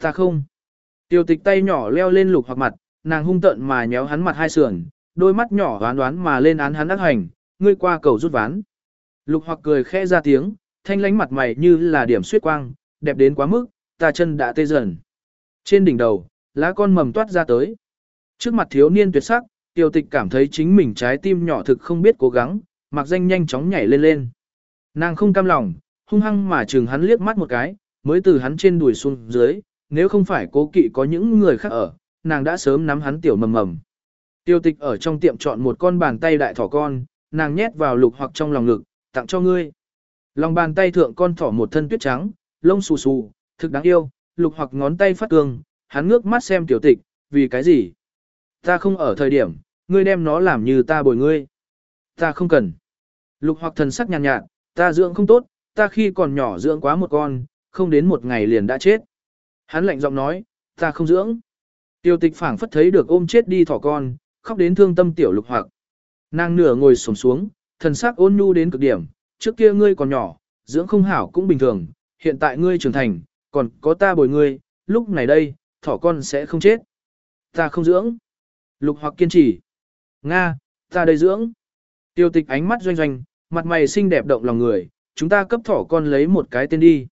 Ta không. Tiêu tịch tay nhỏ leo lên lục hoặc mặt, nàng hung tận mà nhéo hắn mặt hai sườn, đôi mắt nhỏ đoán đoán mà lên án hắn ác hành, ngươi qua cầu rút ván. Lục hoặc cười khẽ ra tiếng, thanh lánh mặt mày như là điểm suyết quang, đẹp đến quá mức, ta chân đã tê dần. Trên đỉnh đầu, lá con mầm toát ra tới. Trước mặt thiếu niên tuyệt sắc, tiêu tịch cảm thấy chính mình trái tim nhỏ thực không biết cố gắng, mặc danh nhanh chóng nhảy lên lên. Nàng không cam lòng, hung hăng mà chừng hắn liếc mắt một cái, mới từ hắn trên đùi xuống dưới, nếu không phải cố kỵ có những người khác ở, nàng đã sớm nắm hắn tiểu mầm mầm. Tiêu tịch ở trong tiệm chọn một con bàn tay đại thỏ con, nàng nhét vào lục hoặc trong lòng ngực, tặng cho ngươi. Lòng bàn tay thượng con thỏ một thân tuyết trắng, lông xù xù, thực đáng yêu, lục hoặc ngón tay phát cương, hắn ngước mắt xem tiểu tịch, vì cái gì? Ta không ở thời điểm, ngươi đem nó làm như ta bồi ngươi. Ta không cần. Lục hoặc thần sắc nhàn nhạt, nhạt, ta dưỡng không tốt, ta khi còn nhỏ dưỡng quá một con, không đến một ngày liền đã chết. Hắn lạnh giọng nói, ta không dưỡng. Tiêu tịch phảng phất thấy được ôm chết đi thỏ con, khóc đến thương tâm tiểu lục hoặc. Nàng nửa ngồi sổm xuống, thần sắc ôn nhu đến cực điểm, trước kia ngươi còn nhỏ, dưỡng không hảo cũng bình thường, hiện tại ngươi trưởng thành, còn có ta bồi ngươi, lúc này đây, thỏ con sẽ không chết. Ta không dưỡng. Lục hoặc kiên trì. Nga, ta đây dưỡng. Tiêu tịch ánh mắt doanh doanh, mặt mày xinh đẹp động lòng người, chúng ta cấp thỏ con lấy một cái tên đi.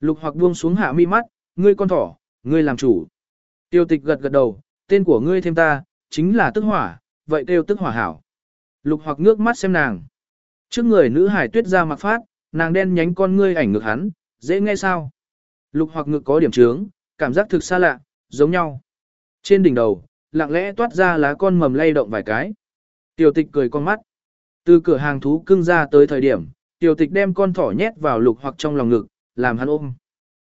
Lục hoặc buông xuống hạ mi mắt, ngươi con thỏ, ngươi làm chủ. Tiêu tịch gật gật đầu, tên của ngươi thêm ta, chính là tức hỏa, vậy kêu tức hỏa hảo. Lục hoặc ngước mắt xem nàng. Trước người nữ hải tuyết ra mặc phát, nàng đen nhánh con ngươi ảnh ngược hắn, dễ nghe sao. Lục hoặc ngực có điểm trướng, cảm giác thực xa lạ, giống nhau. Trên đỉnh đầu, lặng lẽ toát ra lá con mầm lay động vài cái. Tiểu tịch cười con mắt. Từ cửa hàng thú cưng ra tới thời điểm, tiểu tịch đem con thỏ nhét vào lục hoặc trong lòng ngực, làm hắn ôm.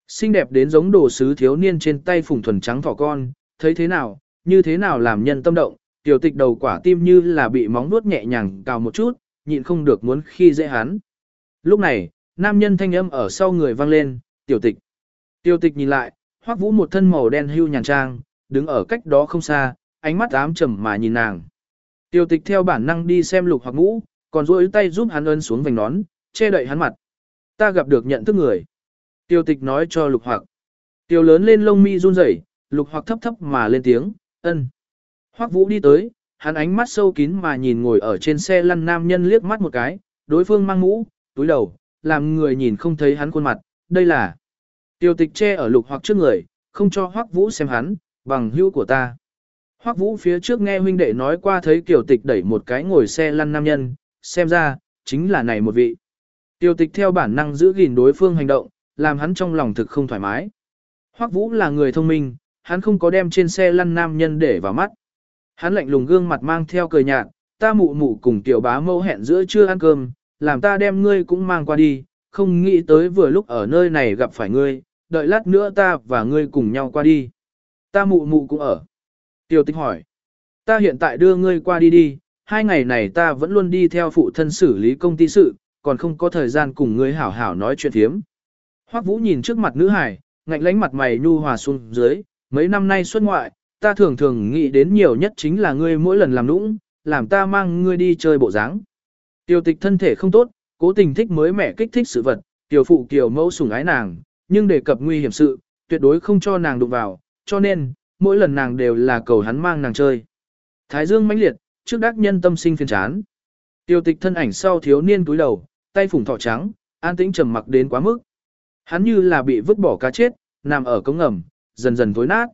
Xinh đẹp đến giống đồ sứ thiếu niên trên tay phủng thuần trắng thỏ con, thấy thế nào, như thế nào làm nhân tâm động, tiểu tịch đầu quả tim như là bị móng nuốt nhẹ nhàng cào một chút, nhịn không được muốn khi dễ hắn. Lúc này, nam nhân thanh âm ở sau người vang lên, tiểu tịch. Tiểu tịch nhìn lại, hoắc vũ một thân màu đen hưu nhàn trang, đứng ở cách đó không xa, ánh mắt ám trầm mà nhìn nàng. Tiểu tịch theo bản năng đi xem lục hoặc ngũ, còn duỗi tay giúp hắn ấn xuống vành nón, che đậy hắn mặt. Ta gặp được nhận thức người. Tiêu tịch nói cho lục hoặc. Tiêu lớn lên lông mi run rẩy, lục hoặc thấp thấp mà lên tiếng, ân. Hoắc vũ đi tới, hắn ánh mắt sâu kín mà nhìn ngồi ở trên xe lăn nam nhân liếc mắt một cái, đối phương mang mũ, túi đầu, làm người nhìn không thấy hắn khuôn mặt, đây là. Tiêu tịch che ở lục hoặc trước người, không cho Hoắc vũ xem hắn, bằng hữu của ta. Hoắc vũ phía trước nghe huynh đệ nói qua thấy kiểu tịch đẩy một cái ngồi xe lăn nam nhân, xem ra, chính là này một vị. Tiêu tịch theo bản năng giữ gìn đối phương hành động, làm hắn trong lòng thực không thoải mái. Hoắc Vũ là người thông minh, hắn không có đem trên xe lăn nam nhân để vào mắt. Hắn lạnh lùng gương mặt mang theo cười nhạt, ta mụ mụ cùng tiểu bá mâu hẹn giữa trưa ăn cơm, làm ta đem ngươi cũng mang qua đi, không nghĩ tới vừa lúc ở nơi này gặp phải ngươi, đợi lát nữa ta và ngươi cùng nhau qua đi. Ta mụ mụ cũng ở. Tiểu tích hỏi, ta hiện tại đưa ngươi qua đi đi, hai ngày này ta vẫn luôn đi theo phụ thân xử lý công ty sự, còn không có thời gian cùng ngươi hảo hảo nói chuyện thiếm. Hoắc Vũ nhìn trước mặt nữ hải, ngạnh lánh mặt mày nhu hòa xuống dưới, mấy năm nay xuất ngoại, ta thường thường nghĩ đến nhiều nhất chính là ngươi mỗi lần làm nũng, làm ta mang ngươi đi chơi bộ dáng. Tiêu tịch thân thể không tốt, cố tình thích mới mẻ kích thích sự vật, tiểu phụ kiều mẫu sủng ái nàng, nhưng đề cập nguy hiểm sự, tuyệt đối không cho nàng đụng vào, cho nên, mỗi lần nàng đều là cầu hắn mang nàng chơi. Thái dương mãnh liệt, trước đắc nhân tâm sinh phiền chán. Tiêu tịch thân ảnh sau thiếu niên túi đầu, tay phủng thỏ trắng, an tĩnh trầm mặc đến quá mức. Hắn như là bị vứt bỏ cá chết, nằm ở cống ngầm, dần dần thối nát.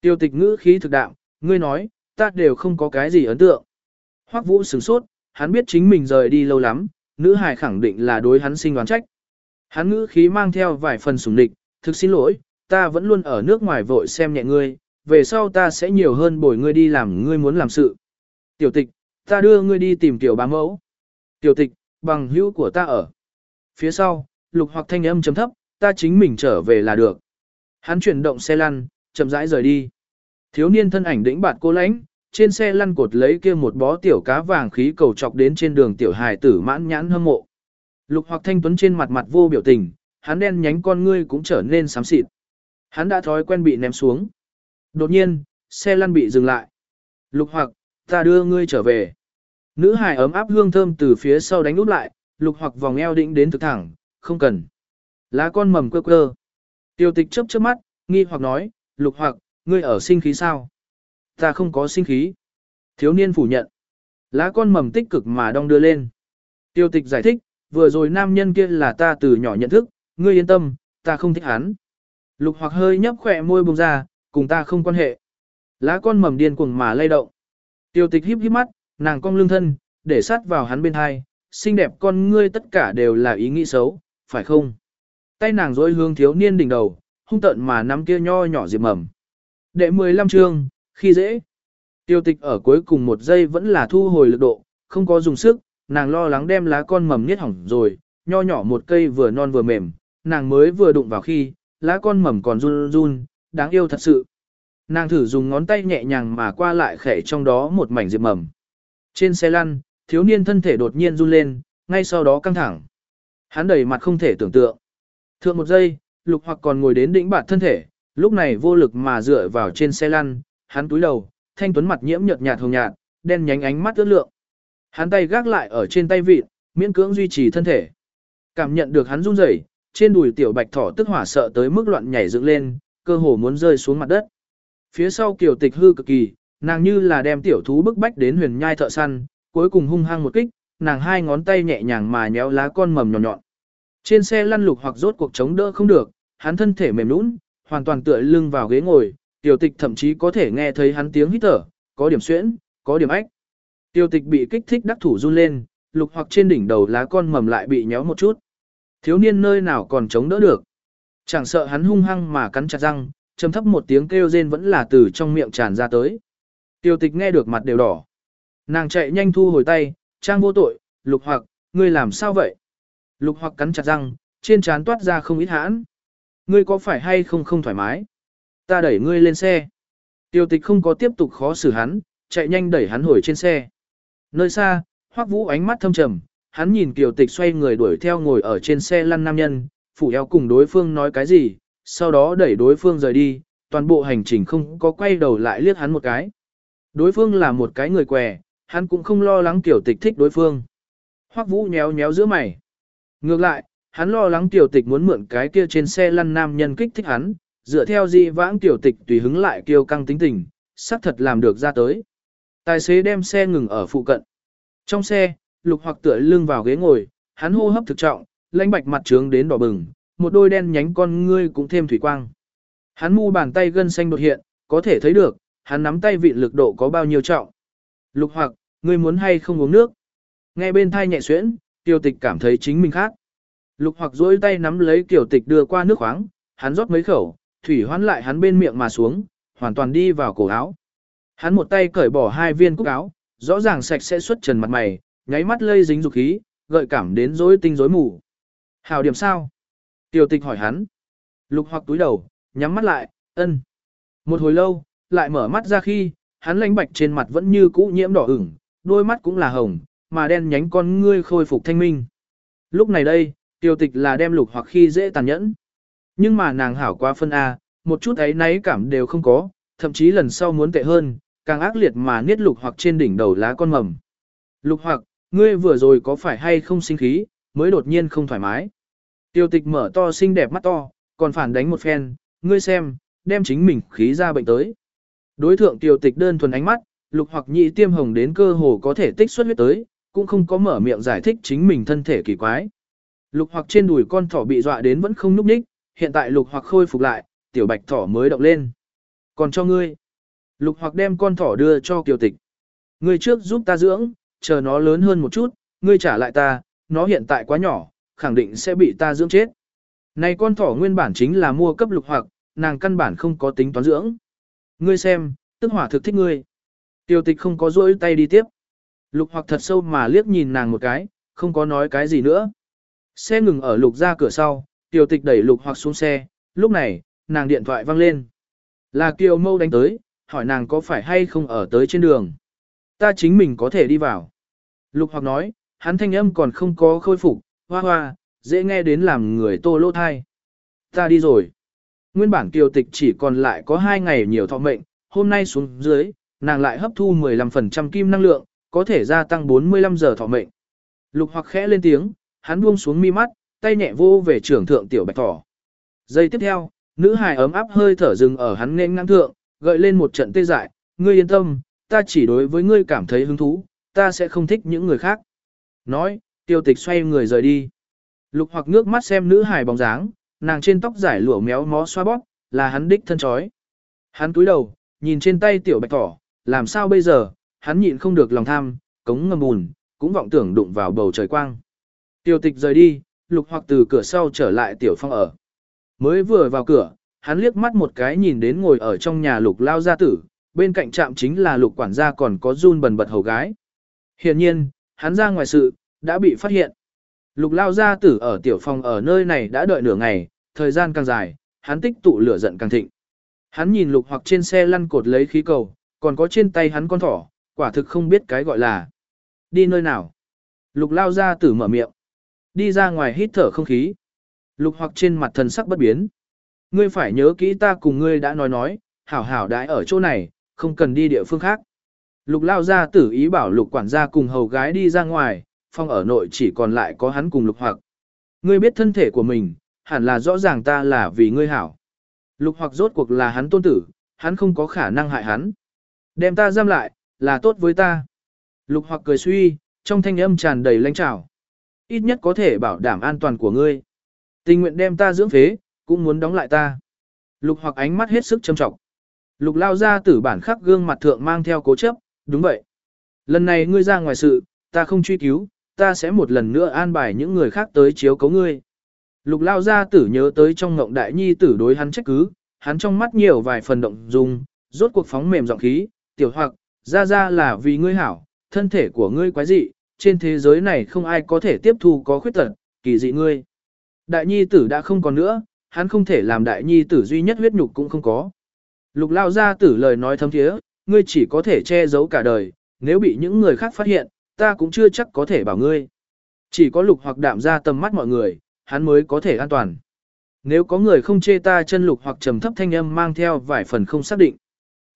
Tiêu tịch ngữ khí thực đạo, ngươi nói, ta đều không có cái gì ấn tượng. Hoắc vũ sửng sốt, hắn biết chính mình rời đi lâu lắm, nữ hài khẳng định là đối hắn sinh đoán trách. Hắn ngữ khí mang theo vài phần sủng địch, thực xin lỗi, ta vẫn luôn ở nước ngoài vội xem nhẹ ngươi, về sau ta sẽ nhiều hơn bồi ngươi đi làm ngươi muốn làm sự. Tiểu tịch, ta đưa ngươi đi tìm tiểu bá mẫu. Tiểu tịch, bằng hữu của ta ở. Phía sau, lục hoặc thanh âm chấm thấp, ta chính mình trở về là được. Hắn chuyển động xe lăn, chậm rãi rời đi. Thiếu niên thân ảnh đĩnh bạt cô lãnh, trên xe lăn cột lấy kia một bó tiểu cá vàng khí cầu chọc đến trên đường tiểu hài tử mãn nhãn hâm mộ. Lục hoặc thanh tuấn trên mặt mặt vô biểu tình, hắn đen nhánh con ngươi cũng trở nên xám xịt. Hắn đã thói quen bị ném xuống. Đột nhiên, xe lăn bị dừng lại. Lục hoặc, ta đưa ngươi trở về. Nữ hài ấm áp hương thơm từ phía sau đánh úp lại, lục hoặc vòng eo định đến thực thẳng, không cần. Lá con mầm quơ quơ. Tiêu tịch chớp chớp mắt, nghi hoặc nói, lục hoặc, ngươi ở sinh khí sao? Ta không có sinh khí. Thiếu niên phủ nhận. Lá con mầm tích cực mà đong đưa lên. Tiêu tịch giải thích, vừa rồi nam nhân kia là ta từ nhỏ nhận thức, ngươi yên tâm, ta không thích hắn. Lục hoặc hơi nhấp khỏe môi bùng ra, cùng ta không quan hệ. Lá con mầm điên cuồng mà lay động. Tiêu tịch híp híp mắt, nàng cong lưng thân, để sát vào hắn bên hai, xinh đẹp con ngươi tất cả đều là ý nghĩ xấu, phải không? Tay nàng dối hướng thiếu niên đỉnh đầu, hung tận mà nắm kia nho nhỏ diệp mầm. Đệ 15 chương, khi dễ. Tiêu tịch ở cuối cùng một giây vẫn là thu hồi lực độ, không có dùng sức, nàng lo lắng đem lá con mầm niết hỏng rồi, nho nhỏ một cây vừa non vừa mềm, nàng mới vừa đụng vào khi, lá con mầm còn run run, đáng yêu thật sự. Nàng thử dùng ngón tay nhẹ nhàng mà qua lại khẽ trong đó một mảnh diệp mầm. Trên xe lăn, thiếu niên thân thể đột nhiên run lên, ngay sau đó căng thẳng. Hắn đầy mặt không thể tưởng tượng. Thượng một giây, lục hoặc còn ngồi đến đỉnh bạt thân thể, lúc này vô lực mà dựa vào trên xe lăn, hắn túi đầu, thanh tuấn mặt nhiễm nhợt nhạt hồng nhạt, đen nhánh ánh mắt ướt lượng. Hắn tay gác lại ở trên tay vịt, miễn cưỡng duy trì thân thể. Cảm nhận được hắn run rẩy, trên đùi tiểu bạch thỏ tức hỏa sợ tới mức loạn nhảy dựng lên, cơ hồ muốn rơi xuống mặt đất. Phía sau kiều tịch hư cực kỳ, nàng như là đem tiểu thú bức bách đến huyền nhai thợ săn, cuối cùng hung hăng một kích, nàng hai ngón tay nhẹ nhàng mà nhéo lá con mầm nhọn nhọn. Trên xe lăn lục hoặc rốt cuộc chống đỡ không được, hắn thân thể mềm nũng, hoàn toàn tựa lưng vào ghế ngồi, tiểu tịch thậm chí có thể nghe thấy hắn tiếng hít thở, có điểm xuyễn, có điểm ách. Tiểu tịch bị kích thích đắc thủ run lên, lục hoặc trên đỉnh đầu lá con mầm lại bị nhéo một chút. Thiếu niên nơi nào còn chống đỡ được. Chẳng sợ hắn hung hăng mà cắn chặt răng, trầm thấp một tiếng kêu rên vẫn là từ trong miệng tràn ra tới. Tiểu tịch nghe được mặt đều đỏ. Nàng chạy nhanh thu hồi tay, trang vô tội, lục hoặc, ngươi làm sao vậy? Lục hoặc cắn chặt răng, trên trán toát ra không ít hãn. Ngươi có phải hay không không thoải mái? Ta đẩy ngươi lên xe. Tiêu tịch không có tiếp tục khó xử hắn, chạy nhanh đẩy hắn hồi trên xe. Nơi xa, hoắc vũ ánh mắt thâm trầm, hắn nhìn kiều tịch xoay người đuổi theo ngồi ở trên xe lăn nam nhân, phủ eo cùng đối phương nói cái gì, sau đó đẩy đối phương rời đi, toàn bộ hành trình không có quay đầu lại liếc hắn một cái. Đối phương là một cái người què, hắn cũng không lo lắng tiểu tịch thích đối phương. Hoắc vũ nhéo nhéo giữa mày. Ngược lại, hắn lo lắng tiểu tịch muốn mượn cái kia trên xe lăn nam nhân kích thích hắn, dựa theo di vãng tiểu tịch tùy hứng lại kiêu căng tính tình, xác thật làm được ra tới. Tài xế đem xe ngừng ở phụ cận. Trong xe, lục hoặc tựa lưng vào ghế ngồi, hắn hô hấp thực trọng, lãnh bạch mặt trướng đến đỏ bừng, một đôi đen nhánh con ngươi cũng thêm thủy quang. Hắn mu bàn tay gân xanh đột hiện, có thể thấy được, hắn nắm tay vị lực độ có bao nhiêu trọng. Lục hoặc, ngươi muốn hay không uống nước? Nghe bên thai nhẹ xuyễn, tiểu tịch cảm thấy chính mình khác. Lục hoặc duỗi tay nắm lấy tiểu tịch đưa qua nước khoáng, hắn rót mấy khẩu, thủy hoán lại hắn bên miệng mà xuống, hoàn toàn đi vào cổ áo. Hắn một tay cởi bỏ hai viên cúc áo, rõ ràng sạch sẽ xuất trần mặt mày, nháy mắt lây dính dục khí, gợi cảm đến rối tinh rối mù. Hào điểm sao? Tiểu tịch hỏi hắn. Lục hoặc túi đầu, nhắm mắt lại, ân. Một hồi lâu, lại mở mắt ra khi, hắn lãnh bạch trên mặt vẫn như cũ nhiễm đỏ ửng, đôi mắt cũng là hồng, mà đen nhánh con ngươi khôi phục thanh minh. Lúc này đây, Tiêu tịch là đem lục hoặc khi dễ tàn nhẫn. Nhưng mà nàng hảo quá phân A, một chút ấy náy cảm đều không có, thậm chí lần sau muốn tệ hơn, càng ác liệt mà niết lục hoặc trên đỉnh đầu lá con mầm. Lục hoặc, ngươi vừa rồi có phải hay không sinh khí, mới đột nhiên không thoải mái. Tiêu tịch mở to xinh đẹp mắt to, còn phản đánh một phen, ngươi xem, đem chính mình khí ra bệnh tới. Đối thượng tiêu tịch đơn thuần ánh mắt, lục hoặc nhị tiêm hồng đến cơ hồ có thể tích xuất huyết tới, cũng không có mở miệng giải thích chính mình thân thể kỳ quái. Lục hoặc trên đùi con thỏ bị dọa đến vẫn không núp ních, hiện tại lục hoặc khôi phục lại, tiểu bạch thỏ mới động lên. Còn cho ngươi, lục hoặc đem con thỏ đưa cho kiều tịch. Ngươi trước giúp ta dưỡng, chờ nó lớn hơn một chút, ngươi trả lại ta, nó hiện tại quá nhỏ, khẳng định sẽ bị ta dưỡng chết. Này con thỏ nguyên bản chính là mua cấp lục hoặc, nàng căn bản không có tính toán dưỡng. Ngươi xem, tức hỏa thực thích ngươi. Tiêu tịch không có rỗi tay đi tiếp. Lục hoặc thật sâu mà liếc nhìn nàng một cái, không có nói cái gì nữa. Xe ngừng ở lục ra cửa sau, tiêu tịch đẩy lục hoặc xuống xe, lúc này, nàng điện thoại vang lên. Là Kiều Mâu đánh tới, hỏi nàng có phải hay không ở tới trên đường. Ta chính mình có thể đi vào. Lục hoặc nói, hắn thanh âm còn không có khôi phục, hoa hoa, dễ nghe đến làm người tô lô thai. Ta đi rồi. Nguyên bản kiều tịch chỉ còn lại có 2 ngày nhiều thọ mệnh, hôm nay xuống dưới, nàng lại hấp thu 15% kim năng lượng, có thể gia tăng 45 giờ thọ mệnh. Lục hoặc khẽ lên tiếng, hắn buông xuống mi mắt, tay nhẹ vô về trưởng thượng tiểu bạch thỏ. Giây tiếp theo, nữ hài ấm áp hơi thở dừng ở hắn nên ngang thượng, gợi lên một trận tê dại, ngươi yên tâm, ta chỉ đối với ngươi cảm thấy hứng thú, ta sẽ không thích những người khác. Nói, tiêu tịch xoay người rời đi. Lục hoặc ngước mắt xem nữ hài bóng dáng, nàng trên tóc giải lụa méo mó xoa bóp, là hắn đích thân chói. Hắn cúi đầu, nhìn trên tay tiểu bạch thỏ, làm sao bây giờ, hắn nhịn không được lòng tham, cống ngầm bùn, cũng vọng tưởng đụng vào bầu trời quang. Tiêu tịch rời đi, lục hoặc từ cửa sau trở lại tiểu phong ở. Mới vừa vào cửa, hắn liếc mắt một cái nhìn đến ngồi ở trong nhà lục lao gia tử, bên cạnh trạm chính là lục quản gia còn có run bần bật hầu gái. Hiện nhiên, hắn ra ngoài sự, đã bị phát hiện. Lục lao gia tử ở tiểu phong ở nơi này đã đợi nửa ngày, thời gian càng dài, hắn tích tụ lửa giận càng thịnh. Hắn nhìn lục hoặc trên xe lăn cột lấy khí cầu, còn có trên tay hắn con thỏ, quả thực không biết cái gọi là. Đi nơi nào? Lục lao gia tử mở miệng. Đi ra ngoài hít thở không khí. Lục hoặc trên mặt thần sắc bất biến. Ngươi phải nhớ kỹ ta cùng ngươi đã nói nói, hảo hảo đãi ở chỗ này, không cần đi địa phương khác. Lục lao ra tử ý bảo lục quản gia cùng hầu gái đi ra ngoài, phong ở nội chỉ còn lại có hắn cùng lục hoặc. Ngươi biết thân thể của mình, hẳn là rõ ràng ta là vì ngươi hảo. Lục hoặc rốt cuộc là hắn tôn tử, hắn không có khả năng hại hắn. Đem ta giam lại, là tốt với ta. Lục hoặc cười suy, trong thanh âm tràn đầy lãnh trào. Ít nhất có thể bảo đảm an toàn của ngươi. Tình nguyện đem ta dưỡng phế, cũng muốn đóng lại ta. Lục hoặc ánh mắt hết sức châm trọng. Lục lao ra tử bản khắc gương mặt thượng mang theo cố chấp, đúng vậy. Lần này ngươi ra ngoài sự, ta không truy cứu, ta sẽ một lần nữa an bài những người khác tới chiếu cấu ngươi. Lục lao ra tử nhớ tới trong ngộng đại nhi tử đối hắn trách cứ, hắn trong mắt nhiều vài phần động dung, rốt cuộc phóng mềm giọng khí, tiểu hoặc, ra ra là vì ngươi hảo, thân thể của ngươi quái dị, trên thế giới này không ai có thể tiếp thu có khuyết tật, kỳ dị ngươi. Đại nhi tử đã không còn nữa, hắn không thể làm đại nhi tử duy nhất huyết nhục cũng không có. Lục lao ra tử lời nói thâm thiế, ngươi chỉ có thể che giấu cả đời, nếu bị những người khác phát hiện, ta cũng chưa chắc có thể bảo ngươi. Chỉ có lục hoặc đạm ra tầm mắt mọi người, hắn mới có thể an toàn. Nếu có người không chê ta chân lục hoặc trầm thấp thanh âm mang theo vài phần không xác định.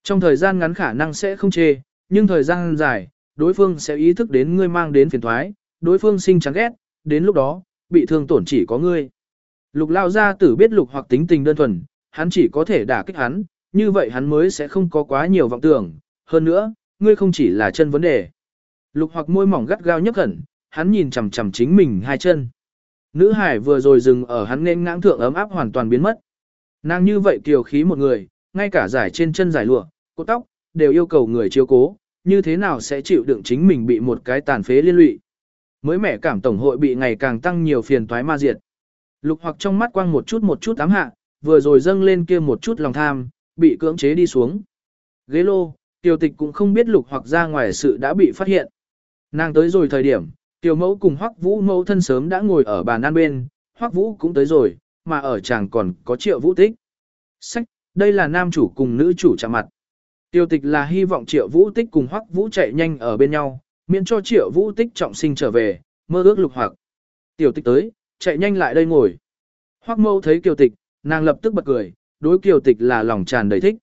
Trong thời gian ngắn khả năng sẽ không chê, nhưng thời gian dài, đối phương sẽ ý thức đến ngươi mang đến phiền thoái, đối phương sinh chán ghét, đến lúc đó, bị thương tổn chỉ có ngươi. Lục lao gia tử biết lục hoặc tính tình đơn thuần, hắn chỉ có thể đả kích hắn, như vậy hắn mới sẽ không có quá nhiều vọng tưởng. Hơn nữa, ngươi không chỉ là chân vấn đề. Lục hoặc môi mỏng gắt gao nhấc hẳn, hắn nhìn chằm chằm chính mình hai chân. Nữ hải vừa rồi dừng ở hắn nên ngãng thượng ấm áp hoàn toàn biến mất. Nàng như vậy kiều khí một người, ngay cả giải trên chân giải lụa, cốt tóc, đều yêu cầu người chiếu cố, như thế nào sẽ chịu đựng chính mình bị một cái tàn phế liên lụy. Mới mẻ cảm tổng hội bị ngày càng tăng nhiều phiền toái ma diệt. Lục hoặc trong mắt quang một chút một chút ám hạ, vừa rồi dâng lên kia một chút lòng tham, bị cưỡng chế đi xuống. Ghế lô, tiểu tịch cũng không biết lục hoặc ra ngoài sự đã bị phát hiện. Nàng tới rồi thời điểm, tiểu mẫu cùng hoắc vũ mẫu thân sớm đã ngồi ở bàn ăn bên, hoắc vũ cũng tới rồi, mà ở chàng còn có triệu vũ tích. Sách, đây là nam chủ cùng nữ chủ chạm mặt. Tiêu tịch là hy vọng triệu vũ tích cùng hoắc vũ chạy nhanh ở bên nhau, miễn cho triệu vũ tích trọng sinh trở về, mơ ước lục hoặc. Tiểu tịch tới, chạy nhanh lại đây ngồi. Hoắc mâu thấy kiều tịch, nàng lập tức bật cười, đối kiều tịch là lòng tràn đầy thích.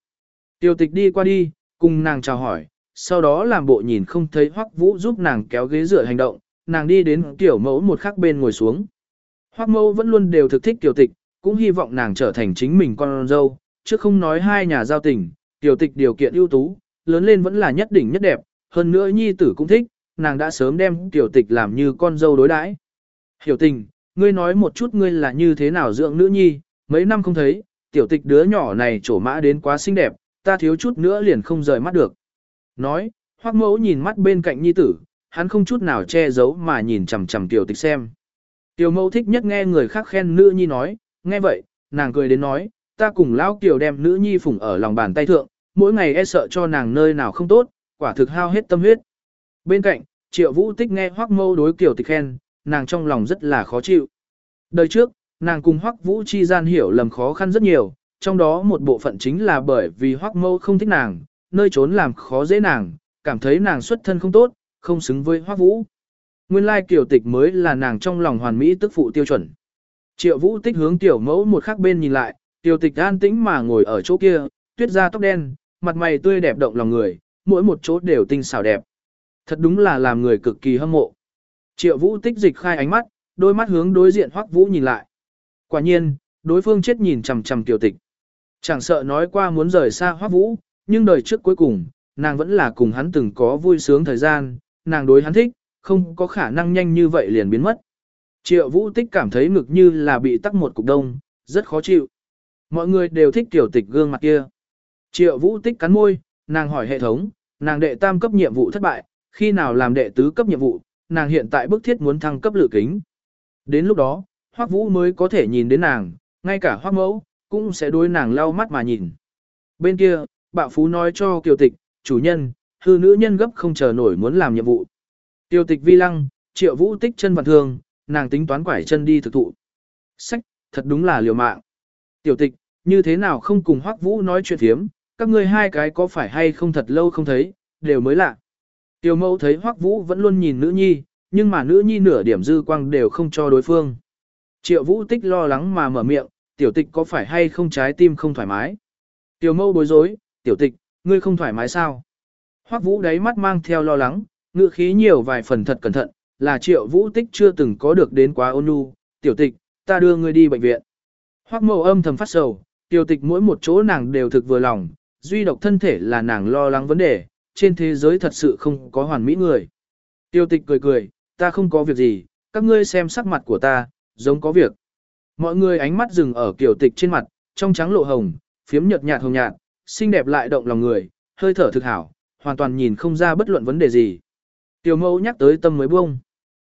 Kiều tịch đi qua đi, cùng nàng chào hỏi, sau đó làm bộ nhìn không thấy Hoắc vũ giúp nàng kéo ghế dựa hành động, nàng đi đến kiểu mẫu một khắc bên ngồi xuống. Hoắc mâu vẫn luôn đều thực thích kiều tịch, cũng hy vọng nàng trở thành chính mình con dâu, chứ không nói hai nhà giao tình, Tiểu tịch điều kiện ưu tú, lớn lên vẫn là nhất đỉnh nhất đẹp, hơn nữa nhi tử cũng thích, nàng đã sớm đem tiểu tịch làm như con dâu đối đãi. Hiểu tình, ngươi nói một chút ngươi là như thế nào dưỡng nữ nhi, mấy năm không thấy, tiểu tịch đứa nhỏ này trổ mã đến quá xinh đẹp, ta thiếu chút nữa liền không rời mắt được. Nói, hoắc mẫu nhìn mắt bên cạnh nhi tử, hắn không chút nào che giấu mà nhìn chằm chằm tiểu tịch xem. Tiểu mẫu thích nhất nghe người khác khen nữ nhi nói, nghe vậy, nàng cười đến nói, ta cùng lão kiều đem nữ nhi phủng ở lòng bàn tay thượng, mỗi ngày e sợ cho nàng nơi nào không tốt, quả thực hao hết tâm huyết. Bên cạnh, triệu vũ tích nghe hoắc mâu đối kiều tịch khen, nàng trong lòng rất là khó chịu. Đời trước, nàng cùng hoắc vũ chi gian hiểu lầm khó khăn rất nhiều, trong đó một bộ phận chính là bởi vì hoắc mâu không thích nàng, nơi trốn làm khó dễ nàng, cảm thấy nàng xuất thân không tốt, không xứng với hoắc vũ. Nguyên lai kiều tịch mới là nàng trong lòng hoàn mỹ tức phụ tiêu chuẩn. Triệu vũ tích hướng tiểu mẫu một khắc bên nhìn lại, tiểu tịch an tĩnh mà ngồi ở chỗ kia, tuyết da tóc đen, mặt mày tươi đẹp động lòng người, mỗi một chỗ đều tinh xảo đẹp. Thật đúng là làm người cực kỳ hâm mộ. Triệu vũ tích dịch khai ánh mắt, đôi mắt hướng đối diện hoắc vũ nhìn lại. Quả nhiên, đối phương chết nhìn chằm chằm tiểu tịch. Chẳng sợ nói qua muốn rời xa hoắc vũ, nhưng đời trước cuối cùng, nàng vẫn là cùng hắn từng có vui sướng thời gian, nàng đối hắn thích, không có khả năng nhanh như vậy liền biến mất. Triệu vũ tích cảm thấy ngực như là bị tắc một cục đông, rất khó chịu. Mọi người đều thích tiểu tịch gương mặt kia. Triệu vũ tích cắn môi, nàng hỏi hệ thống, nàng đệ tam cấp nhiệm vụ thất bại, khi nào làm đệ tứ cấp nhiệm vụ, nàng hiện tại bức thiết muốn thăng cấp lự kính. Đến lúc đó, Hoắc Vũ mới có thể nhìn đến nàng, ngay cả Hoắc Mẫu cũng sẽ đối nàng lau mắt mà nhìn. Bên kia, Bạo Phú nói cho Kiều Tịch, chủ nhân, hư nữ nhân gấp không chờ nổi muốn làm nhiệm vụ. Tiêu Tịch vi lăng, Triệu Vũ tích chân vạn thường, nàng tính toán quải chân đi thực thụ. Sách, thật đúng là liều mạng. Tiểu Tịch, như thế nào không cùng Hoắc Vũ nói chuyện thiếm, các ngươi hai cái có phải hay không thật lâu không thấy, đều mới lạ. Tiểu mẫu thấy Hoắc Vũ vẫn luôn nhìn nữ nhi, nhưng mà nữ nhi nửa điểm dư quang đều không cho đối phương. Triệu Vũ tích lo lắng mà mở miệng, tiểu tịch có phải hay không trái tim không thoải mái? Tiểu mẫu bối rối, tiểu tịch, ngươi không thoải mái sao? Hoắc Vũ đáy mắt mang theo lo lắng, ngựa khí nhiều vài phần thật cẩn thận, là Triệu Vũ tích chưa từng có được đến quá ôn nhu, tiểu tịch, ta đưa ngươi đi bệnh viện. Hoắc mẫu âm thầm phát sầu, tiểu tịch mỗi một chỗ nàng đều thực vừa lòng, duy độc thân thể là nàng lo lắng vấn đề, trên thế giới thật sự không có hoàn mỹ người. Tiêu tịch cười cười, ta không có việc gì, các ngươi xem sắc mặt của ta, giống có việc. Mọi người ánh mắt dừng ở kiểu tịch trên mặt, trong trắng lộ hồng, phiếm nhợt nhạt hồng nhạt, xinh đẹp lại động lòng người, hơi thở thực hảo, hoàn toàn nhìn không ra bất luận vấn đề gì. Tiểu mẫu nhắc tới tâm mới buông.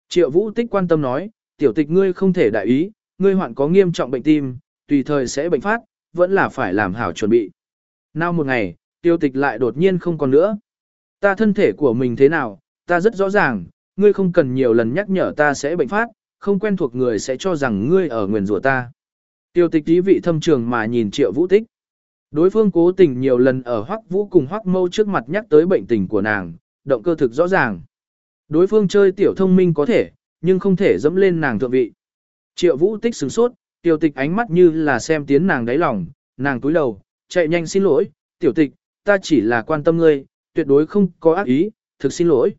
Triệu vũ tích quan tâm nói, tiểu tịch ngươi không thể đại ý, ngươi hoạn có nghiêm trọng bệnh tim, tùy thời sẽ bệnh phát, vẫn là phải làm hảo chuẩn bị. Nào một ngày, tiêu tịch lại đột nhiên không còn nữa. Ta thân thể của mình thế nào, ta rất rõ ràng, ngươi không cần nhiều lần nhắc nhở ta sẽ bệnh phát, không quen thuộc người sẽ cho rằng ngươi ở nguyền rủa ta. Tiêu tịch tí vị thâm trường mà nhìn triệu vũ tích. Đối phương cố tình nhiều lần ở hoắc vũ cùng hoắc mâu trước mặt nhắc tới bệnh tình của nàng, động cơ thực rõ ràng. Đối phương chơi tiểu thông minh có thể, nhưng không thể dẫm lên nàng thượng vị. Triệu vũ tích sửng sốt, tiêu tịch ánh mắt như là xem tiến nàng đáy lòng, nàng túi đầu, chạy nhanh xin lỗi, tiểu tịch, ta chỉ là quan tâm ngươi, tuyệt đối không có ác ý, thực xin lỗi.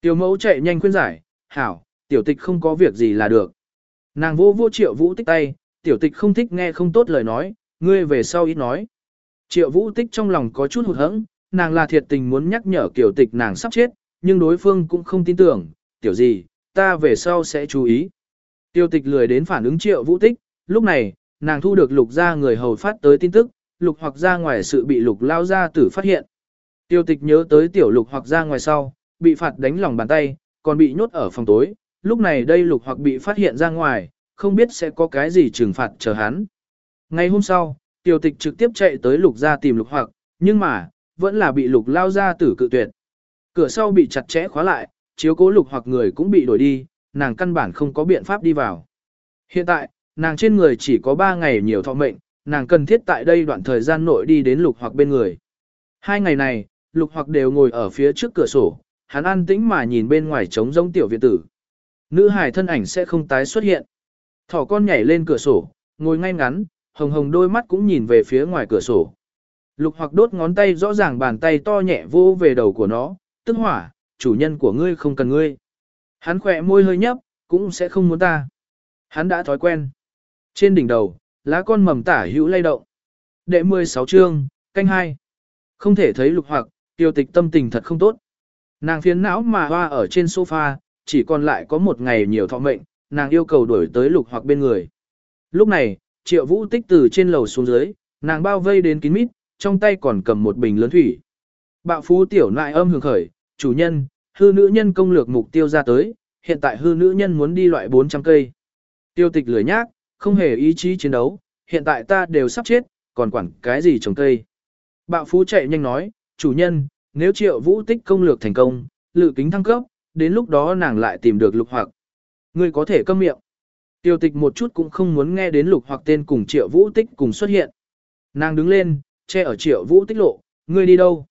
Tiểu mẫu chạy nhanh khuyên giải, hảo, tiểu tịch không có việc gì là được. Nàng vô vô triệu vũ tích tay, tiểu tịch không thích nghe không tốt lời nói, ngươi về sau ít nói. Triệu vũ tích trong lòng có chút hụt hẫng, nàng là thiệt tình muốn nhắc nhở kiểu tịch nàng sắp chết, nhưng đối phương cũng không tin tưởng, tiểu gì, ta về sau sẽ chú ý. Tiêu tịch lười đến phản ứng triệu vũ tích, lúc này, nàng thu được lục ra người hầu phát tới tin tức, lục hoặc ra ngoài sự bị lục lao ra tử phát hiện. Tiêu tịch nhớ tới tiểu lục hoặc ra ngoài sau, bị phạt đánh lòng bàn tay, còn bị nhốt ở phòng tối, lúc này đây lục hoặc bị phát hiện ra ngoài, không biết sẽ có cái gì trừng phạt chờ hắn. Ngày hôm sau, tiêu tịch trực tiếp chạy tới lục ra tìm lục hoặc, nhưng mà, vẫn là bị lục lao ra tử cự tuyệt. Cửa sau bị chặt chẽ khóa lại, chiếu cố lục hoặc người cũng bị đổi đi, nàng căn bản không có biện pháp đi vào. Hiện tại, nàng trên người chỉ có 3 ngày nhiều thọ mệnh, nàng cần thiết tại đây đoạn thời gian nội đi đến lục hoặc bên người. Hai ngày này, lục hoặc đều ngồi ở phía trước cửa sổ, hắn an tĩnh mà nhìn bên ngoài trống rỗng tiểu viện tử. Nữ hài thân ảnh sẽ không tái xuất hiện. Thỏ con nhảy lên cửa sổ, ngồi ngay ngắn, hồng hồng đôi mắt cũng nhìn về phía ngoài cửa sổ. Lục hoặc đốt ngón tay rõ ràng bàn tay to nhẹ vô về đầu của nó, tức hỏa, chủ nhân của ngươi không cần ngươi. Hắn khỏe môi hơi nhấp, cũng sẽ không muốn ta. Hắn đã thói quen. Trên đỉnh đầu, lá con mầm tả hữu lay động. Đệ 16 chương, canh hai. Không thể thấy lục hoặc, tiêu tịch tâm tình thật không tốt. Nàng phiến não mà hoa ở trên sofa, chỉ còn lại có một ngày nhiều thọ mệnh, nàng yêu cầu đuổi tới lục hoặc bên người. Lúc này, triệu vũ tích từ trên lầu xuống dưới, nàng bao vây đến kín mít, trong tay còn cầm một bình lớn thủy. Bạo phú tiểu nại âm hưởng khởi, chủ nhân, hư nữ nhân công lược mục tiêu ra tới, hiện tại hư nữ nhân muốn đi loại 400 cây. Tiêu tịch lười nhác, không hề ý chí chiến đấu, hiện tại ta đều sắp chết, còn quản cái gì trồng cây. Bạo phú chạy nhanh nói, chủ nhân, nếu triệu vũ tích công lược thành công, lự kính thăng cấp, đến lúc đó nàng lại tìm được lục hoặc. Ngươi có thể câm miệng. Tiêu tịch một chút cũng không muốn nghe đến lục hoặc tên cùng triệu vũ tích cùng xuất hiện. Nàng đứng lên, che ở triệu vũ tích lộ, ngươi đi đâu?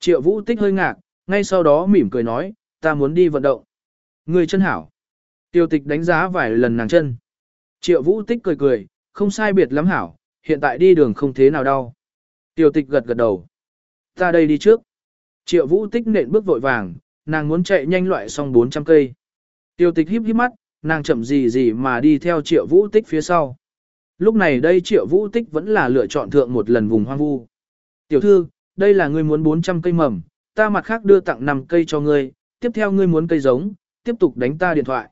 Triệu vũ tích hơi ngạc, ngay sau đó mỉm cười nói, ta muốn đi vận động. Ngươi chân hảo. Tiêu tịch đánh giá vài lần nàng chân. Triệu vũ tích cười cười, không sai biệt lắm hảo, hiện tại đi đường không thế nào đau. Tiểu tịch gật gật đầu. Ta đây đi trước. Triệu vũ tích nện bước vội vàng, nàng muốn chạy nhanh loại xong 400 cây. Tiểu tịch híp híp mắt, nàng chậm gì gì mà đi theo triệu vũ tích phía sau. lúc này đây triệu vũ tích vẫn là lựa chọn thượng một lần vùng hoang vu. Tiểu thư, đây là ngươi muốn 400 cây mầm, ta mặt khác đưa tặng 5 cây cho ngươi, tiếp theo ngươi muốn cây giống, tiếp tục đánh ta điện thoại.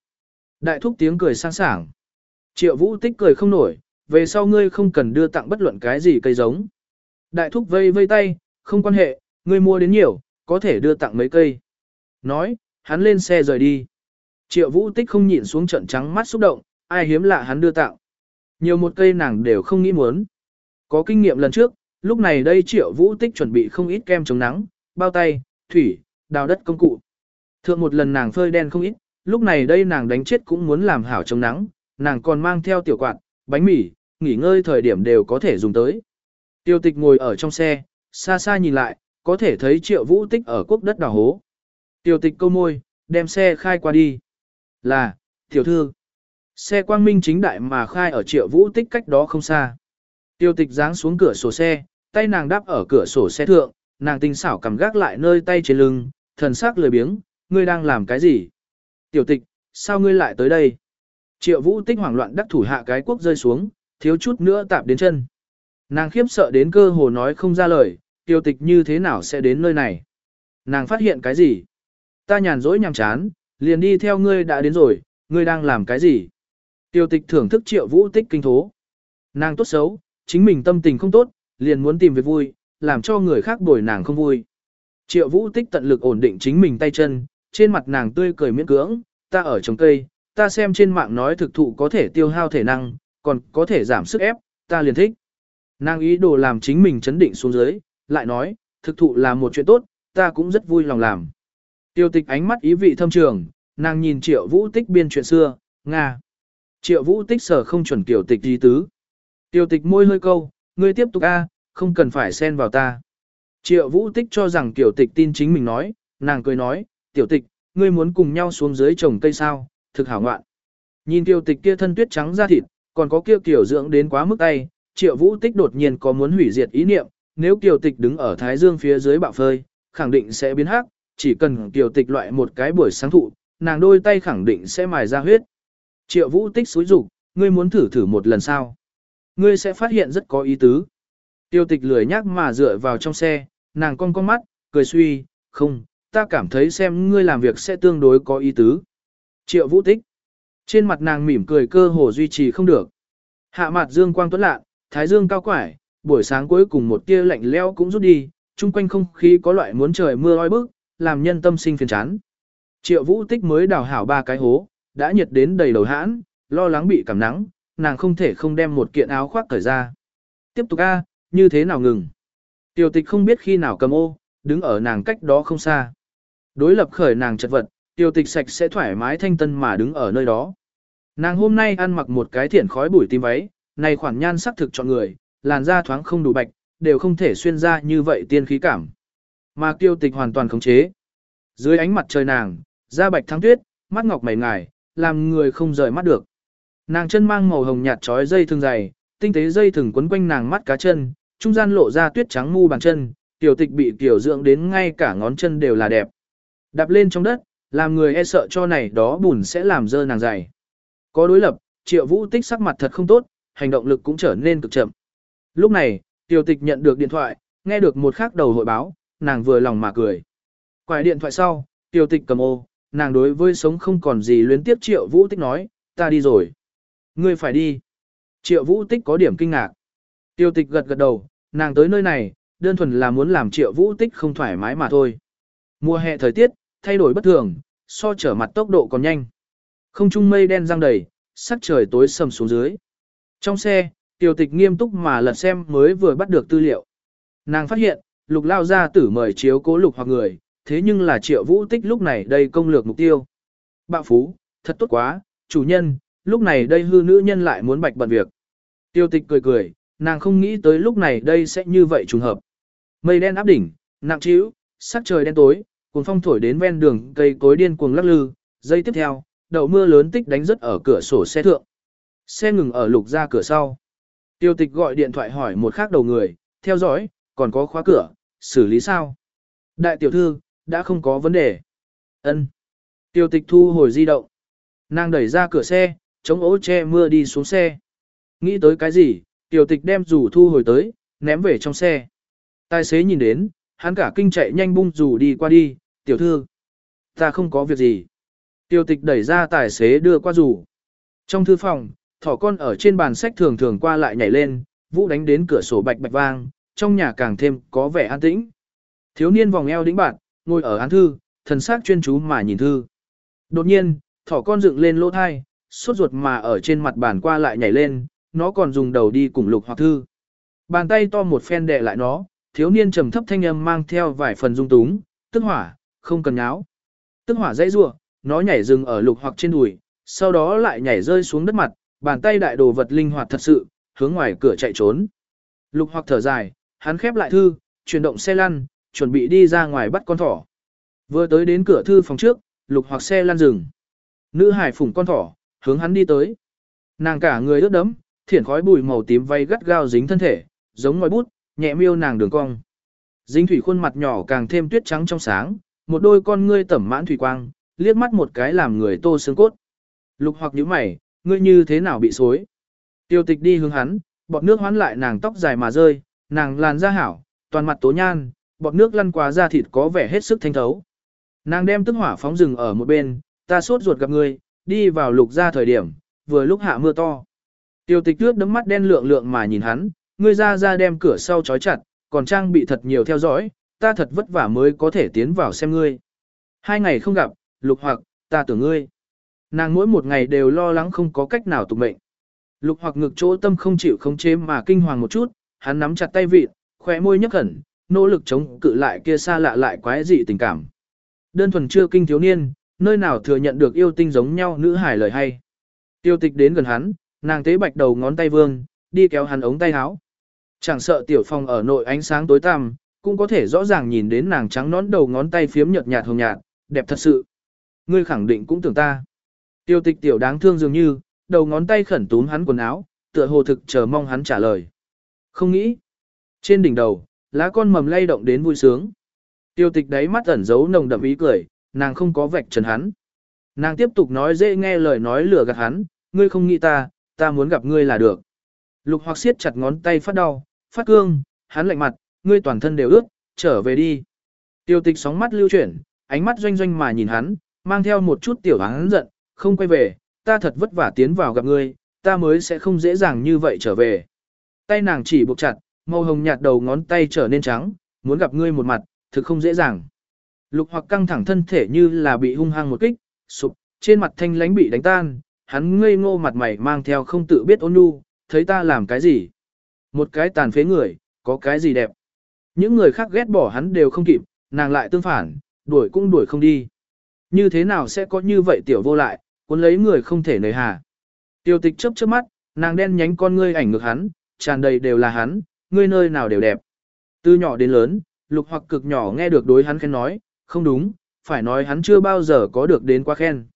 Đại thúc tiếng cười sang sảng. Triệu vũ tích cười không nổi, về sau ngươi không cần đưa tặng bất luận cái gì cây giống. Đại thúc vây vây tay, không quan hệ, ngươi mua đến nhiều, có thể đưa tặng mấy cây. Nói, hắn lên xe rời đi. Triệu vũ tích không nhịn xuống trận trắng mắt xúc động, ai hiếm lạ hắn đưa tặng. Nhiều một cây nàng đều không nghĩ muốn. Có kinh nghiệm lần trước, lúc này đây triệu vũ tích chuẩn bị không ít kem chống nắng, bao tay, thủy, đào đất công cụ. Thượng một lần nàng phơi đen không ít, lúc này đây nàng đánh chết cũng muốn làm hảo chống nắng, nàng còn mang theo tiểu quạt, bánh mì, nghỉ ngơi thời điểm đều có thể dùng tới. Tiêu tịch ngồi ở trong xe, xa xa nhìn lại, có thể thấy triệu vũ tích ở quốc đất đào hố. Tiêu tịch câu môi, đem xe khai qua đi. Là, tiểu thư. Xe quang minh chính đại mà khai ở triệu vũ tích cách đó không xa. Tiêu tịch giáng xuống cửa sổ xe, tay nàng đáp ở cửa sổ xe thượng, nàng tinh xảo cầm gác lại nơi tay trên lưng, thần sắc lười biếng, ngươi đang làm cái gì? Tiểu tịch, sao ngươi lại tới đây? Triệu vũ tích hoảng loạn đắc thủ hạ cái quốc rơi xuống, thiếu chút nữa tạp đến chân. Nàng khiếp sợ đến cơ hồ nói không ra lời, tiêu tịch như thế nào sẽ đến nơi này? Nàng phát hiện cái gì? Ta nhàn rỗi nhàm chán, liền đi theo ngươi đã đến rồi, ngươi đang làm cái gì? Tiêu tịch thưởng thức triệu vũ tích kinh thố. Nàng tốt xấu, chính mình tâm tình không tốt, liền muốn tìm việc vui, làm cho người khác bồi nàng không vui. Triệu vũ tích tận lực ổn định chính mình tay chân, trên mặt nàng tươi cười miễn cưỡng, ta ở trồng cây, ta xem trên mạng nói thực thụ có thể tiêu hao thể năng, còn có thể giảm sức ép, ta liền thích. Nàng ý đồ làm chính mình chấn định xuống dưới, lại nói, thực thụ là một chuyện tốt, ta cũng rất vui lòng làm. Tiêu tịch ánh mắt ý vị thâm trường, nàng nhìn triệu vũ tích biên chuyện xưa, Nga. Triệu vũ tích sở không chuẩn tiểu tịch gì tứ. Tiêu tịch môi hơi câu, ngươi tiếp tục a, không cần phải xen vào ta. Triệu vũ tích cho rằng tiểu tịch tin chính mình nói, nàng cười nói, tiểu tịch, ngươi muốn cùng nhau xuống dưới trồng cây sao, thực hảo ngoạn. Nhìn Tiêu tịch kia thân tuyết trắng da thịt, còn có kia kiểu dưỡng đến quá mức tay, triệu vũ tích đột nhiên có muốn hủy diệt ý niệm, nếu kiều tịch đứng ở thái dương phía dưới bạo phơi, khẳng định sẽ biến hắc, chỉ cần kiều tịch loại một cái buổi sáng thụ, nàng đôi tay khẳng định sẽ mài ra huyết. Triệu vũ tích xúi rục, ngươi muốn thử thử một lần sao? Ngươi sẽ phát hiện rất có ý tứ. Tiêu tịch lười nhắc mà dựa vào trong xe, nàng con con mắt, cười suy, không, ta cảm thấy xem ngươi làm việc sẽ tương đối có ý tứ. Triệu vũ tích. Trên mặt nàng mỉm cười cơ hồ duy trì không được. Hạ mặt dương quang tuấn lạ, thái dương cao quải, buổi sáng cuối cùng một tia lạnh leo cũng rút đi, chung quanh không khí có loại muốn trời mưa oi bức, làm nhân tâm sinh phiền chán. Triệu vũ tích mới đào hảo ba cái hố, đã nhiệt đến đầy đầu hãn, lo lắng bị cảm nắng, nàng không thể không đem một kiện áo khoác cởi ra. Tiếp tục a, như thế nào ngừng. Tiểu tịch không biết khi nào cầm ô, đứng ở nàng cách đó không xa. Đối lập khởi nàng chật vật, tiểu tịch sạch sẽ thoải mái thanh tân mà đứng ở nơi đó. Nàng hôm nay ăn mặc một cái thiển khói bụi tím váy, này khoản nhan sắc thực chọn người, làn da thoáng không đủ bạch, đều không thể xuyên ra như vậy tiên khí cảm. Mà tiêu tịch hoàn toàn khống chế. Dưới ánh mặt trời nàng, da bạch thắng tuyết, mắt ngọc mày ngài, làm người không rời mắt được. Nàng chân mang màu hồng nhạt trói dây thừng dày, tinh tế dây thừng quấn quanh nàng mắt cá chân, trung gian lộ ra tuyết trắng mu bàn chân, tiểu tịch bị tiểu dưỡng đến ngay cả ngón chân đều là đẹp. Đạp lên trong đất, làm người e sợ cho này đó bùn sẽ làm dơ nàng dày. Có đối lập, triệu vũ tích sắc mặt thật không tốt, hành động lực cũng trở nên cực chậm. Lúc này, tiểu tịch nhận được điện thoại, nghe được một khắc đầu hội báo, nàng vừa lòng mà cười. Quài điện thoại sau, tiểu tịch cầm ô, nàng đối với sống không còn gì luyến tiếp triệu vũ tích nói, ta đi rồi. Ngươi phải đi. Triệu vũ tích có điểm kinh ngạc. Tiêu tịch gật gật đầu, nàng tới nơi này, đơn thuần là muốn làm triệu vũ tích không thoải mái mà thôi. Mùa hè thời tiết, thay đổi bất thường, so trở mặt tốc độ còn nhanh. Không trung mây đen răng đầy, sắc trời tối sầm xuống dưới. Trong xe, tiêu tịch nghiêm túc mà lật xem mới vừa bắt được tư liệu. Nàng phát hiện, lục lao ra tử mời chiếu cố lục hoặc người, thế nhưng là triệu vũ tích lúc này đây công lược mục tiêu. Bạo phú, thật tốt quá, chủ nhân, lúc này đây hư nữ nhân lại muốn bạch bận việc. Tiêu tịch cười cười, nàng không nghĩ tới lúc này đây sẽ như vậy trùng hợp. Mây đen áp đỉnh, nặng trĩu, sắc trời đen tối, cuồng phong thổi đến ven đường cây cối điên cuồng lắc lư, giây tiếp theo, đậu mưa lớn tích đánh rất ở cửa sổ xe thượng. Xe ngừng ở lục ra cửa sau. Tiêu tịch gọi điện thoại hỏi một khác đầu người, theo dõi, còn có khóa cửa, xử lý sao? Đại tiểu thư, đã không có vấn đề. Ân. Tiêu tịch thu hồi di động. Nàng đẩy ra cửa xe, chống ố che mưa đi xuống xe. Nghĩ tới cái gì, tiểu tịch đem rủ thu hồi tới, ném về trong xe. Tài xế nhìn đến, hắn cả kinh chạy nhanh bung dù đi qua đi, tiểu thư. Ta không có việc gì. tiêu tịch đẩy ra tài xế đưa qua dù Trong thư phòng, thỏ con ở trên bàn sách thường thường qua lại nhảy lên, vũ đánh đến cửa sổ bạch bạch vang, trong nhà càng thêm có vẻ an tĩnh. Thiếu niên vòng eo đĩnh bạn, ngồi ở án thư, thần sắc chuyên chú mà nhìn thư. Đột nhiên, thỏ con dựng lên lỗ thai, sốt ruột mà ở trên mặt bàn qua lại nhảy lên, nó còn dùng đầu đi cùng lục hoặc thư. Bàn tay to một phen đè lại nó, thiếu niên trầm thấp thanh âm mang theo vài phần dung túng, tức hỏa, không cần nháo. Tức hỏa dãy rua, nó nhảy dừng ở lục hoặc trên đùi, sau đó lại nhảy rơi xuống đất mặt, bàn tay đại đồ vật linh hoạt thật sự, hướng ngoài cửa chạy trốn. Lục hoặc thở dài, hắn khép lại thư, chuyển động xe lăn, chuẩn bị đi ra ngoài bắt con thỏ. Vừa tới đến cửa thư phòng trước, lục hoặc xe lăn dừng. Nữ hải phủng con thỏ, hướng hắn đi tới. Nàng cả người ướt đẫm, thiển khói bụi màu tím vây gắt gao dính thân thể, giống ngòi bút, nhẹ miêu nàng đường cong. Dính thủy khuôn mặt nhỏ càng thêm tuyết trắng trong sáng, một đôi con ngươi tẩm mãn thủy quang, liếc mắt một cái làm người tô xương cốt. Lục hoặc nhíu mày, ngươi như thế nào bị xối? Tiêu tịch đi hướng hắn, bọt nước hoán lại nàng tóc dài mà rơi, nàng làn da hảo, toàn mặt tố nhan, bọt nước lăn qua da thịt có vẻ hết sức thanh thấu. Nàng đem tức hỏa phóng rừng ở một bên, ta sốt ruột gặp ngươi, đi vào lục ra thời điểm, vừa lúc hạ mưa to. Tiêu tịch tước đấm mắt đen lượng lượng mà nhìn hắn, ngươi ra ra đem cửa sau trói chặt, còn trang bị thật nhiều theo dõi, ta thật vất vả mới có thể tiến vào xem ngươi. Hai ngày không gặp, lục hoặc, ta tưởng ngươi. Nàng mỗi một ngày đều lo lắng không có cách nào tục mệnh. Lục hoặc ngực chỗ tâm không chịu khống chế mà kinh hoàng một chút, hắn nắm chặt tay vịt, khóe môi nhấc hẳn, nỗ lực chống cự lại kia xa lạ lại quái dị tình cảm. Đơn thuần chưa kinh thiếu niên, nơi nào thừa nhận được yêu tinh giống nhau nữ hải lời hay. Tiêu tịch đến gần hắn, nàng tế bạch đầu ngón tay vương, đi kéo hắn ống tay áo. Chẳng sợ tiểu phong ở nội ánh sáng tối tăm, cũng có thể rõ ràng nhìn đến nàng trắng nón đầu ngón tay phiếm nhợt nhạt hồng nhạt, đẹp thật sự. Ngươi khẳng định cũng tưởng ta. Tiêu tịch tiểu đáng thương dường như, đầu ngón tay khẩn túm hắn quần áo, tựa hồ thực chờ mong hắn trả lời. Không nghĩ. Trên đỉnh đầu, lá con mầm lay động đến vui sướng. Tiêu tịch đáy mắt ẩn giấu nồng đậm ý cười, nàng không có vạch trần hắn. Nàng tiếp tục nói dễ nghe lời nói lừa gạt hắn, ngươi không nghĩ ta, ta muốn gặp ngươi là được. Lục hoặc siết chặt ngón tay phát đau, phát cương, hắn lạnh mặt, ngươi toàn thân đều ướt, trở về đi. Tiêu tịch sóng mắt lưu chuyển, ánh mắt doanh doanh mà nhìn hắn, mang theo một chút tiểu hắn giận, không quay về, ta thật vất vả tiến vào gặp ngươi, ta mới sẽ không dễ dàng như vậy trở về. Tay nàng chỉ buộc chặt, màu hồng nhạt đầu ngón tay trở nên trắng, muốn gặp ngươi một mặt, thực không dễ dàng. Lục hoặc căng thẳng thân thể như là bị hung hăng một kích, sụp, trên mặt thanh lánh bị đánh tan, hắn ngây ngô mặt mày mang theo không tự biết ôn nhu, thấy ta làm cái gì. Một cái tàn phế người, có cái gì đẹp. Những người khác ghét bỏ hắn đều không kịp, nàng lại tương phản, đuổi cũng đuổi không đi. Như thế nào sẽ có như vậy tiểu vô lại, cuốn lấy người không thể nời hà. Tiêu tịch chớp chớp mắt, nàng đen nhánh con ngươi ảnh ngược hắn, tràn đầy đều là hắn, ngươi nơi nào đều đẹp. Từ nhỏ đến lớn, lục hoặc cực nhỏ nghe được đối hắn khen nói, không đúng, phải nói hắn chưa bao giờ có được đến quá khen.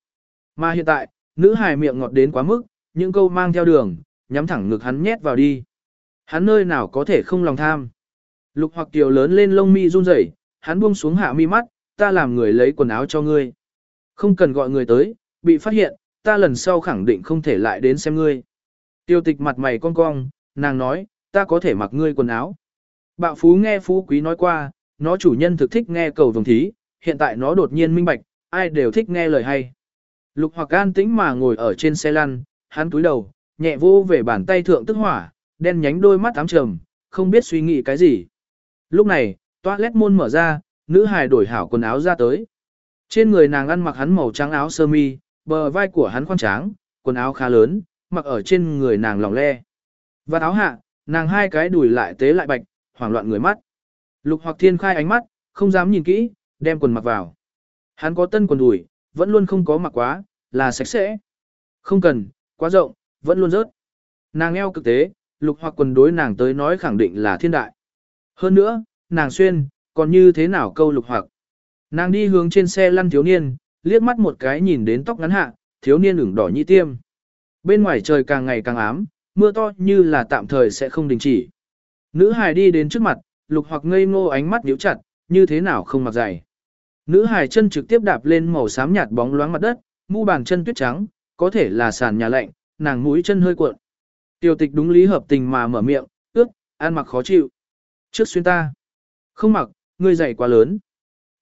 Mà hiện tại, nữ hài miệng ngọt đến quá mức, những câu mang theo đường, nhắm thẳng ngực hắn nhét vào đi. Hắn nơi nào có thể không lòng tham. Lục hoặc kiều lớn lên lông mi run rẩy, hắn buông xuống hạ mi mắt, ta làm người lấy quần áo cho ngươi. Không cần gọi người tới, bị phát hiện, ta lần sau khẳng định không thể lại đến xem ngươi. Tiêu tịch mặt mày cong cong, nàng nói, ta có thể mặc ngươi quần áo. Bạo phú nghe phú quý nói qua, nó chủ nhân thực thích nghe cầu vồng thí, hiện tại nó đột nhiên minh bạch, ai đều thích nghe lời hay. Lục hoặc an tĩnh mà ngồi ở trên xe lăn, hắn túi đầu, nhẹ vô về bàn tay thượng tức hỏa, đen nhánh đôi mắt ám trầm, không biết suy nghĩ cái gì. Lúc này, toilet môn mở ra, nữ hài đổi hảo quần áo ra tới. Trên người nàng ăn mặc hắn màu trắng áo sơ mi, bờ vai của hắn khoan tráng, quần áo khá lớn, mặc ở trên người nàng lỏng le. Và áo hạ, nàng hai cái đùi lại tế lại bạch, hoảng loạn người mắt. Lục hoặc thiên khai ánh mắt, không dám nhìn kỹ, đem quần mặc vào. Hắn có tân quần đùi, vẫn luôn không có mặc quá, là sạch sẽ. Không cần, quá rộng, vẫn luôn rớt. Nàng eo cực tế, lục hoặc quần đối nàng tới nói khẳng định là thiên đại. Hơn nữa, nàng xuyên, còn như thế nào câu lục hoặc. Nàng đi hướng trên xe lăn thiếu niên, liếc mắt một cái nhìn đến tóc ngắn hạ, thiếu niên ửng đỏ nhĩ tiêm. Bên ngoài trời càng ngày càng ám, mưa to như là tạm thời sẽ không đình chỉ. Nữ hài đi đến trước mặt, lục hoặc ngây ngô ánh mắt nhíu chặt, như thế nào không mặc giày. Nữ hài chân trực tiếp đạp lên màu xám nhạt bóng loáng mặt đất, mu bàn chân tuyết trắng, có thể là sàn nhà lạnh, nàng mũi chân hơi cuộn. Tiêu tịch đúng lý hợp tình mà mở miệng, ước, ăn mặc khó chịu. Trước xuyên ta. Không mặc, ngươi dày quá lớn.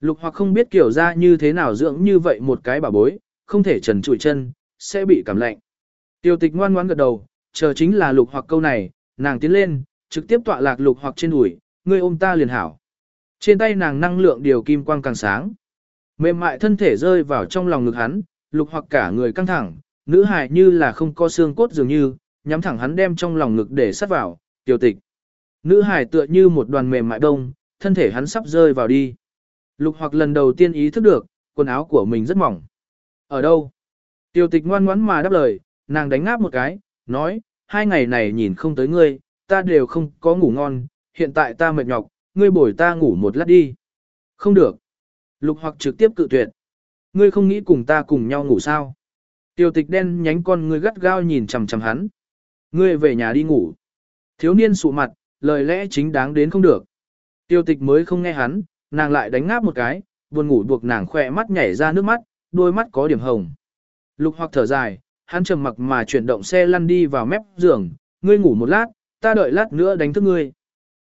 Lục hoặc không biết kiểu ra như thế nào dưỡng như vậy một cái bà bối, không thể trần trụi chân, sẽ bị cảm lạnh. Tiêu tịch ngoan ngoãn gật đầu, chờ chính là lục hoặc câu này, nàng tiến lên, trực tiếp tọa lạc lục hoặc trên đùi, ngươi ôm ta liền hảo. Trên tay nàng năng lượng điều kim quang càng sáng. Mềm mại thân thể rơi vào trong lòng ngực hắn, lục hoặc cả người căng thẳng, nữ hài như là không có xương cốt dường như, nhắm thẳng hắn đem trong lòng ngực để sát vào, tiêu tịch. Nữ hài tựa như một đoàn mềm mại đông, thân thể hắn sắp rơi vào đi. Lục hoặc lần đầu tiên ý thức được, quần áo của mình rất mỏng. Ở đâu? Tiêu tịch ngoan ngoãn mà đáp lời, nàng đánh ngáp một cái, nói, hai ngày này nhìn không tới ngươi, ta đều không có ngủ ngon, hiện tại ta mệt nhọc, ngươi bồi ta ngủ một lát đi. Không được. Lục hoặc trực tiếp cự tuyệt. Ngươi không nghĩ cùng ta cùng nhau ngủ sao? Tiêu tịch đen nhánh con ngươi gắt gao nhìn chằm chằm hắn. Ngươi về nhà đi ngủ. Thiếu niên sụ mặt, lời lẽ chính đáng đến không được. Tiêu tịch mới không nghe hắn, nàng lại đánh ngáp một cái, buồn ngủ buộc nàng khỏe mắt nhảy ra nước mắt, đôi mắt có điểm hồng. Lục hoặc thở dài, hắn trầm mặc mà chuyển động xe lăn đi vào mép giường, ngươi ngủ một lát, ta đợi lát nữa đánh thức ngươi.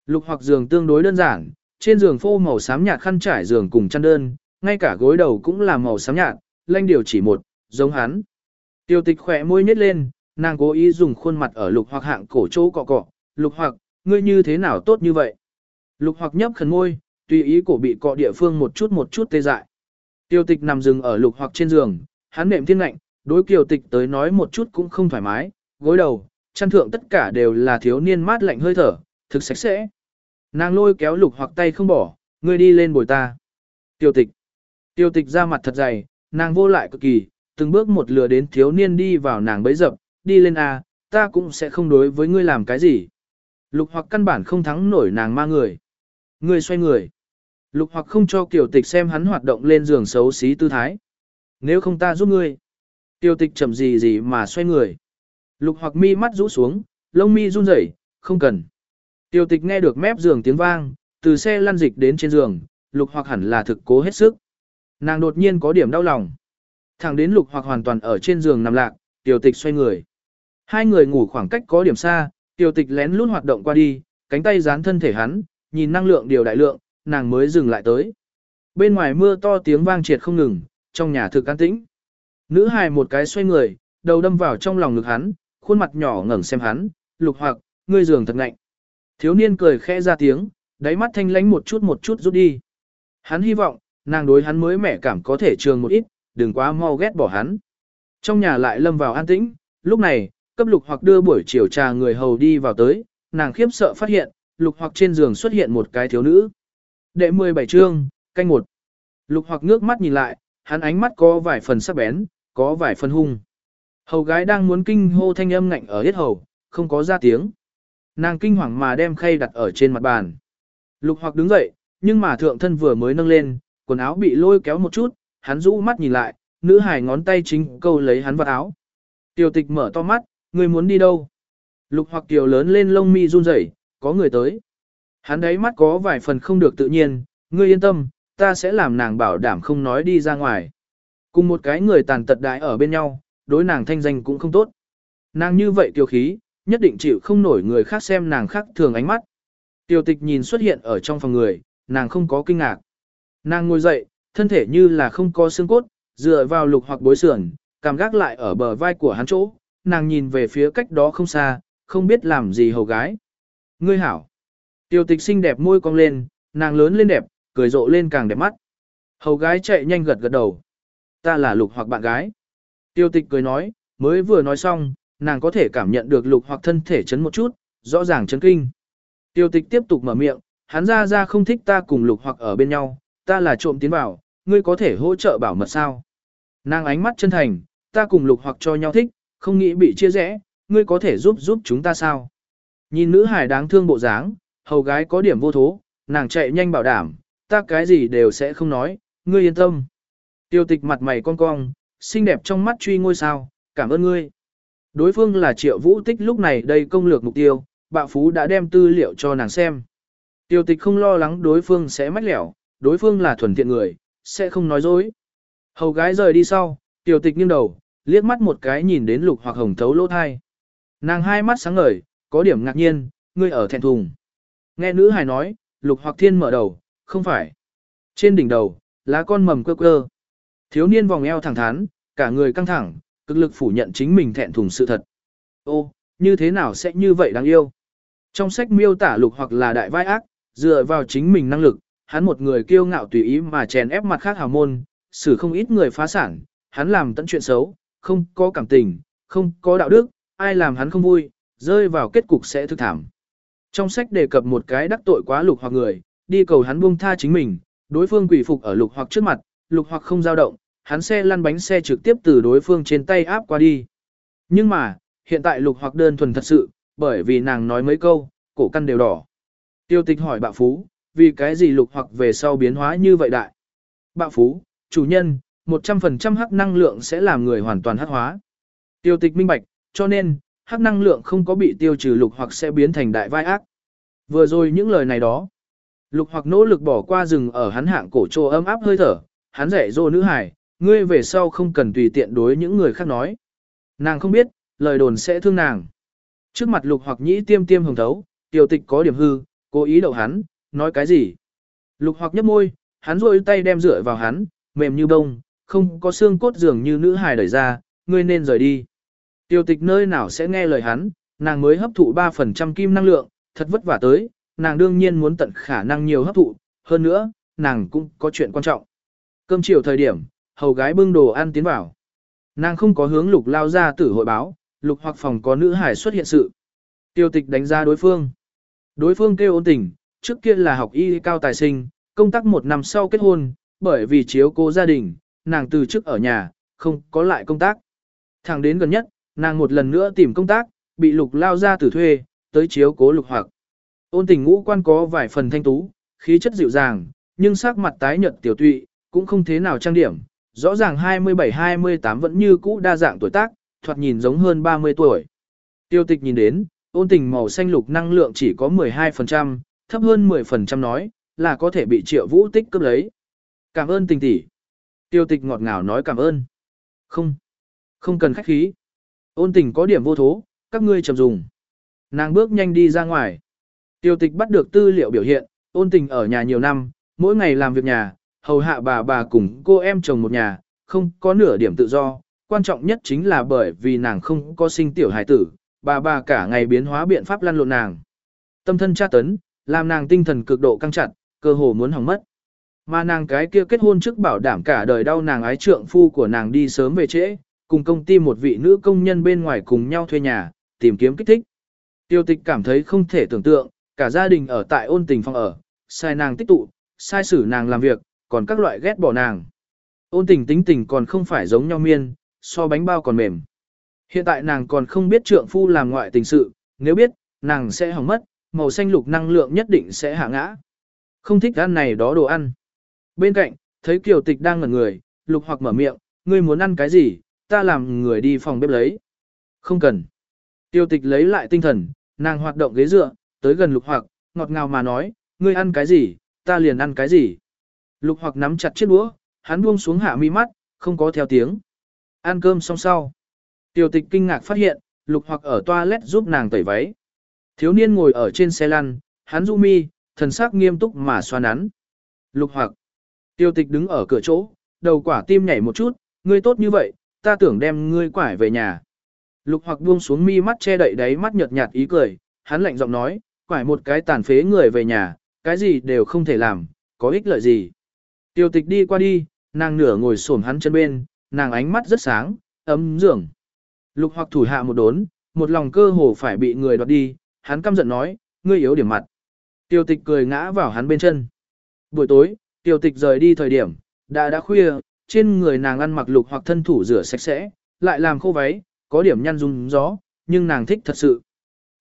Lục hoặc giường tương đối đơn giản, trên giường phô màu xám nhạt khăn trải giường cùng chăn đơn, ngay cả gối đầu cũng là màu xám nhạt, lanh điều chỉ một, giống hắn. Tiêu tịch khỏe môi nhếch lên, nàng cố ý dùng khuôn mặt ở lục hoặc hạng cổ chỗ cọ cọ, lục hoặc, ngươi như thế nào tốt như vậy? Lục hoặc nhấp khẩn môi, tùy ý cổ bị cọ địa phương một chút một chút tê dại. Tiêu tịch nằm dừng ở lục hoặc trên giường, hắn nệm thiên lạnh, đối kiều tịch tới nói một chút cũng không thoải mái, gối đầu, chăn thượng tất cả đều là thiếu niên mát lạnh hơi thở, thực sạch sẽ. Nàng lôi kéo lục hoặc tay không bỏ, ngươi đi lên bồi ta. Tiêu tịch. Tiêu tịch ra mặt thật dày, nàng vô lại cực kỳ, từng bước một lừa đến thiếu niên đi vào nàng bấy dập, đi lên a, ta cũng sẽ không đối với ngươi làm cái gì. Lục hoặc căn bản không thắng nổi nàng ma người. Ngươi xoay người. Lục hoặc không cho kiểu tịch xem hắn hoạt động lên giường xấu xí tư thái. Nếu không ta giúp ngươi. Tiểu tịch chậm gì gì mà xoay người. Lục hoặc mi mắt rũ xuống, lông mi run rẩy, không cần. Tiểu tịch nghe được mép giường tiếng vang, từ xe lăn dịch đến trên giường, lục hoặc hẳn là thực cố hết sức. Nàng đột nhiên có điểm đau lòng. Thẳng đến lục hoặc hoàn toàn ở trên giường nằm lạc, Tiểu tịch xoay người. Hai người ngủ khoảng cách có điểm xa, tiêu tịch lén lút hoạt động qua đi, cánh tay dán thân thể hắn, nhìn năng lượng điều đại lượng, nàng mới dừng lại tới. Bên ngoài mưa to tiếng vang triệt không ngừng, trong nhà thực an tĩnh. Nữ hài một cái xoay người, đầu đâm vào trong lòng ngực hắn, khuôn mặt nhỏ ngẩng xem hắn, lục hoặc, ngươi giường thật ngạnh. Thiếu niên cười khẽ ra tiếng, đáy mắt thanh lánh một chút một chút rút đi. Hắn hy vọng, nàng đối hắn mới mẻ cảm có thể trường một ít, đừng quá mau ghét bỏ hắn. Trong nhà lại lâm vào an tĩnh, lúc này, cấp lục hoặc đưa buổi chiều trà người hầu đi vào tới, nàng khiếp sợ phát hiện, lục hoặc trên giường xuất hiện một cái thiếu nữ. Đệ 17 chương, canh một. Lục hoặc ngước mắt nhìn lại, hắn ánh mắt có vài phần sắc bén, có vài phần hung. Hầu gái đang muốn kinh hô thanh âm ngạnh ở hết hầu, không có ra tiếng. Nàng kinh hoàng mà đem khay đặt ở trên mặt bàn. Lục hoặc đứng dậy, nhưng mà thượng thân vừa mới nâng lên, quần áo bị lôi kéo một chút, hắn rũ mắt nhìn lại, nữ hài ngón tay chính câu lấy hắn vào áo. Tiểu tịch mở to mắt, người muốn đi đâu? Lục hoặc tiểu lớn lên lông mi run rẩy, có người tới. Hắn đấy mắt có vài phần không được tự nhiên, ngươi yên tâm, ta sẽ làm nàng bảo đảm không nói đi ra ngoài. Cùng một cái người tàn tật đại ở bên nhau, đối nàng thanh danh cũng không tốt. Nàng như vậy kiêu khí, nhất định chịu không nổi người khác xem nàng khác thường ánh mắt. Tiêu tịch nhìn xuất hiện ở trong phòng người, nàng không có kinh ngạc. Nàng ngồi dậy, thân thể như là không có xương cốt, dựa vào lục hoặc bối sườn, cảm gác lại ở bờ vai của hắn chỗ, nàng nhìn về phía cách đó không xa, không biết làm gì hầu gái. Ngươi hảo. Tiêu tịch xinh đẹp môi cong lên, nàng lớn lên đẹp, cười rộ lên càng đẹp mắt. Hầu gái chạy nhanh gật gật đầu. Ta là lục hoặc bạn gái. Tiêu tịch cười nói, mới vừa nói xong, nàng có thể cảm nhận được lục hoặc thân thể chấn một chút, rõ ràng chấn kinh. Tiêu tịch tiếp tục mở miệng, hắn ra ra không thích ta cùng lục hoặc ở bên nhau, ta là trộm tiến vào, ngươi có thể hỗ trợ bảo mật sao. Nàng ánh mắt chân thành, ta cùng lục hoặc cho nhau thích, không nghĩ bị chia rẽ, ngươi có thể giúp giúp chúng ta sao. Nhìn nữ hải đáng thương bộ dáng, hầu gái có điểm vô thố, nàng chạy nhanh bảo đảm, ta cái gì đều sẽ không nói, ngươi yên tâm. Tiêu tịch mặt mày con cong, xinh đẹp trong mắt truy ngôi sao, cảm ơn ngươi. Đối phương là triệu vũ tích lúc này đây công lược mục tiêu, bạo phú đã đem tư liệu cho nàng xem. Tiêu tịch không lo lắng đối phương sẽ mách lẻo, đối phương là thuần thiện người, sẽ không nói dối. Hầu gái rời đi sau, tiêu tịch nghiêng đầu, liếc mắt một cái nhìn đến lục hoặc hồng thấu lỗ thai. Nàng hai mắt sáng ngời, có điểm ngạc nhiên, ngươi ở thẹn thùng. Nghe nữ hài nói, lục hoặc thiên mở đầu, không phải. Trên đỉnh đầu, lá con mầm cơ cơ. Thiếu niên vòng eo thẳng thắn, cả người căng thẳng, cực lực phủ nhận chính mình thẹn thùng sự thật. Ô, như thế nào sẽ như vậy đáng yêu? Trong sách miêu tả lục hoặc là đại vai ác, dựa vào chính mình năng lực, hắn một người kiêu ngạo tùy ý mà chèn ép mặt khác hào môn, xử không ít người phá sản, hắn làm tận chuyện xấu, không có cảm tình, không có đạo đức, ai làm hắn không vui, rơi vào kết cục sẽ thức thảm. Trong sách đề cập một cái đắc tội quá lục hoặc người, đi cầu hắn buông tha chính mình, đối phương quỷ phục ở lục hoặc trước mặt, lục hoặc không dao động, hắn xe lăn bánh xe trực tiếp từ đối phương trên tay áp qua đi. Nhưng mà, hiện tại lục hoặc đơn thuần thật sự, bởi vì nàng nói mấy câu, cổ căn đều đỏ. Tiêu tịch hỏi bạo phú, vì cái gì lục hoặc về sau biến hóa như vậy đại? Bạo phú, chủ nhân, 100% hắc năng lượng sẽ làm người hoàn toàn hắc hóa. Tiêu tịch minh bạch, cho nên, hắc năng lượng không có bị tiêu trừ lục hoặc sẽ biến thành đại vai ác. Vừa rồi những lời này đó, lục hoặc nỗ lực bỏ qua rừng ở hắn hạng cổ trô ấm áp hơi thở, hắn dạy dỗ nữ hải, ngươi về sau không cần tùy tiện đối những người khác nói. Nàng không biết, lời đồn sẽ thương nàng. Trước mặt lục hoặc nhĩ tiêm tiêm hồng thấu, tiểu tịch có điểm hư, cố ý đậu hắn, nói cái gì. Lục hoặc nhấp môi, hắn rôi tay đem rửa vào hắn, mềm như bông, không có xương cốt dường như nữ hài đẩy ra, ngươi nên rời đi. tiêu tịch nơi nào sẽ nghe lời hắn, nàng mới hấp thụ 3% kim năng lượng, thật vất vả tới, nàng đương nhiên muốn tận khả năng nhiều hấp thụ, hơn nữa, nàng cũng có chuyện quan trọng. Cơm chiều thời điểm, hầu gái bưng đồ ăn tiến vào. Nàng không có hướng lục lao ra tử hội báo, lục hoặc phòng có nữ hải xuất hiện sự. Tiêu tịch đánh giá đối phương. Đối phương kêu ôn tình, trước kia là học y cao tài sinh, công tác một năm sau kết hôn, bởi vì chiếu cố gia đình, nàng từ chức ở nhà, không có lại công tác. Thẳng đến gần nhất, nàng một lần nữa tìm công tác, bị lục lao ra từ thuê, tới chiếu cố lục hoặc. Ôn tình ngũ quan có vài phần thanh tú, khí chất dịu dàng, nhưng sắc mặt tái nhợt tiểu tụy, cũng không thế nào trang điểm, rõ ràng 27-28 vẫn như cũ đa dạng tuổi tác, thoạt nhìn giống hơn 30 tuổi. Tiêu tịch nhìn đến, ôn tình màu xanh lục năng lượng chỉ có 12%, thấp hơn 10% nói, là có thể bị triệu vũ tích cướp lấy. Cảm ơn tình tỷ. Tiêu tịch ngọt ngào nói cảm ơn. Không, không cần khách khí. Ôn tình có điểm vô thố, các ngươi chậm dùng. Nàng bước nhanh đi ra ngoài. Tiêu tịch bắt được tư liệu biểu hiện, ôn tình ở nhà nhiều năm, mỗi ngày làm việc nhà, hầu hạ bà bà cùng cô em chồng một nhà, không có nửa điểm tự do, quan trọng nhất chính là bởi vì nàng không có sinh tiểu hài tử, bà bà cả ngày biến hóa biện pháp lăn lộn nàng. Tâm thân tra tấn, làm nàng tinh thần cực độ căng chặt, cơ hồ muốn hỏng mất. Mà nàng cái kia kết hôn trước bảo đảm cả đời đau nàng ái trượng phu của nàng đi sớm về trễ, cùng công ty một vị nữ công nhân bên ngoài cùng nhau thuê nhà, tìm kiếm kích thích. Tiêu tịch cảm thấy không thể tưởng tượng, cả gia đình ở tại ôn tình phòng ở, sai nàng tích tụ, sai xử nàng làm việc, còn các loại ghét bỏ nàng. Ôn tình tính tình còn không phải giống nhau miên, so bánh bao còn mềm. Hiện tại nàng còn không biết trượng phu làm ngoại tình sự, nếu biết, nàng sẽ hỏng mất, màu xanh lục năng lượng nhất định sẽ hạ ngã. Không thích ăn này đó đồ ăn. Bên cạnh, thấy Kiều Tịch đang ngẩn người, lục hoặc mở miệng, ngươi muốn ăn cái gì, ta làm người đi phòng bếp lấy. Không cần. Tiêu tịch lấy lại tinh thần, nàng hoạt động ghế dựa, tới gần lục hoặc, ngọt ngào mà nói, ngươi ăn cái gì, ta liền ăn cái gì. Lục hoặc nắm chặt chiếc đũa, hắn buông xuống hạ mi mắt, không có theo tiếng. Ăn cơm xong sau. Tiểu tịch kinh ngạc phát hiện, lục hoặc ở toilet giúp nàng tẩy váy. Thiếu niên ngồi ở trên xe lăn, hắn du mi, thần sắc nghiêm túc mà xoa nắn. Lục hoặc. Tiêu tịch đứng ở cửa chỗ, đầu quả tim nhảy một chút, ngươi tốt như vậy, ta tưởng đem ngươi quải về nhà. Lục hoặc buông xuống mi mắt che đậy đáy mắt nhợt nhạt ý cười, hắn lạnh giọng nói, quải một cái tàn phế người về nhà, cái gì đều không thể làm, có ích lợi gì. Tiêu tịch đi qua đi, nàng nửa ngồi xổm hắn chân bên, nàng ánh mắt rất sáng, ấm dưỡng. Lục hoặc thủ hạ một đốn, một lòng cơ hồ phải bị người đoạt đi, hắn căm giận nói, ngươi yếu điểm mặt. Tiêu tịch cười ngã vào hắn bên chân. Buổi tối, tiêu tịch rời đi thời điểm, đã đã khuya, trên người nàng ăn mặc lục hoặc thân thủ rửa sạch sẽ, lại làm khô váy, có điểm nhăn rung gió, nhưng nàng thích thật sự.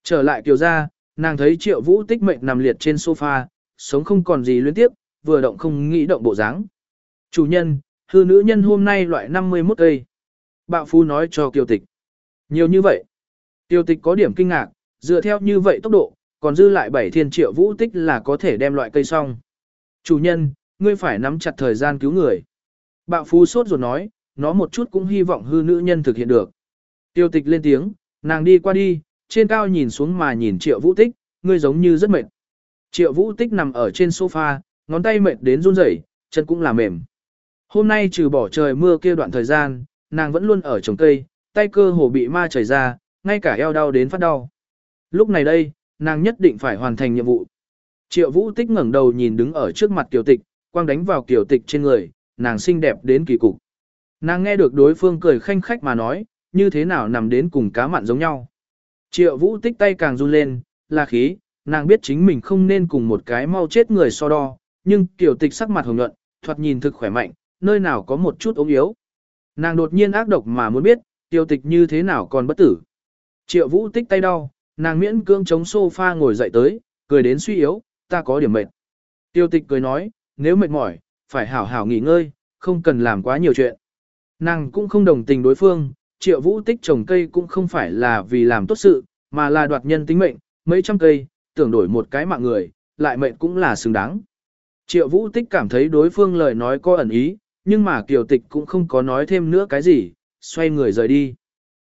Trở lại kiều ra, nàng thấy triệu vũ tích mệnh nằm liệt trên sofa, sống không còn gì liên tiếp, vừa động không nghĩ động bộ dáng. Chủ nhân, hư nữ nhân hôm nay loại 51 cây. Bạo phu nói cho kiều tịch. Nhiều như vậy. Tiêu tịch có điểm kinh ngạc, dựa theo như vậy tốc độ, còn dư lại 7 thiên triệu vũ tích là có thể đem loại cây xong. Chủ nhân, ngươi phải nắm chặt thời gian cứu người. Bạo phu sốt ruột nói, nó một chút cũng hy vọng hư nữ nhân thực hiện được. Tiêu tịch lên tiếng, nàng đi qua đi, trên cao nhìn xuống mà nhìn triệu vũ tích, ngươi giống như rất mệt. Triệu vũ tích nằm ở trên sofa, ngón tay mệt đến run rẩy, chân cũng là mềm. Hôm nay trừ bỏ trời mưa kia đoạn thời gian, nàng vẫn luôn ở trồng cây, tay cơ hồ bị ma chảy ra, ngay cả eo đau đến phát đau. Lúc này đây, nàng nhất định phải hoàn thành nhiệm vụ. Triệu vũ tích ngẩng đầu nhìn đứng ở trước mặt tiểu tịch, quang đánh vào kiều tịch trên người, nàng xinh đẹp đến kỳ cục. Nàng nghe được đối phương cười khanh khách mà nói, như thế nào nằm đến cùng cá mặn giống nhau. Triệu vũ tích tay càng run lên, là khí, nàng biết chính mình không nên cùng một cái mau chết người so đo, nhưng kiều tịch sắc mặt hồng nhuận, thoạt nhìn thực khỏe mạnh, nơi nào có một chút ốm yếu. Nàng đột nhiên ác độc mà muốn biết, tiểu tịch như thế nào còn bất tử. Triệu vũ tích tay đau, nàng miễn cưỡng chống sofa ngồi dậy tới, cười đến suy yếu, ta có điểm mệt. Tiêu tịch cười nói, nếu mệt mỏi, phải hảo hảo nghỉ ngơi, không cần làm quá nhiều chuyện. Nàng cũng không đồng tình đối phương, triệu vũ tích trồng cây cũng không phải là vì làm tốt sự, mà là đoạt nhân tính mệnh, mấy trăm cây, tưởng đổi một cái mạng người, lại mệnh cũng là xứng đáng. Triệu vũ tích cảm thấy đối phương lời nói có ẩn ý, nhưng mà kiều tịch cũng không có nói thêm nữa cái gì, xoay người rời đi.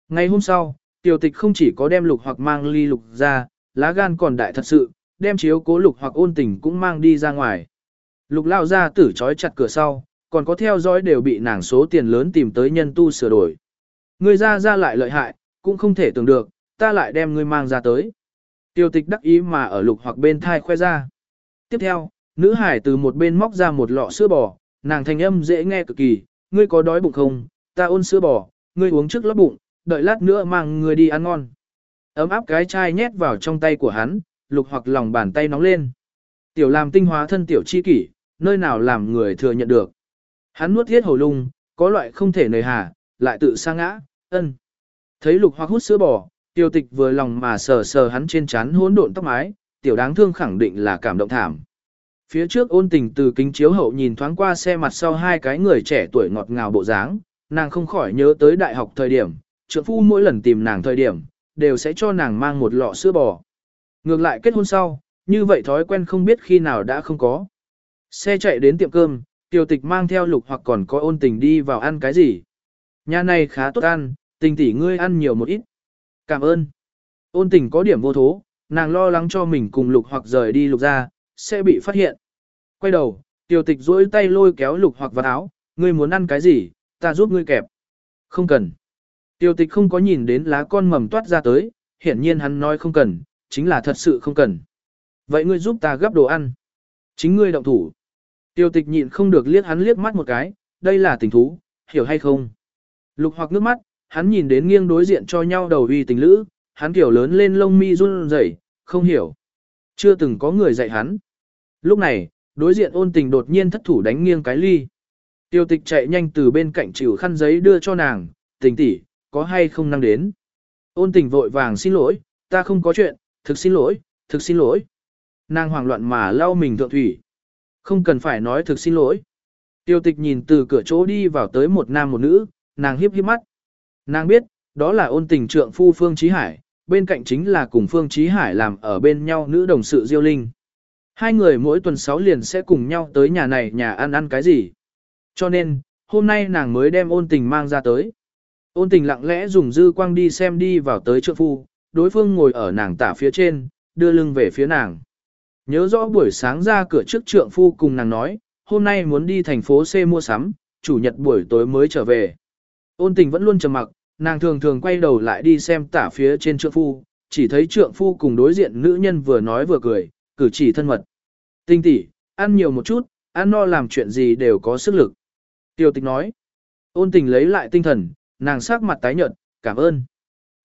Ngày hôm sau, kiều tịch không chỉ có đem lục hoặc mang ly lục ra, lá gan còn đại thật sự, đem chiếu cố lục hoặc ôn tình cũng mang đi ra ngoài. Lục lao ra tử trói chặt cửa sau, còn có theo dõi đều bị nàng số tiền lớn tìm tới nhân tu sửa đổi. Ngươi ra ra lại lợi hại, cũng không thể tưởng được, ta lại đem ngươi mang ra tới. Tiêu tịch đắc ý mà ở lục hoặc bên thai khoe ra. Tiếp theo, nữ hải từ một bên móc ra một lọ sữa bò, nàng thanh âm dễ nghe cực kỳ, ngươi có đói bụng không, ta ôn sữa bò, ngươi uống trước lót bụng, đợi lát nữa mang ngươi đi ăn ngon. Ấm áp cái chai nhét vào trong tay của hắn, lục hoặc lòng bàn tay nóng lên. Tiểu làm tinh hóa thân tiểu chi kỷ, nơi nào làm người thừa nhận được. Hắn nuốt thiết hầu lung, có loại không thể nời hà, lại tự sa ngã, ân. Thấy lục hoặc hút sữa bò, tiêu tịch vừa lòng mà sờ sờ hắn trên trán hỗn độn tóc mái, tiểu đáng thương khẳng định là cảm động thảm. Phía trước ôn tình từ kính chiếu hậu nhìn thoáng qua xe mặt sau hai cái người trẻ tuổi ngọt ngào bộ dáng, nàng không khỏi nhớ tới đại học thời điểm, trượng phu mỗi lần tìm nàng thời điểm, đều sẽ cho nàng mang một lọ sữa bò. Ngược lại kết hôn sau, như vậy thói quen không biết khi nào đã không có. Xe chạy đến tiệm cơm, tiểu tịch mang theo lục hoặc còn có ôn tình đi vào ăn cái gì. Nhà này khá tốt ăn, tình tỷ ngươi ăn nhiều một ít. Cảm ơn. Ôn tình có điểm vô thố, nàng lo lắng cho mình cùng lục hoặc rời đi lục ra, sẽ bị phát hiện. Quay đầu, tiểu tịch duỗi tay lôi kéo lục hoặc vào áo, ngươi muốn ăn cái gì, ta giúp ngươi kẹp. Không cần. Tiểu tịch không có nhìn đến lá con mầm toát ra tới, hiển nhiên hắn nói không cần, chính là thật sự không cần. Vậy ngươi giúp ta gấp đồ ăn. Chính ngươi động thủ. Tiêu tịch nhịn không được liếc hắn liếc mắt một cái, đây là tình thú, hiểu hay không? Lục hoặc nước mắt, hắn nhìn đến nghiêng đối diện cho nhau đầu uy tình lữ, hắn kiểu lớn lên lông mi run rẩy, không hiểu. Chưa từng có người dạy hắn. Lúc này, đối diện ôn tình đột nhiên thất thủ đánh nghiêng cái ly. Tiêu tịch chạy nhanh từ bên cạnh chịu khăn giấy đưa cho nàng, tình tỷ, có hay không năng đến. Ôn tình vội vàng xin lỗi, ta không có chuyện, thực xin lỗi, thực xin lỗi. Nàng hoảng loạn mà lau mình thượng thủy. Không cần phải nói thực xin lỗi. Tiêu tịch nhìn từ cửa chỗ đi vào tới một nam một nữ, nàng hiếp hiếp mắt. Nàng biết, đó là ôn tình trượng phu Phương Chí Hải, bên cạnh chính là cùng Phương Chí Hải làm ở bên nhau nữ đồng sự Diêu Linh. Hai người mỗi tuần sáu liền sẽ cùng nhau tới nhà này nhà ăn ăn cái gì. Cho nên, hôm nay nàng mới đem ôn tình mang ra tới. Ôn tình lặng lẽ dùng dư quang đi xem đi vào tới trượng phu, đối phương ngồi ở nàng tả phía trên, đưa lưng về phía nàng. Nhớ rõ buổi sáng ra cửa trước trượng phu cùng nàng nói, hôm nay muốn đi thành phố C mua sắm, chủ nhật buổi tối mới trở về. Ôn tình vẫn luôn trầm mặc, nàng thường thường quay đầu lại đi xem tả phía trên trượng phu, chỉ thấy trượng phu cùng đối diện nữ nhân vừa nói vừa cười, cử chỉ thân mật. Tinh tỷ, ăn nhiều một chút, ăn no làm chuyện gì đều có sức lực. Tiêu tịch nói. Ôn tình lấy lại tinh thần, nàng sắc mặt tái nhợt, cảm ơn.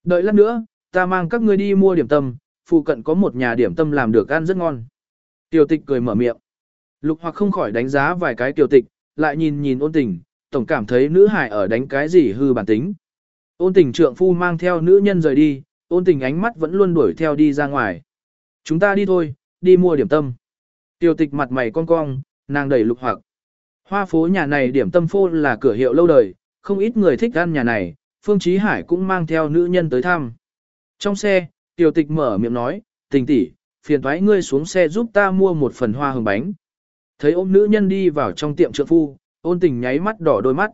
Đợi lát nữa, ta mang các ngươi đi mua điểm tâm, phụ cận có một nhà điểm tâm làm được ăn rất ngon. Tiểu tịch cười mở miệng. Lục hoặc không khỏi đánh giá vài cái tiểu tịch, lại nhìn nhìn ôn tình, tổng cảm thấy nữ hải ở đánh cái gì hư bản tính. Ôn tình trượng phu mang theo nữ nhân rời đi, ôn tình ánh mắt vẫn luôn đuổi theo đi ra ngoài. Chúng ta đi thôi, đi mua điểm tâm. Tiểu tịch mặt mày cong cong, nàng đẩy lục hoặc. Hoa phố nhà này điểm tâm phô là cửa hiệu lâu đời, không ít người thích ăn nhà này, Phương Chí Hải cũng mang theo nữ nhân tới thăm. Trong xe, tiểu tịch mở miệng nói, tình tỷ, phiền thoái ngươi xuống xe giúp ta mua một phần hoa hồng bánh. Thấy ôm nữ nhân đi vào trong tiệm trượng phu, ôn tình nháy mắt đỏ đôi mắt.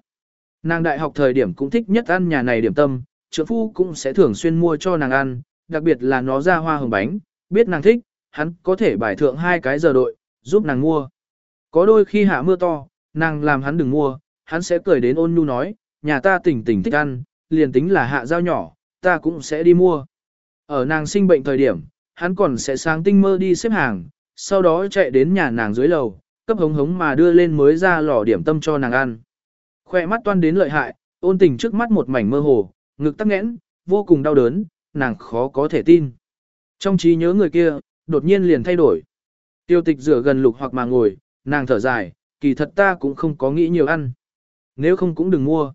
Nàng đại học thời điểm cũng thích nhất ăn nhà này điểm tâm, trượng phu cũng sẽ thường xuyên mua cho nàng ăn, đặc biệt là nó ra hoa hồng bánh, biết nàng thích, hắn có thể bài thượng hai cái giờ đội, giúp nàng mua. Có đôi khi hạ mưa to, nàng làm hắn đừng mua, hắn sẽ cười đến ôn nhu nói, nhà ta tỉnh tỉnh thích ăn, liền tính là hạ giao nhỏ, ta cũng sẽ đi mua. Ở nàng sinh bệnh thời điểm, hắn còn sẽ sáng tinh mơ đi xếp hàng, sau đó chạy đến nhà nàng dưới lầu, cấp hống hống mà đưa lên mới ra lò điểm tâm cho nàng ăn. Khoe mắt toan đến lợi hại, ôn tình trước mắt một mảnh mơ hồ, ngực tắc nghẽn, vô cùng đau đớn, nàng khó có thể tin. Trong trí nhớ người kia, đột nhiên liền thay đổi. Tiêu tịch rửa gần lục hoặc mà ngồi, nàng thở dài, kỳ thật ta cũng không có nghĩ nhiều ăn. Nếu không cũng đừng mua.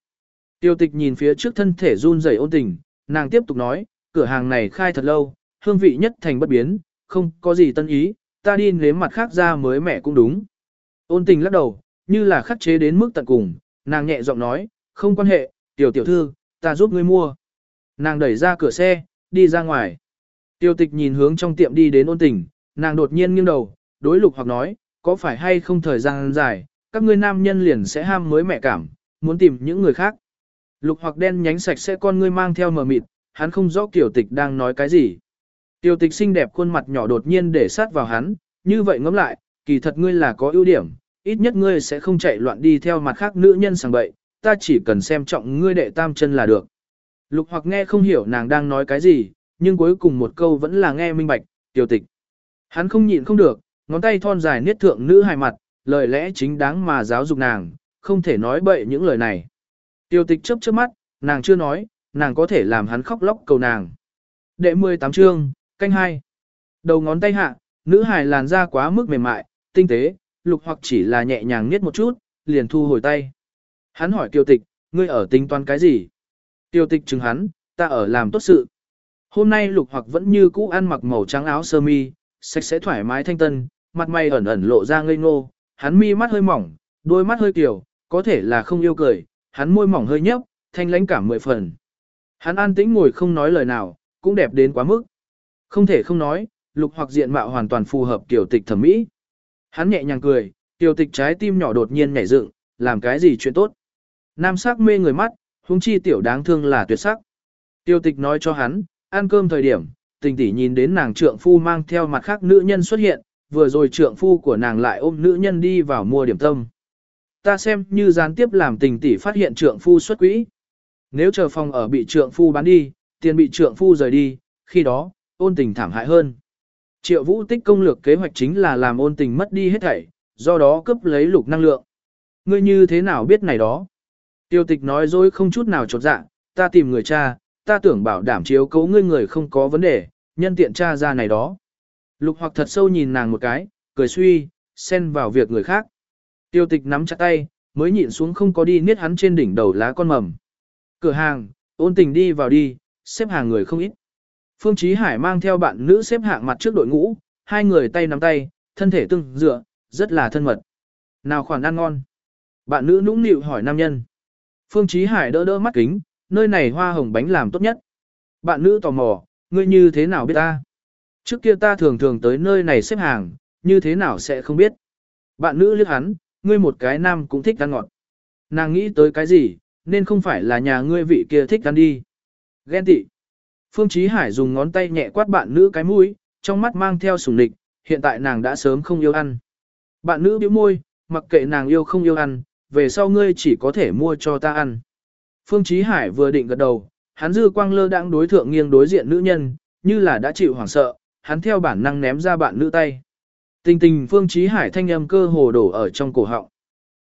Tiêu tịch nhìn phía trước thân thể run rẩy ôn tình, nàng tiếp tục nói, cửa hàng này khai thật lâu, hương vị nhất thành bất biến, không có gì tân ý, ta đi nếm mặt khác ra mới mẹ cũng đúng. Ôn tình lắc đầu, như là khắc chế đến mức tận cùng, nàng nhẹ giọng nói, không quan hệ, tiểu tiểu thư, ta giúp ngươi mua. Nàng đẩy ra cửa xe, đi ra ngoài. Tiêu tịch nhìn hướng trong tiệm đi đến ôn tình, nàng đột nhiên nghiêng đầu, đối lục hoặc nói, có phải hay không thời gian dài, các ngươi nam nhân liền sẽ ham mới mẹ cảm, muốn tìm những người khác. Lục hoặc đen nhánh sạch sẽ con ngươi mang theo mờ mịt, hắn không rõ tiểu tịch đang nói cái gì. Tiểu tịch xinh đẹp khuôn mặt nhỏ đột nhiên để sát vào hắn, như vậy ngẫm lại, kỳ thật ngươi là có ưu điểm, ít nhất ngươi sẽ không chạy loạn đi theo mặt khác nữ nhân sàng bậy, ta chỉ cần xem trọng ngươi đệ tam chân là được. Lục hoặc nghe không hiểu nàng đang nói cái gì, nhưng cuối cùng một câu vẫn là nghe minh bạch, tiểu tịch. Hắn không nhịn không được, ngón tay thon dài niết thượng nữ hài mặt, lời lẽ chính đáng mà giáo dục nàng, không thể nói bậy những lời này. tiểu tịch chớp chớp mắt, nàng chưa nói, nàng có thể làm hắn khóc lóc cầu nàng. Đệ 18 chương, canh hai. Đầu ngón tay hạ, nữ hài làn da quá mức mềm mại, tinh tế, lục hoặc chỉ là nhẹ nhàng niết một chút, liền thu hồi tay. Hắn hỏi tiêu tịch, ngươi ở tính toán cái gì? Tiêu tịch chứng hắn, ta ở làm tốt sự. Hôm nay lục hoặc vẫn như cũ ăn mặc màu trắng áo sơ mi, sạch sẽ thoải mái thanh tân, mặt mày ẩn ẩn lộ ra ngây ngô, hắn mi mắt hơi mỏng, đôi mắt hơi kiều, có thể là không yêu cười, hắn môi mỏng hơi nhấp, thanh lãnh cảm mười phần. Hắn an tĩnh ngồi không nói lời nào, cũng đẹp đến quá mức. Không thể không nói, lục hoặc diện mạo hoàn toàn phù hợp tiểu tịch thẩm mỹ. Hắn nhẹ nhàng cười, tiểu tịch trái tim nhỏ đột nhiên nhảy dựng, làm cái gì chuyện tốt. Nam sắc mê người mắt, huống chi tiểu đáng thương là tuyệt sắc. Tiểu tịch nói cho hắn, ăn cơm thời điểm, tình tỷ nhìn đến nàng trượng phu mang theo mặt khác nữ nhân xuất hiện, vừa rồi trượng phu của nàng lại ôm nữ nhân đi vào mua điểm tâm. Ta xem như gián tiếp làm tình tỷ phát hiện trượng phu xuất quỹ. Nếu chờ phòng ở bị trượng phu bán đi, tiền bị trượng phu rời đi, khi đó, ôn tình thảm hại hơn. Triệu vũ tích công lược kế hoạch chính là làm ôn tình mất đi hết thảy, do đó cướp lấy lục năng lượng. Ngươi như thế nào biết này đó? Tiêu tịch nói dối không chút nào trột dạ, ta tìm người cha, ta tưởng bảo đảm chiếu cấu ngươi người không có vấn đề, nhân tiện cha ra này đó. Lục hoặc thật sâu nhìn nàng một cái, cười suy, xen vào việc người khác. Tiêu tịch nắm chặt tay, mới nhịn xuống không có đi niết hắn trên đỉnh đầu lá con mầm. Cửa hàng, ôn tình đi vào đi, xếp hàng người không ít. Phương Chí Hải mang theo bạn nữ xếp hạng mặt trước đội ngũ, hai người tay nắm tay, thân thể tương dựa, rất là thân mật. Nào khoản ăn ngon. Bạn nữ nũng nịu hỏi nam nhân. Phương Chí Hải đỡ đỡ mắt kính, nơi này hoa hồng bánh làm tốt nhất. Bạn nữ tò mò, ngươi như thế nào biết ta? Trước kia ta thường thường tới nơi này xếp hàng, như thế nào sẽ không biết. Bạn nữ liếc hắn, ngươi một cái nam cũng thích ăn ngọt. Nàng nghĩ tới cái gì, nên không phải là nhà ngươi vị kia thích ăn đi. Ghen tị. Phương Chí Hải dùng ngón tay nhẹ quát bạn nữ cái mũi, trong mắt mang theo sủng địch, hiện tại nàng đã sớm không yêu ăn. Bạn nữ bĩu môi, mặc kệ nàng yêu không yêu ăn, về sau ngươi chỉ có thể mua cho ta ăn. Phương Chí Hải vừa định gật đầu, hắn dư quang lơ đãng đối thượng nghiêng đối diện nữ nhân, như là đã chịu hoảng sợ, hắn theo bản năng ném ra bạn nữ tay. Tình tình Phương Chí Hải thanh âm cơ hồ đổ ở trong cổ họng.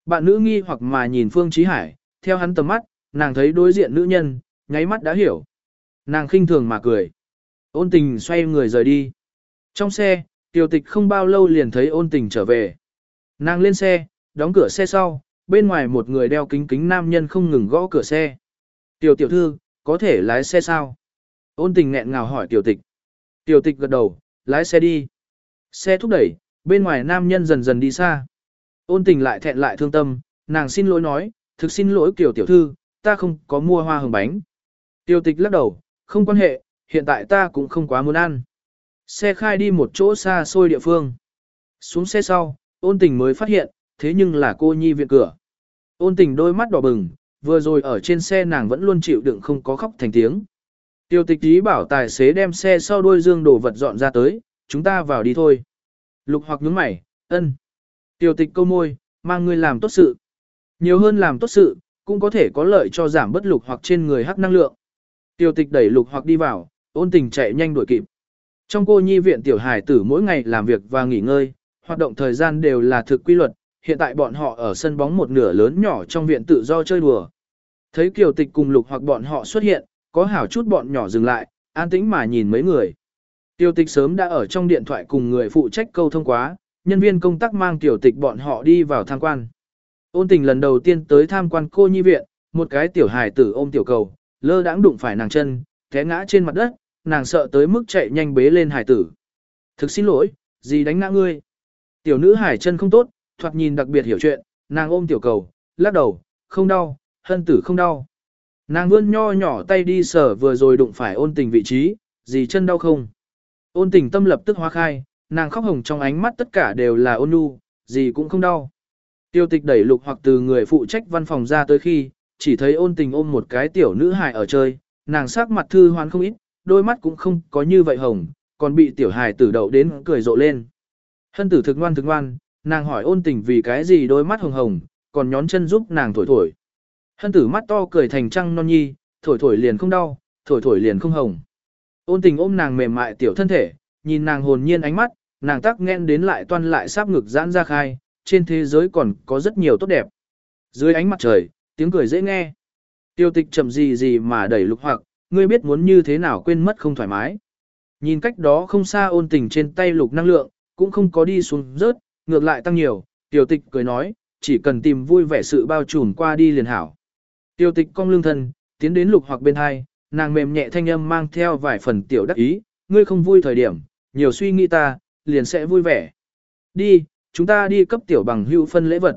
Bạn nữ nghi hoặc mà nhìn Phương Chí Hải, theo hắn tầm mắt, nàng thấy đối diện nữ nhân, nháy mắt đã hiểu. Nàng khinh thường mà cười. Ôn tình xoay người rời đi. Trong xe, tiểu tịch không bao lâu liền thấy ôn tình trở về. Nàng lên xe, đóng cửa xe sau, bên ngoài một người đeo kính kính nam nhân không ngừng gõ cửa xe. Tiểu tiểu thư, có thể lái xe sao? Ôn tình nghẹn ngào hỏi tiểu tịch. Tiểu tịch gật đầu, lái xe đi. Xe thúc đẩy, bên ngoài nam nhân dần dần đi xa. Ôn tình lại thẹn lại thương tâm, nàng xin lỗi nói, thực xin lỗi kiểu tiểu thư, ta không có mua hoa hồng bánh. Tiểu tịch lắc đầu, không quan hệ, hiện tại ta cũng không quá muốn ăn. Xe khai đi một chỗ xa xôi địa phương. Xuống xe sau, ôn tình mới phát hiện, thế nhưng là cô nhi viện cửa. Ôn tình đôi mắt đỏ bừng, vừa rồi ở trên xe nàng vẫn luôn chịu đựng không có khóc thành tiếng. Tiêu tịch ý bảo tài xế đem xe sau đuôi dương đồ vật dọn ra tới, chúng ta vào đi thôi. Lục hoặc nhướng mày, ân. Tiêu tịch câu môi, mang ngươi làm tốt sự. Nhiều hơn làm tốt sự, cũng có thể có lợi cho giảm bất lục hoặc trên người hắc năng lượng. Tiêu tịch đẩy lục hoặc đi vào, ôn tình chạy nhanh đuổi kịp. Trong cô nhi viện tiểu hải tử mỗi ngày làm việc và nghỉ ngơi, hoạt động thời gian đều là thực quy luật, hiện tại bọn họ ở sân bóng một nửa lớn nhỏ trong viện tự do chơi đùa. Thấy kiều tịch cùng lục hoặc bọn họ xuất hiện, có hảo chút bọn nhỏ dừng lại, an tĩnh mà nhìn mấy người. Tiêu tịch sớm đã ở trong điện thoại cùng người phụ trách câu thông quá, nhân viên công tác mang tiểu tịch bọn họ đi vào tham quan. Ôn tình lần đầu tiên tới tham quan cô nhi viện, một cái tiểu hài tử ôm tiểu cầu, lơ đãng đụng phải nàng chân, té ngã trên mặt đất, nàng sợ tới mức chạy nhanh bế lên hài tử. Thực xin lỗi, gì đánh ngã ngươi? Tiểu nữ hải chân không tốt, thoạt nhìn đặc biệt hiểu chuyện, nàng ôm tiểu cầu, lắc đầu, không đau, hân tử không đau. Nàng vươn nho nhỏ tay đi sở vừa rồi đụng phải ôn tình vị trí, gì chân đau không? Ôn tình tâm lập tức hóa khai, nàng khóc hồng trong ánh mắt tất cả đều là ôn nhu, gì cũng không đau. Tiêu tịch đẩy lục hoặc từ người phụ trách văn phòng ra tới khi, chỉ thấy ôn tình ôm một cái tiểu nữ hài ở chơi, nàng sắc mặt thư hoán không ít, đôi mắt cũng không có như vậy hồng, còn bị tiểu hài tử đậu đến cười rộ lên. Hân tử thực ngoan thực ngoan, nàng hỏi ôn tình vì cái gì đôi mắt hồng hồng, còn nhón chân giúp nàng thổi thổi. Hân tử mắt to cười thành trăng non nhi, thổi thổi liền không đau, thổi thổi liền không hồng. Ôn tình ôm nàng mềm mại tiểu thân thể, nhìn nàng hồn nhiên ánh mắt, nàng tắc nghẹn đến lại toan lại sáp ngực giãn ra khai, trên thế giới còn có rất nhiều tốt đẹp. Dưới ánh mặt trời, tiếng cười dễ nghe. Tiêu tịch chậm gì gì mà đẩy lục hoặc, ngươi biết muốn như thế nào quên mất không thoải mái. Nhìn cách đó không xa ôn tình trên tay lục năng lượng, cũng không có đi xuống rớt, ngược lại tăng nhiều, tiêu tịch cười nói, chỉ cần tìm vui vẻ sự bao trùm qua đi liền hảo. Tiêu tịch cong lương thân, tiến đến lục hoặc bên hai, nàng mềm nhẹ thanh âm mang theo vài phần tiểu đắc ý, ngươi không vui thời điểm, nhiều suy nghĩ ta, liền sẽ vui vẻ. Đi, chúng ta đi cấp tiểu bằng hữu phân lễ vật.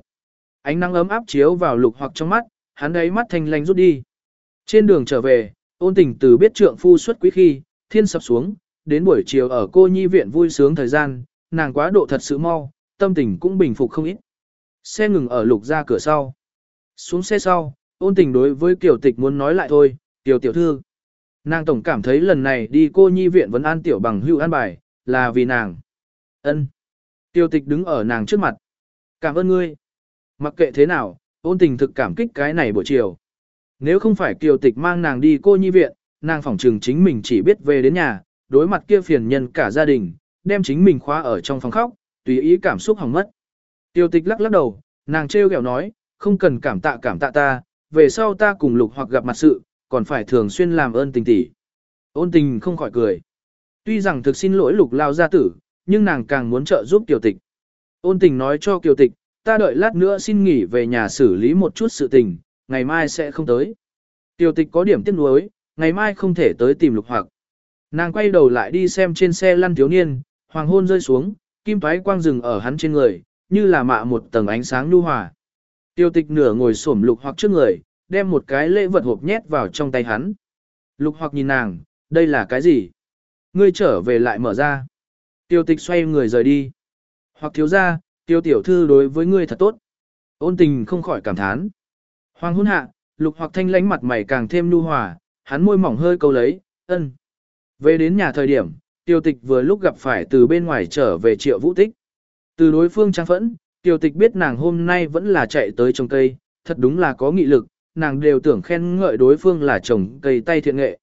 Ánh nắng ấm áp chiếu vào lục hoặc trong mắt, hắn ấy mắt thanh lanh rút đi. Trên đường trở về, ôn tình từ biết trượng phu xuất quý khi, thiên sập xuống, đến buổi chiều ở cô nhi viện vui sướng thời gian, nàng quá độ thật sự mau, tâm tình cũng bình phục không ít. Xe ngừng ở lục ra cửa sau. Xuống xe sau, ôn tình đối với kiểu tịch muốn nói lại thôi, tiểu tiểu thư. Nàng tổng cảm thấy lần này đi cô nhi viện vẫn an tiểu bằng hữu an bài, là vì nàng. ân Tiêu tịch đứng ở nàng trước mặt. Cảm ơn ngươi. Mặc kệ thế nào, ôn tình thực cảm kích cái này buổi chiều. Nếu không phải kiều tịch mang nàng đi cô nhi viện, nàng phỏng trừng chính mình chỉ biết về đến nhà, đối mặt kia phiền nhân cả gia đình, đem chính mình khóa ở trong phòng khóc, tùy ý cảm xúc hỏng mất. Tiêu tịch lắc lắc đầu, nàng trêu ghẹo nói, không cần cảm tạ cảm tạ ta, về sau ta cùng lục hoặc gặp mặt sự, còn phải thường xuyên làm ơn tình tỷ. Ôn tình không khỏi cười. Tuy rằng thực xin lỗi lục lao gia tử, nhưng nàng càng muốn trợ giúp Kiều Tịch. Ôn tình nói cho Kiều Tịch, ta đợi lát nữa xin nghỉ về nhà xử lý một chút sự tình, ngày mai sẽ không tới. Kiều Tịch có điểm tiếc nuối, ngày mai không thể tới tìm lục hoặc. Nàng quay đầu lại đi xem trên xe lăn thiếu niên, hoàng hôn rơi xuống, kim thoái quang rừng ở hắn trên người, như là mạ một tầng ánh sáng nhu hòa. Tiêu tịch nửa ngồi xổm lục hoặc trước người, đem một cái lễ vật hộp nhét vào trong tay hắn. Lục hoặc nhìn nàng, đây là cái gì? Ngươi trở về lại mở ra. Tiêu tịch xoay người rời đi. Hoặc thiếu ra, tiêu tiểu thư đối với ngươi thật tốt. Ôn tình không khỏi cảm thán. Hoàng hôn hạ, lục hoặc thanh lánh mặt mày càng thêm nu hòa, hắn môi mỏng hơi câu lấy, ân. Về đến nhà thời điểm, tiêu tịch vừa lúc gặp phải từ bên ngoài trở về triệu vũ tích. Từ đối phương trang phẫn, tiêu tịch biết nàng hôm nay vẫn là chạy tới trồng cây, thật đúng là có nghị lực, nàng đều tưởng khen ngợi đối phương là trồng cây tay thiện nghệ.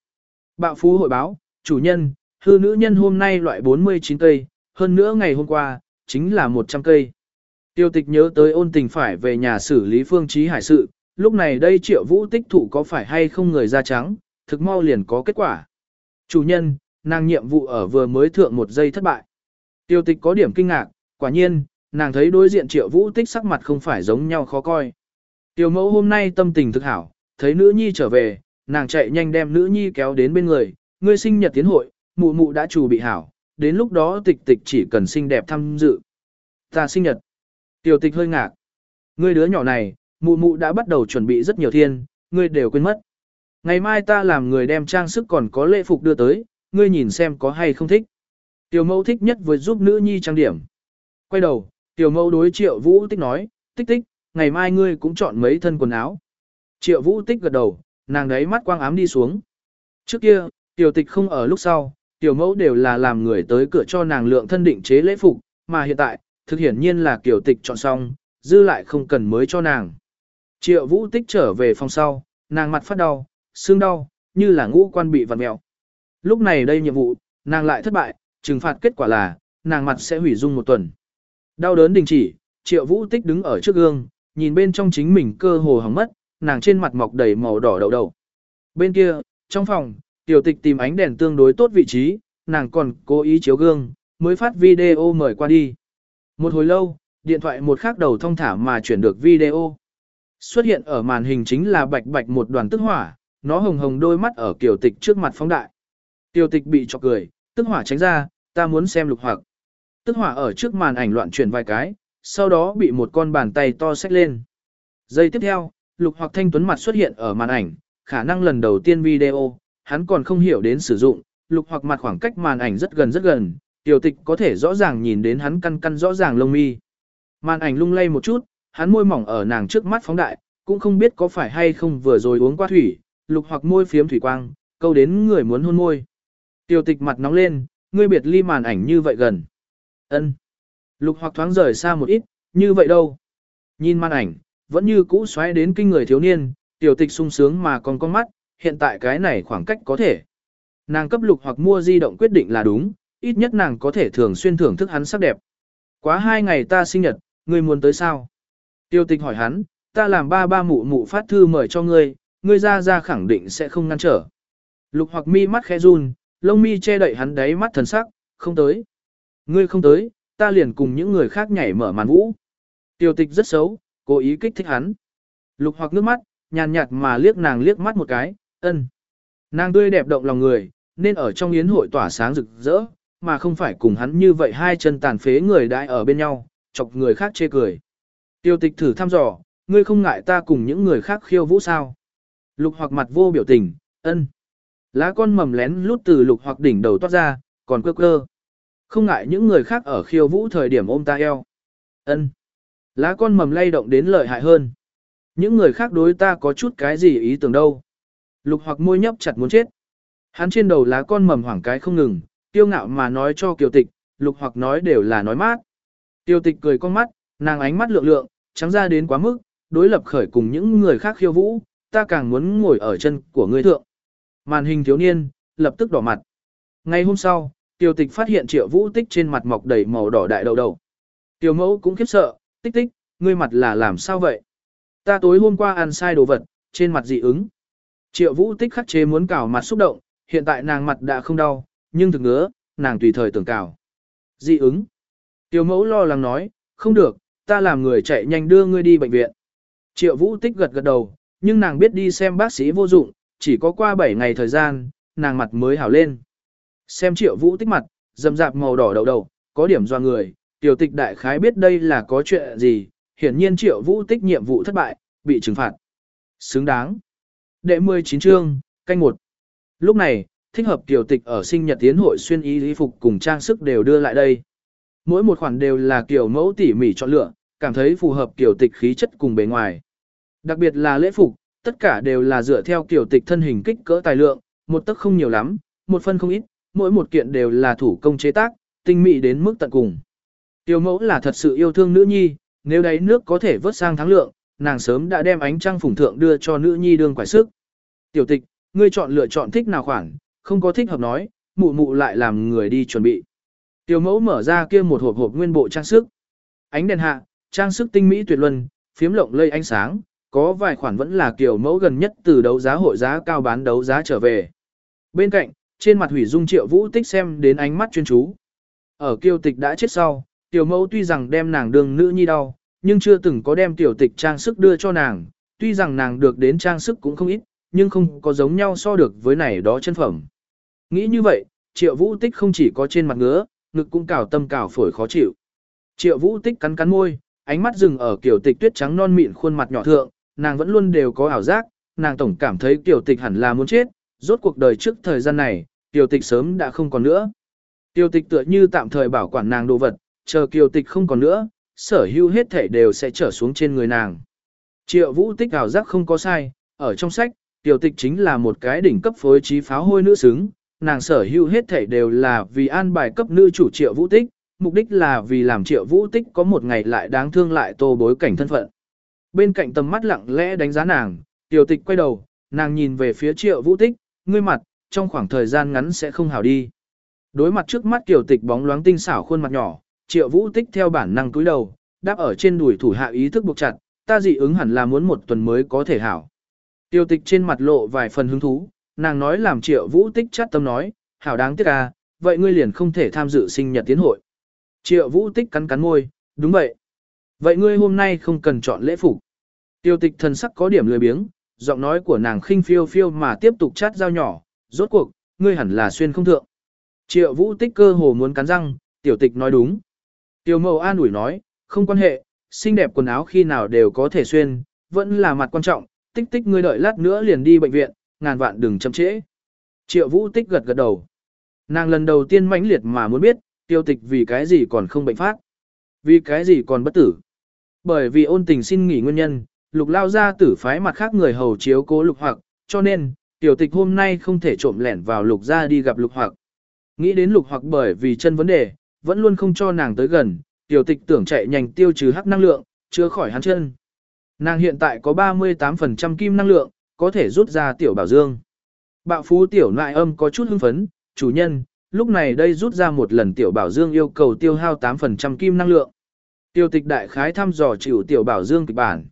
Bạo phú hội báo, chủ nhân, hư nữ nhân hôm nay loại 49 cây, hơn nữa ngày hôm qua, chính là 100 cây. Tiêu tịch nhớ tới ôn tình phải về nhà xử lý phương trí hải sự, lúc này đây triệu vũ tích thủ có phải hay không người da trắng, thực mau liền có kết quả. Chủ nhân, nàng nhiệm vụ ở vừa mới thượng một giây thất bại. Tiêu tịch có điểm kinh ngạc, quả nhiên, nàng thấy đối diện triệu vũ tích sắc mặt không phải giống nhau khó coi. Tiêu mẫu hôm nay tâm tình thực hảo, thấy nữ nhi trở về, nàng chạy nhanh đem nữ nhi kéo đến bên người, ngươi sinh nhật tiến hội, mụ mụ đã chủ bị hảo, đến lúc đó tịch tịch chỉ cần xinh đẹp tham dự. Ta sinh nhật. Tiểu tịch hơi ngạc. Ngươi đứa nhỏ này, mụ mụ đã bắt đầu chuẩn bị rất nhiều thiên, ngươi đều quên mất. Ngày mai ta làm người đem trang sức còn có lễ phục đưa tới, ngươi nhìn xem có hay không thích. Tiểu mẫu thích nhất với giúp nữ nhi trang điểm. Quay đầu, tiểu mẫu đối triệu vũ tích nói, tích tích, ngày mai ngươi cũng chọn mấy thân quần áo. Triệu vũ tích gật đầu, nàng đấy mắt quang ám đi xuống. Trước kia, Tiểu tịch không ở lúc sau, tiểu mẫu đều là làm người tới cửa cho nàng lượng thân định chế lễ phục, mà hiện tại, thực hiển nhiên là kiểu tịch chọn xong, dư lại không cần mới cho nàng. Triệu vũ tích trở về phòng sau, nàng mặt phát đau, xương đau, như là ngũ quan bị vặn mẹo. Lúc này đây nhiệm vụ, nàng lại thất bại, trừng phạt kết quả là, nàng mặt sẽ hủy dung một tuần. Đau đớn đình chỉ, triệu vũ tích đứng ở trước gương, nhìn bên trong chính mình cơ hồ hỏng mất, nàng trên mặt mọc đầy màu đỏ đầu đầu. Bên kia, trong phòng, tiểu tịch tìm ánh đèn tương đối tốt vị trí, nàng còn cố ý chiếu gương, mới phát video mời qua đi. Một hồi lâu, điện thoại một khắc đầu thông thả mà chuyển được video. Xuất hiện ở màn hình chính là bạch bạch một đoàn tức hỏa, nó hồng hồng đôi mắt ở tiểu tịch trước mặt phóng đại. Tiểu tịch bị chọc cười, tức hỏa tránh ra, ta muốn xem lục hoặc. Tức hỏa ở trước màn ảnh loạn chuyển vài cái, sau đó bị một con bàn tay to xách lên. Giây tiếp theo, lục hoặc thanh tuấn mặt xuất hiện ở màn ảnh, khả năng lần đầu tiên video, hắn còn không hiểu đến sử dụng, lục hoặc mặt khoảng cách màn ảnh rất gần rất gần, tiểu tịch có thể rõ ràng nhìn đến hắn căn căn rõ ràng lông mi. Màn ảnh lung lay một chút, hắn môi mỏng ở nàng trước mắt phóng đại, cũng không biết có phải hay không vừa rồi uống qua thủy, lục hoặc môi phiếm thủy quang, câu đến người muốn hôn môi. Tiểu tịch mặt nóng lên, ngươi biệt ly màn ảnh như vậy gần. ân Lục hoặc thoáng rời xa một ít, như vậy đâu. Nhìn màn ảnh, vẫn như cũ xoáy đến kinh người thiếu niên, tiểu tịch sung sướng mà còn con mắt, hiện tại cái này khoảng cách có thể. Nàng cấp lục hoặc mua di động quyết định là đúng, ít nhất nàng có thể thường xuyên thưởng thức hắn sắc đẹp. Quá hai ngày ta sinh nhật, ngươi muốn tới sao? Tiêu tịch hỏi hắn, ta làm ba ba mụ mụ phát thư mời cho ngươi, ngươi ra ra khẳng định sẽ không ngăn trở. Lục hoặc mi mắt khẽ run, lông mi che đậy hắn đáy mắt thần sắc, không tới. Ngươi không tới, ta liền cùng những người khác nhảy mở màn vũ. Tiêu tịch rất xấu, cố ý kích thích hắn. Lục hoặc nước mắt, nhàn nhạt mà liếc nàng liếc mắt một cái, ân. Nàng tươi đẹp động lòng người, nên ở trong yến hội tỏa sáng rực rỡ, mà không phải cùng hắn như vậy hai chân tàn phế người đại ở bên nhau, chọc người khác chê cười. Tiêu tịch thử thăm dò, ngươi không ngại ta cùng những người khác khiêu vũ sao? Lục hoặc mặt vô biểu tình, ân. Lá con mầm lén lút từ lục hoặc đỉnh đầu toát ra, còn cơ cơ, Không ngại những người khác ở khiêu vũ thời điểm ôm ta eo. ân. Lá con mầm lay động đến lợi hại hơn. Những người khác đối ta có chút cái gì ý tưởng đâu. Lục hoặc môi nhấp chặt muốn chết. Hắn trên đầu lá con mầm hoảng cái không ngừng, tiêu ngạo mà nói cho kiều tịch, lục hoặc nói đều là nói mát. Tiêu tịch cười con mắt, nàng ánh mắt lượng lượng, trắng ra đến quá mức, đối lập khởi cùng những người khác khiêu vũ, ta càng muốn ngồi ở chân của ngươi thượng. Màn hình thiếu niên, lập tức đỏ mặt. Ngày hôm sau, tiêu tịch phát hiện triệu vũ tích trên mặt mọc đầy màu đỏ đại đầu đầu. Tiêu mẫu cũng khiếp sợ, tích tích, ngươi mặt là làm sao vậy? Ta tối hôm qua ăn sai đồ vật, trên mặt dị ứng. Triệu vũ tích khắc chế muốn cào mặt xúc động, hiện tại nàng mặt đã không đau, nhưng thực ngứa, nàng tùy thời tưởng cào. Dị ứng. Tiểu mẫu lo lắng nói, không được, ta làm người chạy nhanh đưa ngươi đi bệnh viện. Triệu vũ tích gật gật đầu, nhưng nàng biết đi xem bác sĩ vô dụng, chỉ có qua 7 ngày thời gian, nàng mặt mới hảo lên. Xem triệu vũ tích mặt, dầm dạp màu đỏ đầu đầu, có điểm do người, tiểu tịch đại khái biết đây là có chuyện gì, hiển nhiên triệu vũ tích nhiệm vụ thất bại, bị trừng phạt. Xứng đáng. Đệ 19 chương, canh một. Lúc này, thích hợp tiểu tịch ở sinh nhật tiến hội xuyên y lý phục cùng trang sức đều đưa lại đây. Mỗi một khoản đều là kiểu mẫu tỉ mỉ chọn lựa, cảm thấy phù hợp kiểu tịch khí chất cùng bề ngoài. Đặc biệt là lễ phục, tất cả đều là dựa theo kiểu tịch thân hình kích cỡ tài lượng, một tấc không nhiều lắm, một phân không ít, mỗi một kiện đều là thủ công chế tác, tinh mỹ đến mức tận cùng. Tiểu mẫu là thật sự yêu thương nữ nhi, nếu đấy nước có thể vớt sang thắng lượng, nàng sớm đã đem ánh trăng phủng thượng đưa cho nữ nhi đương quải sức. Tiểu tịch, ngươi chọn lựa chọn thích nào khoản, không có thích hợp nói, mụ mụ lại làm người đi chuẩn bị. Tiểu mẫu mở ra kia một hộp hộp nguyên bộ trang sức. Ánh đèn hạ, trang sức tinh mỹ tuyệt luân, phiếm lộng lây ánh sáng, có vài khoản vẫn là kiểu mẫu gần nhất từ đấu giá hội giá cao bán đấu giá trở về. Bên cạnh, trên mặt hủy dung triệu vũ tích xem đến ánh mắt chuyên chú. Ở kiêu tịch đã chết sau, tiểu mẫu tuy rằng đem nàng đường nữ nhi đau, nhưng chưa từng có đem tiểu tịch trang sức đưa cho nàng, tuy rằng nàng được đến trang sức cũng không ít, nhưng không có giống nhau so được với này đó chân phẩm. Nghĩ như vậy, triệu vũ tích không chỉ có trên mặt ngứa, ngực cũng cào tâm cào phổi khó chịu. Triệu vũ tích cắn cắn môi, ánh mắt dừng ở kiểu tịch tuyết trắng non mịn khuôn mặt nhỏ thượng, nàng vẫn luôn đều có ảo giác, nàng tổng cảm thấy kiểu tịch hẳn là muốn chết, rốt cuộc đời trước thời gian này, tiểu tịch sớm đã không còn nữa. Tiểu tịch tựa như tạm thời bảo quản nàng đồ vật, chờ kiều tịch không còn nữa, sở hữu hết thể đều sẽ trở xuống trên người nàng. Triệu vũ tích ảo giác không có sai, ở trong sách, tiểu tịch chính là một cái đỉnh cấp phối trí pháo hôi nữ xứng, nàng sở hữu hết thảy đều là vì an bài cấp nữ chủ triệu vũ tích, mục đích là vì làm triệu vũ tích có một ngày lại đáng thương lại tô bối cảnh thân phận. Bên cạnh tầm mắt lặng lẽ đánh giá nàng, tiểu tịch quay đầu, nàng nhìn về phía triệu vũ tích, ngươi mặt, trong khoảng thời gian ngắn sẽ không hảo đi. Đối mặt trước mắt tiểu tịch bóng loáng tinh xảo khuôn mặt nhỏ, triệu vũ tích theo bản năng cúi đầu, đáp ở trên đùi thủ hạ ý thức buộc chặt, ta dị ứng hẳn là muốn một tuần mới có thể hảo. Tiêu tịch trên mặt lộ vài phần hứng thú, nàng nói làm triệu vũ tích chát tâm nói, hảo đáng tiếc à, vậy ngươi liền không thể tham dự sinh nhật tiến hội. Triệu vũ tích cắn cắn môi, đúng vậy. Vậy ngươi hôm nay không cần chọn lễ phục. Tiêu tịch thần sắc có điểm lười biếng, giọng nói của nàng khinh phiêu phiêu mà tiếp tục chát dao nhỏ, rốt cuộc, ngươi hẳn là xuyên không thượng. Triệu vũ tích cơ hồ muốn cắn răng, tiểu tịch nói đúng. Tiêu mẫu an ủi nói, không quan hệ, xinh đẹp quần áo khi nào đều có thể xuyên, vẫn là mặt quan trọng, tích tích ngươi đợi lát nữa liền đi bệnh viện, ngàn vạn đừng chậm trễ. Triệu vũ tích gật gật đầu. Nàng lần đầu tiên mãnh liệt mà muốn biết, tiêu tịch vì cái gì còn không bệnh phát. Vì cái gì còn bất tử. Bởi vì ôn tình xin nghỉ nguyên nhân, lục lao ra tử phái mặt khác người hầu chiếu cố lục hoặc, cho nên, tiểu tịch hôm nay không thể trộm lẻn vào lục ra đi gặp lục hoặc. Nghĩ đến lục hoặc bởi vì chân vấn đề, vẫn luôn không cho nàng tới gần, tiểu tịch tưởng chạy nhanh tiêu trừ hắc năng lượng, chữa khỏi hắn chân. Nàng hiện tại có 38% kim năng lượng, có thể rút ra tiểu bảo dương. Bạo phú tiểu nại âm có chút hưng phấn, chủ nhân, lúc này đây rút ra một lần tiểu bảo dương yêu cầu tiêu hao 8% kim năng lượng. Tiêu tịch đại khái thăm dò chịu tiểu bảo dương kịch bản.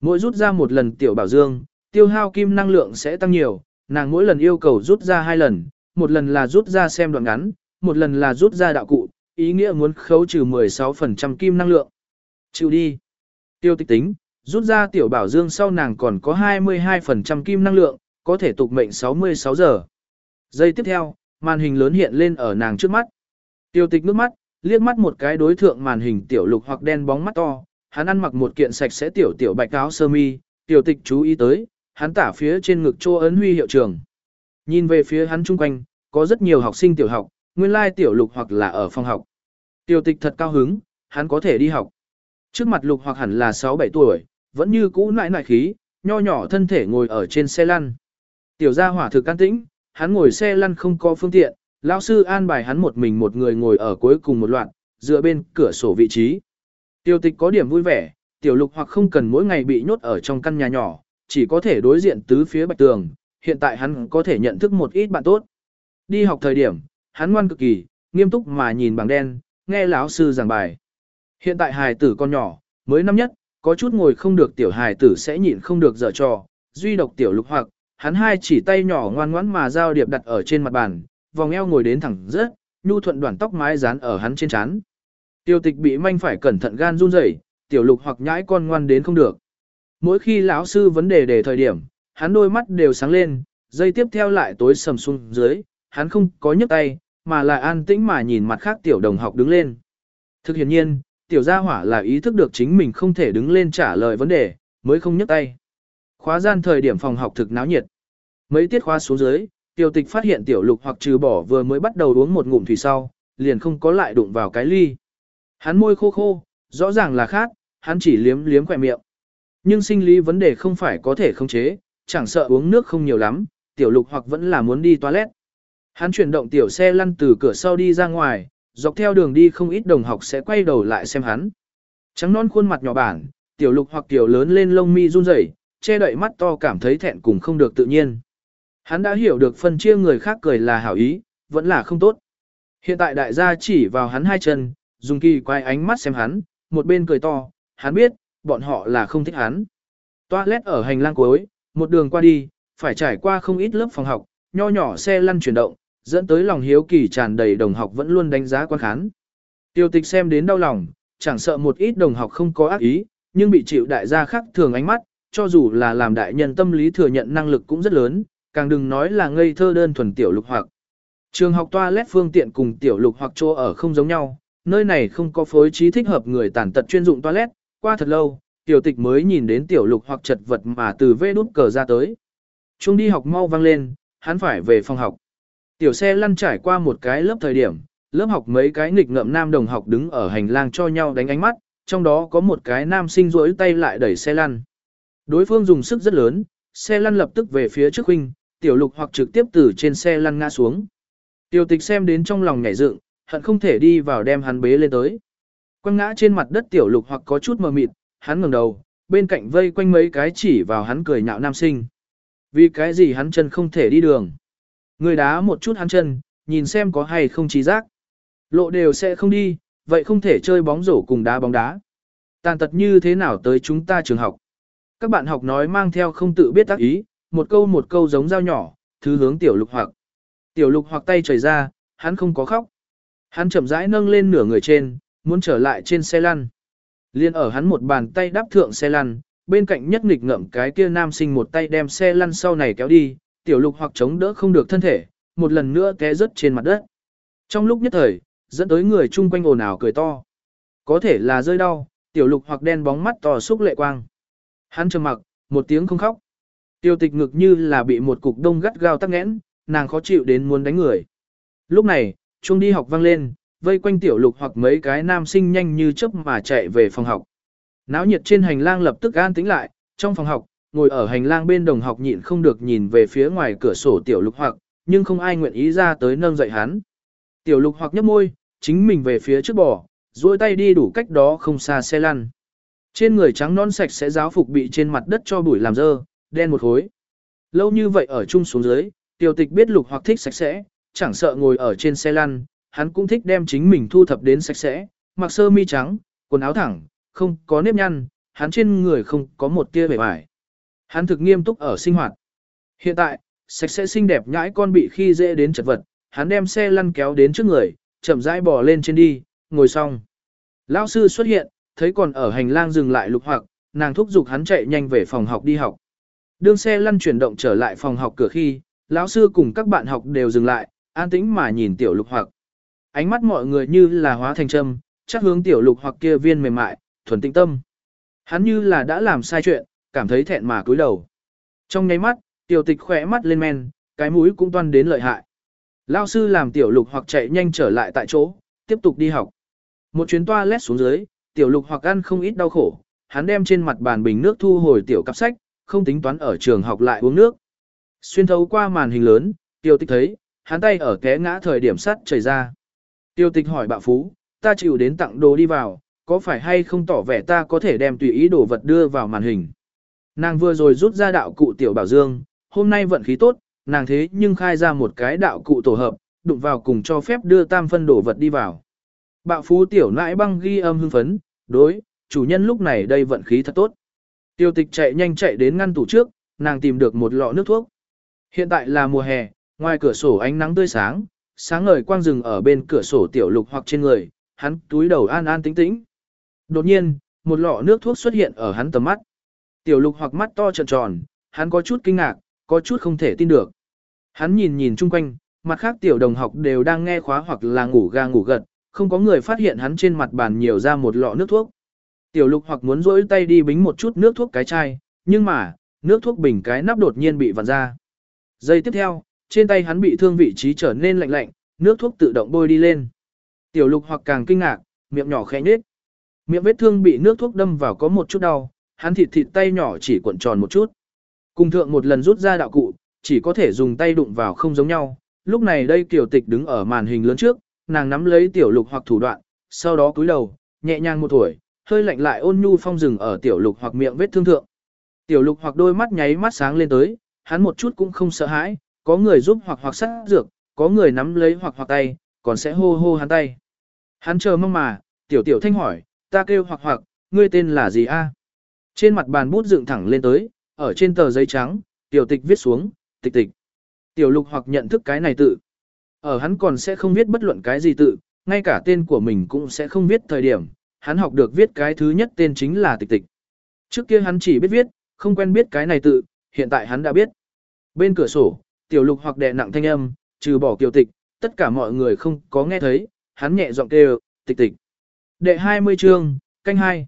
Mỗi rút ra một lần tiểu bảo dương, tiêu hao kim năng lượng sẽ tăng nhiều, nàng mỗi lần yêu cầu rút ra hai lần, một lần là rút ra xem đoạn ngắn, một lần là rút ra đạo cụ, ý nghĩa muốn khấu trừ 16% kim năng lượng. Chịu đi. Tiêu tịch tính, rút ra tiểu bảo dương sau nàng còn có 22% kim năng lượng, có thể tục mệnh 66 giờ. Giây tiếp theo, màn hình lớn hiện lên ở nàng trước mắt. Tiêu tịch nước mắt, liếc mắt một cái đối thượng màn hình tiểu lục hoặc đen bóng mắt to, hắn ăn mặc một kiện sạch sẽ tiểu tiểu bạch áo sơ mi, tiểu tịch chú ý tới, hắn tả phía trên ngực chô ấn huy hiệu trường. Nhìn về phía hắn chung quanh, có rất nhiều học sinh tiểu học, nguyên lai tiểu lục hoặc là ở phòng học. Tiểu tịch thật cao hứng, hắn có thể đi học. Trước mặt lục hoặc hẳn là 6-7 tuổi, vẫn như cũ nại nại khí, nho nhỏ thân thể ngồi ở trên xe lăn. Tiểu gia hỏa thực can tĩnh, hắn ngồi xe lăn không có phương tiện, lão sư an bài hắn một mình một người ngồi ở cuối cùng một loạt, dựa bên cửa sổ vị trí. Tiểu tịch có điểm vui vẻ, tiểu lục hoặc không cần mỗi ngày bị nhốt ở trong căn nhà nhỏ, chỉ có thể đối diện tứ phía bạch tường, hiện tại hắn có thể nhận thức một ít bạn tốt. Đi học thời điểm, hắn ngoan cực kỳ, nghiêm túc mà nhìn bảng đen, nghe lão sư giảng bài. Hiện tại hài tử con nhỏ, mới năm nhất, có chút ngồi không được tiểu hài tử sẽ nhịn không được dở trò, duy độc tiểu lục hoặc, hắn hai chỉ tay nhỏ ngoan ngoãn mà giao điệp đặt ở trên mặt bàn, vòng eo ngồi đến thẳng rớt, nhu thuận đoạn tóc mái dán ở hắn trên trán. Tiêu tịch bị manh phải cẩn thận gan run rẩy, tiểu lục hoặc nhãi con ngoan đến không được. Mỗi khi lão sư vấn đề đề thời điểm, hắn đôi mắt đều sáng lên, dây tiếp theo lại tối sầm xuống dưới, hắn không có nhấc tay, mà là an tĩnh mà nhìn mặt khác tiểu đồng học đứng lên. Thực hiện nhiên, tiểu gia hỏa là ý thức được chính mình không thể đứng lên trả lời vấn đề, mới không nhấc tay. Khóa gian thời điểm phòng học thực náo nhiệt. Mấy tiết khóa xuống dưới, tiểu tịch phát hiện tiểu lục hoặc trừ bỏ vừa mới bắt đầu uống một ngụm thủy sau, liền không có lại đụng vào cái ly. Hắn môi khô khô, rõ ràng là khác, hắn chỉ liếm liếm khỏe miệng. Nhưng sinh lý vấn đề không phải có thể khống chế, chẳng sợ uống nước không nhiều lắm, tiểu lục hoặc vẫn là muốn đi toilet. Hắn chuyển động tiểu xe lăn từ cửa sau đi ra ngoài, dọc theo đường đi không ít đồng học sẽ quay đầu lại xem hắn. Trắng non khuôn mặt nhỏ bản, tiểu lục hoặc tiểu lớn lên lông mi run rẩy, che đậy mắt to cảm thấy thẹn cùng không được tự nhiên. Hắn đã hiểu được phân chia người khác cười là hảo ý, vẫn là không tốt. Hiện tại đại gia chỉ vào hắn hai chân, dùng kỳ quay ánh mắt xem hắn, một bên cười to, hắn biết, bọn họ là không thích hắn. Toilet ở hành lang cuối, một đường qua đi, phải trải qua không ít lớp phòng học, nho nhỏ xe lăn chuyển động, dẫn tới lòng hiếu kỳ tràn đầy đồng học vẫn luôn đánh giá quan khán. Tiêu tịch xem đến đau lòng, chẳng sợ một ít đồng học không có ác ý, nhưng bị chịu đại gia khác thường ánh mắt, cho dù là làm đại nhân tâm lý thừa nhận năng lực cũng rất lớn, càng đừng nói là ngây thơ đơn thuần tiểu lục hoặc. Trường học toilet phương tiện cùng tiểu lục hoặc chỗ ở không giống nhau, nơi này không có phối trí thích hợp người tàn tật chuyên dụng toilet, qua thật lâu, tiểu tịch mới nhìn đến tiểu lục hoặc chật vật mà từ vê đút cờ ra tới. Trung đi học mau vang lên, hắn phải về phòng học. Tiểu xe lăn trải qua một cái lớp thời điểm, lớp học mấy cái nghịch ngợm nam đồng học đứng ở hành lang cho nhau đánh ánh mắt, trong đó có một cái nam sinh rỗi tay lại đẩy xe lăn. Đối phương dùng sức rất lớn, xe lăn lập tức về phía trước huynh, tiểu lục hoặc trực tiếp từ trên xe lăn ngã xuống. Tiểu tịch xem đến trong lòng nhảy dựng, hận không thể đi vào đem hắn bế lên tới. Quăng ngã trên mặt đất tiểu lục hoặc có chút mờ mịt, hắn ngẩng đầu, bên cạnh vây quanh mấy cái chỉ vào hắn cười nhạo nam sinh. Vì cái gì hắn chân không thể đi đường. Người đá một chút hắn chân, nhìn xem có hay không trí giác. Lộ đều sẽ không đi, vậy không thể chơi bóng rổ cùng đá bóng đá. Tàn tật như thế nào tới chúng ta trường học. Các bạn học nói mang theo không tự biết tác ý, một câu một câu giống dao nhỏ, thứ hướng tiểu lục hoặc. Tiểu lục hoặc tay chảy ra, hắn không có khóc. Hắn chậm rãi nâng lên nửa người trên, muốn trở lại trên xe lăn. Liên ở hắn một bàn tay đáp thượng xe lăn, bên cạnh nhất nghịch ngậm cái kia nam sinh một tay đem xe lăn sau này kéo đi, tiểu lục hoặc chống đỡ không được thân thể, một lần nữa té rớt trên mặt đất. Trong lúc nhất thời, dẫn tới người chung quanh ồn ào cười to. Có thể là rơi đau, tiểu lục hoặc đen bóng mắt to xúc lệ quang. Hắn trầm mặc, một tiếng không khóc. Tiêu tịch ngực như là bị một cục đông gắt gao tắc nghẽn, nàng khó chịu đến muốn đánh người. Lúc này, chuông đi học vang lên, vây quanh tiểu lục hoặc mấy cái nam sinh nhanh như chớp mà chạy về phòng học. Náo nhiệt trên hành lang lập tức an tĩnh lại, trong phòng học, ngồi ở hành lang bên đồng học nhịn không được nhìn về phía ngoài cửa sổ tiểu lục hoặc, nhưng không ai nguyện ý ra tới nâng dậy hắn. Tiểu lục hoặc nhấp môi, chính mình về phía trước bò, duỗi tay đi đủ cách đó không xa xe lăn. Trên người trắng non sạch sẽ giáo phục bị trên mặt đất cho bụi làm dơ, đen một khối. Lâu như vậy ở chung xuống dưới, tiểu tịch biết lục hoặc thích sạch sẽ, chẳng sợ ngồi ở trên xe lăn, hắn cũng thích đem chính mình thu thập đến sạch sẽ, mặc sơ mi trắng, quần áo thẳng, không có nếp nhăn, hắn trên người không có một tia vẻ vải. Hắn thực nghiêm túc ở sinh hoạt. Hiện tại, sạch sẽ xinh đẹp nhãi con bị khi dễ đến chật vật, hắn đem xe lăn kéo đến trước người, chậm rãi bò lên trên đi, ngồi xong. Lão sư xuất hiện, thấy còn ở hành lang dừng lại lục hoặc, nàng thúc giục hắn chạy nhanh về phòng học đi học. Đương xe lăn chuyển động trở lại phòng học cửa khi, lão sư cùng các bạn học đều dừng lại, an tĩnh mà nhìn tiểu lục hoặc. Ánh mắt mọi người như là hóa thành châm, chắc hướng tiểu lục hoặc kia viên mềm mại, thuần tĩnh tâm. Hắn như là đã làm sai chuyện, cảm thấy thẹn mà cúi đầu. Trong nháy mắt, tiểu tịch khỏe mắt lên men, cái mũi cũng toan đến lợi hại. Lao sư làm tiểu lục hoặc chạy nhanh trở lại tại chỗ, tiếp tục đi học. Một chuyến toa lét xuống dưới, tiểu lục hoặc ăn không ít đau khổ, hắn đem trên mặt bàn bình nước thu hồi tiểu cặp sách, không tính toán ở trường học lại uống nước. Xuyên thấu qua màn hình lớn, tiểu tịch thấy, hắn tay ở té ngã thời điểm sắt chảy ra. Tiêu tịch hỏi bạo phú, ta chịu đến tặng đồ đi vào, có phải hay không tỏ vẻ ta có thể đem tùy ý đồ vật đưa vào màn hình. Nàng vừa rồi rút ra đạo cụ tiểu bảo dương, hôm nay vận khí tốt, nàng thế nhưng khai ra một cái đạo cụ tổ hợp, đụng vào cùng cho phép đưa tam phân đổ vật đi vào. Bạo phú tiểu nãi băng ghi âm hưng phấn, đối, chủ nhân lúc này đây vận khí thật tốt. Tiêu tịch chạy nhanh chạy đến ngăn tủ trước, nàng tìm được một lọ nước thuốc. Hiện tại là mùa hè, ngoài cửa sổ ánh nắng tươi sáng, sáng ngời quang rừng ở bên cửa sổ tiểu lục hoặc trên người, hắn túi đầu an an tĩnh tĩnh. Đột nhiên, một lọ nước thuốc xuất hiện ở hắn tầm mắt. Tiểu lục hoặc mắt to trợn tròn, hắn có chút kinh ngạc, có chút không thể tin được. Hắn nhìn nhìn chung quanh, mặt khác tiểu đồng học đều đang nghe khóa hoặc là ngủ ga ngủ gật, không có người phát hiện hắn trên mặt bàn nhiều ra một lọ nước thuốc. Tiểu lục hoặc muốn rỗi tay đi bính một chút nước thuốc cái chai, nhưng mà, nước thuốc bình cái nắp đột nhiên bị vặn ra. Giây tiếp theo, trên tay hắn bị thương vị trí trở nên lạnh lạnh, nước thuốc tự động bôi đi lên. Tiểu lục hoặc càng kinh ngạc, miệng nhỏ khẽ nhếch. Miệng vết thương bị nước thuốc đâm vào có một chút đau, hắn thịt thịt tay nhỏ chỉ cuộn tròn một chút. Cùng thượng một lần rút ra đạo cụ, chỉ có thể dùng tay đụng vào không giống nhau. Lúc này đây tiểu tịch đứng ở màn hình lớn trước, nàng nắm lấy tiểu lục hoặc thủ đoạn, sau đó cúi đầu, nhẹ nhàng một tuổi, hơi lạnh lại ôn nhu phong rừng ở tiểu lục hoặc miệng vết thương thượng. Tiểu lục hoặc đôi mắt nháy mắt sáng lên tới, hắn một chút cũng không sợ hãi, có người giúp hoặc hoặc sát dược, có người nắm lấy hoặc hoặc tay, còn sẽ hô hô hắn tay. Hắn chờ mong mà, tiểu tiểu thanh hỏi, ta kêu hoặc hoặc, ngươi tên là gì a? Trên mặt bàn bút dựng thẳng lên tới, ở trên tờ giấy trắng, tiểu tịch viết xuống, tịch tịch. Tiểu lục hoặc nhận thức cái này tự. Ở hắn còn sẽ không viết bất luận cái gì tự, ngay cả tên của mình cũng sẽ không viết thời điểm, hắn học được viết cái thứ nhất tên chính là tịch tịch. Trước kia hắn chỉ biết viết, không quen biết cái này tự, hiện tại hắn đã biết. Bên cửa sổ, tiểu lục hoặc đè nặng thanh âm, trừ bỏ kiều tịch, tất cả mọi người không có nghe thấy, hắn nhẹ giọng kêu, tịch tịch. Đệ 20 chương, canh hai.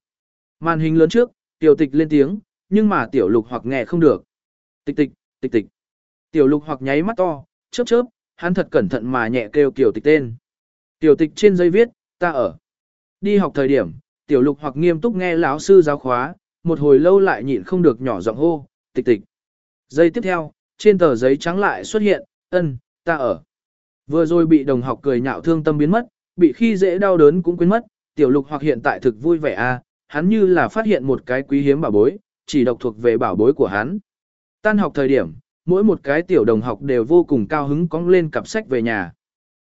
Màn hình lớn trước, tiểu tịch lên tiếng, nhưng mà tiểu lục hoặc nghe không được. Tịch tịch, tịch tịch. Tiểu lục hoặc nháy mắt to, chớp chớp, hắn thật cẩn thận mà nhẹ kêu tiểu tịch tên. Tiểu tịch trên giấy viết, ta ở. Đi học thời điểm, tiểu lục hoặc nghiêm túc nghe lão sư giáo khóa, một hồi lâu lại nhịn không được nhỏ giọng hô, tịch tịch. Giây tiếp theo, trên tờ giấy trắng lại xuất hiện, ân, ta ở. Vừa rồi bị đồng học cười nhạo thương tâm biến mất, bị khi dễ đau đớn cũng quên mất, tiểu lục hoặc hiện tại thực vui vẻ a, à, hắn như là phát hiện một cái quý hiếm bảo bối, chỉ độc thuộc về bảo bối của hắn. Tan học thời điểm, mỗi một cái tiểu đồng học đều vô cùng cao hứng cong lên cặp sách về nhà.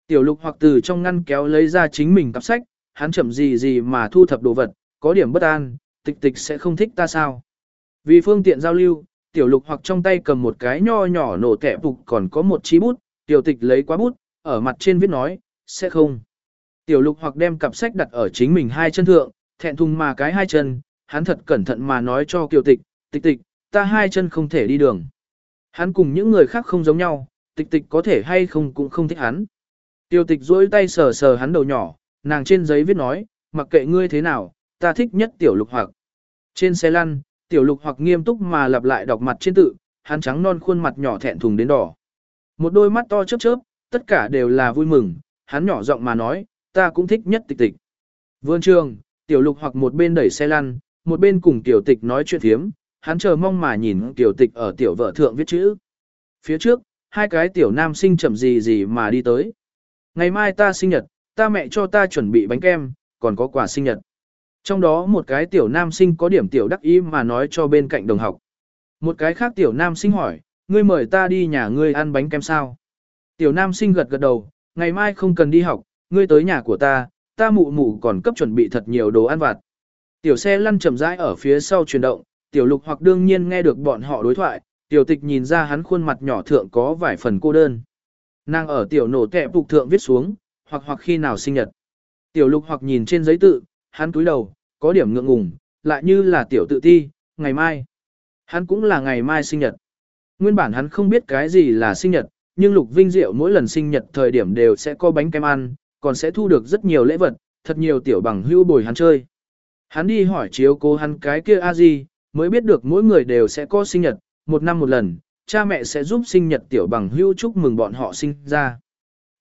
Tiểu lục hoặc từ trong ngăn kéo lấy ra chính mình cặp sách, hắn chậm gì gì mà thu thập đồ vật, có điểm bất an, tịch tịch sẽ không thích ta sao. Vì phương tiện giao lưu, tiểu lục hoặc trong tay cầm một cái nho nhỏ nổ kẹ phục còn có một chi bút, tiểu tịch lấy quá bút, ở mặt trên viết nói, sẽ không. Tiểu lục hoặc đem cặp sách đặt ở chính mình hai chân thượng, thẹn thùng mà cái hai chân, hắn thật cẩn thận mà nói cho kiều tịch, tịch tịch, ta hai chân không thể đi đường. Hắn cùng những người khác không giống nhau, tịch tịch có thể hay không cũng không thích hắn. Tiêu tịch duỗi tay sờ sờ hắn đầu nhỏ, nàng trên giấy viết nói, mặc kệ ngươi thế nào, ta thích nhất tiểu lục hoặc. Trên xe lăn, tiểu lục hoặc nghiêm túc mà lặp lại đọc mặt trên tự, hắn trắng non khuôn mặt nhỏ thẹn thùng đến đỏ. Một đôi mắt to chớp chớp, tất cả đều là vui mừng, hắn nhỏ giọng mà nói, ta cũng thích nhất tịch tịch. Vườn trường, tiểu lục hoặc một bên đẩy xe lăn, một bên cùng tiểu tịch nói chuyện thiếm, hắn chờ mong mà nhìn tiểu tịch ở tiểu vợ thượng viết chữ. Phía trước, hai cái tiểu nam sinh chậm gì gì mà đi tới. Ngày mai ta sinh nhật, ta mẹ cho ta chuẩn bị bánh kem, còn có quà sinh nhật. Trong đó một cái tiểu nam sinh có điểm tiểu đắc ý mà nói cho bên cạnh đồng học. Một cái khác tiểu nam sinh hỏi, ngươi mời ta đi nhà ngươi ăn bánh kem sao? Tiểu nam sinh gật gật đầu, ngày mai không cần đi học, ngươi tới nhà của ta, ta mụ mụ còn cấp chuẩn bị thật nhiều đồ ăn vặt. Tiểu xe lăn chậm rãi ở phía sau chuyển động, tiểu lục hoặc đương nhiên nghe được bọn họ đối thoại, tiểu tịch nhìn ra hắn khuôn mặt nhỏ thượng có vài phần cô đơn. Nàng ở tiểu nổ kẹp phục thượng viết xuống, hoặc hoặc khi nào sinh nhật. Tiểu lục hoặc nhìn trên giấy tự, hắn túi đầu, có điểm ngượng ngùng, lại như là tiểu tự ti, ngày mai. Hắn cũng là ngày mai sinh nhật. Nguyên bản hắn không biết cái gì là sinh nhật, nhưng Lục Vinh Diệu mỗi lần sinh nhật thời điểm đều sẽ có bánh kem ăn, còn sẽ thu được rất nhiều lễ vật, thật nhiều tiểu bằng hưu bồi hắn chơi. Hắn đi hỏi chiếu cố hắn cái kia a gì, mới biết được mỗi người đều sẽ có sinh nhật, một năm một lần, cha mẹ sẽ giúp sinh nhật tiểu bằng hưu chúc mừng bọn họ sinh ra.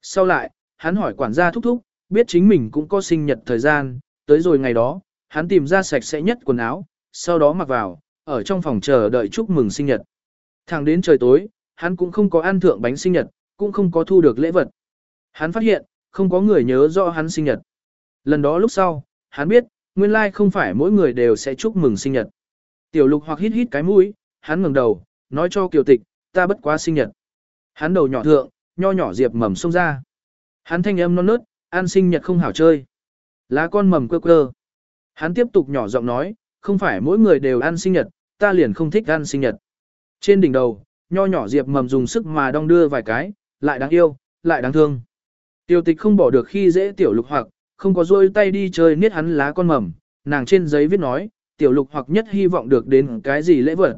Sau lại, hắn hỏi quản gia thúc thúc, biết chính mình cũng có sinh nhật thời gian, tới rồi ngày đó, hắn tìm ra sạch sẽ nhất quần áo, sau đó mặc vào, ở trong phòng chờ đợi chúc mừng sinh nhật. Thẳng đến trời tối, hắn cũng không có ăn thượng bánh sinh nhật, cũng không có thu được lễ vật. Hắn phát hiện, không có người nhớ rõ hắn sinh nhật. Lần đó lúc sau, hắn biết, nguyên lai không phải mỗi người đều sẽ chúc mừng sinh nhật. Tiểu lục hoặc hít hít cái mũi, hắn ngẩng đầu, nói cho kiều tịch, ta bất quá sinh nhật. Hắn đầu nhỏ thượng, nho nhỏ diệp mầm xông ra. Hắn thanh âm non nớt, ăn sinh nhật không hảo chơi. Lá con mầm cơ cơ. Hắn tiếp tục nhỏ giọng nói, không phải mỗi người đều ăn sinh nhật, ta liền không thích ăn sinh nhật. Trên đỉnh đầu, nho nhỏ diệp mầm dùng sức mà đong đưa vài cái, lại đáng yêu, lại đáng thương. Tiểu tịch không bỏ được khi dễ tiểu lục hoặc, không có rôi tay đi chơi niết hắn lá con mầm, nàng trên giấy viết nói, tiểu lục hoặc nhất hy vọng được đến cái gì lễ vật.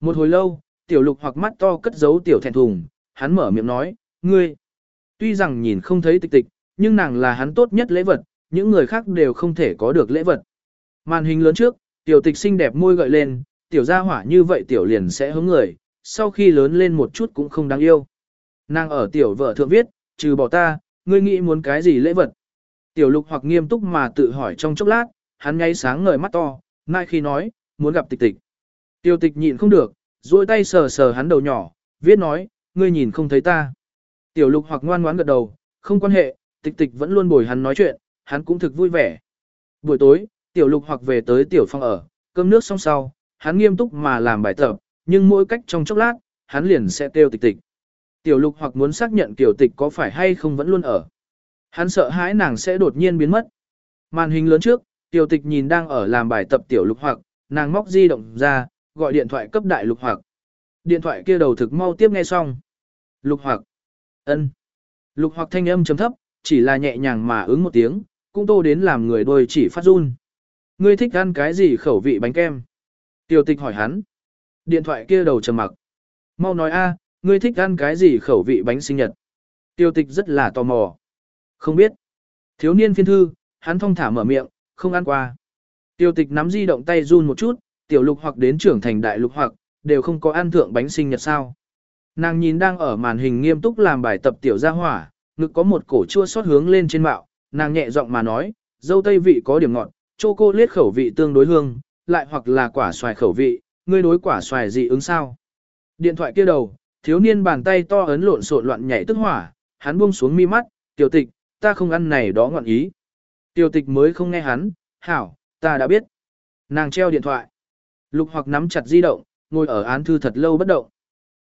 Một hồi lâu, tiểu lục hoặc mắt to cất giấu tiểu thẹn thùng, hắn mở miệng nói, ngươi. Tuy rằng nhìn không thấy tịch tịch, nhưng nàng là hắn tốt nhất lễ vật, những người khác đều không thể có được lễ vật. Màn hình lớn trước, tiểu tịch xinh đẹp môi gợi lên, tiểu gia hỏa như vậy tiểu liền sẽ hướng người, sau khi lớn lên một chút cũng không đáng yêu. Nàng ở tiểu vợ thượng viết, trừ bỏ ta, ngươi nghĩ muốn cái gì lễ vật. Tiểu lục hoặc nghiêm túc mà tự hỏi trong chốc lát, hắn nháy sáng ngời mắt to, ngay khi nói, muốn gặp tịch tịch. Tiểu tịch nhịn không được, duỗi tay sờ sờ hắn đầu nhỏ, viết nói, ngươi nhìn không thấy ta. Tiểu lục hoặc ngoan ngoãn gật đầu, không quan hệ, tịch tịch vẫn luôn bồi hắn nói chuyện, hắn cũng thực vui vẻ. Buổi tối, tiểu lục hoặc về tới tiểu phong ở, cơm nước xong sau, hắn nghiêm túc mà làm bài tập, nhưng mỗi cách trong chốc lát, hắn liền sẽ kêu tịch tịch. Tiểu lục hoặc muốn xác nhận tiểu tịch có phải hay không vẫn luôn ở. Hắn sợ hãi nàng sẽ đột nhiên biến mất. Màn hình lớn trước, tiểu tịch nhìn đang ở làm bài tập tiểu lục hoặc, nàng móc di động ra, gọi điện thoại cấp đại lục hoặc. Điện thoại kia đầu thực mau tiếp nghe xong. Lục hoặc. ân. Lục hoặc thanh âm chấm thấp, chỉ là nhẹ nhàng mà ứng một tiếng, cũng tô đến làm người đôi chỉ phát run. Ngươi thích ăn cái gì khẩu vị bánh kem? Tiểu tịch hỏi hắn. Điện thoại kia đầu trầm mặc. Mau nói a, ngươi thích ăn cái gì khẩu vị bánh sinh nhật? Tiêu tịch rất là tò mò. Không biết. Thiếu niên phiên thư, hắn thong thả mở miệng, không ăn qua. Tiêu tịch nắm di động tay run một chút, tiểu lục hoặc đến trưởng thành đại lục hoặc, đều không có ăn thượng bánh sinh nhật sao. Nàng nhìn đang ở màn hình nghiêm túc làm bài tập tiểu gia hỏa, ngực có một cổ chua xót hướng lên trên mạo, nàng nhẹ giọng mà nói, dâu tây vị có điểm ngọt, cô liết khẩu vị tương đối hương, lại hoặc là quả xoài khẩu vị, ngươi đối quả xoài dị ứng sao? Điện thoại kia đầu, thiếu niên bàn tay to ấn lộn xộn loạn nhảy tức hỏa, hắn buông xuống mi mắt, tiểu tịch, ta không ăn này đó ngọn ý. Tiểu tịch mới không nghe hắn, hảo, ta đã biết. Nàng treo điện thoại. Lục hoặc nắm chặt di động, ngồi ở án thư thật lâu bất động.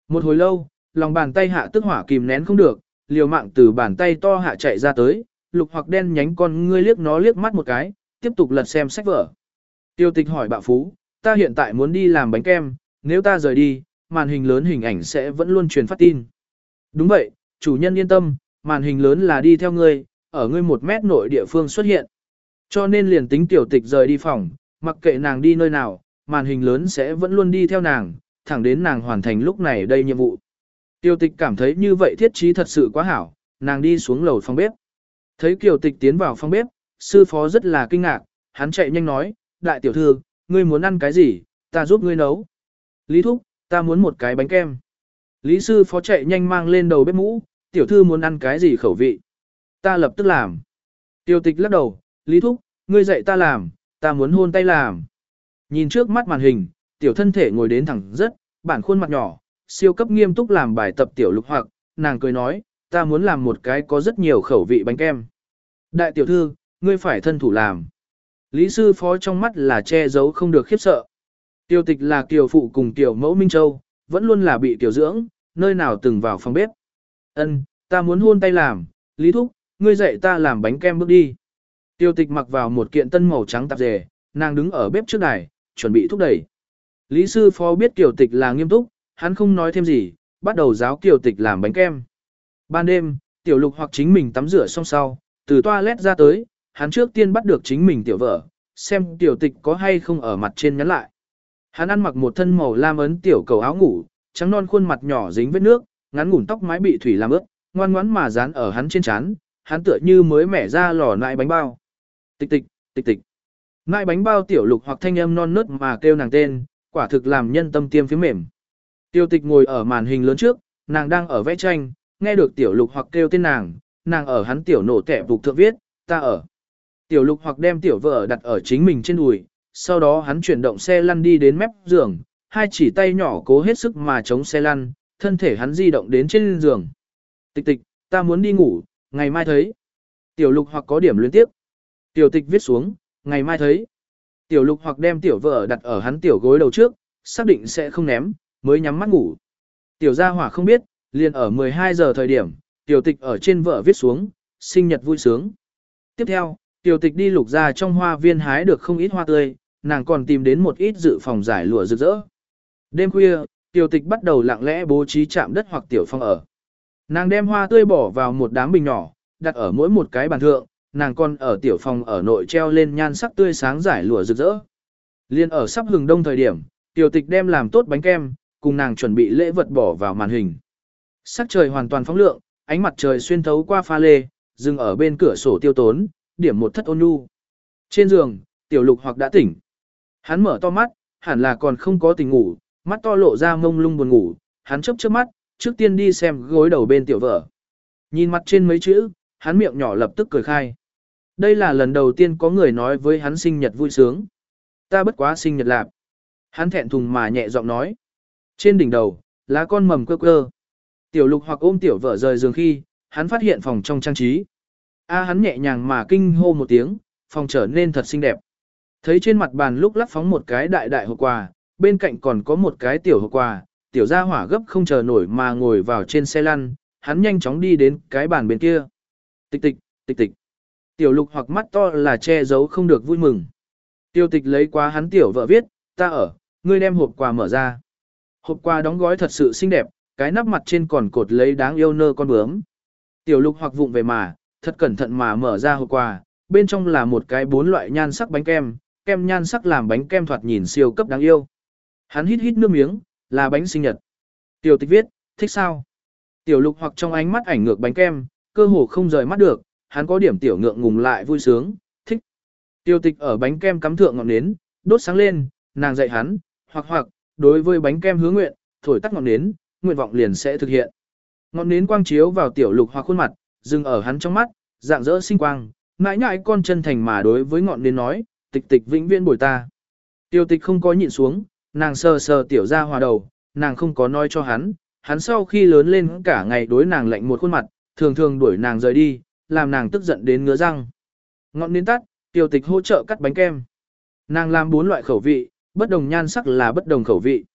Một hồi lâu, lòng bàn tay hạ tức hỏa kìm nén không được, liều mạng từ bàn tay to hạ chạy ra tới, lục hoặc đen nhánh con ngươi liếc nó liếc mắt một cái, tiếp tục lật xem sách vở. Tiêu tịch hỏi bạo phú, ta hiện tại muốn đi làm bánh kem, nếu ta rời đi, màn hình lớn hình ảnh sẽ vẫn luôn truyền phát tin. Đúng vậy, chủ nhân yên tâm, màn hình lớn là đi theo ngươi, ở ngươi một mét nội địa phương xuất hiện. Cho nên liền tính tiểu tịch rời đi phòng, mặc kệ nàng đi nơi nào, màn hình lớn sẽ vẫn luôn đi theo nàng, thẳng đến nàng hoàn thành lúc này đây nhiệm vụ. Tiểu tịch cảm thấy như vậy thiết trí thật sự quá hảo, nàng đi xuống lầu phòng bếp. Thấy Kiều tịch tiến vào phòng bếp, sư phó rất là kinh ngạc, hắn chạy nhanh nói, đại tiểu thư, ngươi muốn ăn cái gì, ta giúp ngươi nấu. Lý thúc, ta muốn một cái bánh kem. Lý sư phó chạy nhanh mang lên đầu bếp mũ, tiểu thư muốn ăn cái gì khẩu vị. Ta lập tức làm. Tiêu tịch lắc đầu, Lý thúc, ngươi dạy ta làm, ta muốn hôn tay làm. Nhìn trước mắt màn hình, tiểu thân thể ngồi đến thẳng rất, bản khuôn mặt nhỏ, siêu cấp nghiêm túc làm bài tập tiểu lục hoặc, nàng cười nói, ta muốn làm một cái có rất nhiều khẩu vị bánh kem. Đại tiểu thư, ngươi phải thân thủ làm. Lý sư phó trong mắt là che giấu không được khiếp sợ. Tiểu tịch là Tiểu phụ cùng tiểu mẫu Minh Châu, vẫn luôn là bị tiểu dưỡng, nơi nào từng vào phòng bếp. Ân, ta muốn hôn tay làm, Lý Thúc, ngươi dạy ta làm bánh kem bước đi. Tiêu tịch mặc vào một kiện tân màu trắng tạp dề, nàng đứng ở bếp trước đài, chuẩn bị thúc đẩy. Lý sư phó biết tiểu tịch là nghiêm túc, hắn không nói thêm gì, bắt đầu giáo tiểu tịch làm bánh kem. Ban đêm, tiểu lục hoặc chính mình tắm rửa xong sau, từ toilet ra tới, hắn trước tiên bắt được chính mình tiểu vợ, xem tiểu tịch có hay không ở mặt trên nhắn lại. Hắn ăn mặc một thân màu lam ấn tiểu cầu áo ngủ, trắng non khuôn mặt nhỏ dính vết nước, ngắn ngủn tóc mái bị thủy làm ướt, ngoan ngoãn mà dán ở hắn trên trán, hắn tựa như mới mẻ ra lò nại bánh bao. Tịch tịch, tịch tịch. Nại bánh bao tiểu lục hoặc thanh âm non nớt mà kêu nàng tên, quả thực làm nhân tâm tiêm phía mềm. Tiêu tịch ngồi ở màn hình lớn trước, nàng đang ở vẽ tranh, nghe được tiểu lục hoặc kêu tên nàng, nàng ở hắn tiểu nổ kẹp phục thượng viết, ta ở. Tiểu lục hoặc đem tiểu vợ đặt ở chính mình trên đùi, sau đó hắn chuyển động xe lăn đi đến mép giường, hai chỉ tay nhỏ cố hết sức mà chống xe lăn, thân thể hắn di động đến trên giường. Tịch tịch, ta muốn đi ngủ, ngày mai thấy. Tiểu lục hoặc có điểm luyến tiếp. Tiểu tịch viết xuống, ngày mai thấy. Tiểu lục hoặc đem tiểu vợ đặt ở hắn tiểu gối đầu trước, xác định sẽ không ném, mới nhắm mắt ngủ. Tiểu gia hỏa không biết, liền ở 12 giờ thời điểm, tiểu tịch ở trên vợ viết xuống, sinh nhật vui sướng. Tiếp theo, tiểu tịch đi lục ra trong hoa viên hái được không ít hoa tươi, nàng còn tìm đến một ít dự phòng giải lụa rực rỡ. Đêm khuya, tiểu tịch bắt đầu lặng lẽ bố trí chạm đất hoặc tiểu phong ở. Nàng đem hoa tươi bỏ vào một đám bình nhỏ, đặt ở mỗi một cái bàn thượng, nàng còn ở tiểu phòng ở nội treo lên nhan sắc tươi sáng giải lụa rực rỡ. Liên ở sắp hừng đông thời điểm, tiểu tịch đem làm tốt bánh kem, cùng nàng chuẩn bị lễ vật bỏ vào màn hình. Sắc trời hoàn toàn phóng lượng, ánh mặt trời xuyên thấu qua pha lê, dừng ở bên cửa sổ tiêu tốn, điểm một thất ôn nhu. Trên giường, tiểu lục hoặc đã tỉnh. Hắn mở to mắt, hẳn là còn không có tình ngủ, mắt to lộ ra mông lung buồn ngủ, hắn chấp chớp mắt, trước tiên đi xem gối đầu bên tiểu vợ. Nhìn mặt trên mấy chữ, hắn miệng nhỏ lập tức cười khai. Đây là lần đầu tiên có người nói với hắn sinh nhật vui sướng. Ta bất quá sinh nhật lạp. Hắn thẹn thùng mà nhẹ giọng nói. Trên đỉnh đầu, lá con mầm cơ cơ. Tiểu lục hoặc ôm tiểu vợ rời giường khi, hắn phát hiện phòng trong trang trí. A hắn nhẹ nhàng mà kinh hô một tiếng, phòng trở nên thật xinh đẹp. Thấy trên mặt bàn lúc lắc phóng một cái đại đại hộp quà, bên cạnh còn có một cái tiểu hộp quà, tiểu gia hỏa gấp không chờ nổi mà ngồi vào trên xe lăn, hắn nhanh chóng đi đến cái bàn bên kia. Tịch tịch, tịch tịch. Tiểu lục hoặc mắt to là che giấu không được vui mừng. Tiêu tịch lấy quá hắn tiểu vợ viết, ta ở, ngươi đem hộp quà mở ra. Hộp quà đóng gói thật sự xinh đẹp, cái nắp mặt trên còn cột lấy đáng yêu nơ con bướm. Tiểu lục hoặc vụng về mà, thật cẩn thận mà mở ra hộp quà, bên trong là một cái bốn loại nhan sắc bánh kem, kem nhan sắc làm bánh kem thoạt nhìn siêu cấp đáng yêu. Hắn hít hít nước miếng, là bánh sinh nhật. Tiểu tịch viết, thích sao? Tiểu lục hoặc trong ánh mắt ảnh ngược bánh kem, cơ hồ không rời mắt được, hắn có điểm tiểu ngượng ngùng lại vui sướng, thích. Tiểu tịch ở bánh kem cắm thượng ngọn nến, đốt sáng lên, nàng dạy hắn, hoặc hoặc, đối với bánh kem hứa nguyện, thổi tắt ngọn nến, nguyện vọng liền sẽ thực hiện. Ngọn nến quang chiếu vào tiểu lục hoặc khuôn mặt, dừng ở hắn trong mắt, dạng dỡ sinh quang, mãi nhại con chân thành mà đối với ngọn nến nói, tịch tịch vĩnh viễn bồi ta. Tiểu tịch không có nhịn xuống, nàng sờ sờ tiểu ra hòa đầu, nàng không có nói cho hắn, hắn sau khi lớn lên cả ngày đối nàng lạnh một khuôn mặt, thường thường đuổi nàng rời đi, làm nàng tức giận đến ngứa răng. Ngọn nến tắt, tiểu tịch hỗ trợ cắt bánh kem. Nàng làm bốn loại khẩu vị, bất đồng nhan sắc là bất đồng khẩu vị.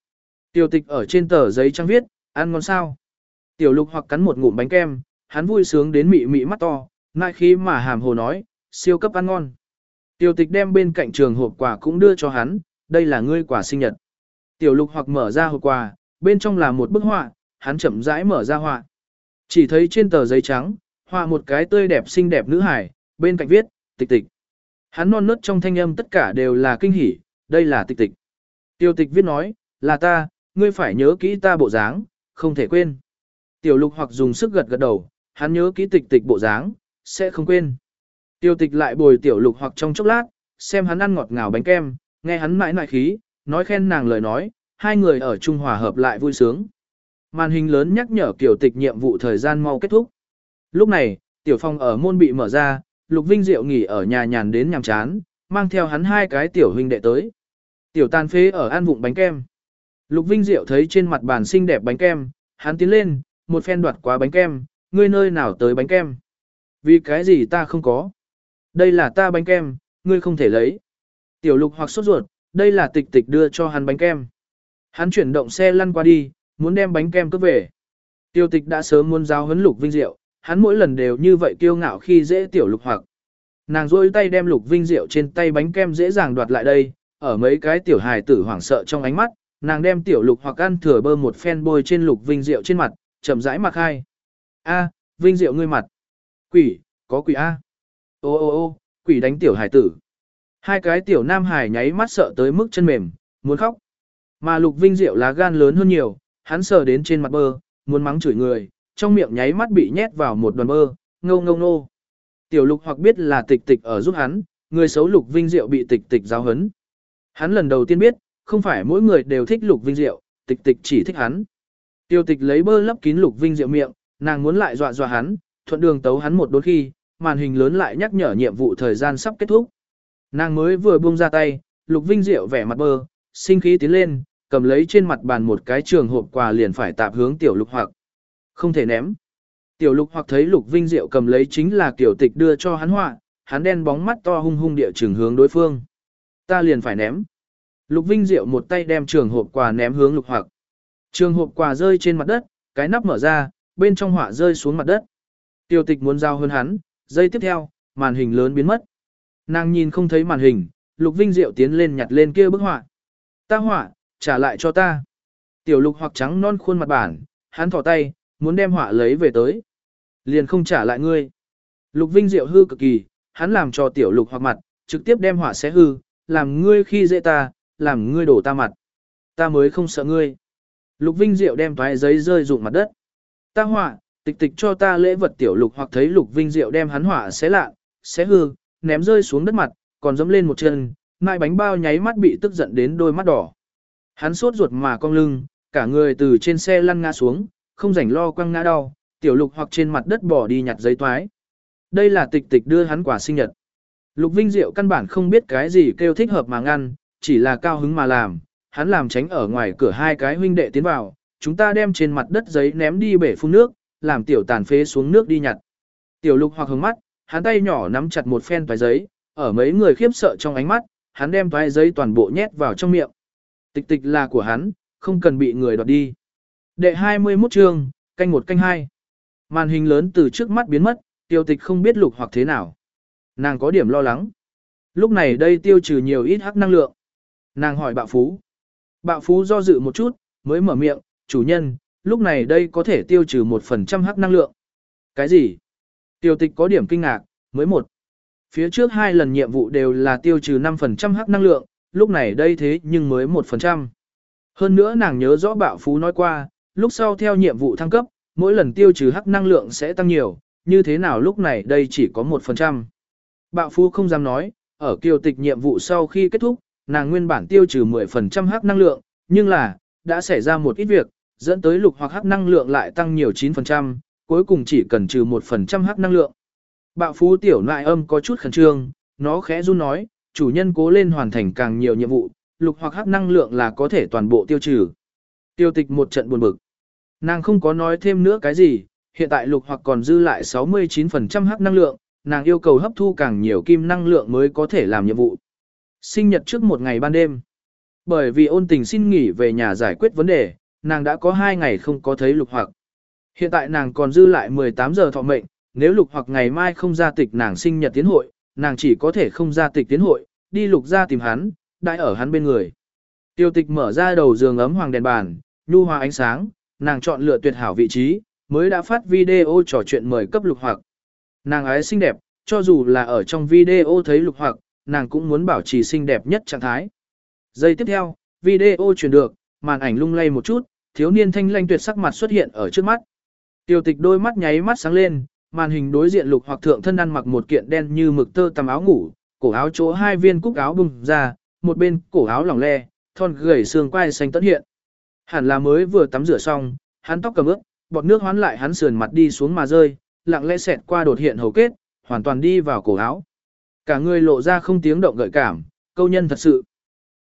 Tiểu tịch ở trên tờ giấy trang viết, ăn ngon sao. Tiểu lục hoặc cắn một ngụm bánh kem, hắn vui sướng đến mị mị mắt to, ngại khí mà hàm hồ nói, siêu cấp ăn ngon. Tiểu tịch đem bên cạnh trường hộp quà cũng đưa cho hắn, đây là ngươi quà sinh nhật. Tiểu lục hoặc mở ra hộp quà, bên trong là một bức họa, hắn chậm rãi mở ra họa. Chỉ thấy trên tờ giấy trắng, họa một cái tươi đẹp xinh đẹp nữ hải, bên cạnh viết, tịch tịch. Hắn non nớt trong thanh âm tất cả đều là kinh hỉ, đây là tịch tịch. Tiểu tịch viết nói, là ta, ngươi phải nhớ kỹ ta bộ dáng, không thể quên. Tiểu lục hoặc dùng sức gật gật đầu, hắn nhớ kỹ tịch tịch bộ dáng, sẽ không quên. Tiêu tịch lại bồi tiểu lục hoặc trong chốc lát, xem hắn ăn ngọt ngào bánh kem, nghe hắn mãi nại khí, nói khen nàng lời nói, hai người ở Trung Hòa hợp lại vui sướng. Màn hình lớn nhắc nhở kiểu tịch nhiệm vụ thời gian mau kết thúc. Lúc này, tiểu phong ở môn bị mở ra, Lục Vinh Diệu nghỉ ở nhà nhàn đến nhàm chán, mang theo hắn hai cái tiểu huynh đệ tới. Tiểu tàn phế ở ăn vụng bánh kem. Lục Vinh Diệu thấy trên mặt bàn xinh đẹp bánh kem, hắn tiến lên, một phen đoạt quá bánh kem, ngươi nơi nào tới bánh kem? Vì cái gì ta không có? Đây là ta bánh kem, ngươi không thể lấy. Tiểu lục hoặc sốt ruột, đây là tịch tịch đưa cho hắn bánh kem. Hắn chuyển động xe lăn qua đi, muốn đem bánh kem cướp về. Tiêu tịch đã sớm muốn giao huấn lục vinh diệu, hắn mỗi lần đều như vậy kiêu ngạo khi dễ tiểu lục hoặc. Nàng rôi tay đem lục vinh diệu trên tay bánh kem dễ dàng đoạt lại đây, ở mấy cái tiểu hài tử hoảng sợ trong ánh mắt, nàng đem tiểu lục hoặc ăn thừa bơ một phen bôi trên lục vinh diệu trên mặt, chậm rãi mặc hai. A, vinh diệu ngươi mặt. Quỷ, có quỷ A. Ô ô ô, quỷ đánh tiểu hải tử. Hai cái tiểu nam hải nháy mắt sợ tới mức chân mềm, muốn khóc. Mà lục vinh diệu lá gan lớn hơn nhiều, hắn sờ đến trên mặt bơ, muốn mắng chửi người, trong miệng nháy mắt bị nhét vào một đoàn bơ, ngâu ngâu nô. Tiểu lục hoặc biết là tịch tịch ở giúp hắn, người xấu lục vinh diệu bị tịch tịch giáo hấn. Hắn lần đầu tiên biết, không phải mỗi người đều thích lục vinh diệu, tịch tịch chỉ thích hắn. Tiêu tịch lấy bơ lấp kín lục vinh diệu miệng, nàng muốn lại dọa dọa hắn, thuận đường tấu hắn một đôi khi, màn hình lớn lại nhắc nhở nhiệm vụ thời gian sắp kết thúc. Nàng mới vừa buông ra tay, lục vinh diệu vẻ mặt bơ, sinh khí tiến lên, cầm lấy trên mặt bàn một cái trường hộp quà liền phải tạp hướng tiểu lục hoặc. Không thể ném. Tiểu lục hoặc thấy lục vinh diệu cầm lấy chính là kiểu tịch đưa cho hắn họa, hắn đen bóng mắt to hung hung địa trường hướng đối phương. Ta liền phải ném. Lục vinh diệu một tay đem trường hộp quà ném hướng lục hoặc. Trường hộp quà rơi trên mặt đất, cái nắp mở ra, bên trong họa rơi xuống mặt đất. Tiểu tịch muốn giao hơn hắn, giây tiếp theo, màn hình lớn biến mất. Nàng nhìn không thấy màn hình, lục vinh diệu tiến lên nhặt lên kia bức họa. Ta họa, trả lại cho ta. Tiểu lục hoặc trắng non khuôn mặt bản, hắn thỏ tay, muốn đem họa lấy về tới. Liền không trả lại ngươi. Lục Vinh Diệu hư cực kỳ, hắn làm cho tiểu lục hoặc mặt, trực tiếp đem họa sẽ hư, làm ngươi khi dễ ta, làm ngươi đổ ta mặt. Ta mới không sợ ngươi. Lục Vinh Diệu đem toái giấy rơi rụng mặt đất. Ta họa, tịch tịch cho ta lễ vật tiểu lục hoặc thấy Lục Vinh Diệu đem hắn hỏa xé lạ, xé hư, ném rơi xuống đất mặt, còn dẫm lên một chân, mai bánh bao nháy mắt bị tức giận đến đôi mắt đỏ. Hắn sốt ruột mà cong lưng, cả người từ trên xe lăn ngã xuống, không rảnh lo quăng ngã đau, tiểu lục hoặc trên mặt đất bỏ đi nhặt giấy toái. Đây là tịch tịch đưa hắn quả sinh nhật. Lục Vinh Diệu căn bản không biết cái gì kêu thích hợp mà ngăn, chỉ là cao hứng mà làm, hắn làm tránh ở ngoài cửa hai cái huynh đệ tiến vào, chúng ta đem trên mặt đất giấy ném đi bể phun nước, làm tiểu tàn phế xuống nước đi nhặt. Tiểu lục hoặc hướng mắt, hắn tay nhỏ nắm chặt một phen toái giấy, ở mấy người khiếp sợ trong ánh mắt, hắn đem toái giấy toàn bộ nhét vào trong miệng. Tịch tịch là của hắn, không cần bị người đoạt đi. Đệ 21 chương, canh một canh hai. Màn hình lớn từ trước mắt biến mất, tiêu tịch không biết lục hoặc thế nào. Nàng có điểm lo lắng. Lúc này đây tiêu trừ nhiều ít hắc năng lượng. Nàng hỏi bạo phú. Bạo phú do dự một chút, mới mở miệng, chủ nhân, lúc này đây có thể tiêu trừ một phần trăm hắc năng lượng. Cái gì? Tiêu tịch có điểm kinh ngạc, mới một. Phía trước hai lần nhiệm vụ đều là tiêu trừ 5% hắc năng lượng, lúc này đây thế nhưng mới 1%. Hơn nữa nàng nhớ rõ bạo phú nói qua, lúc sau theo nhiệm vụ thăng cấp, mỗi lần tiêu trừ hắc năng lượng sẽ tăng nhiều, như thế nào lúc này đây chỉ có 1%. Bạo phú không dám nói, ở kiều tịch nhiệm vụ sau khi kết thúc, nàng nguyên bản tiêu trừ 10% hắc năng lượng, nhưng là, đã xảy ra một ít việc, dẫn tới lục hoặc hắc năng lượng lại tăng nhiều 9%, cuối cùng chỉ cần trừ 1% hắc năng lượng. Bạo phú tiểu nại âm có chút khẩn trương, nó khẽ run nói, chủ nhân cố lên hoàn thành càng nhiều nhiệm vụ, lục hoặc hắc năng lượng là có thể toàn bộ tiêu trừ. Tiêu tịch một trận buồn bực. Nàng không có nói thêm nữa cái gì, hiện tại lục hoặc còn dư lại 69% hắc năng lượng, nàng yêu cầu hấp thu càng nhiều kim năng lượng mới có thể làm nhiệm vụ. Sinh nhật trước một ngày ban đêm. Bởi vì ôn tình xin nghỉ về nhà giải quyết vấn đề, nàng đã có 2 ngày không có thấy lục hoặc. Hiện tại nàng còn dư lại 18 giờ thọ mệnh, nếu lục hoặc ngày mai không ra tịch nàng sinh nhật tiến hội, nàng chỉ có thể không ra tịch tiến hội, đi lục ra tìm hắn, đại ở hắn bên người. Tiêu tịch mở ra đầu giường ấm hoàng đèn bàn, nhu hòa ánh sáng, nàng chọn lựa tuyệt hảo vị trí, mới đã phát video trò chuyện mời cấp lục hoặc. Nàng ái xinh đẹp, cho dù là ở trong video thấy lục hoặc, nàng cũng muốn bảo trì xinh đẹp nhất trạng thái. Giây tiếp theo, video truyền được, màn ảnh lung lay một chút, thiếu niên thanh lanh tuyệt sắc mặt xuất hiện ở trước mắt. Tiêu tịch đôi mắt nháy mắt sáng lên, màn hình đối diện lục hoặc thượng thân ăn mặc một kiện đen như mực tơ tằm áo ngủ, cổ áo chỗ hai viên cúc áo bùng ra, một bên cổ áo lỏng le, thon gầy xương quai xanh tất hiện. Hẳn là mới vừa tắm rửa xong, hắn tóc cầm ướt, bọt nước hoán lại hắn sườn mặt đi xuống mà rơi, lặng lẽ xẹt qua đột hiện hầu kết, hoàn toàn đi vào cổ áo. Cả người lộ ra không tiếng động gợi cảm, câu nhân thật sự.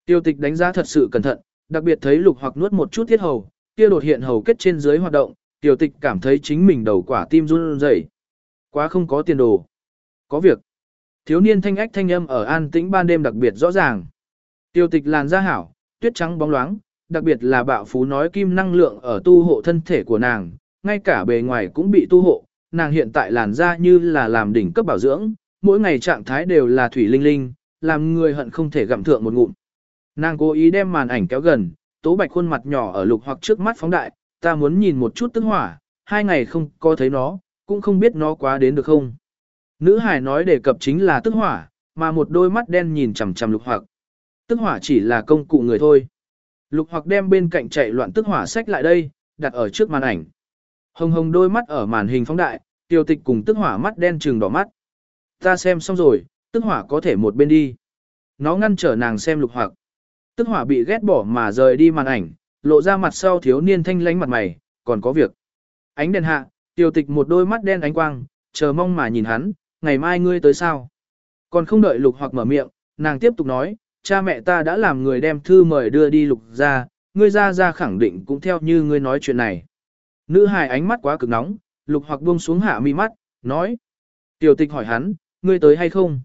Tiêu tịch đánh giá thật sự cẩn thận, đặc biệt thấy lục hoặc nuốt một chút thiết hầu, kia đột hiện hầu kết trên dưới hoạt động, tiểu tịch cảm thấy chính mình đầu quả tim run rẩy. Quá không có tiền đồ. Có việc. Thiếu niên thanh ách thanh âm ở an tĩnh ban đêm đặc biệt rõ ràng. Tiểu tịch làn da hảo, tuyết trắng bóng loáng, đặc biệt là bạo phú nói kim năng lượng ở tu hộ thân thể của nàng, ngay cả bề ngoài cũng bị tu hộ, nàng hiện tại làn da như là làm đỉnh cấp bảo dưỡng, mỗi ngày trạng thái đều là thủy linh linh, làm người hận không thể gặm thượng một ngụm. Nàng cố ý đem màn ảnh kéo gần, tố bạch khuôn mặt nhỏ ở lục hoặc trước mắt phóng đại, ta muốn nhìn một chút tức hỏa, hai ngày không có thấy nó, cũng không biết nó quá đến được không. Nữ hải nói đề cập chính là tức hỏa, mà một đôi mắt đen nhìn chằm chằm lục hoặc. Tức hỏa chỉ là công cụ người thôi. Lục hoặc đem bên cạnh chạy loạn tức hỏa sách lại đây, đặt ở trước màn ảnh. Hồng hồng đôi mắt ở màn hình phóng đại, tiêu tịch cùng tức hỏa mắt đen trừng đỏ mắt. Ta xem xong rồi, tức hỏa có thể một bên đi. Nó ngăn trở nàng xem lục hoặc. Tức hỏa bị ghét bỏ mà rời đi màn ảnh, lộ ra mặt sau thiếu niên thanh lánh mặt mày, còn có việc. Ánh đèn hạ, tiêu tịch một đôi mắt đen ánh quang, chờ mong mà nhìn hắn, ngày mai ngươi tới sao. Còn không đợi lục hoặc mở miệng, nàng tiếp tục nói, cha mẹ ta đã làm người đem thư mời đưa đi lục ra, ngươi ra ra khẳng định cũng theo như ngươi nói chuyện này. Nữ hài ánh mắt quá cực nóng, lục hoặc buông xuống hạ mi mắt, nói. Tiểu tịch hỏi hắn, ngươi tới hay không?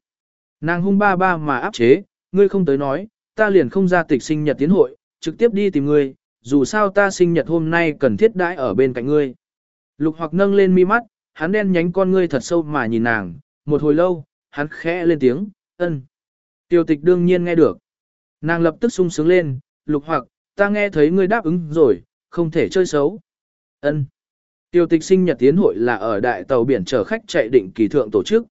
Nàng hung ba ba mà áp chế, ngươi không tới nói, ta liền không ra tịch sinh nhật tiến hội, trực tiếp đi tìm ngươi, dù sao ta sinh nhật hôm nay cần thiết đãi ở bên cạnh ngươi. Lục hoặc nâng lên mi mắt, hắn đen nhánh con ngươi thật sâu mà nhìn nàng, một hồi lâu, hắn khẽ lên tiếng, ân. Tiêu tịch đương nhiên nghe được. Nàng lập tức sung sướng lên, lục hoặc, ta nghe thấy ngươi đáp ứng rồi, không thể chơi xấu. ân. Tiêu tịch sinh nhật tiến hội là ở đại tàu biển chở khách chạy định kỳ thượng tổ chức.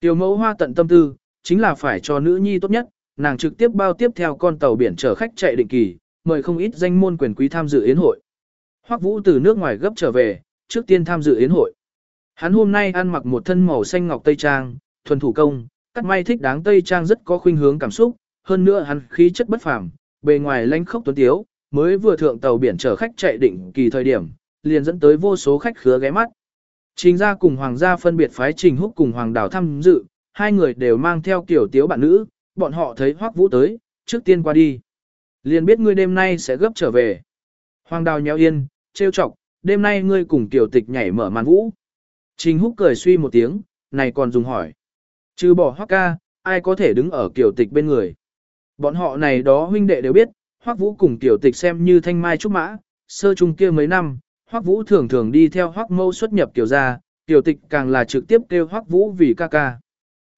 Tiêu mẫu hoa tận tâm tư, chính là phải cho nữ nhi tốt nhất, nàng trực tiếp bao tiếp theo con tàu biển chở khách chạy định kỳ, mời không ít danh môn quyền quý tham dự yến hội. Hoắc Vũ từ nước ngoài gấp trở về, trước tiên tham dự yến hội. Hắn hôm nay ăn mặc một thân màu xanh ngọc tây trang, thuần thủ công, cắt may thích đáng tây trang rất có khuynh hướng cảm xúc, hơn nữa hắn khí chất bất phàm, bề ngoài lanh khốc tuấn tiếu, mới vừa thượng tàu biển chở khách chạy định kỳ thời điểm, liền dẫn tới vô số khách khứa ghé mắt. Trình gia cùng hoàng gia phân biệt phái Trình Húc cùng Hoàng Đào tham dự, hai người đều mang theo kiểu tiếu bạn nữ, bọn họ thấy Hoắc Vũ tới, trước tiên qua đi. Liền biết ngươi đêm nay sẽ gấp trở về. Hoàng Đào nhéo yên, trêu chọc, đêm nay ngươi cùng tiểu tịch nhảy mở màn vũ. Trình Húc cười suy một tiếng, này còn dùng hỏi. Trừ bỏ Hoắc ca, ai có thể đứng ở kiểu tịch bên người. Bọn họ này đó huynh đệ đều biết, Hoắc Vũ cùng tiểu tịch xem như thanh mai trúc mã, sơ trung kia mấy năm, Hoắc Vũ thường thường đi theo Hoắc Mâu xuất nhập tiểu gia, tiểu tịch càng là trực tiếp kêu Hoắc Vũ vì ca ca.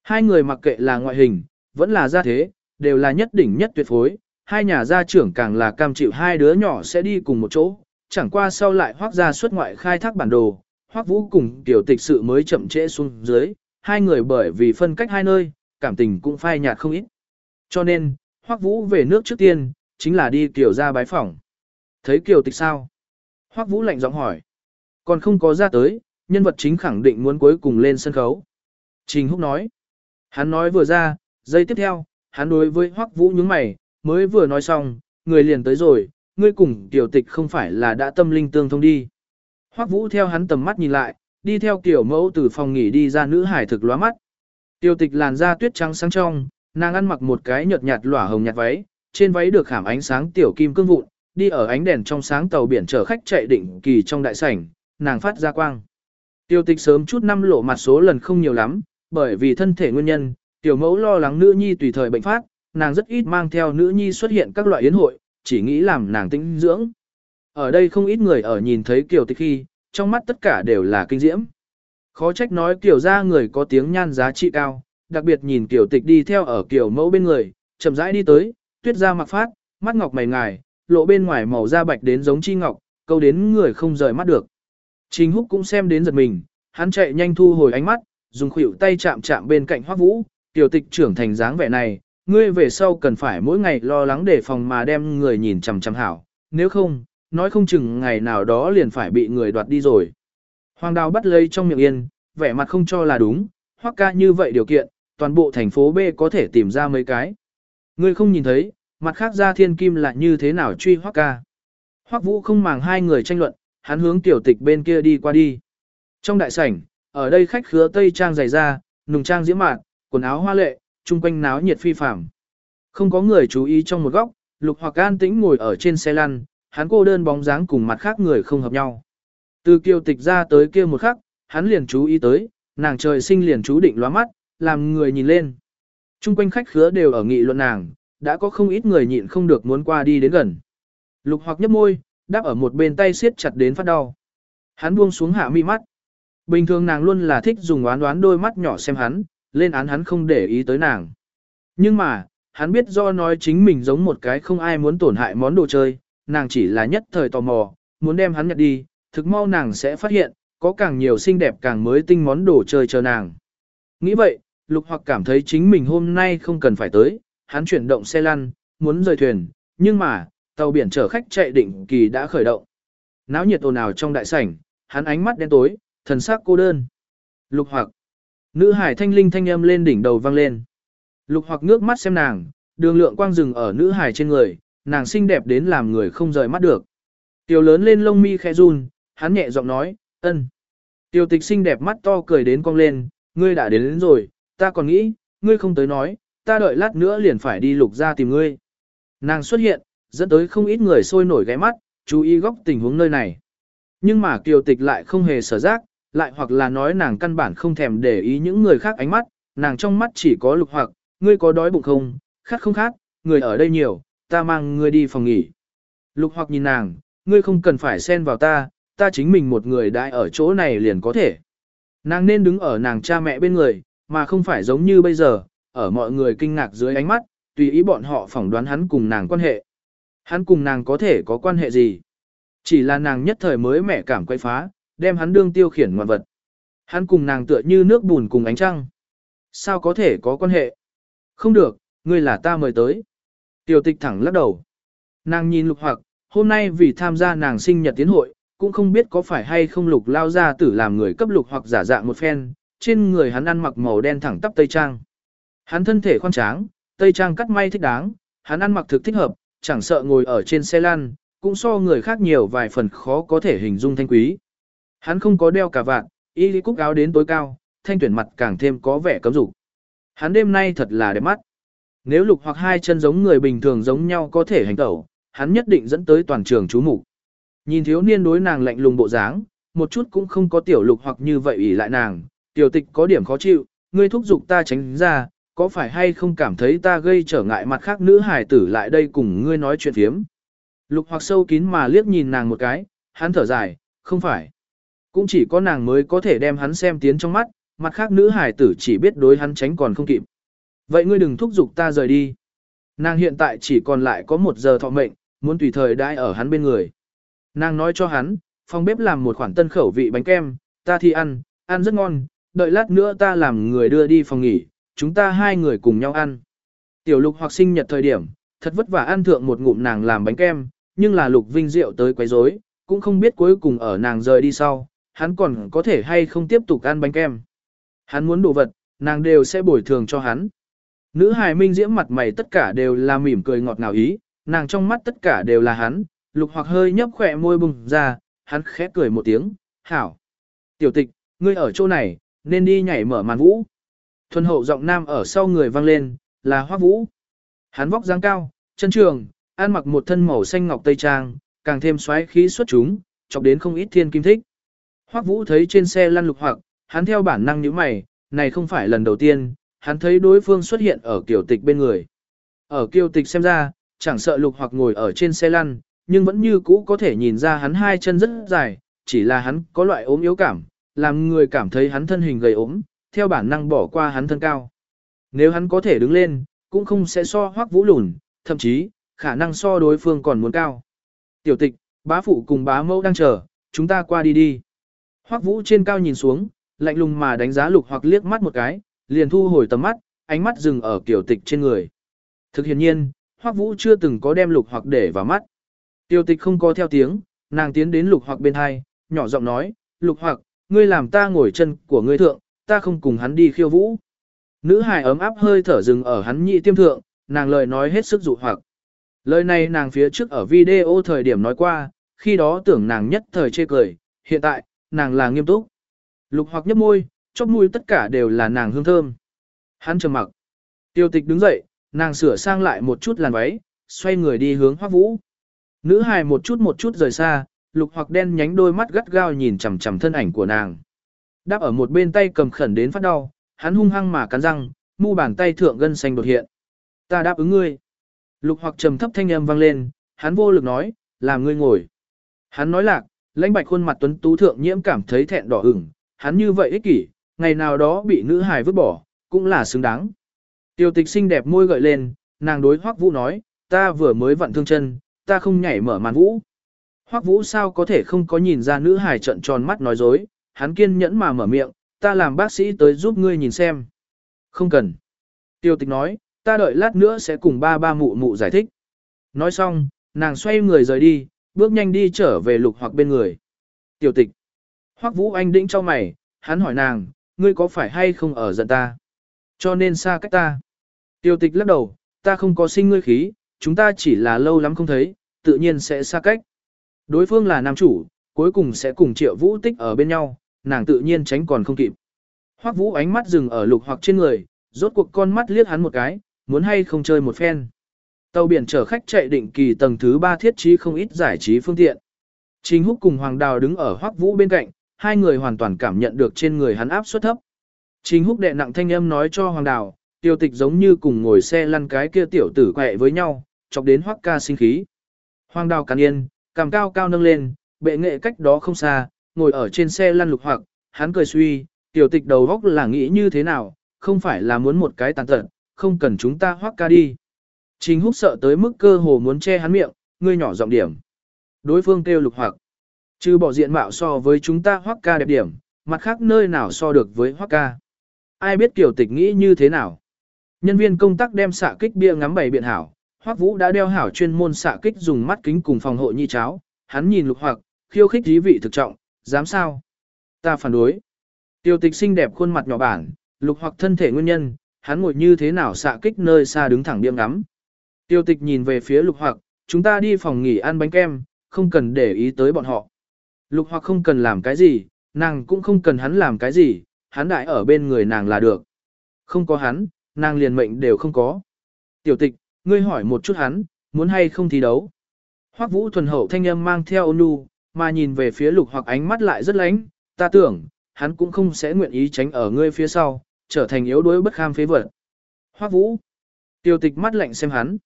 Hai người mặc kệ là ngoại hình, vẫn là gia thế, đều là nhất đỉnh nhất tuyệt phối, hai nhà gia trưởng càng là cam chịu hai đứa nhỏ sẽ đi cùng một chỗ, chẳng qua sau lại Hoắc gia xuất ngoại khai thác bản đồ, Hoắc Vũ cùng tiểu tịch sự mới chậm trễ xuống dưới, hai người bởi vì phân cách hai nơi, cảm tình cũng phai nhạt không ít. Cho nên, Hoắc Vũ về nước trước tiên, chính là đi kiểu ra bái phỏng. Thấy kiểu tịch sao? Hoắc Vũ lạnh giọng hỏi. Còn không có ra tới, nhân vật chính khẳng định muốn cuối cùng lên sân khấu. Trình Húc nói. Hắn nói vừa ra, giây tiếp theo, hắn đối với Hoắc Vũ nhướng mày, mới vừa nói xong, người liền tới rồi, ngươi cùng tiểu tịch không phải là đã tâm linh tương thông đi. Hoắc Vũ theo hắn tầm mắt nhìn lại, đi theo kiểu mẫu từ phòng nghỉ đi ra nữ hải thực lóa mắt. Tiểu tịch làn da tuyết trắng sáng trong, nàng ăn mặc một cái nhợt nhạt lỏa hồng nhạt váy, trên váy được khảm ánh sáng tiểu kim cương vụn, đi ở ánh đèn trong sáng tàu biển chở khách chạy định kỳ trong đại sảnh, nàng phát ra quang. Tiêu tịch sớm chút năm lộ mặt số lần không nhiều lắm, bởi vì thân thể nguyên nhân, tiểu mẫu lo lắng nữ nhi tùy thời bệnh phát, nàng rất ít mang theo nữ nhi xuất hiện các loại yến hội, chỉ nghĩ làm nàng tĩnh dưỡng. Ở đây không ít người ở nhìn thấy kiều tịch khi, trong mắt tất cả đều là kinh diễm. Khó trách nói kiểu ra người có tiếng nhan giá trị cao, đặc biệt nhìn kiểu tịch đi theo ở kiểu mẫu bên người, chậm rãi đi tới, tuyết ra mặc phát, mắt ngọc mày ngài, lộ bên ngoài màu da bạch đến giống chi ngọc, câu đến người không rời mắt được. Trình Húc cũng xem đến giật mình, hắn chạy nhanh thu hồi ánh mắt, dùng khuỷu tay chạm chạm bên cạnh Hoắc Vũ, tiểu tịch trưởng thành dáng vẻ này, ngươi về sau cần phải mỗi ngày lo lắng để phòng mà đem người nhìn chằm chằm hảo, nếu không, nói không chừng ngày nào đó liền phải bị người đoạt đi rồi. Hoàng đào bắt lấy trong miệng yên, vẻ mặt không cho là đúng, Hoắc ca như vậy điều kiện, toàn bộ thành phố B có thể tìm ra mấy cái. Ngươi không nhìn thấy, mặt khác ra thiên kim là như thế nào truy Hoắc ca. Hoắc Vũ không màng hai người tranh luận, hắn hướng tiểu tịch bên kia đi qua đi. Trong đại sảnh, ở đây khách khứa tây trang dày ra, nùng trang diễm mạn, quần áo hoa lệ, chung quanh náo nhiệt phi phàm. Không có người chú ý trong một góc, Lục Hoặc an tĩnh ngồi ở trên xe lăn, hắn cô đơn bóng dáng cùng mặt khác người không hợp nhau. Từ kiều tịch ra tới kia một khắc, hắn liền chú ý tới, nàng trời sinh liền chú định lóa mắt, làm người nhìn lên. Trung quanh khách khứa đều ở nghị luận nàng, đã có không ít người nhịn không được muốn qua đi đến gần. Lục hoặc nhấp môi, đáp ở một bên tay siết chặt đến phát đau. Hắn buông xuống hạ mi mắt. Bình thường nàng luôn là thích dùng oán đoán đôi mắt nhỏ xem hắn, lên án hắn không để ý tới nàng. Nhưng mà, hắn biết do nói chính mình giống một cái không ai muốn tổn hại món đồ chơi, nàng chỉ là nhất thời tò mò, muốn đem hắn nhặt đi, thực mau nàng sẽ phát hiện, có càng nhiều xinh đẹp càng mới tinh món đồ chơi chờ nàng. Nghĩ vậy, lục hoặc cảm thấy chính mình hôm nay không cần phải tới, hắn chuyển động xe lăn, muốn rời thuyền, nhưng mà, tàu biển chở khách chạy định kỳ đã khởi động. Náo nhiệt ồn ào trong đại sảnh, hắn ánh mắt đen tối, thần sắc cô đơn. Lục hoặc, nữ hải thanh linh thanh âm lên đỉnh đầu vang lên. Lục hoặc ngước mắt xem nàng, đường lượng quang rừng ở nữ hải trên người, nàng xinh đẹp đến làm người không rời mắt được. Tiểu lớn lên lông mi khẽ run, hắn nhẹ giọng nói, ân. Tiểu tịch xinh đẹp mắt to cười đến cong lên, ngươi đã đến, đến rồi, ta còn nghĩ, ngươi không tới nói, ta đợi lát nữa liền phải đi lục ra tìm ngươi. Nàng xuất hiện, dẫn tới không ít người sôi nổi ghé mắt, chú ý góc tình huống nơi này. Nhưng mà kiều tịch lại không hề sở giác, lại hoặc là nói nàng căn bản không thèm để ý những người khác ánh mắt, nàng trong mắt chỉ có lục hoặc, ngươi có đói bụng không, khát không khát, người ở đây nhiều, ta mang ngươi đi phòng nghỉ. Lục hoặc nhìn nàng, ngươi không cần phải xen vào ta, ta chính mình một người đại ở chỗ này liền có thể. Nàng nên đứng ở nàng cha mẹ bên người, mà không phải giống như bây giờ, ở mọi người kinh ngạc dưới ánh mắt, tùy ý bọn họ phỏng đoán hắn cùng nàng quan hệ. Hắn cùng nàng có thể có quan hệ gì? Chỉ là nàng nhất thời mới mẹ cảm quay phá, đem hắn đương tiêu khiển ngoạn vật. Hắn cùng nàng tựa như nước bùn cùng ánh trăng. Sao có thể có quan hệ? Không được, ngươi là ta mời tới. Tiểu tịch thẳng lắc đầu. Nàng nhìn lục hoặc, hôm nay vì tham gia nàng sinh nhật tiến hội, cũng không biết có phải hay không lục lao ra tử làm người cấp lục hoặc giả dạng một phen, trên người hắn ăn mặc màu đen thẳng tắp tây trang. Hắn thân thể khoan tráng, tây trang cắt may thích đáng, hắn ăn mặc thực thích hợp, chẳng sợ ngồi ở trên xe lăn, cũng so người khác nhiều vài phần khó có thể hình dung thanh quý. Hắn không có đeo cà vạt, y cúc áo đến tối cao, thanh tuyển mặt càng thêm có vẻ cấm dục. Hắn đêm nay thật là đẹp mắt. Nếu lục hoặc hai chân giống người bình thường giống nhau có thể hành tẩu, hắn nhất định dẫn tới toàn trường chú mục. Nhìn thiếu niên đối nàng lạnh lùng bộ dáng, một chút cũng không có tiểu lục hoặc như vậy ủy lại nàng, tiểu tịch có điểm khó chịu, ngươi thúc giục ta tránh ra, có phải hay không cảm thấy ta gây trở ngại mặt khác nữ hài tử lại đây cùng ngươi nói chuyện phiếm. Lục hoặc sâu kín mà liếc nhìn nàng một cái, hắn thở dài, không phải. Cũng chỉ có nàng mới có thể đem hắn xem tiến trong mắt, mặt khác nữ hải tử chỉ biết đối hắn tránh còn không kịp. Vậy ngươi đừng thúc giục ta rời đi. Nàng hiện tại chỉ còn lại có một giờ thọ mệnh, muốn tùy thời đãi ở hắn bên người. Nàng nói cho hắn, phòng bếp làm một khoản tân khẩu vị bánh kem, ta thì ăn, ăn rất ngon, đợi lát nữa ta làm người đưa đi phòng nghỉ, chúng ta hai người cùng nhau ăn. Tiểu lục hoặc sinh nhật thời điểm, thật vất vả ăn thượng một ngụm nàng làm bánh kem, nhưng là lục vinh diệu tới quấy rối, cũng không biết cuối cùng ở nàng rời đi sau, hắn còn có thể hay không tiếp tục ăn bánh kem. Hắn muốn đồ vật, nàng đều sẽ bồi thường cho hắn. Nữ hài minh diễm mặt mày tất cả đều là mỉm cười ngọt ngào ý, nàng trong mắt tất cả đều là hắn, lục hoặc hơi nhấp khỏe môi bùng ra, hắn khẽ cười một tiếng, hảo. Tiểu tịch, ngươi ở chỗ này, nên đi nhảy mở màn vũ. Thuần hậu giọng nam ở sau người vang lên, là hoác Vũ. Hắn vóc dáng cao, chân trường, ăn mặc một thân màu xanh ngọc tây trang, càng thêm xoáy khí xuất chúng, chọc đến không ít thiên kim thích. Hoắc Vũ thấy trên xe lăn lục hoặc, hắn theo bản năng nhíu mày, này không phải lần đầu tiên, hắn thấy đối phương xuất hiện ở kiều tịch bên người. Ở kiều tịch xem ra, chẳng sợ lục hoặc ngồi ở trên xe lăn, nhưng vẫn như cũ có thể nhìn ra hắn hai chân rất dài, chỉ là hắn có loại ốm yếu cảm, làm người cảm thấy hắn thân hình gầy ốm, theo bản năng bỏ qua hắn thân cao. Nếu hắn có thể đứng lên, cũng không sẽ so hoắc vũ lùn, thậm chí, khả năng so đối phương còn muốn cao. Tiểu tịch, bá phụ cùng bá mẫu đang chờ, chúng ta qua đi đi. Hoắc vũ trên cao nhìn xuống, lạnh lùng mà đánh giá lục hoặc liếc mắt một cái, liền thu hồi tầm mắt, ánh mắt dừng ở Kiều tịch trên người. Thực hiện nhiên, Hoắc vũ chưa từng có đem lục hoặc để vào mắt. Tiểu tịch không có theo tiếng, nàng tiến đến lục hoặc bên hai, nhỏ giọng nói, lục hoặc, ngươi làm ta ngồi chân của ngươi thượng, ta không cùng hắn đi khiêu vũ. Nữ hài ấm áp hơi thở dừng ở hắn nhị tiêm thượng, nàng lời nói hết sức dụ hoặc. Lời này nàng phía trước ở video thời điểm nói qua, khi đó tưởng nàng nhất thời chê cười, hiện tại, nàng là nghiêm túc. Lục hoặc nhấp môi, chóp mũi tất cả đều là nàng hương thơm. Hắn trầm mặc. Tiêu tịch đứng dậy, nàng sửa sang lại một chút làn váy, xoay người đi hướng hoác vũ. Nữ hài một chút một chút rời xa, lục hoặc đen nhánh đôi mắt gắt gao nhìn chằm chằm thân ảnh của nàng. Đáp ở một bên tay cầm khẩn đến phát đau, hắn hung hăng mà cắn răng, mu bàn tay thượng gân xanh đột hiện. Ta đáp ứng ngươi. Lục hoặc trầm thấp thanh âm vang lên, hắn vô lực nói, làm ngươi ngồi. Hắn nói lạc, lãnh bạch khuôn mặt tuấn tú thượng nhiễm cảm thấy thẹn đỏ ửng, hắn như vậy ích kỷ, ngày nào đó bị nữ hài vứt bỏ, cũng là xứng đáng. Tiêu tịch xinh đẹp môi gợi lên, nàng đối hoắc vũ nói, ta vừa mới vặn thương chân, ta không nhảy mở màn vũ. Hoắc vũ sao có thể không có nhìn ra nữ hài trận tròn mắt nói dối, hắn kiên nhẫn mà mở miệng, ta làm bác sĩ tới giúp ngươi nhìn xem. Không cần. Tiêu tịch nói, ta đợi lát nữa sẽ cùng ba ba mụ mụ giải thích. Nói xong, nàng xoay người rời đi, bước nhanh đi trở về lục hoặc bên người. Tiểu tịch. Hoắc Vũ Anh đĩnh cho mày, hắn hỏi nàng, ngươi có phải hay không ở giận ta? Cho nên xa cách ta. Tiểu tịch lắc đầu, ta không có sinh ngươi khí, chúng ta chỉ là lâu lắm không thấy, tự nhiên sẽ xa cách. Đối phương là nam chủ, cuối cùng sẽ cùng triệu vũ tích ở bên nhau, nàng tự nhiên tránh còn không kịp. Hoắc Vũ ánh mắt dừng ở lục hoặc trên người, rốt cuộc con mắt liếc hắn một cái, muốn hay không chơi một phen. Tàu biển chở khách chạy định kỳ tầng thứ 3 thiết trí không ít giải trí phương tiện. Trình Húc cùng Hoàng Đào đứng ở Hoắc Vũ bên cạnh, hai người hoàn toàn cảm nhận được trên người hắn áp suất thấp. Trình Húc đệ nặng thanh âm nói cho Hoàng Đào, tiêu tịch giống như cùng ngồi xe lăn cái kia tiểu tử quẹ với nhau, chọc đến Hoắc ca sinh khí. Hoàng Đào cắn yên, cằm cao cao nâng lên, bệ nghệ cách đó không xa, ngồi ở trên xe lăn lục hoặc, hắn cười suy, tiểu tịch đầu góc là nghĩ như thế nào, không phải là muốn một cái tàn tật, không cần chúng ta Hoắc ca đi. Trình Húc sợ tới mức cơ hồ muốn che hắn miệng, ngươi nhỏ giọng điểm. Đối phương kêu lục hoặc. Chứ bỏ diện mạo so với chúng ta hoắc ca đẹp điểm, mặt khác nơi nào so được với hoắc ca. Ai biết kiểu tịch nghĩ như thế nào. Nhân viên công tác đem xạ kích bia ngắm bày biện hảo, hoắc vũ đã đeo hảo chuyên môn xạ kích dùng mắt kính cùng phòng hộ nhi cháo, hắn nhìn lục hoặc, khiêu khích dí vị thực trọng, dám sao? Ta phản đối. Tiêu tịch xinh đẹp khuôn mặt nhỏ bản, lục hoặc thân thể nguyên nhân, hắn ngồi như thế nào xạ kích nơi xa đứng thẳng bia ngắm. Tiêu tịch nhìn về phía lục hoặc, chúng ta đi phòng nghỉ ăn bánh kem, không cần để ý tới bọn họ. Lục hoặc không cần làm cái gì, nàng cũng không cần hắn làm cái gì, hắn đại ở bên người nàng là được. Không có hắn, nàng liền mệnh đều không có. Tiểu tịch, ngươi hỏi một chút hắn, muốn hay không thi đấu. Hoắc vũ thuần hậu thanh âm mang theo ôn nhu, mà nhìn về phía lục hoặc ánh mắt lại rất lánh, ta tưởng, hắn cũng không sẽ nguyện ý tránh ở ngươi phía sau, trở thành yếu đuối bất kham phế vật. Hoắc vũ. Tiểu tịch mắt lạnh xem hắn.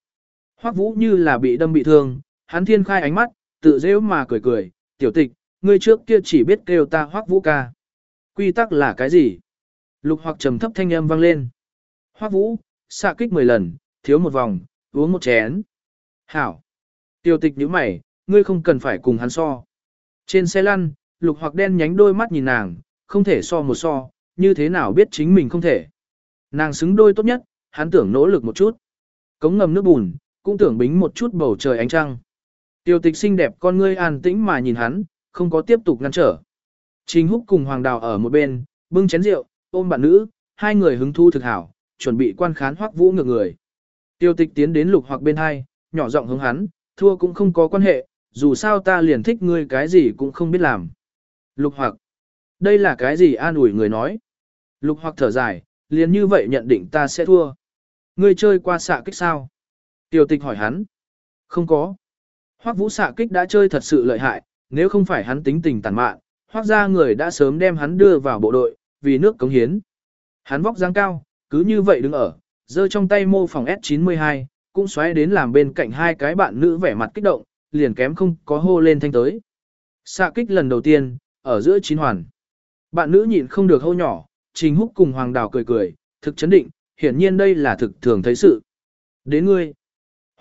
Hoắc vũ như là bị đâm bị thương, hắn thiên khai ánh mắt, tự dễ mà cười cười, tiểu tịch, ngươi trước kia chỉ biết kêu ta hoắc vũ ca. Quy tắc là cái gì? Lục hoặc trầm thấp thanh âm vang lên. Hoắc vũ, xạ kích 10 lần, thiếu một vòng, uống một chén. Hảo. Tiểu tịch nhíu mày, ngươi không cần phải cùng hắn so. Trên xe lăn, lục hoặc đen nhánh đôi mắt nhìn nàng, không thể so một so, như thế nào biết chính mình không thể. Nàng xứng đôi tốt nhất, hắn tưởng nỗ lực một chút. Cống ngầm nước bùn, cũng tưởng bính một chút bầu trời ánh trăng. Tiêu tịch xinh đẹp con ngươi an tĩnh mà nhìn hắn, không có tiếp tục ngăn trở. Trình Húc cùng Hoàng Đào ở một bên, bưng chén rượu, ôm bạn nữ, hai người hứng thu thực hảo, chuẩn bị quan khán hoắc vũ ngược người. Tiêu tịch tiến đến lục hoặc bên hai, nhỏ giọng hướng hắn, thua cũng không có quan hệ, dù sao ta liền thích ngươi cái gì cũng không biết làm. Lục hoặc, đây là cái gì an ủi người nói. Lục hoặc thở dài, liền như vậy nhận định ta sẽ thua. Ngươi chơi qua xạ kích sao? Tiểu tịch hỏi hắn. Không có. Hoắc vũ xạ kích đã chơi thật sự lợi hại, nếu không phải hắn tính tình tàn mạn, hoác ra người đã sớm đem hắn đưa vào bộ đội, vì nước cống hiến. Hắn vóc dáng cao, cứ như vậy đứng ở, giơ trong tay mô phòng S92, cũng xoáy đến làm bên cạnh hai cái bạn nữ vẻ mặt kích động, liền kém không có hô lên thanh tới. Xạ kích lần đầu tiên, ở giữa chín hoàn. Bạn nữ nhịn không được hô nhỏ, Trình Húc cùng Hoàng Đào cười cười, thực chấn định, hiển nhiên đây là thực thường thấy sự. Đến ngươi.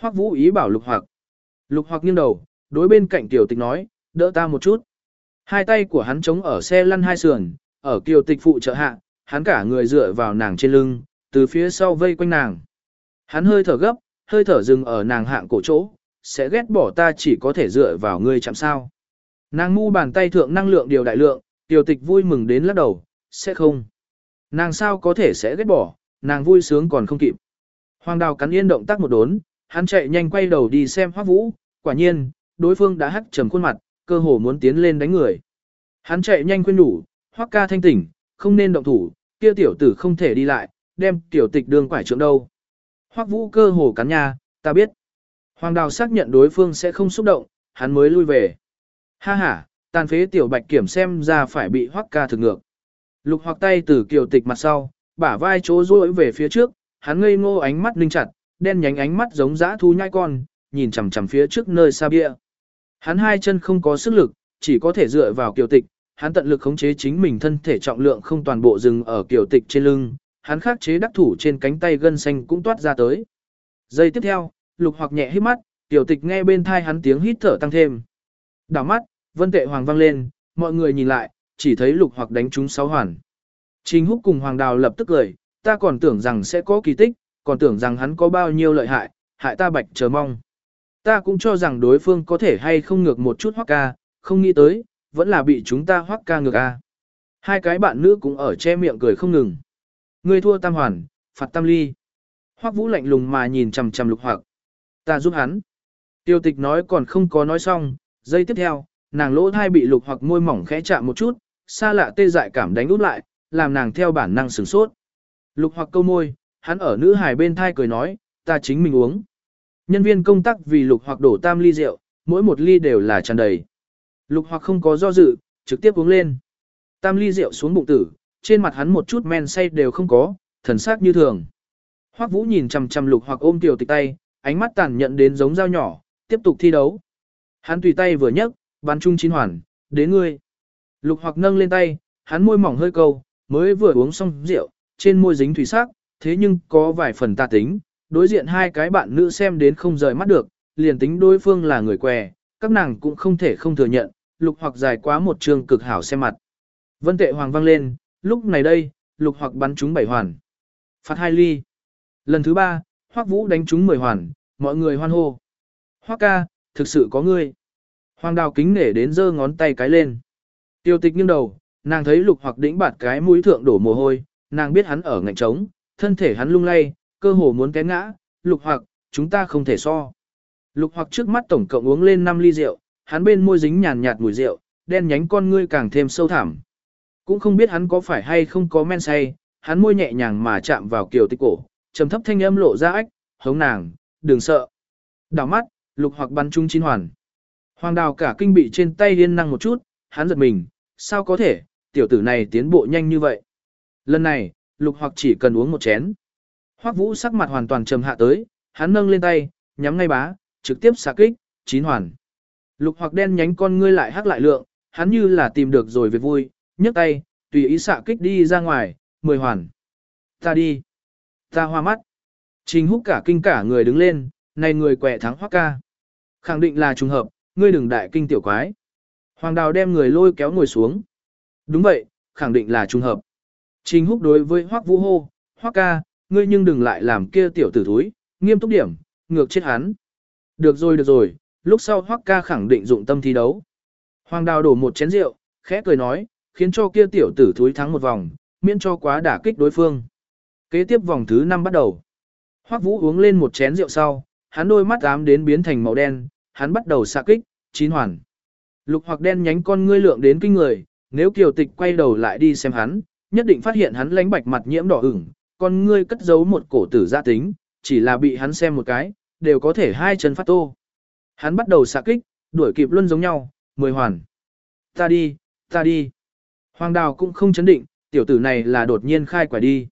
Hoắc Vũ ý bảo Lục Hoặc. Lục Hoặc nghiêng đầu, đối bên cạnh tiểu tịch nói, đỡ ta một chút. Hai tay của hắn chống ở xe lăn hai sườn, ở kiều tịch phụ trợ hạ, hắn cả người dựa vào nàng trên lưng, từ phía sau vây quanh nàng. Hắn hơi thở gấp, hơi thở dừng ở nàng hạng cổ chỗ, sẽ ghét bỏ ta chỉ có thể dựa vào ngươi chạm sao. Nàng ngu bàn tay thượng năng lượng điều đại lượng, tiểu tịch vui mừng đến lắc đầu, sẽ không. Nàng sao có thể sẽ ghét bỏ, nàng vui sướng còn không kịp. Hoàng đào cắn yên động tác một đốn, hắn chạy nhanh quay đầu đi xem Hoắc vũ, quả nhiên, đối phương đã hắc trầm khuôn mặt, cơ hồ muốn tiến lên đánh người. Hắn chạy nhanh khuyên nhủ, Hoắc ca thanh tỉnh, không nên động thủ, kia tiểu tử không thể đi lại, đem tiểu tịch đường quải trưởng đâu. Hoắc vũ cơ hồ cắn nhà, ta biết. Hoàng đào xác nhận đối phương sẽ không xúc động, hắn mới lui về. Ha ha, tàn phế tiểu bạch kiểm xem ra phải bị hoắc ca thực ngược. Lục hoặc tay từ kiều tịch mặt sau, bả vai chỗ rối về phía trước, hắn ngây ngô ánh mắt ninh chặt, đen nhánh ánh mắt giống dã thu nhai con, nhìn chằm chằm phía trước nơi xa bia. Hắn hai chân không có sức lực, chỉ có thể dựa vào kiều tịch, hắn tận lực khống chế chính mình thân thể trọng lượng không toàn bộ dừng ở kiều tịch trên lưng, hắn khắc chế đắc thủ trên cánh tay gân xanh cũng toát ra tới. Giây tiếp theo, lục hoặc nhẹ hít mắt, tiểu tịch nghe bên thai hắn tiếng hít thở tăng thêm. Đảo mắt, vân tệ hoàng vang lên, mọi người nhìn lại, chỉ thấy lục hoặc đánh trúng sáu hoàn. Trình húc cùng hoàng đào lập tức cười, ta còn tưởng rằng sẽ có kỳ tích, còn tưởng rằng hắn có bao nhiêu lợi hại, hại ta bạch chờ mong. Ta cũng cho rằng đối phương có thể hay không ngược một chút hoắc ca, không nghĩ tới, vẫn là bị chúng ta hoắc ca ngược a. Hai cái bạn nữ cũng ở che miệng cười không ngừng. Ngươi thua tam hoàn, phạt tam ly. Hoắc vũ lạnh lùng mà nhìn chằm chằm lục hoặc. Ta giúp hắn. Tiêu tịch nói còn không có nói xong, giây tiếp theo, nàng lỗ thai bị lục hoặc môi mỏng khẽ chạm một chút, xa lạ tê dại cảm đánh út lại, làm nàng theo bản năng sửng sốt. Lục hoặc câu môi, hắn ở nữ hài bên thai cười nói, ta chính mình uống. Nhân viên công tác vì lục hoặc đổ tam ly rượu, mỗi một ly đều là tràn đầy. Lục hoặc không có do dự, trực tiếp uống lên. Tam ly rượu xuống bụng tử, trên mặt hắn một chút men say đều không có, thần sắc như thường. Hoắc Vũ nhìn chằm chằm Lục Hoặc ôm tiểu tịch tay, ánh mắt tàn nhận đến giống dao nhỏ, tiếp tục thi đấu. Hắn tùy tay vừa nhấc, bắn chung chín hoàn, đến ngươi. Lục Hoặc nâng lên tay, hắn môi mỏng hơi câu, mới vừa uống xong rượu, trên môi dính thủy sắc, thế nhưng có vài phần tà tính, đối diện hai cái bạn nữ xem đến không rời mắt được, liền tính đối phương là người què, các nàng cũng không thể không thừa nhận, Lục Hoặc dài quá một trường cực hảo xem mặt. Vân Tệ Hoàng vang lên, lúc này đây, lục hoặc bắn trúng bảy hoàn. Phạt hai ly. Lần thứ ba, Hoắc Vũ đánh trúng mười hoàn, mọi người hoan hô. Hoắc ca, thực sự có ngươi. Hoàng đào kính nể đến giơ ngón tay cái lên. Tiêu tịch nghiêng đầu, nàng thấy lục hoặc đĩnh bạt cái mũi thượng đổ mồ hôi, nàng biết hắn ở ngạnh trống, thân thể hắn lung lay, cơ hồ muốn té ngã, lục hoặc, chúng ta không thể so. Lục hoặc trước mắt tổng cộng uống lên 5 ly rượu, hắn bên môi dính nhàn nhạt mùi rượu, đen nhánh con ngươi càng thêm sâu thẳm. Cũng không biết hắn có phải hay không có men say, hắn môi nhẹ nhàng mà chạm vào kiều tích cổ, trầm thấp thanh âm lộ ra ách, hống nàng, đừng sợ. Đảo mắt, lục hoặc bắn trung chín hoàn. Hoàng đào cả kinh bị trên tay liên năng một chút, hắn giật mình, sao có thể, tiểu tử này tiến bộ nhanh như vậy. Lần này, lục hoặc chỉ cần uống một chén. Hoắc vũ sắc mặt hoàn toàn trầm hạ tới, hắn nâng lên tay, nhắm ngay bá, trực tiếp xạ kích, chín hoàn. Lục hoặc đen nhánh con ngươi lại hắc lại lượng, hắn như là tìm được rồi việc vui, nhấc tay, tùy ý xạ kích đi ra ngoài, mười hoàn. Ta đi. Ta hoa mắt. Trình húc cả kinh cả người đứng lên, này người quẻ thắng hoắc ca. Khẳng định là trùng hợp, ngươi đừng đại kinh tiểu quái. Hoàng đào đem người lôi kéo ngồi xuống. Đúng vậy, khẳng định là trùng hợp. Trình húc đối với hoắc vũ hô, hoắc ca, ngươi nhưng đừng lại làm kia tiểu tử thúi, nghiêm túc điểm, ngược chết hắn. Được rồi được rồi, lúc sau hoắc ca khẳng định dụng tâm thi đấu. Hoàng đào đổ một chén rượu, khẽ cười nói, khiến cho kia tiểu tử thúi thắng một vòng, miễn cho quá đả kích đối phương. Kế tiếp vòng thứ 5 bắt đầu. Hoắc Vũ uống lên một chén rượu sau, hắn đôi mắt ám đến biến thành màu đen, hắn bắt đầu xạ kích, chín hoàn. Lục hoặc đen nhánh con ngươi lượng đến kinh người, nếu Kiều Tịch quay đầu lại đi xem hắn, nhất định phát hiện hắn lánh bạch mặt nhiễm đỏ ửng, con ngươi cất giấu một cổ tử gia tính, chỉ là bị hắn xem một cái, đều có thể hai chân phát tô. Hắn bắt đầu xạ kích, đuổi kịp luôn giống nhau, mười hoàn. Ta đi, Ta đi. Hoàng đào cũng không chấn định, tiểu tử này là đột nhiên khai quả đi.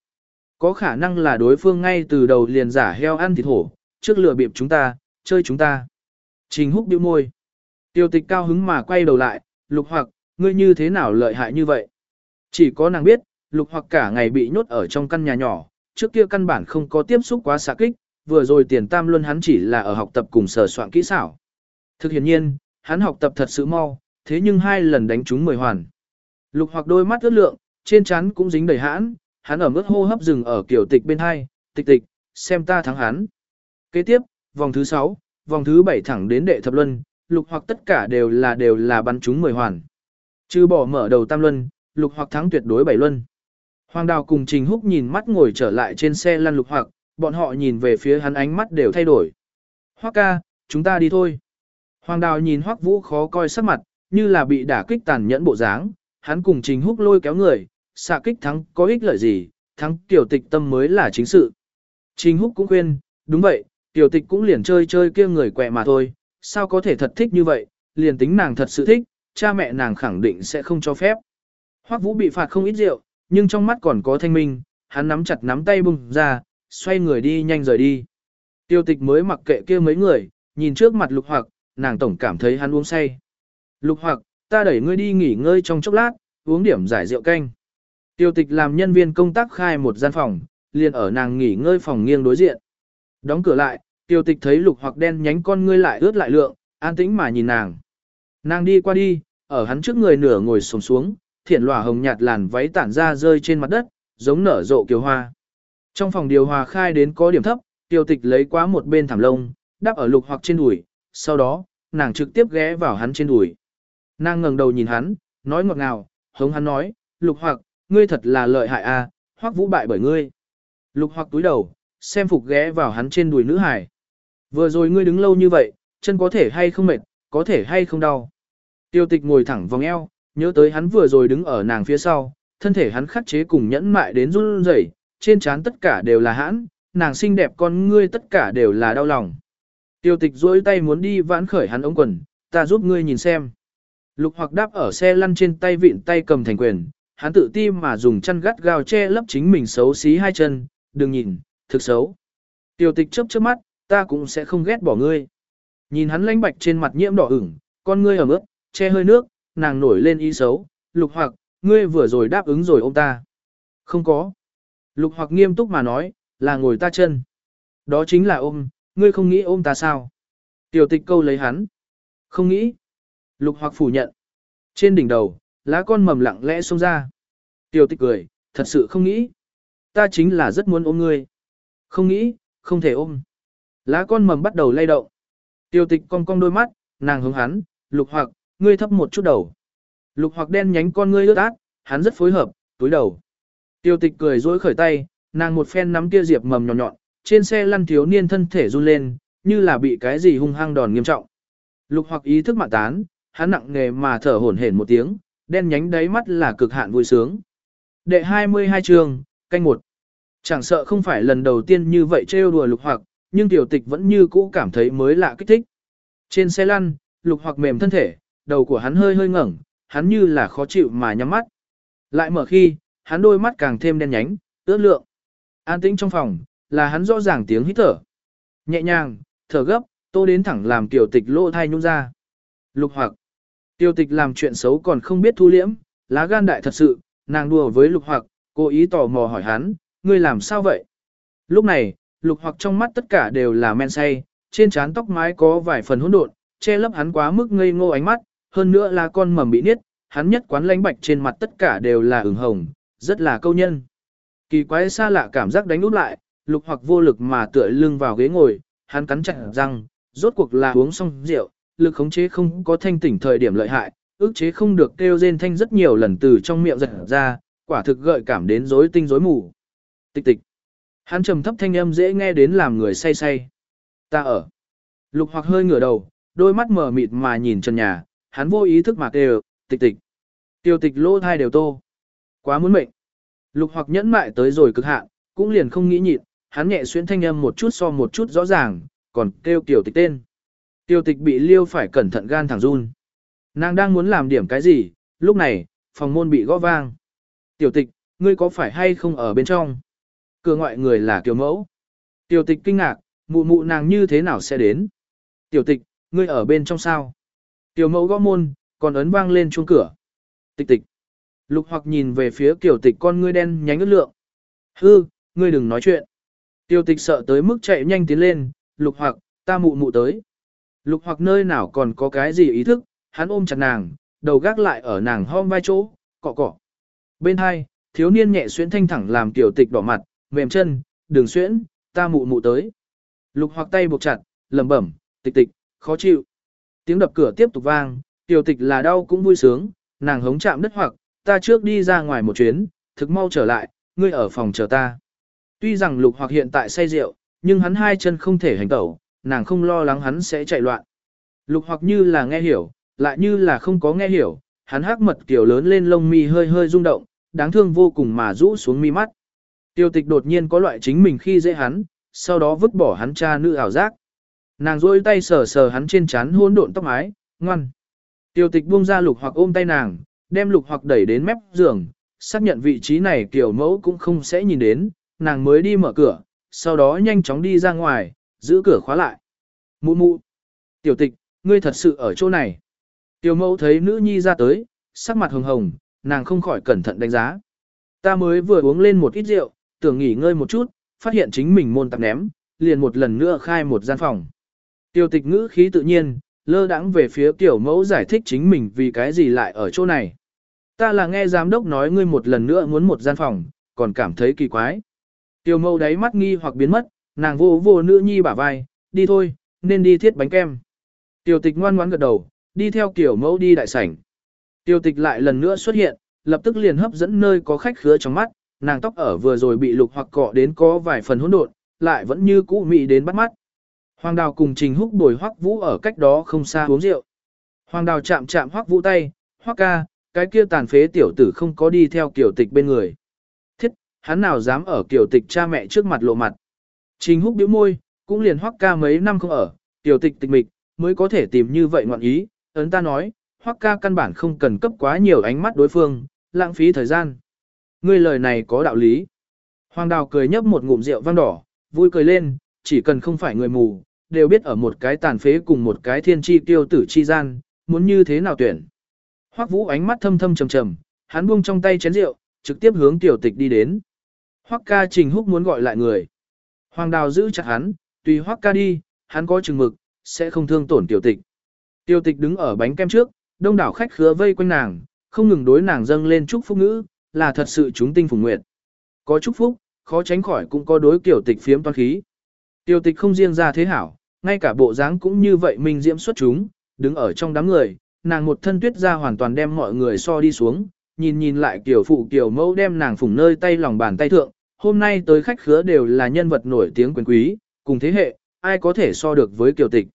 Có khả năng là đối phương ngay từ đầu liền giả heo ăn thịt hổ, trước lừa bịp chúng ta, chơi chúng ta. Trình húc điệu môi. Tiêu tịch cao hứng mà quay đầu lại, lục hoặc, ngươi như thế nào lợi hại như vậy? Chỉ có nàng biết, lục hoặc cả ngày bị nhốt ở trong căn nhà nhỏ, trước kia căn bản không có tiếp xúc quá xạ kích, vừa rồi tiền tam luân hắn chỉ là ở học tập cùng sở soạn kỹ xảo. Thực hiện nhiên, hắn học tập thật sự mau, thế nhưng hai lần đánh trúng mười hoàn. Lục hoặc đôi mắt ướt lượng, trên trán cũng dính đầy hãn, hắn ở mức hô hấp rừng ở kiểu tịch bên hai, tịch tịch, xem ta thắng hắn. Kế tiếp, vòng thứ 6, vòng thứ 7 thẳng đến đệ thập luân, lục hoặc tất cả đều là đều là bắn trúng mười hoàn. Chứ bỏ mở đầu tam luân, lục hoặc thắng tuyệt đối bảy luân. Hoàng đào cùng Trình Húc nhìn mắt ngồi trở lại trên xe lăn lục hoặc, bọn họ nhìn về phía hắn ánh mắt đều thay đổi. Hoắc ca, chúng ta đi thôi. Hoàng đào nhìn Hoắc vũ khó coi sắc mặt, như là bị đả kích tàn nhẫn bộ dáng, hắn cùng Trình Húc lôi kéo người, xạ kích thắng có ích lợi gì, thắng tiểu tịch tâm mới là chính sự. Trình Húc cũng khuyên, đúng vậy, tiểu tịch cũng liền chơi chơi kia người quẹ mà thôi, sao có thể thật thích như vậy, liền tính nàng thật sự thích, cha mẹ nàng khẳng định sẽ không cho phép. Hoắc Vũ bị phạt không ít rượu, nhưng trong mắt còn có thanh minh, hắn nắm chặt nắm tay bùng ra, xoay người đi nhanh rời đi. Tiêu tịch mới mặc kệ kia mấy người, nhìn trước mặt lục hoặc, nàng tổng cảm thấy hắn uống say. Lục hoặc, ta đẩy ngươi đi nghỉ ngơi trong chốc lát, uống điểm giải rượu canh. Tiêu tịch làm nhân viên công tác khai một gian phòng, liền ở nàng nghỉ ngơi phòng nghiêng đối diện. Đóng cửa lại, tiêu tịch thấy lục hoặc đen nhánh con ngươi lại ướt lại lượng, an tĩnh mà nhìn nàng. Nàng đi qua đi, ở hắn trước người nửa ngồi sồm xuống, thiển lòa hồng nhạt làn váy tản ra rơi trên mặt đất, giống nở rộ kiều hoa. Trong phòng điều hòa khai đến có điểm thấp, tiêu tịch lấy quá một bên thảm lông, đắp ở lục hoặc trên đùi, sau đó, nàng trực tiếp ghé vào hắn trên đùi. Nàng ngẩng đầu nhìn hắn, nói ngọt ngào, hống hắn nói, lục hoặc, ngươi thật là lợi hại a, à, hoắc vũ bại bởi ngươi. Lục hoặc túi đầu, xem phục ghé vào hắn trên đùi nữ hải. Vừa rồi ngươi đứng lâu như vậy, chân có thể hay không mệt, có thể hay không đau. Tiêu tịch ngồi thẳng vòng eo, nhớ tới hắn vừa rồi đứng ở nàng phía sau, thân thể hắn khắc chế cùng nhẫn mại đến run rẩy, trên trán tất cả đều là hãn, nàng xinh đẹp con ngươi tất cả đều là đau lòng. Tiêu tịch duỗi tay muốn đi vãn khởi hắn ống quần, ta giúp ngươi nhìn xem. Lục hoặc đáp ở xe lăn trên tay vịn tay cầm thành quyền, hắn tự ti mà dùng chân gắt gao che lấp chính mình xấu xí hai chân, đừng nhìn, thực xấu. Tiêu tịch chớp chớp mắt, ta cũng sẽ không ghét bỏ ngươi. Nhìn hắn lanh bạch trên mặt nhiễm đỏ ửng, con ngươi ở ướt, che hơi nước, nàng nổi lên ý xấu, lục hoặc, ngươi vừa rồi đáp ứng rồi ôm ta. Không có. Lục hoặc nghiêm túc mà nói, là ngồi ta chân. Đó chính là ôm, ngươi không nghĩ ôm ta sao? Tiểu tịch câu lấy hắn. Không nghĩ. Lục hoặc phủ nhận. Trên đỉnh đầu, lá con mầm lặng lẽ xông ra. Tiểu tịch cười, thật sự không nghĩ. Ta chính là rất muốn ôm ngươi. Không nghĩ, không thể ôm. Lá con mầm bắt đầu lay động. Tiểu tịch cong cong đôi mắt, nàng hướng hắn, lục hoặc, ngươi thấp một chút đầu. Lục hoặc đen nhánh con ngươi ướt át, hắn rất phối hợp, túi đầu. Tiêu tịch cười dối khởi tay, nàng một phen nắm kia diệp mầm nhọn nhọn, trên xe lăn thiếu niên thân thể run lên, như là bị cái gì hung hăng đòn nghiêm trọng. Lục hoặc ý thức mạng tán, hắn nặng nghề mà thở hổn hển một tiếng, đen nhánh đáy mắt là cực hạn vui sướng. Đệ 22 chương, canh một. Chẳng sợ không phải lần đầu tiên như vậy trêu đùa lục hoặc, nhưng tiểu tịch vẫn như cũ cảm thấy mới lạ kích thích. Trên xe lăn, lục hoặc mềm thân thể, đầu của hắn hơi hơi ngẩng, hắn như là khó chịu mà nhắm mắt. Lại mở khi, hắn đôi mắt càng thêm đen nhánh, ướt lượng. An tĩnh trong phòng, là hắn rõ ràng tiếng hít thở. Nhẹ nhàng, thở gấp, tô đến thẳng làm tiểu tịch lỗ thai nhung ra. Lục hoặc, tiểu tịch làm chuyện xấu còn không biết thu liễm, lá gan đại thật sự, nàng đùa với lục hoặc, cố ý tò mò hỏi hắn, ngươi làm sao vậy? Lúc này, lục hoặc trong mắt tất cả đều là men say, trên trán tóc mái có vài phần hỗn độn, che lấp hắn quá mức ngây ngô ánh mắt, hơn nữa là con mầm bị niết, hắn nhất quán lánh bạch trên mặt tất cả đều là ửng hồng, rất là câu nhân. Kỳ quái xa lạ cảm giác đánh úp lại, lục hoặc vô lực mà tựa lưng vào ghế ngồi, hắn cắn chặt răng, rốt cuộc là uống xong rượu, lực khống chế không có thanh tỉnh thời điểm lợi hại, ức chế không được kêu rên thanh rất nhiều lần từ trong miệng giật ra, quả thực gợi cảm đến rối tinh rối mù. Tịch tịch. Hắn trầm thấp thanh âm dễ nghe đến làm người say say. Ta ở. Lục hoặc hơi ngửa đầu, đôi mắt mở mịt mà nhìn trần nhà, hắn vô ý thức mà kêu, tịch tịch. Tiêu tịch lô thai đều tô. Quá muốn mệnh. Lục hoặc nhẫn mại tới rồi cực hạn, cũng liền không nghĩ nhịn, hắn nhẹ xuyên thanh âm một chút so một chút rõ ràng, còn kêu tiểu tịch tên. Tiêu tịch bị liêu phải cẩn thận gan thẳng run. Nàng đang muốn làm điểm cái gì, lúc này, phòng môn bị gõ vang. Tiểu tịch, ngươi có phải hay không ở bên trong? Cửa ngoại người là tiểu Mẫu. Tiểu tịch kinh ngạc, mụ mụ nàng như thế nào sẽ đến? Tiểu tịch, ngươi ở bên trong sao? Tiểu Mẫu gõ môn, còn ấn vang lên chuông cửa. Tịch tịch. Lục hoặc nhìn về phía kiểu tịch con ngươi đen nhánh ướt lượng. Hư, ngươi đừng nói chuyện. Tiểu tịch sợ tới mức chạy nhanh tiến lên, lục hoặc, ta mụ mụ tới. Lục hoặc nơi nào còn có cái gì ý thức, hắn ôm chặt nàng, đầu gác lại ở nàng hom vai chỗ, cọ cọ. Bên hai, thiếu niên nhẹ xuyên thanh thẳng làm tiểu tịch đỏ mặt, mềm chân, đường xuyễn, ta mụ mụ tới. Lục hoặc tay buộc chặt, lẩm bẩm, tịch tịch, khó chịu. Tiếng đập cửa tiếp tục vang, tiểu tịch là đau cũng vui sướng, nàng hống chạm đất hoặc, ta trước đi ra ngoài một chuyến, thực mau trở lại, ngươi ở phòng chờ ta. Tuy rằng lục hoặc hiện tại say rượu, nhưng hắn hai chân không thể hành tẩu, nàng không lo lắng hắn sẽ chạy loạn. Lục hoặc như là nghe hiểu, lại như là không có nghe hiểu, hắn hắc mật kiểu lớn lên lông mi hơi hơi rung động, đáng thương vô cùng mà rũ xuống mi mắt. Tiêu tịch đột nhiên có loại chính mình khi dễ hắn, sau đó vứt bỏ hắn cha nữ ảo giác. Nàng rôi tay sờ sờ hắn trên trán hôn độn tóc mái, ngoan. Tiêu tịch buông ra lục hoặc ôm tay nàng, đem lục hoặc đẩy đến mép giường, xác nhận vị trí này kiểu mẫu cũng không sẽ nhìn đến, nàng mới đi mở cửa, sau đó nhanh chóng đi ra ngoài, giữ cửa khóa lại. Mụ mụ. Tiểu tịch, ngươi thật sự ở chỗ này. Tiểu mẫu thấy nữ nhi ra tới, sắc mặt hồng hồng, nàng không khỏi cẩn thận đánh giá. Ta mới vừa uống lên một ít rượu, tưởng nghỉ ngơi một chút, phát hiện chính mình môn tạp ném, liền một lần nữa khai một gian phòng. Tiêu tịch ngữ khí tự nhiên, lơ đãng về phía tiểu mẫu giải thích chính mình vì cái gì lại ở chỗ này. Ta là nghe giám đốc nói ngươi một lần nữa muốn một gian phòng, còn cảm thấy kỳ quái. Tiểu mẫu đáy mắt nghi hoặc biến mất, nàng vô vô nữ nhi bả vai, đi thôi, nên đi thiết bánh kem. Tiểu tịch ngoan ngoãn gật đầu, đi theo kiểu mẫu đi đại sảnh. Tiểu tịch lại lần nữa xuất hiện, lập tức liền hấp dẫn nơi có khách khứa trong mắt, nàng tóc ở vừa rồi bị lục hoặc cọ đến có vài phần hỗn độn, lại vẫn như cũ mị đến bắt mắt. Hoàng đào cùng trình húc bồi hoắc vũ ở cách đó không xa uống rượu. Hoàng đào chạm chạm hoắc vũ tay, hoắc ca, cái kia tàn phế tiểu tử không có đi theo kiểu tịch bên người. Thiết, hắn nào dám ở kiểu tịch cha mẹ trước mặt lộ mặt. Trình húc bĩu môi, cũng liền hoắc ca mấy năm không ở, tiểu tịch tịch mịch, mới có thể tìm như vậy ngoạn ý, ấn ta nói, hoắc ca căn bản không cần cấp quá nhiều ánh mắt đối phương, lãng phí thời gian. Ngươi lời này có đạo lý. Hoàng đào cười nhấp một ngụm rượu vang đỏ, vui cười lên, chỉ cần không phải người mù, đều biết ở một cái tàn phế cùng một cái thiên chi tiêu tử chi gian, muốn như thế nào tuyển. Hoắc vũ ánh mắt thâm thâm trầm trầm, hắn buông trong tay chén rượu, trực tiếp hướng tiểu tịch đi đến. Hoắc ca trình húc muốn gọi lại người. Hoàng đào giữ chặt hắn, tùy hoắc ca đi, hắn có chừng mực, sẽ không thương tổn tiểu tịch. Tiểu tịch đứng ở bánh kem trước, đông đảo khách khứa vây quanh nàng, không ngừng đối nàng dâng lên chúc phúc ngữ, là thật sự chúng tinh phùng nguyệt. Có chúc phúc, khó tránh khỏi cũng có đối kiểu tịch phiếm toan khí. Tiểu tịch không riêng ra thế hảo, ngay cả bộ dáng cũng như vậy mình diễm xuất chúng, đứng ở trong đám người, nàng một thân tuyết ra hoàn toàn đem mọi người so đi xuống, nhìn nhìn lại kiểu phụ kiểu mẫu đem nàng phủng nơi tay lòng bàn tay thượng, hôm nay tới khách khứa đều là nhân vật nổi tiếng quyền quý, cùng thế hệ, ai có thể so được với kiều tịch.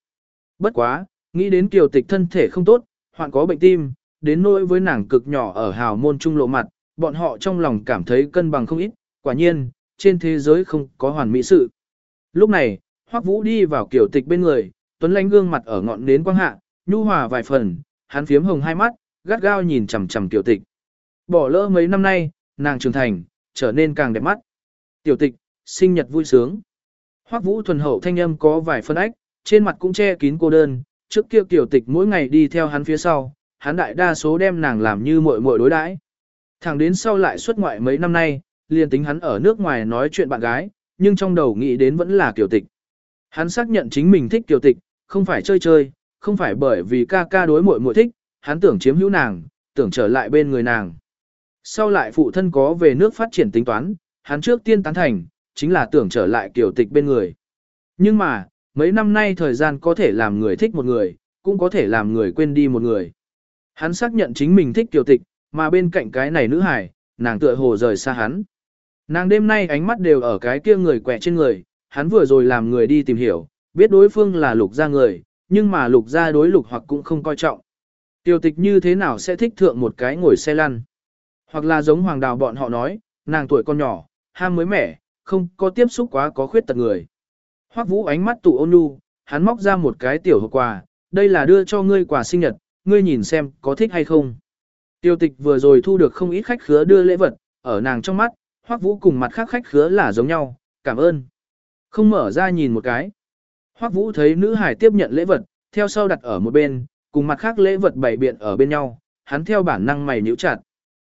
Bất quá, nghĩ đến kiều tịch thân thể không tốt, hoạn có bệnh tim, đến nỗi với nàng cực nhỏ ở hào môn trung lộ mặt, bọn họ trong lòng cảm thấy cân bằng không ít, quả nhiên, trên thế giới không có hoàn mỹ sự. Lúc này, Hoắc Vũ đi vào kiều tịch bên người, tuấn lãnh gương mặt ở ngọn nến quang hạ, nhu hòa vài phần, hắn phiếm hồng hai mắt, gắt gao nhìn chằm chằm kiều tịch. Bỏ lỡ mấy năm nay, nàng trưởng thành, trở nên càng đẹp mắt. Tiểu tịch, sinh nhật vui sướng. Hoắc Vũ thuần hậu thanh âm có vài phân ách, trên mặt cũng che kín cô đơn, trước kia tiểu tịch mỗi ngày đi theo hắn phía sau, hắn đại đa số đem nàng làm như muội muội đối đãi. Thẳng đến sau lại xuất ngoại mấy năm nay, liền tính hắn ở nước ngoài nói chuyện bạn gái, nhưng trong đầu nghĩ đến vẫn là Kiều tịch. Hắn xác nhận chính mình thích Kiều tịch, không phải chơi chơi, không phải bởi vì ca ca đối muội muội thích, hắn tưởng chiếm hữu nàng, tưởng trở lại bên người nàng. Sau lại phụ thân có về nước phát triển tính toán, hắn trước tiên tán thành, chính là tưởng trở lại kiểu tịch bên người. Nhưng mà, mấy năm nay thời gian có thể làm người thích một người, cũng có thể làm người quên đi một người. Hắn xác nhận chính mình thích kiểu tịch, mà bên cạnh cái này nữ hải, nàng tựa hồ rời xa hắn. Nàng đêm nay ánh mắt đều ở cái kia người quẻ trên người, hắn vừa rồi làm người đi tìm hiểu, biết đối phương là lục gia người, nhưng mà lục gia đối lục hoặc cũng không coi trọng. Tiểu tịch như thế nào sẽ thích thượng một cái ngồi xe lăn? Hoặc là giống hoàng đào bọn họ nói, nàng tuổi con nhỏ, ham mới mẻ, không có tiếp xúc quá có khuyết tật người. Hoắc Vũ ánh mắt tụ ôn nhu, hắn móc ra một cái tiểu hộp quà, đây là đưa cho ngươi quà sinh nhật, ngươi nhìn xem có thích hay không. Tiêu tịch vừa rồi thu được không ít khách khứa đưa lễ vật, ở nàng trong mắt, hoắc vũ cùng mặt khác khách khứa là giống nhau, cảm ơn. Không mở ra nhìn một cái. Hoắc vũ thấy nữ hải tiếp nhận lễ vật, theo sau đặt ở một bên, cùng mặt khác lễ vật bày biện ở bên nhau, hắn theo bản năng mày nhíu chặt.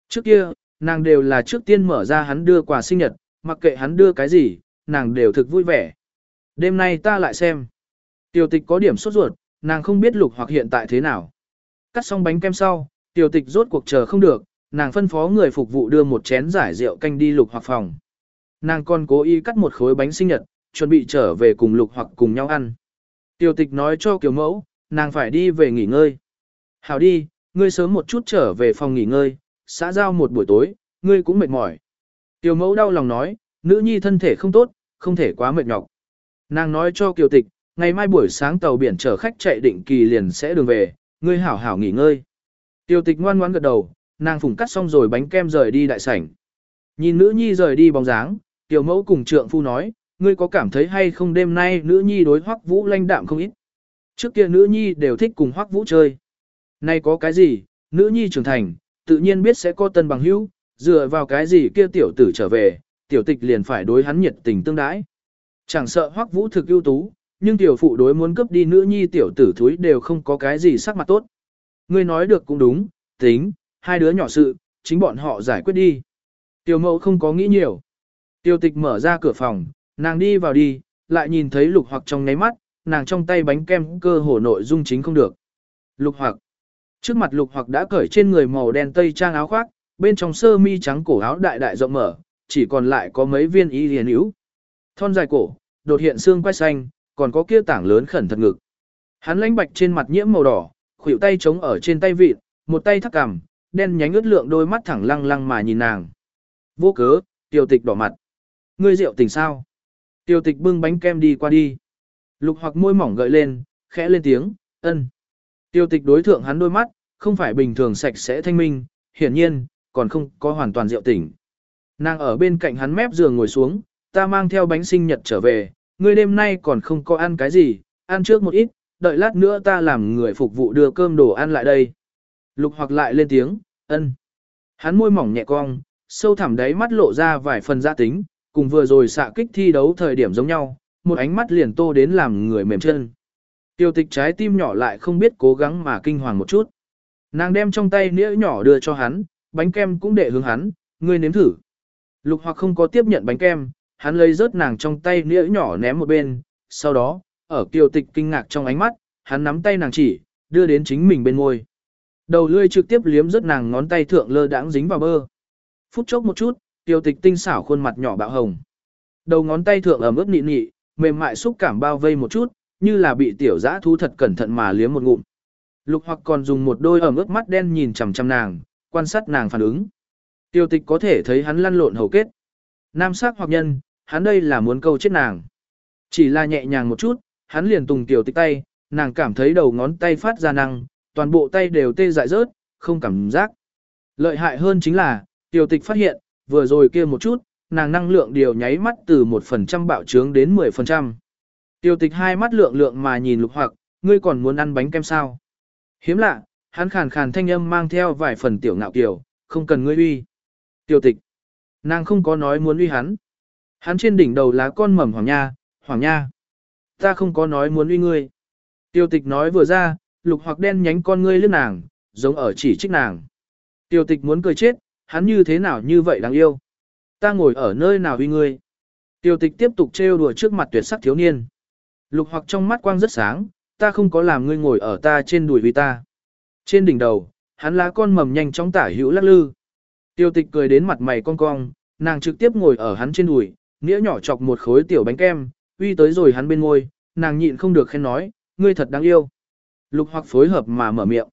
Trước kia, nàng đều là trước tiên mở ra hắn đưa quà sinh nhật, mặc kệ hắn đưa cái gì, nàng đều thực vui vẻ. Đêm nay ta lại xem. Tiểu tịch có điểm sốt ruột, nàng không biết lục hoặc hiện tại thế nào. Cắt xong bánh kem sau, tiểu tịch rốt cuộc chờ không được, nàng phân phó người phục vụ đưa một chén giải rượu canh đi lục hoặc phòng. Nàng còn cố ý cắt một khối bánh sinh nhật, chuẩn bị trở về cùng lục hoặc cùng nhau ăn. Tiểu tịch nói cho kiều mẫu, nàng phải đi về nghỉ ngơi. Hảo đi, ngươi sớm một chút trở về phòng nghỉ ngơi, xã giao một buổi tối, ngươi cũng mệt mỏi. Tiểu mẫu đau lòng nói, nữ nhi thân thể không tốt, không thể quá mệt nhọc. Nàng nói cho kiều tịch, ngày mai buổi sáng tàu biển chở khách chạy định kỳ liền sẽ đường về, ngươi hảo hảo nghỉ ngơi. Tiêu tịch ngoan ngoãn gật đầu, nàng phùng cắt xong rồi bánh kem rời đi đại sảnh. Nhìn nữ nhi rời đi bóng dáng, tiểu mẫu cùng trượng phu nói, ngươi có cảm thấy hay không đêm nay nữ nhi đối hoắc vũ lanh đạm không ít. Trước kia nữ nhi đều thích cùng hoắc vũ chơi. Nay có cái gì, nữ nhi trưởng thành, tự nhiên biết sẽ có tân bằng hữu, dựa vào cái gì kia tiểu tử trở về, tiểu tịch liền phải đối hắn nhiệt tình tương đãi. Chẳng sợ hoắc vũ thực ưu tú, nhưng tiểu phụ đối muốn cướp đi nữ nhi tiểu tử thúi đều không có cái gì sắc mặt tốt. Ngươi nói được cũng đúng, tính, hai đứa nhỏ sự, chính bọn họ giải quyết đi. Tiểu mẫu không có nghĩ nhiều. Tiêu tịch mở ra cửa phòng, nàng đi vào đi, lại nhìn thấy lục hoặc trong ngáy mắt, nàng trong tay bánh kem cơ hồ nội dung chính không được. Lục hoặc. Trước mặt lục hoặc đã cởi trên người màu đen tây trang áo khoác, bên trong sơ mi trắng cổ áo đại đại rộng mở, chỉ còn lại có mấy viên y liền yếu. Thon dài cổ, đột hiện xương quai xanh, còn có kia tảng lớn khẩn thật ngực. Hắn lãnh bạch trên mặt nhiễm màu đỏ, khuỷu tay chống ở trên tay vịt, một tay thắt cằm, đen nhánh ướt lượng đôi mắt thẳng lăng lăng mà nhìn nàng. Vô cớ, tiêu tịch đỏ mặt. Ngươi rượu tỉnh sao? Tiêu tịch bưng bánh kem đi qua đi. Lục hoặc môi mỏng gợi lên, khẽ lên tiếng, ân. Tiêu tịch đối thượng hắn đôi mắt, không phải bình thường sạch sẽ thanh minh, hiển nhiên, còn không có hoàn toàn rượu tỉnh. Nàng ở bên cạnh hắn mép giường ngồi xuống, ta mang theo bánh sinh nhật trở về, ngươi đêm nay còn không có ăn cái gì, ăn trước một ít, đợi lát nữa ta làm người phục vụ đưa cơm đồ ăn lại đây. Lục hoặc lại lên tiếng, ân. Hắn môi mỏng nhẹ cong, sâu thẳm đáy mắt lộ ra vài phần gia tính, cùng vừa rồi xạ kích thi đấu thời điểm giống nhau, một ánh mắt liền tô đến làm người mềm chân. Tiêu tịch trái tim nhỏ lại không biết cố gắng mà kinh hoàng một chút. Nàng đem trong tay nĩa nhỏ đưa cho hắn, bánh kem cũng để hướng hắn, ngươi nếm thử. Lục hoặc không có tiếp nhận bánh kem, hắn lấy rớt nàng trong tay nĩa nhỏ ném một bên, sau đó, ở Tiêu tịch kinh ngạc trong ánh mắt, hắn nắm tay nàng chỉ, đưa đến chính mình bên môi. Đầu lươi trực tiếp liếm rớt nàng ngón tay thượng lơ đãng dính vào bơ. Phút chốc một chút, tiêu tịch tinh xảo khuôn mặt nhỏ bạo hồng. Đầu ngón tay thượng ẩm ướt nị nị, mềm mại xúc cảm bao vây một chút, như là bị tiểu dã thú thật cẩn thận mà liếm một ngụm. Lục hoặc còn dùng một đôi ẩm ướt mắt đen nhìn chằm chằm nàng, quan sát nàng phản ứng. Tiêu tịch có thể thấy hắn lăn lộn hầu kết. Nam sắc hoặc nhân, hắn đây là muốn câu chết nàng. Chỉ là nhẹ nhàng một chút, hắn liền tùng tiểu tịch tay, nàng cảm thấy đầu ngón tay phát ra năng, toàn bộ tay đều tê dại rớt, không cảm giác. Lợi hại hơn chính là, tiểu tịch phát hiện, vừa rồi kia một chút, nàng năng lượng điều nháy mắt từ 1% bạo trướng đến 10%. Tiểu tịch hai mắt lượng lượng mà nhìn lục hoặc, ngươi còn muốn ăn bánh kem sao? Hiếm lạ, hắn khàn khàn thanh âm mang theo vài phần tiểu ngạo kiểu, không cần ngươi uy. Tiểu tịch, nàng không có nói muốn uy hắn. Hắn trên đỉnh đầu lá con mầm hoàng nha, hoàng nha. Ta không có nói muốn uy ngươi. Tiêu tịch nói vừa ra, lục hoặc đen nhánh con ngươi lướt nàng, giống ở chỉ trích nàng. Tiêu tịch muốn cười chết, hắn như thế nào như vậy đáng yêu. Ta ngồi ở nơi nào uy ngươi. Tiêu tịch tiếp tục trêu đùa trước mặt tuyệt sắc thiếu niên. Lục hoặc trong mắt quang rất sáng, ta không có làm ngươi ngồi ở ta trên đùi vì ta. Trên đỉnh đầu, hắn lá con mầm nhanh chóng tả hữu lắc lư. Tiêu tịch cười đến mặt mày cong cong, nàng trực tiếp ngồi ở hắn trên đùi, nghĩa nhỏ chọc một khối tiểu bánh kem, uy tới rồi hắn bên ngôi, nàng nhịn không được khen nói, ngươi thật đáng yêu. Lục hoặc phối hợp mà mở miệng.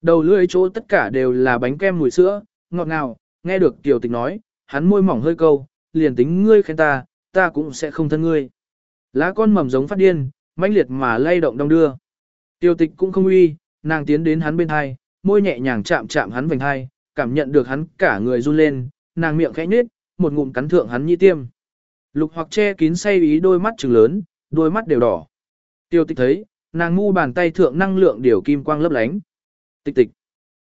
Đầu lưỡi chỗ tất cả đều là bánh kem mùi sữa, ngọt ngào, nghe được tiểu tịch nói, hắn môi mỏng hơi câu, liền tính ngươi khen ta, ta cũng sẽ không thân ngươi. Lá con mầm giống phát điên, mãnh liệt mà lay động đông đưa. Tiểu tịch cũng không uy, nàng tiến đến hắn bên hai, môi nhẹ nhàng chạm chạm hắn vành hai, cảm nhận được hắn cả người run lên, nàng miệng khẽ nhếch, một ngụm cắn thượng hắn nhĩ tiêm. Lục hoặc che kín say ý đôi mắt trừng lớn, đôi mắt đều đỏ. Tiêu tịch thấy, nàng ngu bàn tay thượng năng lượng điều kim quang lấp lánh. Tịch tịch.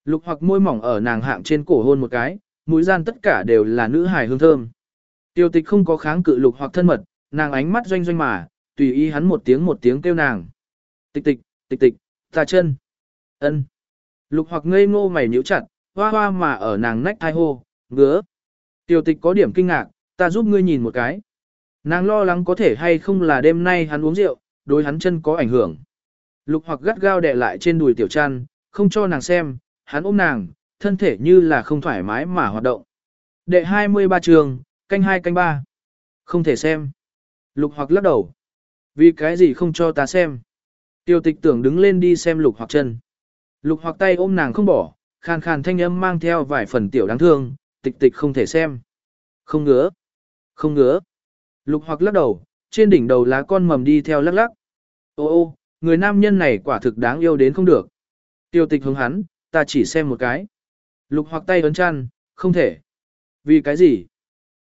Lục hoặc môi mỏng ở nàng hạng trên cổ hôn một cái, mũi gian tất cả đều là nữ hài hương thơm. Tiêu tịch không có kháng cự lục hoặc thân mật, nàng ánh mắt doanh doanh mà, tùy ý hắn một tiếng một tiếng kêu nàng. Tịch tịch, tịch tịch, ta chân. ân. Lục hoặc ngây ngô mày nhíu chặt, hoa hoa mà ở nàng nách thai hô, ngứa. Tiêu tịch có điểm kinh ngạc, ta giúp ngươi nhìn một cái. Nàng lo lắng có thể hay không là đêm nay hắn uống rượu, đối hắn chân có ảnh hưởng. Lục hoặc gắt gao đè lại trên đùi tiểu trăn, không cho nàng xem, hắn ôm nàng, thân thể như là không thoải mái mà hoạt động. Đệ 23 trường, canh 2 canh 3. Không thể xem. Lục hoặc lắc đầu. Vì cái gì không cho ta xem? Tiêu tịch tưởng đứng lên đi xem lục hoặc chân. Lục hoặc tay ôm nàng không bỏ, khàn khàn thanh âm mang theo vài phần tiểu đáng thương, tịch tịch không thể xem. Không ngứa. Không ngứa. Lục hoặc lắc đầu, trên đỉnh đầu lá con mầm đi theo lắc lắc. Ô ô, người nam nhân này quả thực đáng yêu đến không được. Tiêu tịch hướng hắn, ta chỉ xem một cái. Lục hoặc tay ấn chăn, không thể. Vì cái gì?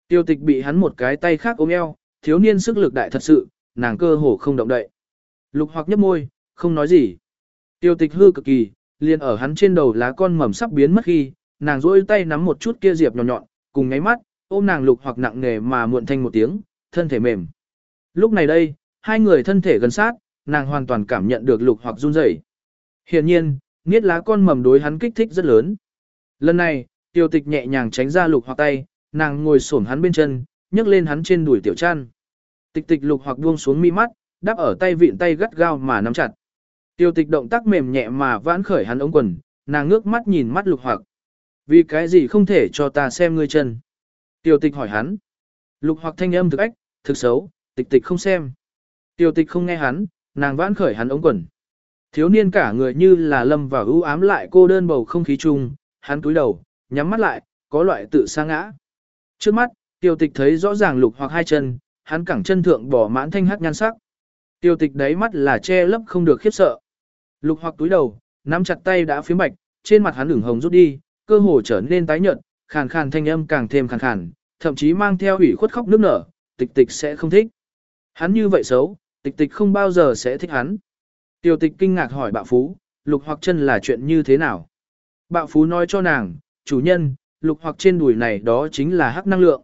Tiêu tịch bị hắn một cái tay khác ôm eo, thiếu niên sức lực đại thật sự, nàng cơ hồ không động đậy. Lục hoặc nhấp môi, không nói gì. Tiêu tịch hư cực kỳ, liền ở hắn trên đầu lá con mầm sắp biến mất khi, nàng rôi tay nắm một chút kia diệp nhọn nhọn, cùng ngáy mắt, ôm nàng lục hoặc nặng nề mà muộn thanh một tiếng, thân thể mềm. Lúc này đây, hai người thân thể gần sát, nàng hoàn toàn cảm nhận được lục hoặc run rẩy. Hiện nhiên, niết lá con mầm đối hắn kích thích rất lớn. Lần này, tiêu tịch nhẹ nhàng tránh ra lục hoặc tay, nàng ngồi xổm hắn bên chân, nhấc lên hắn trên đùi tiểu chăn. Tịch tịch lục hoặc buông xuống mi mắt, đắp ở tay vịn tay gắt gao mà nắm chặt. Tiêu tịch động tác mềm nhẹ mà vãn khởi hắn ống quần, nàng ngước mắt nhìn mắt lục hoặc. Vì cái gì không thể cho ta xem ngươi chân? Tiêu tịch hỏi hắn. Lục hoặc thanh âm thực ách, thực xấu, tịch tịch không xem. Tiêu tịch không nghe hắn, nàng vãn khởi hắn ống quần. Thiếu niên cả người như là lâm vào ưu ám lại cô đơn bầu không khí chung, hắn cúi đầu, nhắm mắt lại, có loại tự sa ngã. Trước mắt, tiêu tịch thấy rõ ràng lục hoặc hai chân, hắn cẳng chân thượng bỏ mãn thanh hát nhan sắc. Tiêu tịch đáy mắt là che lấp không được khiếp sợ. Lục hoặc túi đầu, nắm chặt tay đã phía bạch, trên mặt hắn ửng hồng rút đi, cơ hồ trở nên tái nhợt, khàn khàn thanh âm càng thêm khàn khàn, thậm chí mang theo ủy khuất khóc nước nở, tịch tịch sẽ không thích. Hắn như vậy xấu, tịch tịch không bao giờ sẽ thích hắn. Tiêu tịch kinh ngạc hỏi bạo phú, lục hoặc chân là chuyện như thế nào? Bạo phú nói cho nàng, chủ nhân, lục hoặc trên đùi này đó chính là hắc năng lượng.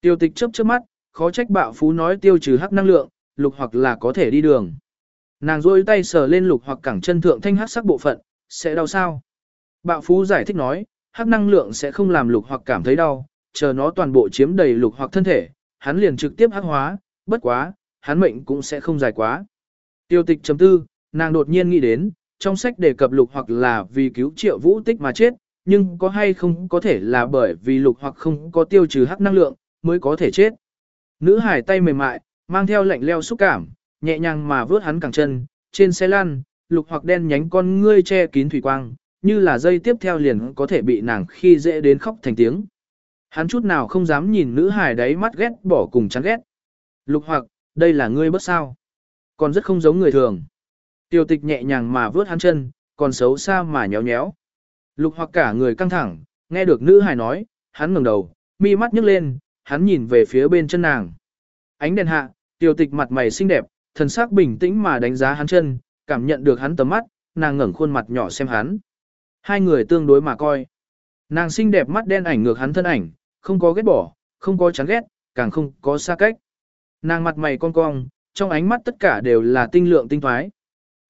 Tiêu tịch chớp chớp mắt, khó trách bạo phú nói tiêu trừ hắc năng lượng, lục hoặc là có thể đi đường. Nàng rôi tay sờ lên lục hoặc cẳng chân thượng thanh hắc sắc bộ phận, sẽ đau sao? Bạo phú giải thích nói, hắc năng lượng sẽ không làm lục hoặc cảm thấy đau, chờ nó toàn bộ chiếm đầy lục hoặc thân thể, hắn liền trực tiếp hắc hóa, bất quá, hắn mệnh cũng sẽ không dài quá. Tiêu tịch chấm tư, nàng đột nhiên nghĩ đến, trong sách đề cập lục hoặc là vì cứu triệu vũ tích mà chết, nhưng có hay không có thể là bởi vì lục hoặc không có tiêu trừ hắc năng lượng, mới có thể chết. Nữ hải tay mềm mại, mang theo lạnh leo xúc cảm, nhẹ nhàng mà vớt hắn cẳng chân, trên xe lăn, lục hoặc đen nhánh con ngươi che kín thủy quang, như là dây tiếp theo liền có thể bị nàng khi dễ đến khóc thành tiếng. Hắn chút nào không dám nhìn nữ hải đấy mắt ghét bỏ cùng chán ghét. Lục hoặc, đây là ngươi bất sao. Còn rất không giống người thường. Tiêu tịch nhẹ nhàng mà vớt hắn chân, còn xấu xa mà nhéo nhéo. Lục hoặc cả người căng thẳng, nghe được nữ hài nói, hắn ngẩng đầu, mi mắt nhức lên, hắn nhìn về phía bên chân nàng. Ánh đèn hạ, tiêu tịch mặt mày xinh đẹp, thần sắc bình tĩnh mà đánh giá hắn chân, cảm nhận được hắn tầm mắt, nàng ngẩng khuôn mặt nhỏ xem hắn. Hai người tương đối mà coi. Nàng xinh đẹp mắt đen ảnh ngược hắn thân ảnh, không có ghét bỏ, không có chán ghét, càng không có xa cách. Nàng mặt mày cong cong, trong ánh mắt tất cả đều là tinh lượng tinh thoái.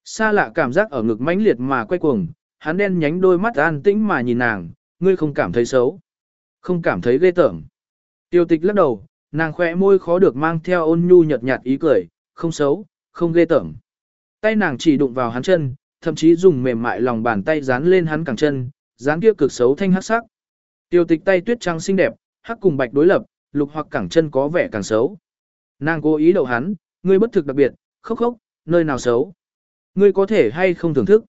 Xa lạ cảm giác ở ngực mãnh liệt mà quay cuồng, hắn đen nhánh đôi mắt an tĩnh mà nhìn nàng, ngươi không cảm thấy xấu, không cảm thấy ghê tởm. Tiêu tịch lắc đầu, nàng khỏe môi khó được mang theo ôn nhu nhợt nhạt ý cười, không xấu, không ghê tởm. Tay nàng chỉ đụng vào hắn chân, thậm chí dùng mềm mại lòng bàn tay dán lên hắn cẳng chân, dán kia cực xấu thanh hắc sắc. Tiêu tịch tay tuyết trắng xinh đẹp, hắc cùng bạch đối lập, lục hoặc cẳng chân có vẻ càng xấu. Nàng cố ý đậu hắn, ngươi bất thực đặc biệt, khóc khóc, nơi nào xấu. Ngươi có thể hay không thưởng thức.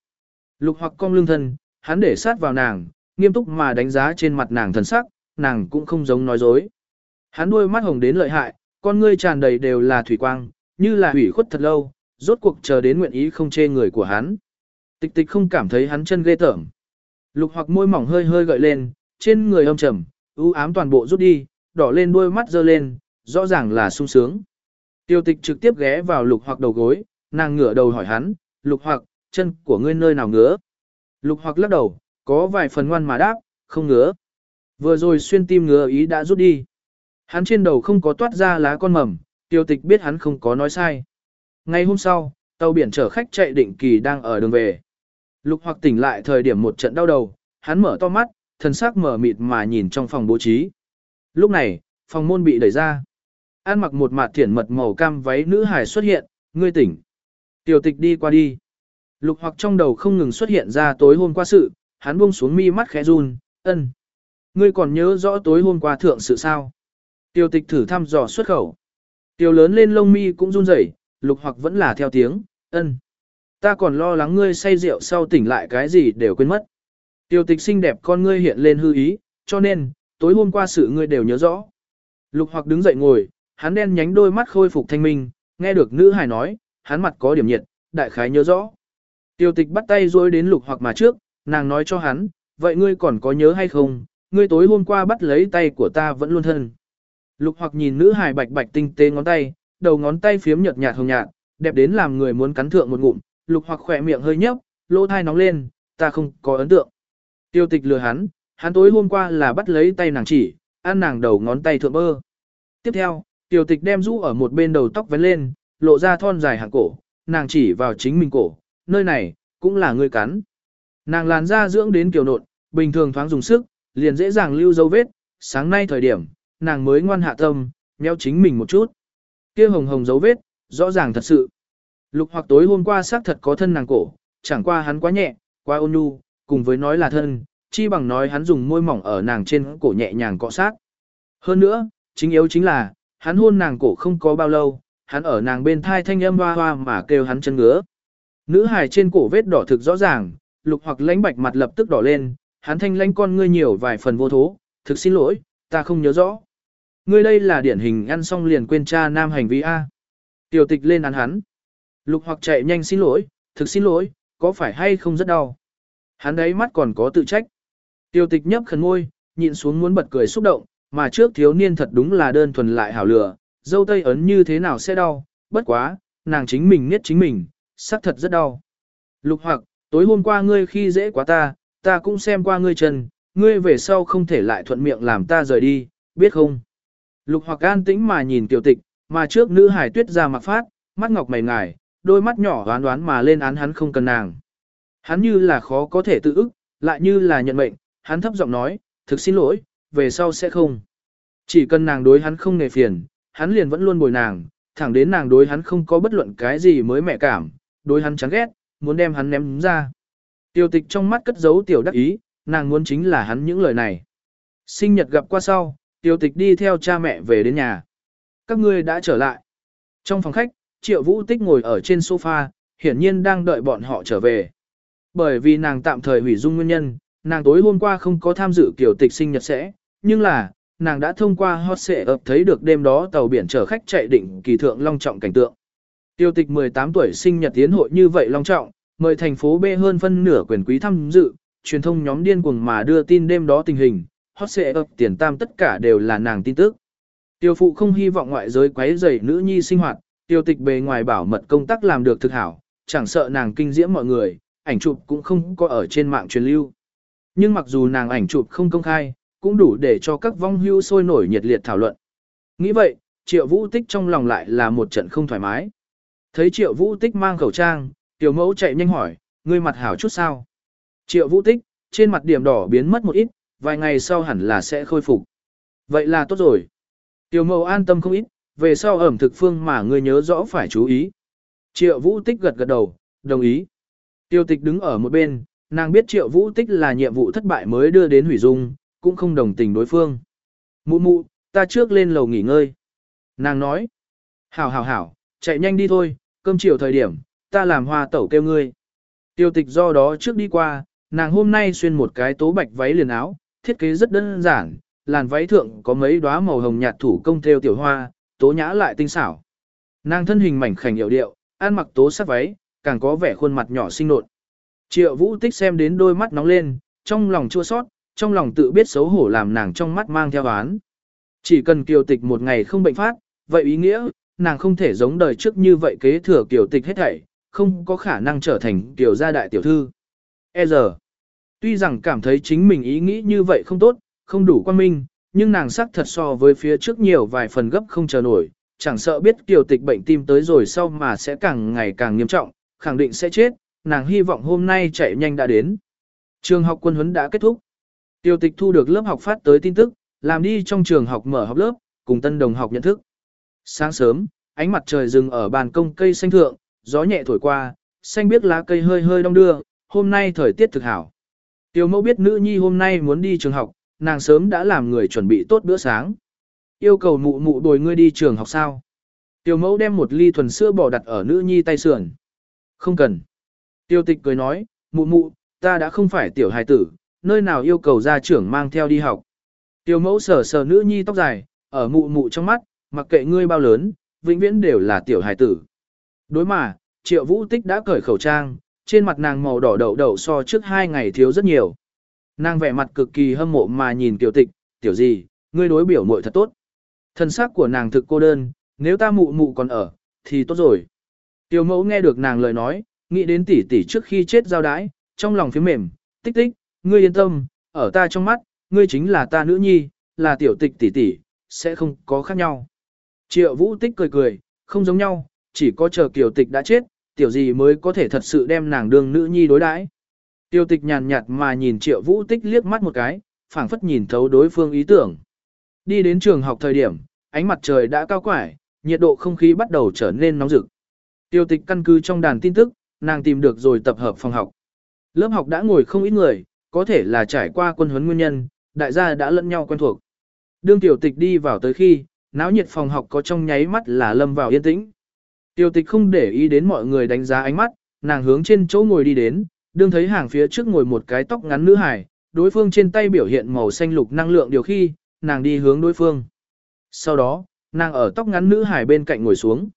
Lục hoặc cong lưng thân, hắn để sát vào nàng, nghiêm túc mà đánh giá trên mặt nàng thần sắc, nàng cũng không giống nói dối. Hắn đuôi mắt hồng đến lợi hại, con ngươi tràn đầy đều là thủy quang, như là hủy khuất thật lâu, rốt cuộc chờ đến nguyện ý không chê người của hắn. Tịch tịch không cảm thấy hắn chân ghê tởm. Lục hoặc môi mỏng hơi hơi gợi lên, trên người âm trầm, u ám toàn bộ rút đi, đỏ lên đuôi mắt dơ lên, rõ ràng là sung sướng. Tiêu tịch trực tiếp ghé vào lục hoặc đầu gối, nàng ngửa đầu hỏi hắn, lục hoặc, chân của ngươi nơi nào ngứa? Lục hoặc lắc đầu, có vài phần ngoan mà đáp, không ngứa. Vừa rồi xuyên tim ngứa ý đã rút đi. Hắn trên đầu không có toát ra lá con mầm, tiêu tịch biết hắn không có nói sai. Ngày hôm sau, tàu biển chở khách chạy định kỳ đang ở đường về. Lục hoặc tỉnh lại thời điểm một trận đau đầu, hắn mở to mắt, thần sắc mở mịt mà nhìn trong phòng bố trí. Lúc này, phòng môn bị đẩy ra. An mặc một mạt thiển mật màu cam váy nữ hài xuất hiện, ngươi tỉnh. Tiểu tịch đi qua đi. Lục hoặc trong đầu không ngừng xuất hiện ra tối hôm qua sự, hắn buông xuống mi mắt khẽ run, ân. Ngươi còn nhớ rõ tối hôm qua thượng sự sao? Tiểu tịch thử thăm dò xuất khẩu. Tiểu lớn lên lông mi cũng run rẩy, lục hoặc vẫn là theo tiếng, ân. Ta còn lo lắng ngươi say rượu sau tỉnh lại cái gì đều quên mất. Tiểu tịch xinh đẹp con ngươi hiện lên hư ý, cho nên, tối hôm qua sự ngươi đều nhớ rõ. Lục hoặc đứng dậy ngồi, hắn đen nhánh đôi mắt khôi phục thanh minh, nghe được nữ hài nói, hắn mặt có điểm nhiệt, đại khái nhớ rõ. Tiêu tịch bắt tay rối đến lục hoặc mà trước, nàng nói cho hắn, vậy ngươi còn có nhớ hay không, ngươi tối hôm qua bắt lấy tay của ta vẫn luôn thân. Lục hoặc nhìn nữ hài bạch bạch tinh tế ngón tay, đầu ngón tay phiếm nhợt nhạt hồng nhạt, đẹp đến làm người muốn cắn thượng một ngụm, lục hoặc khỏe miệng hơi nhấp, lỗ thai nóng lên, ta không có ấn tượng. Tiêu tịch lừa hắn, hắn tối hôm qua là bắt lấy tay nàng chỉ, ăn nàng đầu ngón tay thượng bơ. Tiếp theo, Tiểu tịch đem rũ ở một bên đầu tóc vén lên, lộ ra thon dài hàng cổ, nàng chỉ vào chính mình cổ, nơi này, cũng là người cắn. Nàng làn da dưỡng đến kiểu nộn, bình thường thoáng dùng sức, liền dễ dàng lưu dấu vết, sáng nay thời điểm, nàng mới ngoan hạ tâm, nheo chính mình một chút. kia hồng hồng dấu vết, rõ ràng thật sự. Lục hoặc tối hôm qua xác thật có thân nàng cổ, chẳng qua hắn quá nhẹ, quá ôn nhu, cùng với nói là thân, chi bằng nói hắn dùng môi mỏng ở nàng trên cổ nhẹ nhàng cọ sát. Hơn nữa, chính yếu chính là, hắn hôn nàng cổ không có bao lâu, hắn ở nàng bên thai thanh âm hoa hoa mà kêu hắn chân ngứa. Nữ hài trên cổ vết đỏ thực rõ ràng, lục hoặc lãnh bạch mặt lập tức đỏ lên, hắn thanh lãnh con ngươi nhiều vài phần vô thố, thực xin lỗi, ta không nhớ rõ. Ngươi đây là điển hình ăn xong liền quên cha nam hành vi A. Tiểu tịch lên án hắn. Lục hoặc chạy nhanh xin lỗi, thực xin lỗi, có phải hay không rất đau. Hắn đấy mắt còn có tự trách. Tiêu tịch nhấp khẩn môi, nhịn xuống muốn bật cười xúc động, mà trước thiếu niên thật đúng là đơn thuần lại hảo lửa, dâu tây ấn như thế nào sẽ đau, bất quá, nàng chính mình niết chính mình, xác thật rất đau. Lục hoặc, tối hôm qua ngươi khi dễ quá ta, ta cũng xem qua ngươi chân, ngươi về sau không thể lại thuận miệng làm ta rời đi, biết không? Lục hoặc an tĩnh mà nhìn tiểu tịch, mà trước nữ hải tuyết ra mặc phát, mắt ngọc mày ngài, đôi mắt nhỏ đoán đoán mà lên án hắn không cần nàng. Hắn như là khó có thể tự ức, lại như là nhận mệnh, hắn thấp giọng nói, thực xin lỗi, về sau sẽ không. Chỉ cần nàng đối hắn không nề phiền, hắn liền vẫn luôn bồi nàng, thẳng đến nàng đối hắn không có bất luận cái gì mới mẹ cảm, đối hắn chán ghét, muốn đem hắn ném ra. Tiêu tịch trong mắt cất giấu tiểu đắc ý, nàng muốn chính là hắn những lời này. Sinh nhật gặp qua sau, tiêu tịch đi theo cha mẹ về đến nhà. Các ngươi đã trở lại. Trong phòng khách, triệu vũ tích ngồi ở trên sofa, hiển nhiên đang đợi bọn họ trở về. Bởi vì nàng tạm thời hủy dung nguyên nhân, nàng tối hôm qua không có tham dự kiểu tịch sinh nhật sẽ, nhưng là, nàng đã thông qua hot xệ ập thấy được đêm đó tàu biển chở khách chạy định kỳ thượng long trọng cảnh tượng. Tiêu tịch 18 tuổi sinh nhật tiến hội như vậy long trọng, mời thành phố B hơn phân nửa quyền quý tham dự, truyền thông nhóm điên cuồng mà đưa tin đêm đó tình hình, hot xệ ập tiền tam tất cả đều là nàng tin tức. Tiêu phụ không hy vọng ngoại giới quấy rầy nữ nhi sinh hoạt, tiêu tịch bề ngoài bảo mật công tác làm được thực hảo, chẳng sợ nàng kinh diễm mọi người, ảnh chụp cũng không có ở trên mạng truyền lưu. Nhưng mặc dù nàng ảnh chụp không công khai, cũng đủ để cho các vong hưu sôi nổi nhiệt liệt thảo luận. Nghĩ vậy, triệu vũ tích trong lòng lại là một trận không thoải mái. Thấy triệu vũ tích mang khẩu trang, tiểu mẫu chạy nhanh hỏi, ngươi mặt hảo chút sao? Triệu vũ tích, trên mặt điểm đỏ biến mất một ít, vài ngày sau hẳn là sẽ khôi phục. Vậy là tốt rồi. Tiểu mẫu an tâm không ít, về sau ẩm thực phương mà ngươi nhớ rõ phải chú ý. Triệu vũ tích gật gật đầu, đồng ý. Tiêu tịch đứng ở một bên, nàng biết triệu vũ tích là nhiệm vụ thất bại mới đưa đến hủy dung, cũng không đồng tình đối phương. Mụ mụ, ta trước lên lầu nghỉ ngơi. Nàng nói, hảo hảo hảo, chạy nhanh đi thôi, cơm chiều thời điểm, ta làm hoa tẩu kêu ngươi. Tiêu tịch do đó trước đi qua, nàng hôm nay xuyên một cái tố bạch váy liền áo, thiết kế rất đơn giản, làn váy thượng có mấy đóa màu hồng nhạt thủ công theo tiểu hoa, tố nhã lại tinh xảo. Nàng thân hình mảnh khảnh hiệu điệu, ăn mặc tố sắc váy, càng có vẻ khuôn mặt nhỏ xinh nộn. Triệu vũ tích xem đến đôi mắt nóng lên, trong lòng chua sót, trong lòng tự biết xấu hổ làm nàng trong mắt mang theo án. Chỉ cần kiều tịch một ngày không bệnh phát, vậy ý nghĩa, nàng không thể giống đời trước như vậy kế thừa kiều tịch hết thảy, không có khả năng trở thành kiều gia đại tiểu thư. E giờ, Tuy rằng cảm thấy chính mình ý nghĩ như vậy không tốt, không đủ quan minh, nhưng nàng sắc thật so với phía trước nhiều vài phần gấp không chờ nổi, chẳng sợ biết kiều tịch bệnh tim tới rồi sau mà sẽ càng ngày càng nghiêm trọng, khẳng định sẽ chết, nàng hy vọng hôm nay chạy nhanh đã đến. Trường học quân huấn đã kết thúc. Tiêu tịch thu được lớp học phát tới tin tức, làm đi trong trường học mở học lớp, cùng tân đồng học nhận thức. Sáng sớm, ánh mặt trời dừng ở bàn công cây xanh thượng, gió nhẹ thổi qua, xanh biếc lá cây hơi hơi đong đưa, hôm nay thời tiết thực hảo. Tiêu mẫu biết nữ nhi hôm nay muốn đi trường học, nàng sớm đã làm người chuẩn bị tốt bữa sáng. Yêu cầu mụ mụ đồi ngươi đi trường học sao. Tiêu mẫu đem một ly thuần sữa bò đặt ở nữ nhi tay sườn. Không cần. Tiêu tịch cười nói, mụ mụ, ta đã không phải tiểu hài tử, nơi nào yêu cầu gia trưởng mang theo đi học. Tiêu mẫu sờ sờ nữ nhi tóc dài, ở mụ mụ trong mắt, mặc kệ ngươi bao lớn, vĩnh viễn đều là tiểu hài tử. Đối mà, triệu vũ tích đã cởi khẩu trang, trên mặt nàng màu đỏ đậu đậu so trước hai ngày thiếu rất nhiều. Nàng vẻ mặt cực kỳ hâm mộ mà nhìn tiểu tịch, tiểu gì, ngươi đối biểu muội thật tốt. Thân xác của nàng thực cô đơn, nếu ta mụ mụ còn ở, thì tốt rồi. Tiểu mẫu nghe được nàng lời nói, nghĩ đến tỷ tỷ trước khi chết giao đái, trong lòng phía mềm, tích tích, ngươi yên tâm, ở ta trong mắt, ngươi chính là ta nữ nhi, là tiểu tịch tỷ tỷ, sẽ không có khác nhau. Triệu vũ tích cười cười, không giống nhau, chỉ có chờ tiểu tịch đã chết, tiểu gì mới có thể thật sự đem nàng đương nữ nhi đối đãi. Tiêu tịch nhàn nhạt mà nhìn triệu vũ tích liếc mắt một cái, phảng phất nhìn thấu đối phương ý tưởng. Đi đến trường học thời điểm, ánh mặt trời đã cao quải, nhiệt độ không khí bắt đầu trở nên nóng rực. Tiêu tịch căn cứ trong đàn tin tức, nàng tìm được rồi tập hợp phòng học. Lớp học đã ngồi không ít người, có thể là trải qua quân huấn nguyên nhân, đại gia đã lẫn nhau quen thuộc. Đương tiểu tịch đi vào tới khi, náo nhiệt phòng học có trong nháy mắt là lâm vào yên tĩnh. Tiểu tịch không để ý đến mọi người đánh giá ánh mắt, nàng hướng trên chỗ ngồi đi đến, đương thấy hàng phía trước ngồi một cái tóc ngắn nữ hải, đối phương trên tay biểu hiện màu xanh lục năng lượng điều khi, nàng đi hướng đối phương. Sau đó, nàng ở tóc ngắn nữ hải bên cạnh ngồi xuống.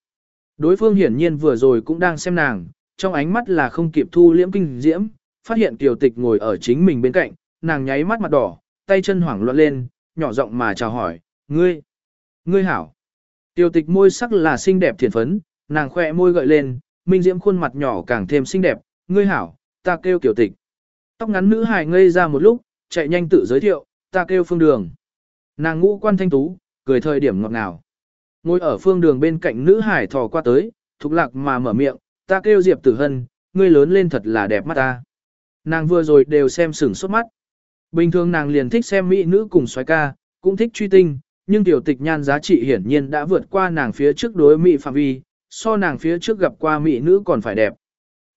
Đối phương hiển nhiên vừa rồi cũng đang xem nàng, trong ánh mắt là không kịp thu liễm kinh diễm, phát hiện tiểu tịch ngồi ở chính mình bên cạnh, nàng nháy mắt mặt đỏ, tay chân hoảng loạn lên, nhỏ giọng mà chào hỏi, ngươi, ngươi hảo. Tiểu tịch môi sắc là xinh đẹp thiền phấn, nàng khoe môi gợi lên, minh diễm khuôn mặt nhỏ càng thêm xinh đẹp, ngươi hảo, ta kêu tiểu tịch. Tóc ngắn nữ hài ngây ra một lúc, chạy nhanh tự giới thiệu, ta kêu phương đường. Nàng ngũ quan thanh tú, cười thời điểm ngọt ngào. Ngồi ở phương đường bên cạnh nữ hải thò qua tới, thục lạc mà mở miệng, ta kêu Diệp Tử Hân, ngươi lớn lên thật là đẹp mắt ta. Nàng vừa rồi đều xem sửng sốt mắt. Bình thường nàng liền thích xem mỹ nữ cùng xoái ca, cũng thích truy tinh, nhưng tiểu tịch nhan giá trị hiển nhiên đã vượt qua nàng phía trước đối mỹ phạm vi, so nàng phía trước gặp qua mỹ nữ còn phải đẹp.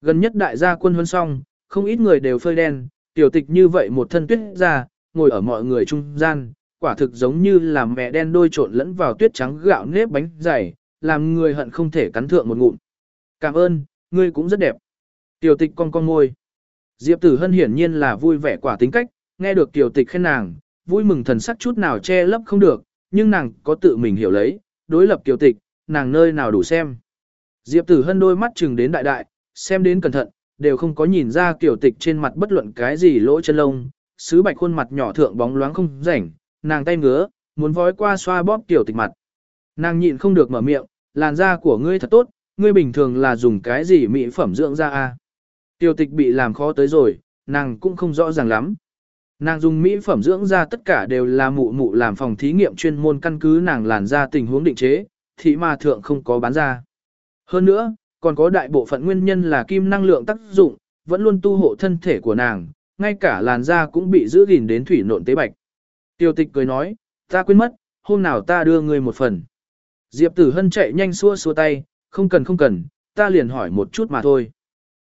Gần nhất đại gia quân huân xong, không ít người đều phơi đen, tiểu tịch như vậy một thân tuyết ra, ngồi ở mọi người trung gian, quả thực giống như là mẹ đen đôi trộn lẫn vào tuyết trắng gạo nếp bánh dày, làm người hận không thể cắn thượng một ngụm. Cảm ơn, ngươi cũng rất đẹp. Tiểu tịch con con môi. Diệp tử hân hiển nhiên là vui vẻ quả tính cách, nghe được tiểu tịch khen nàng, vui mừng thần sắc chút nào che lấp không được, nhưng nàng có tự mình hiểu lấy, đối lập tiểu tịch, nàng nơi nào đủ xem. Diệp tử hân đôi mắt chừng đến đại đại, xem đến cẩn thận, đều không có nhìn ra tiểu tịch trên mặt bất luận cái gì lỗ chân lông, sứ bạch khuôn mặt nhỏ thượng bóng loáng không rảnh, nàng tay ngứa, muốn vói qua xoa bóp tiểu tịch mặt. Nàng nhịn không được mở miệng, làn da của ngươi thật tốt, ngươi bình thường là dùng cái gì mỹ phẩm dưỡng da a? Tiêu tịch bị làm khó tới rồi, nàng cũng không rõ ràng lắm. Nàng dùng mỹ phẩm dưỡng da tất cả đều là mụ mụ làm phòng thí nghiệm chuyên môn căn cứ nàng làn da tình huống định chế, thị mà thượng không có bán ra. Hơn nữa, còn có đại bộ phận nguyên nhân là kim năng lượng tác dụng, vẫn luôn tu hộ thân thể của nàng, ngay cả làn da cũng bị giữ gìn đến thủy nộn tế bạch. Tiêu tịch cười nói, ta quên mất, hôm nào ta đưa ngươi một phần. Diệp tử hân chạy nhanh xua xua tay, không cần không cần, ta liền hỏi một chút mà thôi.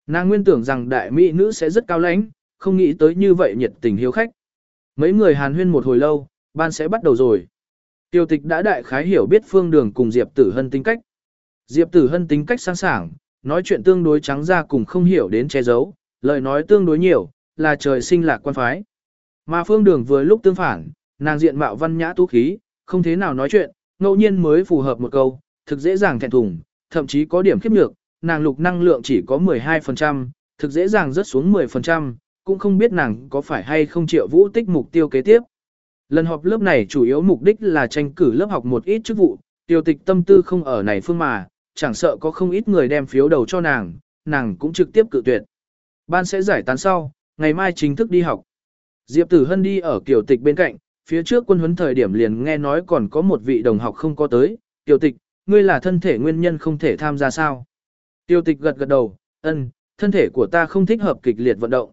Nàng nguyên tưởng rằng đại mỹ nữ sẽ rất cao lãnh, không nghĩ tới như vậy nhiệt tình hiếu khách. Mấy người hàn huyên một hồi lâu, ban sẽ bắt đầu rồi. Tiêu tịch đã đại khái hiểu biết phương đường cùng Diệp tử hân tính cách. Diệp tử hân tính cách sáng sảng, nói chuyện tương đối trắng ra cùng không hiểu đến che giấu, lời nói tương đối nhiều, là trời sinh lạc quan phái. Mà phương đường vừa lúc tương phản, nàng diện mạo văn nhã tú khí, không thế nào nói chuyện, ngẫu nhiên mới phù hợp một câu, thực dễ dàng thẹn thùng, thậm chí có điểm khiếp nhược, nàng lục năng lượng chỉ có 12%, thực dễ dàng rớt xuống 10%, cũng không biết nàng có phải hay không triệu vũ tích mục tiêu kế tiếp. Lần họp lớp này chủ yếu mục đích là tranh cử lớp học một ít chức vụ, tiêu tịch tâm tư không ở này phương mà, chẳng sợ có không ít người đem phiếu đầu cho nàng, nàng cũng trực tiếp cự tuyệt. Ban sẽ giải tán sau, ngày mai chính thức đi học. Diệp Tử Hân đi ở kiểu tịch bên cạnh, phía trước quân huấn thời điểm liền nghe nói còn có một vị đồng học không có tới, kiểu tịch, ngươi là thân thể nguyên nhân không thể tham gia sao. Tiêu tịch gật gật đầu, ân, thân thể của ta không thích hợp kịch liệt vận động.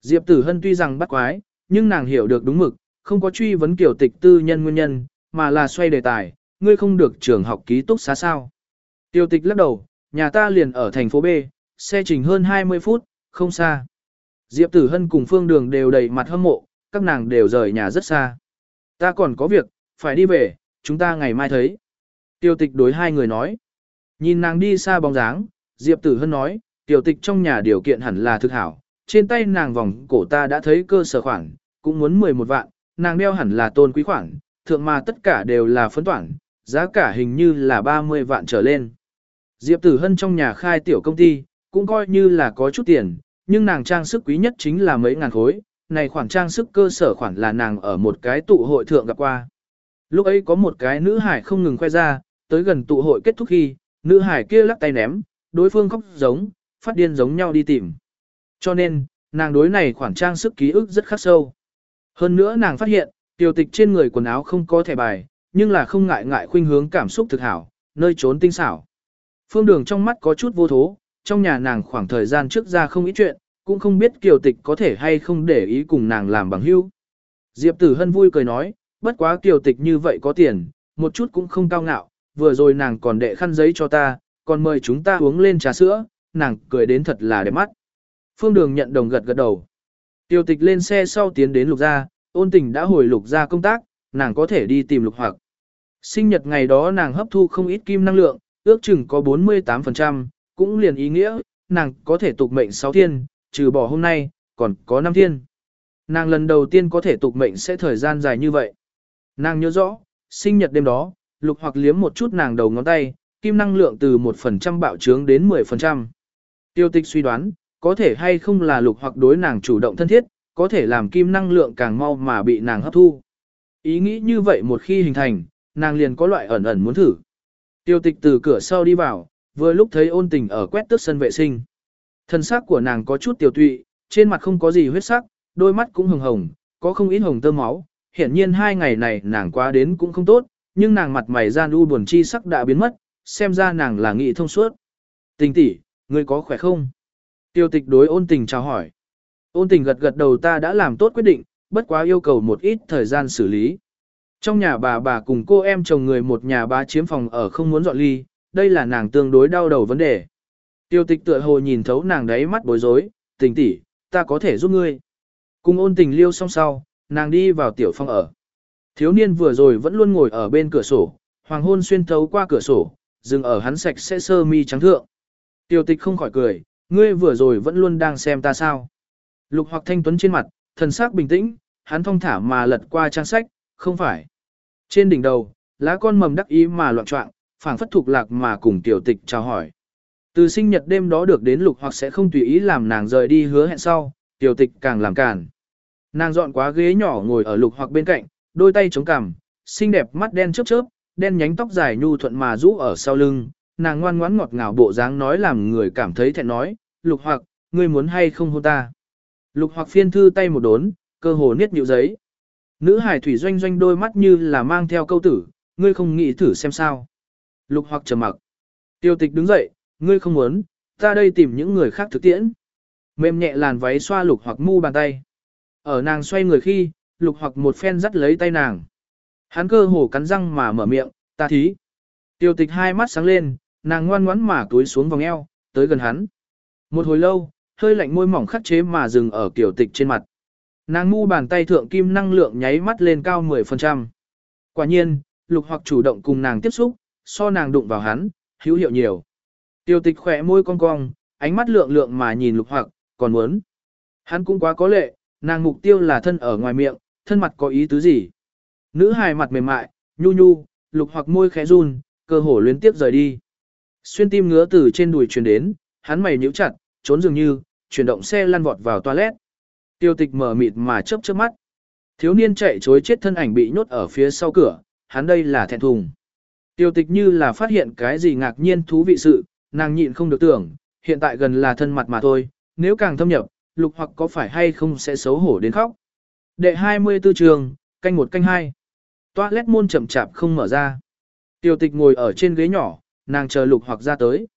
Diệp Tử Hân tuy rằng bắt quái, nhưng nàng hiểu được đúng mực, không có truy vấn kiểu tịch tư nhân nguyên nhân, mà là xoay đề tài, ngươi không được trường học ký túc xá sao. Tiêu tịch lắc đầu, nhà ta liền ở thành phố B, xe trình hơn 20 phút, không xa. Diệp Tử Hân cùng Phương Đường đều đầy mặt hâm mộ, các nàng đều rời nhà rất xa. Ta còn có việc, phải đi về, chúng ta ngày mai thấy. Tiêu tịch đối hai người nói. Nhìn nàng đi xa bóng dáng, Diệp Tử Hân nói, tiểu tịch trong nhà điều kiện hẳn là thực hảo. Trên tay nàng vòng cổ ta đã thấy cơ sở khoản, cũng muốn 11 vạn, nàng đeo hẳn là tôn quý khoản, thượng mà tất cả đều là phấn toản, giá cả hình như là 30 vạn trở lên. Diệp Tử Hân trong nhà khai tiểu công ty, cũng coi như là có chút tiền, nhưng nàng trang sức quý nhất chính là mấy ngàn khối, này khoản trang sức cơ sở khoản là nàng ở một cái tụ hội thượng gặp qua. Lúc ấy có một cái nữ hải không ngừng khoe ra, tới gần tụ hội kết thúc khi, nữ hải kia lắc tay ném, đối phương khóc giống, phát điên giống nhau đi tìm. Cho nên, nàng đối này khoản trang sức ký ức rất khắc sâu. Hơn nữa nàng phát hiện, tiểu tịch trên người quần áo không có thẻ bài, nhưng là không ngại ngại khuynh hướng cảm xúc thực hảo, nơi trốn tinh xảo. Phương đường trong mắt có chút vô thố, trong nhà nàng khoảng thời gian trước ra không ít chuyện, cũng không biết kiều tịch có thể hay không để ý cùng nàng làm bằng hữu. Diệp tử hân vui cười nói, bất quá kiều tịch như vậy có tiền, một chút cũng không cao ngạo, vừa rồi nàng còn đệ khăn giấy cho ta, còn mời chúng ta uống lên trà sữa, nàng cười đến thật là đẹp mắt. Phương đường nhận đồng gật gật đầu. Tiêu tịch lên xe sau tiến đến lục gia, ôn tình đã hồi lục gia công tác, nàng có thể đi tìm lục hoặc. Sinh nhật ngày đó nàng hấp thu không ít kim năng lượng, ước chừng có 48%, cũng liền ý nghĩa, nàng có thể tục mệnh 6 thiên, trừ bỏ hôm nay, còn có 5 thiên. Nàng lần đầu tiên có thể tục mệnh sẽ thời gian dài như vậy. Nàng nhớ rõ, sinh nhật đêm đó, lục hoặc liếm một chút nàng đầu ngón tay, kim năng lượng từ 1% bạo trướng đến 10%. Tiêu tịch suy đoán, có thể hay không là lục hoặc đối nàng chủ động thân thiết, có thể làm kim năng lượng càng mau mà bị nàng hấp thu. Ý nghĩ như vậy một khi hình thành, nàng liền có loại ẩn ẩn muốn thử. Tiêu tịch từ cửa sau đi vào, vừa lúc thấy ôn tình ở quét tước sân vệ sinh. Thân xác của nàng có chút tiểu tụy, trên mặt không có gì huyết sắc, đôi mắt cũng hồng hồng, có không ít hồng tơ máu. Hiển nhiên hai ngày này nàng quá đến cũng không tốt, nhưng nàng mặt mày gian u buồn chi sắc đã biến mất, xem ra nàng là nghị thông suốt. Tình tỷ, ngươi có khỏe không? Tiêu tịch đối ôn tình chào hỏi. Ôn tình gật gật đầu ta đã làm tốt quyết định, bất quá yêu cầu một ít thời gian xử lý. Trong nhà bà bà cùng cô em chồng người một nhà ba chiếm phòng ở không muốn dọn ly, đây là nàng tương đối đau đầu vấn đề. Tiêu tịch tựa hồ nhìn thấu nàng đáy mắt bối rối, tình tỷ, ta có thể giúp ngươi. Cùng ôn tình liêu xong sau, nàng đi vào tiểu phòng ở. Thiếu niên vừa rồi vẫn luôn ngồi ở bên cửa sổ, hoàng hôn xuyên thấu qua cửa sổ, dừng ở hắn sạch sẽ sơ mi trắng thượng. Tiểu tịch không khỏi cười, ngươi vừa rồi vẫn luôn đang xem ta sao. Lục hoặc thanh tuấn trên mặt, thần sắc bình tĩnh, hắn thong thả mà lật qua trang sách, không phải. Trên đỉnh đầu, lá con mầm đắc ý mà loạn trọng, phảng phất thuộc lạc mà cùng tiểu tịch chào hỏi. Từ sinh nhật đêm đó được đến lục hoặc sẽ không tùy ý làm nàng rời đi hứa hẹn sau, tiểu tịch càng làm cản. Nàng dọn quá ghế nhỏ ngồi ở lục hoặc bên cạnh, đôi tay chống cằm, xinh đẹp mắt đen chớp chớp, đen nhánh tóc dài nhu thuận mà rũ ở sau lưng, nàng ngoan ngoãn ngọt ngào bộ dáng nói làm người cảm thấy thẹn nói, lục hoặc, ngươi muốn hay không hôn ta. Lục hoặc phiên thư tay một đốn, cơ hồ niết nhịu giấy. Nữ hải thủy doanh doanh đôi mắt như là mang theo câu tử, ngươi không nghĩ thử xem sao. Lục hoặc trầm mặc. Tiêu tịch đứng dậy, ngươi không muốn, ta đây tìm những người khác thực tiễn. Mềm nhẹ làn váy xoa lục hoặc mu bàn tay. Ở nàng xoay người khi, lục hoặc một phen dắt lấy tay nàng. Hắn cơ hồ cắn răng mà mở miệng, ta thí. Tiêu tịch hai mắt sáng lên, nàng ngoan ngoãn mà túi xuống vòng eo, tới gần hắn. Một hồi lâu, hơi lạnh môi mỏng khắc chế mà dừng ở kiểu tịch trên mặt. Nàng ngu bàn tay thượng kim năng lượng nháy mắt lên cao 10%. Quả nhiên, lục hoặc chủ động cùng nàng tiếp xúc, so nàng đụng vào hắn, hữu hiệu nhiều. Tiêu tịch khỏe môi cong cong, ánh mắt lượng lượng mà nhìn lục hoặc, còn muốn. Hắn cũng quá có lệ, nàng mục tiêu là thân ở ngoài miệng, thân mặt có ý tứ gì. Nữ hài mặt mềm mại, nhu nhu, lục hoặc môi khẽ run, cơ hồ luyến tiếp rời đi. Xuyên tim ngứa từ trên đùi truyền đến, hắn mày nhíu chặt, trốn dường như, chuyển động xe lăn vọt vào toilet. Tiêu tịch mở mịt mà chớp chớp mắt. Thiếu niên chạy chối chết thân ảnh bị nhốt ở phía sau cửa, hắn đây là thẹn thùng. Tiêu tịch như là phát hiện cái gì ngạc nhiên thú vị sự, nàng nhịn không được tưởng, hiện tại gần là thân mặt mà thôi, nếu càng thâm nhập, lục hoặc có phải hay không sẽ xấu hổ đến khóc. Đệ 24 trường, canh một canh hai. Toilet môn chậm chạp không mở ra. Tiểu tịch ngồi ở trên ghế nhỏ, nàng chờ lục hoặc ra tới.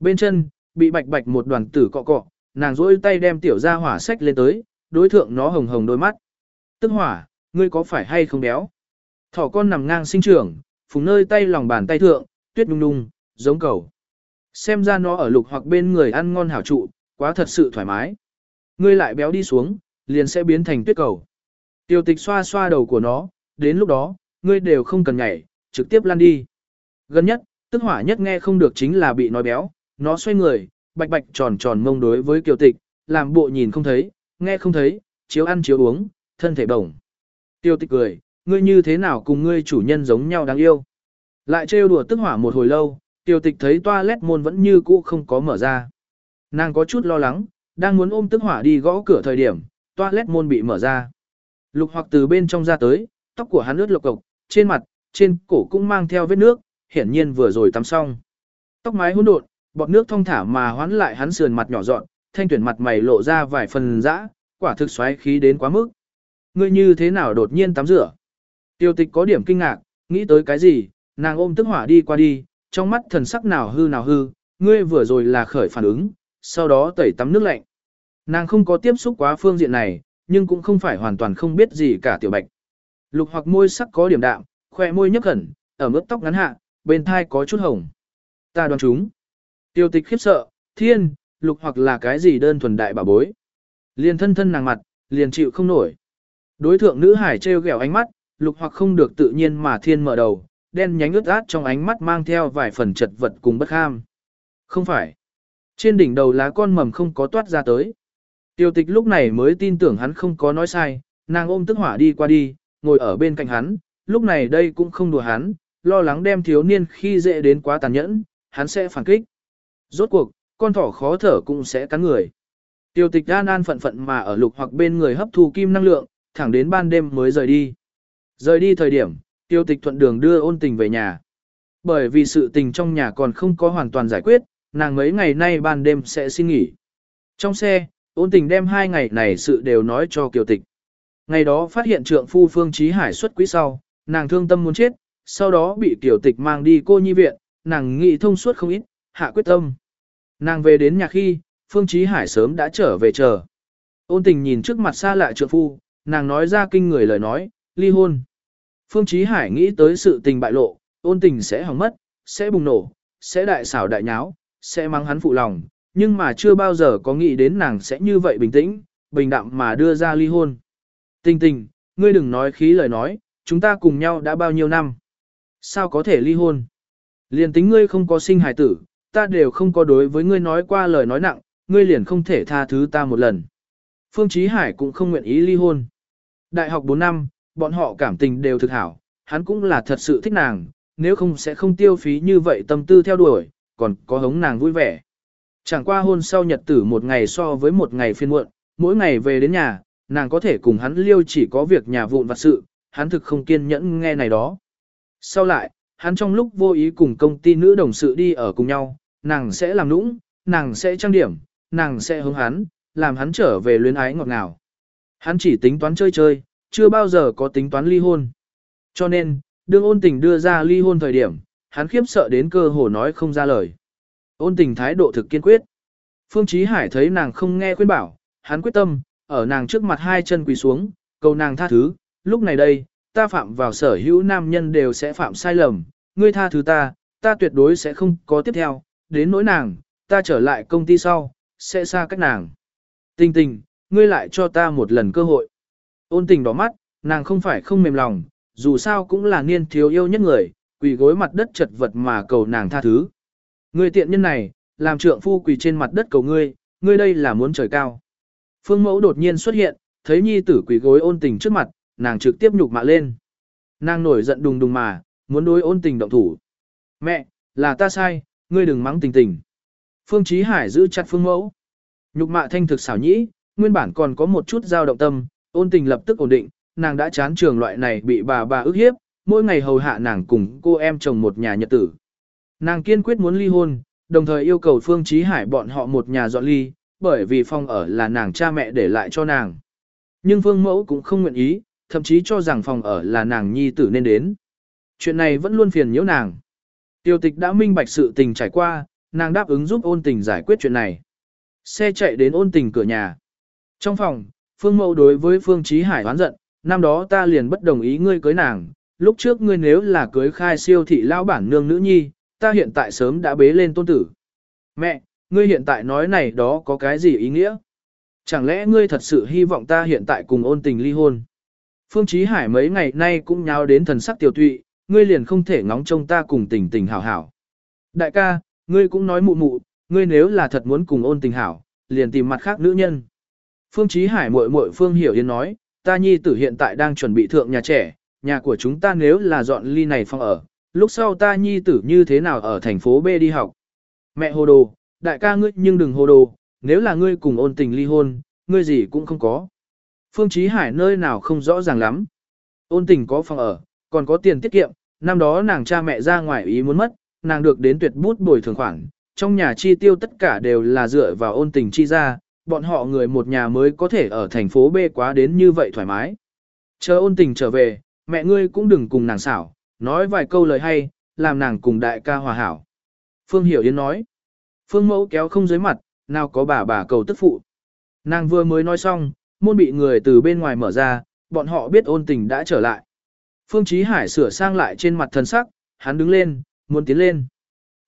Bên chân, bị bạch bạch một đoàn tử cọ cọ, nàng rỗi tay đem tiểu ra hỏa sách lên tới, đối thượng nó hồng hồng đôi mắt. Tức hỏa, ngươi có phải hay không béo? Thỏ con nằm ngang sinh trưởng, phùng nơi tay lòng bàn tay thượng, tuyết nung nung, giống cầu. Xem ra nó ở lục hoặc bên người ăn ngon hảo trụ, quá thật sự thoải mái. Ngươi lại béo đi xuống, liền sẽ biến thành tuyết cầu. Tiêu tịch xoa xoa đầu của nó, đến lúc đó, ngươi đều không cần nhảy, trực tiếp lăn đi. Gần nhất, tức hỏa nhất nghe không được chính là bị nói béo, nó xoay người, bạch bạch tròn tròn mông đối với kiều tịch, làm bộ nhìn không thấy, nghe không thấy, chiếu ăn chiếu uống, thân thể bổng. Tiêu tịch cười, ngươi như thế nào cùng ngươi chủ nhân giống nhau đáng yêu. Lại trêu đùa tức hỏa một hồi lâu, tiêu tịch thấy toilet môn vẫn như cũ không có mở ra. Nàng có chút lo lắng, đang muốn ôm tức hỏa đi gõ cửa thời điểm, toilet môn bị mở ra. Lục hoặc từ bên trong ra tới, tóc của hắn ướt lộc cộc, trên mặt, trên cổ cũng mang theo vết nước, hiển nhiên vừa rồi tắm xong. Tóc mái hỗn độn, bọt nước thông thả mà hoán lại hắn sườn mặt nhỏ dọn, thanh tuyển mặt mày lộ ra vài phần dã, quả thực xoáy khí đến quá mức. Ngươi như thế nào đột nhiên tắm rửa? Tiêu tịch có điểm kinh ngạc, nghĩ tới cái gì, nàng ôm tức hỏa đi qua đi, trong mắt thần sắc nào hư nào hư, ngươi vừa rồi là khởi phản ứng, sau đó tẩy tắm nước lạnh. Nàng không có tiếp xúc quá phương diện này, nhưng cũng không phải hoàn toàn không biết gì cả tiểu bạch. Lục hoặc môi sắc có điểm đạm, khoe môi nhấp khẩn, ở mức tóc ngắn hạ, bên thai có chút hồng. Ta đoán chúng. Tiêu tịch khiếp sợ, thiên, lục hoặc là cái gì đơn thuần đại bà bối. Liền thân thân nàng mặt, liền chịu không nổi. Đối thượng nữ hải treo ghẹo ánh mắt, lục hoặc không được tự nhiên mà thiên mở đầu, đen nhánh ướt át trong ánh mắt mang theo vài phần chật vật cùng bất ham. Không phải. Trên đỉnh đầu lá con mầm không có toát ra tới. Tiêu tịch lúc này mới tin tưởng hắn không có nói sai, nàng ôm tức hỏa đi qua đi, ngồi ở bên cạnh hắn, lúc này đây cũng không đùa hắn, lo lắng đem thiếu niên khi dễ đến quá tàn nhẫn, hắn sẽ phản kích. Rốt cuộc, con thỏ khó thở cũng sẽ cắn người. Tiêu tịch an an phận phận mà ở lục hoặc bên người hấp thu kim năng lượng, thẳng đến ban đêm mới rời đi. Rời đi thời điểm, tiêu tịch thuận đường đưa ôn tình về nhà. Bởi vì sự tình trong nhà còn không có hoàn toàn giải quyết, nàng mấy ngày nay ban đêm sẽ xin nghỉ. Trong xe, ôn tình đem hai ngày này sự đều nói cho kiều tịch. Ngày đó phát hiện trượng phu Phương Chí Hải xuất quỹ sau, nàng thương tâm muốn chết, sau đó bị Kiều tịch mang đi cô nhi viện, nàng nghĩ thông suốt không ít, hạ quyết tâm. Nàng về đến nhà khi, Phương Chí Hải sớm đã trở về chờ. Ôn tình nhìn trước mặt xa lạ trượng phu, nàng nói ra kinh người lời nói, ly hôn. Phương Chí Hải nghĩ tới sự tình bại lộ, ôn tình sẽ hỏng mất, sẽ bùng nổ, sẽ đại xảo đại nháo, sẽ mang hắn phụ lòng, nhưng mà chưa bao giờ có nghĩ đến nàng sẽ như vậy bình tĩnh, bình đạm mà đưa ra ly hôn. Tình tình, ngươi đừng nói khí lời nói, chúng ta cùng nhau đã bao nhiêu năm. Sao có thể ly hôn? Liền tính ngươi không có sinh hài tử, ta đều không có đối với ngươi nói qua lời nói nặng, ngươi liền không thể tha thứ ta một lần. Phương Chí Hải cũng không nguyện ý ly hôn. Đại học 4 năm, bọn họ cảm tình đều thực hảo, hắn cũng là thật sự thích nàng, nếu không sẽ không tiêu phí như vậy tâm tư theo đuổi, còn có hống nàng vui vẻ. Chẳng qua hôn sau nhật tử một ngày so với một ngày phiên muộn, mỗi ngày về đến nhà, nàng có thể cùng hắn liêu chỉ có việc nhà vụn vặt sự, hắn thực không kiên nhẫn nghe này đó. Sau lại, hắn trong lúc vô ý cùng công ty nữ đồng sự đi ở cùng nhau, nàng sẽ làm nũng, nàng sẽ trang điểm, nàng sẽ hướng hắn, làm hắn trở về luyến ái ngọt ngào. Hắn chỉ tính toán chơi chơi, chưa bao giờ có tính toán ly hôn. Cho nên, đương ôn tình đưa ra ly hôn thời điểm, hắn khiếp sợ đến cơ hồ nói không ra lời. Ôn tình thái độ thực kiên quyết. Phương Chí Hải thấy nàng không nghe khuyên bảo, hắn quyết tâm, ở nàng trước mặt hai chân quỳ xuống, cầu nàng tha thứ, lúc này đây, ta phạm vào sở hữu nam nhân đều sẽ phạm sai lầm, ngươi tha thứ ta, ta tuyệt đối sẽ không có tiếp theo, đến nỗi nàng, ta trở lại công ty sau, sẽ xa cách nàng. Tình tình, ngươi lại cho ta một lần cơ hội. Ôn tình đỏ mắt, nàng không phải không mềm lòng, dù sao cũng là niên thiếu yêu nhất người, quỳ gối mặt đất chật vật mà cầu nàng tha thứ. Người tiện nhân này, làm trượng phu quỳ trên mặt đất cầu ngươi, ngươi đây là muốn trời cao. Phương mẫu đột nhiên xuất hiện, thấy nhi tử quỳ gối ôn tình trước mặt, nàng trực tiếp nhục mạ lên. Nàng nổi giận đùng đùng mà, muốn đối ôn tình động thủ. Mẹ, là ta sai, ngươi đừng mắng tình tình. Phương Chí Hải giữ chặt phương mẫu. Nhục mạ thanh thực xảo nhĩ, nguyên bản còn có một chút dao động tâm, ôn tình lập tức ổn định, nàng đã chán trường loại này bị bà bà ức hiếp, mỗi ngày hầu hạ nàng cùng cô em chồng một nhà nhật tử. Nàng kiên quyết muốn ly hôn, đồng thời yêu cầu Phương Chí Hải bọn họ một nhà dọn ly, bởi vì phòng ở là nàng cha mẹ để lại cho nàng. Nhưng Phương Mẫu cũng không nguyện ý, thậm chí cho rằng phòng ở là nàng nhi tử nên đến. Chuyện này vẫn luôn phiền nhiễu nàng. Tiêu tịch đã minh bạch sự tình trải qua, nàng đáp ứng giúp ôn tình giải quyết chuyện này. Xe chạy đến ôn tình cửa nhà. Trong phòng, Phương Mẫu đối với Phương Chí Hải oán giận, năm đó ta liền bất đồng ý ngươi cưới nàng, lúc trước ngươi nếu là cưới khai siêu thị lão bản nương nữ nhi, ta hiện tại sớm đã bế lên tôn tử. Mẹ, ngươi hiện tại nói này đó có cái gì ý nghĩa? Chẳng lẽ ngươi thật sự hy vọng ta hiện tại cùng ôn tình ly hôn? Phương Chí Hải mấy ngày nay cũng nháo đến thần sắc tiểu tụy, ngươi liền không thể ngóng trông ta cùng tình tình hảo hảo. Đại ca, ngươi cũng nói mụ mụ, ngươi nếu là thật muốn cùng ôn tình hảo, liền tìm mặt khác nữ nhân. Phương Chí Hải muội muội Phương Hiểu Yên nói, ta nhi tử hiện tại đang chuẩn bị thượng nhà trẻ, nhà của chúng ta nếu là dọn ly này phòng ở, lúc sau ta nhi tử như thế nào ở thành phố B đi học. Mẹ hồ đồ, đại ca ngươi nhưng đừng hồ đồ, nếu là ngươi cùng ôn tình ly hôn, ngươi gì cũng không có. Phương Chí Hải nơi nào không rõ ràng lắm. Ôn tình có phòng ở, còn có tiền tiết kiệm, năm đó nàng cha mẹ ra ngoài ý muốn mất, nàng được đến tuyệt bút bồi thường khoản, trong nhà chi tiêu tất cả đều là dựa vào ôn tình chi ra, bọn họ người một nhà mới có thể ở thành phố B quá đến như vậy thoải mái. Chờ ôn tình trở về, mẹ ngươi cũng đừng cùng nàng xảo, nói vài câu lời hay, làm nàng cùng đại ca hòa hảo. Phương Hiểu Yến nói, Phương mẫu kéo không dưới mặt, nào có bà bà cầu tức phụ. Nàng vừa mới nói xong, môn bị người từ bên ngoài mở ra, bọn họ biết ôn tình đã trở lại. Phương Chí Hải sửa sang lại trên mặt thần sắc, hắn đứng lên, muốn tiến lên.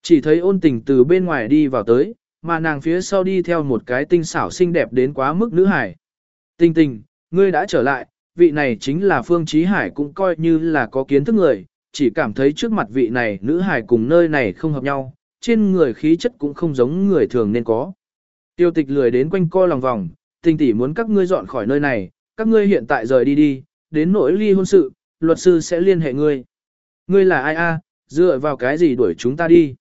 Chỉ thấy ôn tình từ bên ngoài đi vào tới, mà nàng phía sau đi theo một cái tinh xảo xinh đẹp đến quá mức nữ hải. Tình tình, ngươi đã trở lại, vị này chính là Phương Chí Hải cũng coi như là có kiến thức người, chỉ cảm thấy trước mặt vị này nữ hải cùng nơi này không hợp nhau, trên người khí chất cũng không giống người thường nên có. Tiêu tịch lười đến quanh co lòng vòng, tình tỷ muốn các ngươi dọn khỏi nơi này, các ngươi hiện tại rời đi đi, đến nỗi ly hôn sự, luật sư sẽ liên hệ ngươi. Ngươi là ai a? dựa vào cái gì đuổi chúng ta đi?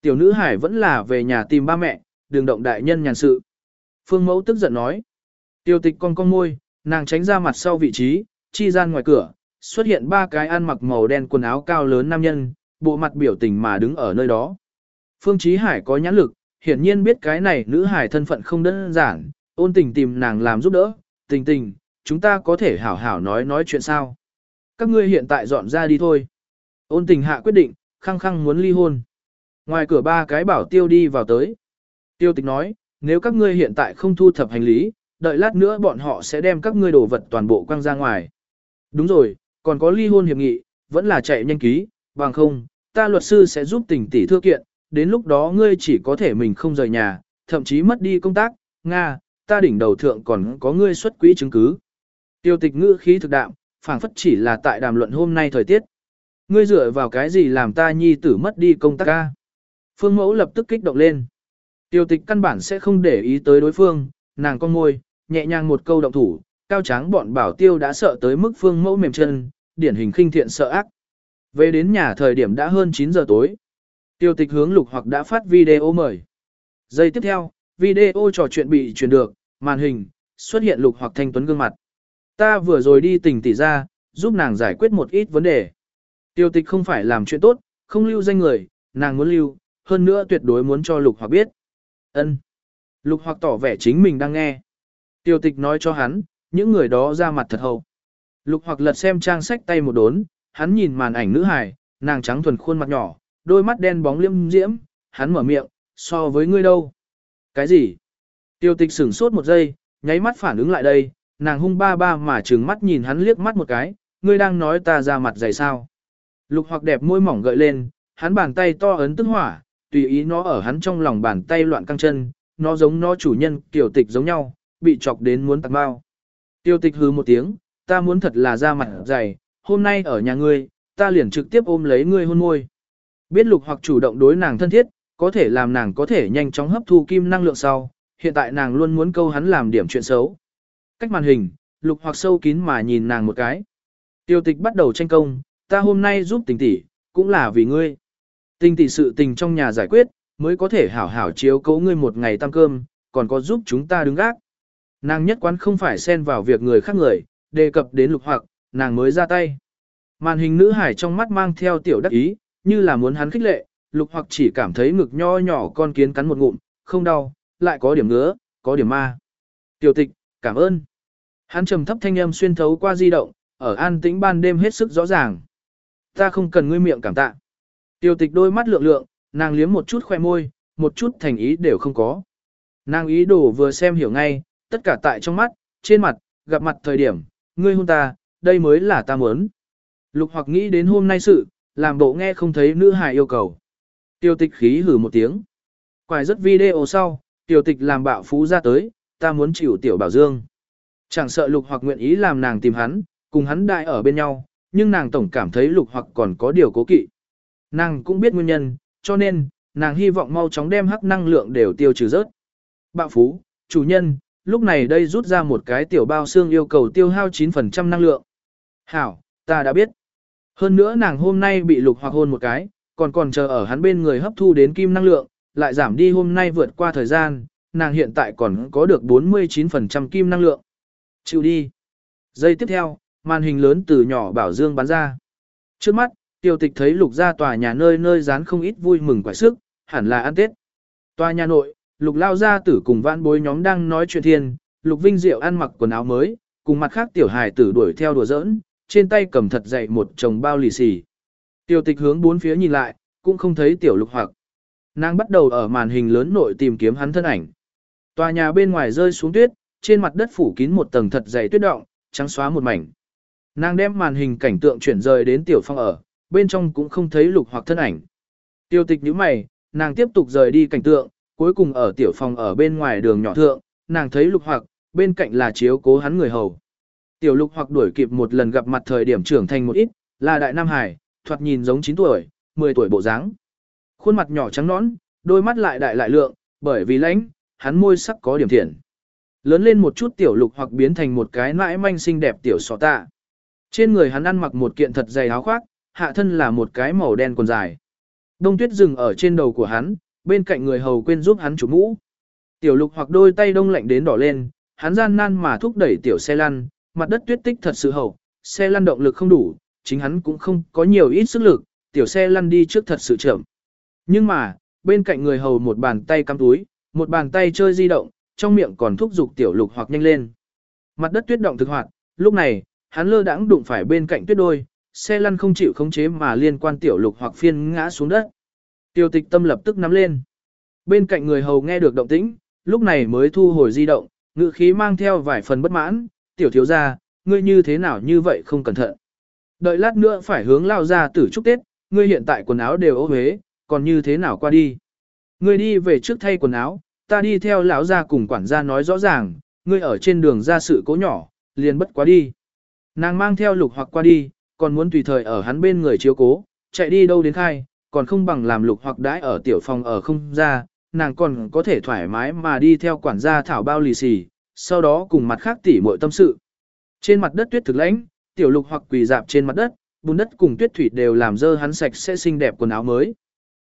Tiểu nữ hải vẫn là về nhà tìm ba mẹ, đường động đại nhân nhàn sự. Phương mẫu tức giận nói. Tiêu tịch con con môi, nàng tránh ra mặt sau vị trí, chi gian ngoài cửa, xuất hiện ba cái ăn mặc màu đen quần áo cao lớn nam nhân, bộ mặt biểu tình mà đứng ở nơi đó. Phương Chí Hải có nhãn lực, hiển nhiên biết cái này nữ hải thân phận không đơn giản, ôn tình tìm nàng làm giúp đỡ, tình tình, chúng ta có thể hảo hảo nói nói chuyện sao. Các ngươi hiện tại dọn ra đi thôi. Ôn tình hạ quyết định, khăng khăng muốn ly hôn. Ngoài cửa ba cái bảo tiêu đi vào tới. Tiêu tịch nói, nếu các ngươi hiện tại không thu thập hành lý, đợi lát nữa bọn họ sẽ đem các ngươi đồ vật toàn bộ quăng ra ngoài. Đúng rồi, còn có ly hôn hiệp nghị, vẫn là chạy nhanh ký, bằng không, ta luật sư sẽ giúp tình tỷ thưa kiện, đến lúc đó ngươi chỉ có thể mình không rời nhà, thậm chí mất đi công tác, Nga, ta đỉnh đầu thượng còn có ngươi xuất quỹ chứng cứ. Tiêu tịch ngữ khí thực đạm, phảng phất chỉ là tại đàm luận hôm nay thời tiết. Ngươi dựa vào cái gì làm ta nhi tử mất đi công tác ca? Phương mẫu lập tức kích động lên. Tiêu tịch căn bản sẽ không để ý tới đối phương, nàng con môi, nhẹ nhàng một câu động thủ, cao tráng bọn bảo tiêu đã sợ tới mức phương mẫu mềm chân, điển hình khinh thiện sợ ác. Về đến nhà thời điểm đã hơn 9 giờ tối. Tiêu tịch hướng lục hoặc đã phát video mời. Giây tiếp theo, video trò chuyện bị truyền được, màn hình, xuất hiện lục hoặc thanh tuấn gương mặt. Ta vừa rồi đi tỉnh tỷ ra, giúp nàng giải quyết một ít vấn đề. Tiêu tịch không phải làm chuyện tốt, không lưu danh người, nàng muốn lưu, hơn nữa tuyệt đối muốn cho lục hoặc biết. ân Lục hoặc tỏ vẻ chính mình đang nghe. Tiêu tịch nói cho hắn, những người đó ra mặt thật hậu. Lục hoặc lật xem trang sách tay một đốn, hắn nhìn màn ảnh nữ hài, nàng trắng thuần khuôn mặt nhỏ, đôi mắt đen bóng liêm diễm, hắn mở miệng, so với ngươi đâu. Cái gì? Tiêu tịch sửng sốt một giây, nháy mắt phản ứng lại đây, nàng hung ba ba mà trừng mắt nhìn hắn liếc mắt một cái, ngươi đang nói ta ra mặt dày sao. Lục hoặc đẹp môi mỏng gợi lên, hắn bàn tay to ấn tức hỏa, tùy ý nó ở hắn trong lòng bàn tay loạn căng chân, nó giống nó chủ nhân, tiểu tịch giống nhau, bị chọc đến muốn tạc bao. Tiêu tịch hừ một tiếng, ta muốn thật là ra mặt dày, hôm nay ở nhà ngươi, ta liền trực tiếp ôm lấy ngươi hôn môi. Biết lục hoặc chủ động đối nàng thân thiết, có thể làm nàng có thể nhanh chóng hấp thu kim năng lượng sau, hiện tại nàng luôn muốn câu hắn làm điểm chuyện xấu. Cách màn hình, lục hoặc sâu kín mà nhìn nàng một cái. Tiêu tịch bắt đầu tranh công, ta hôm nay giúp tình tỷ, cũng là vì ngươi. Tình tỷ sự tình trong nhà giải quyết, mới có thể hảo hảo chiếu cố ngươi một ngày tăng cơm, còn có giúp chúng ta đứng gác. Nàng nhất quán không phải xen vào việc người khác người, đề cập đến lục hoặc, nàng mới ra tay. Màn hình nữ hải trong mắt mang theo tiểu đắc ý, như là muốn hắn khích lệ, lục hoặc chỉ cảm thấy ngực nho nhỏ con kiến cắn một ngụm, không đau, lại có điểm ngứa, có điểm ma. Tiểu tịch, cảm ơn. Hắn trầm thấp thanh âm xuyên thấu qua di động, ở an tĩnh ban đêm hết sức rõ ràng. Ta không cần ngươi miệng cảm tạ. Tiểu tịch đôi mắt lượng lượng, nàng liếm một chút khoe môi, một chút thành ý đều không có. Nàng ý đồ vừa xem hiểu ngay, tất cả tại trong mắt, trên mặt, gặp mặt thời điểm, ngươi hôn ta, đây mới là ta muốn. Lục hoặc nghĩ đến hôm nay sự, làm bộ nghe không thấy nữ hài yêu cầu. Tiêu tịch khí hử một tiếng. Quài rất video sau, Tiêu tịch làm bạo phú ra tới, ta muốn chịu tiểu bảo dương. Chẳng sợ lục hoặc nguyện ý làm nàng tìm hắn, cùng hắn đại ở bên nhau, nhưng nàng tổng cảm thấy lục hoặc còn có điều cố kỵ. Nàng cũng biết nguyên nhân, cho nên, nàng hy vọng mau chóng đem hắc năng lượng đều tiêu trừ rớt. Bạo phú, chủ nhân, lúc này đây rút ra một cái tiểu bao xương yêu cầu tiêu hao 9% năng lượng. Hảo, ta đã biết. Hơn nữa nàng hôm nay bị lục hoặc hôn một cái, còn còn chờ ở hắn bên người hấp thu đến kim năng lượng, lại giảm đi hôm nay vượt qua thời gian, nàng hiện tại còn có được 49% kim năng lượng. Chịu đi. Giây tiếp theo, màn hình lớn từ nhỏ bảo dương bắn ra. Trước mắt, tiêu tịch thấy lục ra tòa nhà nơi nơi dán không ít vui mừng quả sức, hẳn là ăn Tết. Tòa nhà nội, lục lao gia tử cùng vãn bối nhóm đang nói chuyện thiên, lục vinh diệu ăn mặc quần áo mới, cùng mặt khác tiểu hài tử đuổi theo đùa giỡn, trên tay cầm thật dậy một chồng bao lì xì. Tiêu tịch hướng bốn phía nhìn lại, cũng không thấy tiểu lục hoặc. Nàng bắt đầu ở màn hình lớn nội tìm kiếm hắn thân ảnh. Tòa nhà bên ngoài rơi xuống tuyết, trên mặt đất phủ kín một tầng thật dày tuyết động, trắng xóa một mảnh. Nàng đem màn hình cảnh tượng chuyển rời đến tiểu phong ở, bên trong cũng không thấy lục hoặc thân ảnh. Tiêu tịch nhíu mày, nàng tiếp tục rời đi cảnh tượng, cuối cùng ở tiểu phòng ở bên ngoài đường nhỏ thượng, nàng thấy lục hoặc, bên cạnh là chiếu cố hắn người hầu. Tiểu lục hoặc đuổi kịp một lần gặp mặt thời điểm trưởng thành một ít, là đại nam hải, thoạt nhìn giống 9 tuổi, 10 tuổi bộ dáng. Khuôn mặt nhỏ trắng nõn, đôi mắt lại đại lại lượng, bởi vì lãnh, hắn môi sắc có điểm thiện. Lớn lên một chút tiểu lục hoặc biến thành một cái nãi manh xinh đẹp tiểu sọ tạ. Trên người hắn ăn mặc một kiện thật dày áo khoác, hạ thân là một cái màu đen quần dài. Đông tuyết rừng ở trên đầu của hắn, bên cạnh người hầu quên giúp hắn chụp mũ. Tiểu lục hoặc đôi tay đông lạnh đến đỏ lên, hắn gian nan mà thúc đẩy tiểu xe lăn, mặt đất tuyết tích thật sự hậu, xe lăn động lực không đủ, chính hắn cũng không có nhiều ít sức lực, tiểu xe lăn đi trước thật sự chậm. Nhưng mà, bên cạnh người hầu một bàn tay cắm túi, một bàn tay chơi di động, trong miệng còn thúc giục tiểu lục hoặc nhanh lên. Mặt đất tuyết động thực hoạt, lúc này, hắn lơ đãng đụng phải bên cạnh tuyết đôi, xe lăn không chịu khống chế mà liên quan tiểu lục hoặc phiên ngã xuống đất. Tiêu tịch tâm lập tức nắm lên. Bên cạnh người hầu nghe được động tĩnh, lúc này mới thu hồi di động, ngự khí mang theo vài phần bất mãn, tiểu thiếu gia, ngươi như thế nào như vậy không cẩn thận. Đợi lát nữa phải hướng lao ra tử chúc Tết, ngươi hiện tại quần áo đều ô huế, còn như thế nào qua đi. Ngươi đi về trước thay quần áo, ta đi theo lão gia cùng quản gia nói rõ ràng, ngươi ở trên đường ra sự cố nhỏ, liền bất quá đi. Nàng mang theo lục hoặc qua đi, còn muốn tùy thời ở hắn bên người chiếu cố, chạy đi đâu đến khai, còn không bằng làm lục hoặc đãi ở tiểu phòng ở không ra, nàng còn có thể thoải mái mà đi theo quản gia thảo bao lì xì, sau đó cùng mặt khác tỉ muội tâm sự. Trên mặt đất tuyết thực lãnh, tiểu lục hoặc quỳ dạp trên mặt đất, bùn đất cùng tuyết thủy đều làm dơ hắn sạch sẽ xinh đẹp quần áo mới.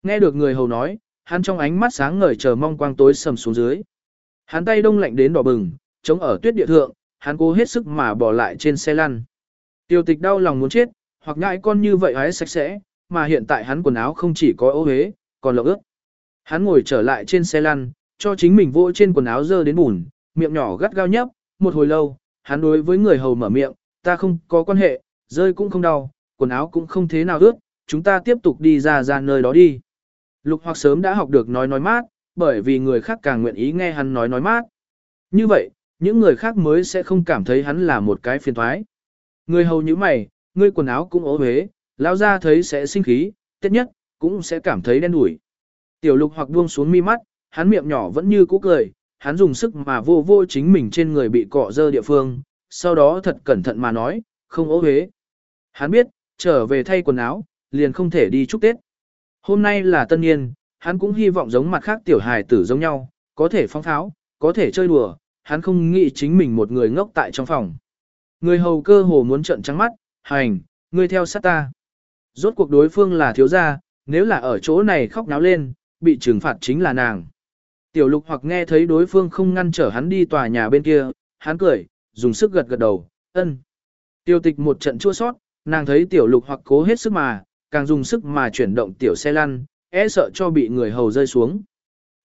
Nghe được người hầu nói, hắn trong ánh mắt sáng ngời chờ mong quang tối sầm xuống dưới. Hắn tay đông lạnh đến đỏ bừng, chống ở tuyết địa thượng, hắn cố hết sức mà bỏ lại trên xe lăn. Tiêu tịch đau lòng muốn chết, hoặc ngại con như vậy hái sạch sẽ, mà hiện tại hắn quần áo không chỉ có ô hế, còn lộng ướt. Hắn ngồi trở lại trên xe lăn, cho chính mình vỗ trên quần áo dơ đến bùn, miệng nhỏ gắt gao nhấp, một hồi lâu, hắn đối với người hầu mở miệng, ta không có quan hệ, rơi cũng không đau, quần áo cũng không thế nào ướt, chúng ta tiếp tục đi ra ra nơi đó đi. Lục hoặc sớm đã học được nói nói mát, bởi vì người khác càng nguyện ý nghe hắn nói nói mát. Như vậy, những người khác mới sẽ không cảm thấy hắn là một cái phiền thoái. Người hầu như mày, ngươi quần áo cũng ố huế, Lão gia thấy sẽ sinh khí, tiết nhất, cũng sẽ cảm thấy đen đủi. Tiểu lục hoặc buông xuống mi mắt, hắn miệng nhỏ vẫn như cũ cười, hắn dùng sức mà vô vô chính mình trên người bị cọ dơ địa phương, sau đó thật cẩn thận mà nói, không ố hế. Hắn biết, trở về thay quần áo, liền không thể đi chúc Tết. Hôm nay là tân niên, hắn cũng hy vọng giống mặt khác tiểu hài tử giống nhau, có thể phong tháo, có thể chơi đùa, hắn không nghĩ chính mình một người ngốc tại trong phòng. Người hầu cơ hồ muốn trợn trắng mắt, hành, ngươi theo sát ta. Rốt cuộc đối phương là thiếu gia, nếu là ở chỗ này khóc náo lên, bị trừng phạt chính là nàng. Tiểu lục hoặc nghe thấy đối phương không ngăn trở hắn đi tòa nhà bên kia, hắn cười, dùng sức gật gật đầu, ân. Tiêu tịch một trận chua sót, nàng thấy tiểu lục hoặc cố hết sức mà, càng dùng sức mà chuyển động tiểu xe lăn, e sợ cho bị người hầu rơi xuống.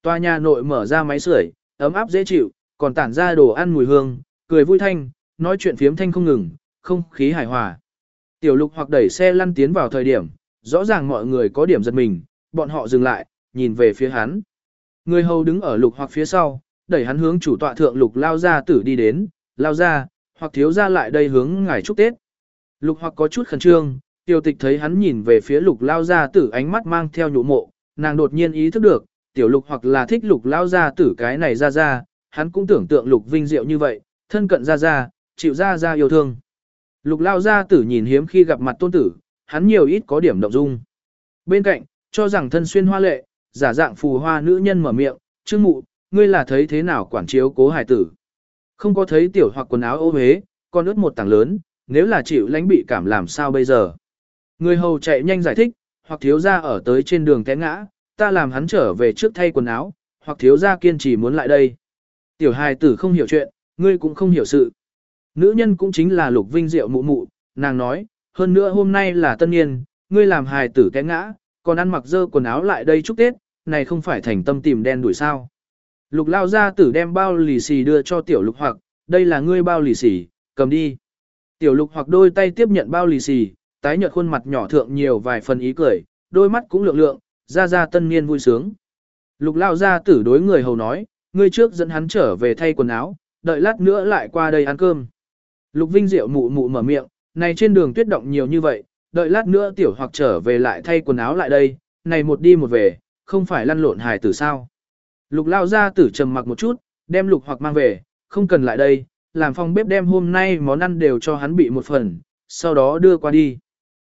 Tòa nhà nội mở ra máy sưởi, ấm áp dễ chịu, còn tản ra đồ ăn mùi hương, cười vui thanh, nói chuyện phiếm thanh không ngừng, không khí hài hòa. Tiểu lục hoặc đẩy xe lăn tiến vào thời điểm, rõ ràng mọi người có điểm giật mình, bọn họ dừng lại, nhìn về phía hắn. Người hầu đứng ở lục hoặc phía sau, đẩy hắn hướng chủ tọa thượng lục lao ra tử đi đến, lao ra, hoặc thiếu ra lại đây hướng ngài chúc Tết. Lục hoặc có chút khẩn trương, tiểu tịch thấy hắn nhìn về phía lục lao ra tử ánh mắt mang theo nhũ mộ, nàng đột nhiên ý thức được, tiểu lục hoặc là thích lục lao ra tử cái này ra ra, hắn cũng tưởng tượng lục vinh diệu như vậy, thân cận ra ra, chịu ra ra yêu thương. Lục lao gia tử nhìn hiếm khi gặp mặt tôn tử, hắn nhiều ít có điểm động dung. Bên cạnh, cho rằng thân xuyên hoa lệ, giả dạng phù hoa nữ nhân mở miệng, trương mụ, ngươi là thấy thế nào quản chiếu cố hải tử. Không có thấy tiểu hoặc quần áo ô hế, còn ướt một tảng lớn, nếu là chịu lãnh bị cảm làm sao bây giờ. Người hầu chạy nhanh giải thích, hoặc thiếu gia ở tới trên đường té ngã, ta làm hắn trở về trước thay quần áo, hoặc thiếu gia kiên trì muốn lại đây. Tiểu hài tử không hiểu chuyện, ngươi cũng không hiểu sự. Nữ nhân cũng chính là lục vinh diệu mụ mụ, nàng nói, hơn nữa hôm nay là tân niên, ngươi làm hài tử té ngã, còn ăn mặc dơ quần áo lại đây chúc Tết, này không phải thành tâm tìm đen đuổi sao. Lục lao ra tử đem bao lì xì đưa cho tiểu lục hoặc, đây là ngươi bao lì xì, cầm đi. Tiểu lục hoặc đôi tay tiếp nhận bao lì xì, tái nhợt khuôn mặt nhỏ thượng nhiều vài phần ý cười, đôi mắt cũng lượng lượng, ra ra tân niên vui sướng. Lục lao ra tử đối người hầu nói, ngươi trước dẫn hắn trở về thay quần áo, đợi lát nữa lại qua đây ăn cơm. Lục Vinh Diệu mụ mụ mở miệng, này trên đường tuyết động nhiều như vậy, đợi lát nữa tiểu hoặc trở về lại thay quần áo lại đây, này một đi một về, không phải lăn lộn hài tử sao. Lục lao ra tử trầm mặc một chút, đem lục hoặc mang về, không cần lại đây, làm phòng bếp đem hôm nay món ăn đều cho hắn bị một phần, sau đó đưa qua đi.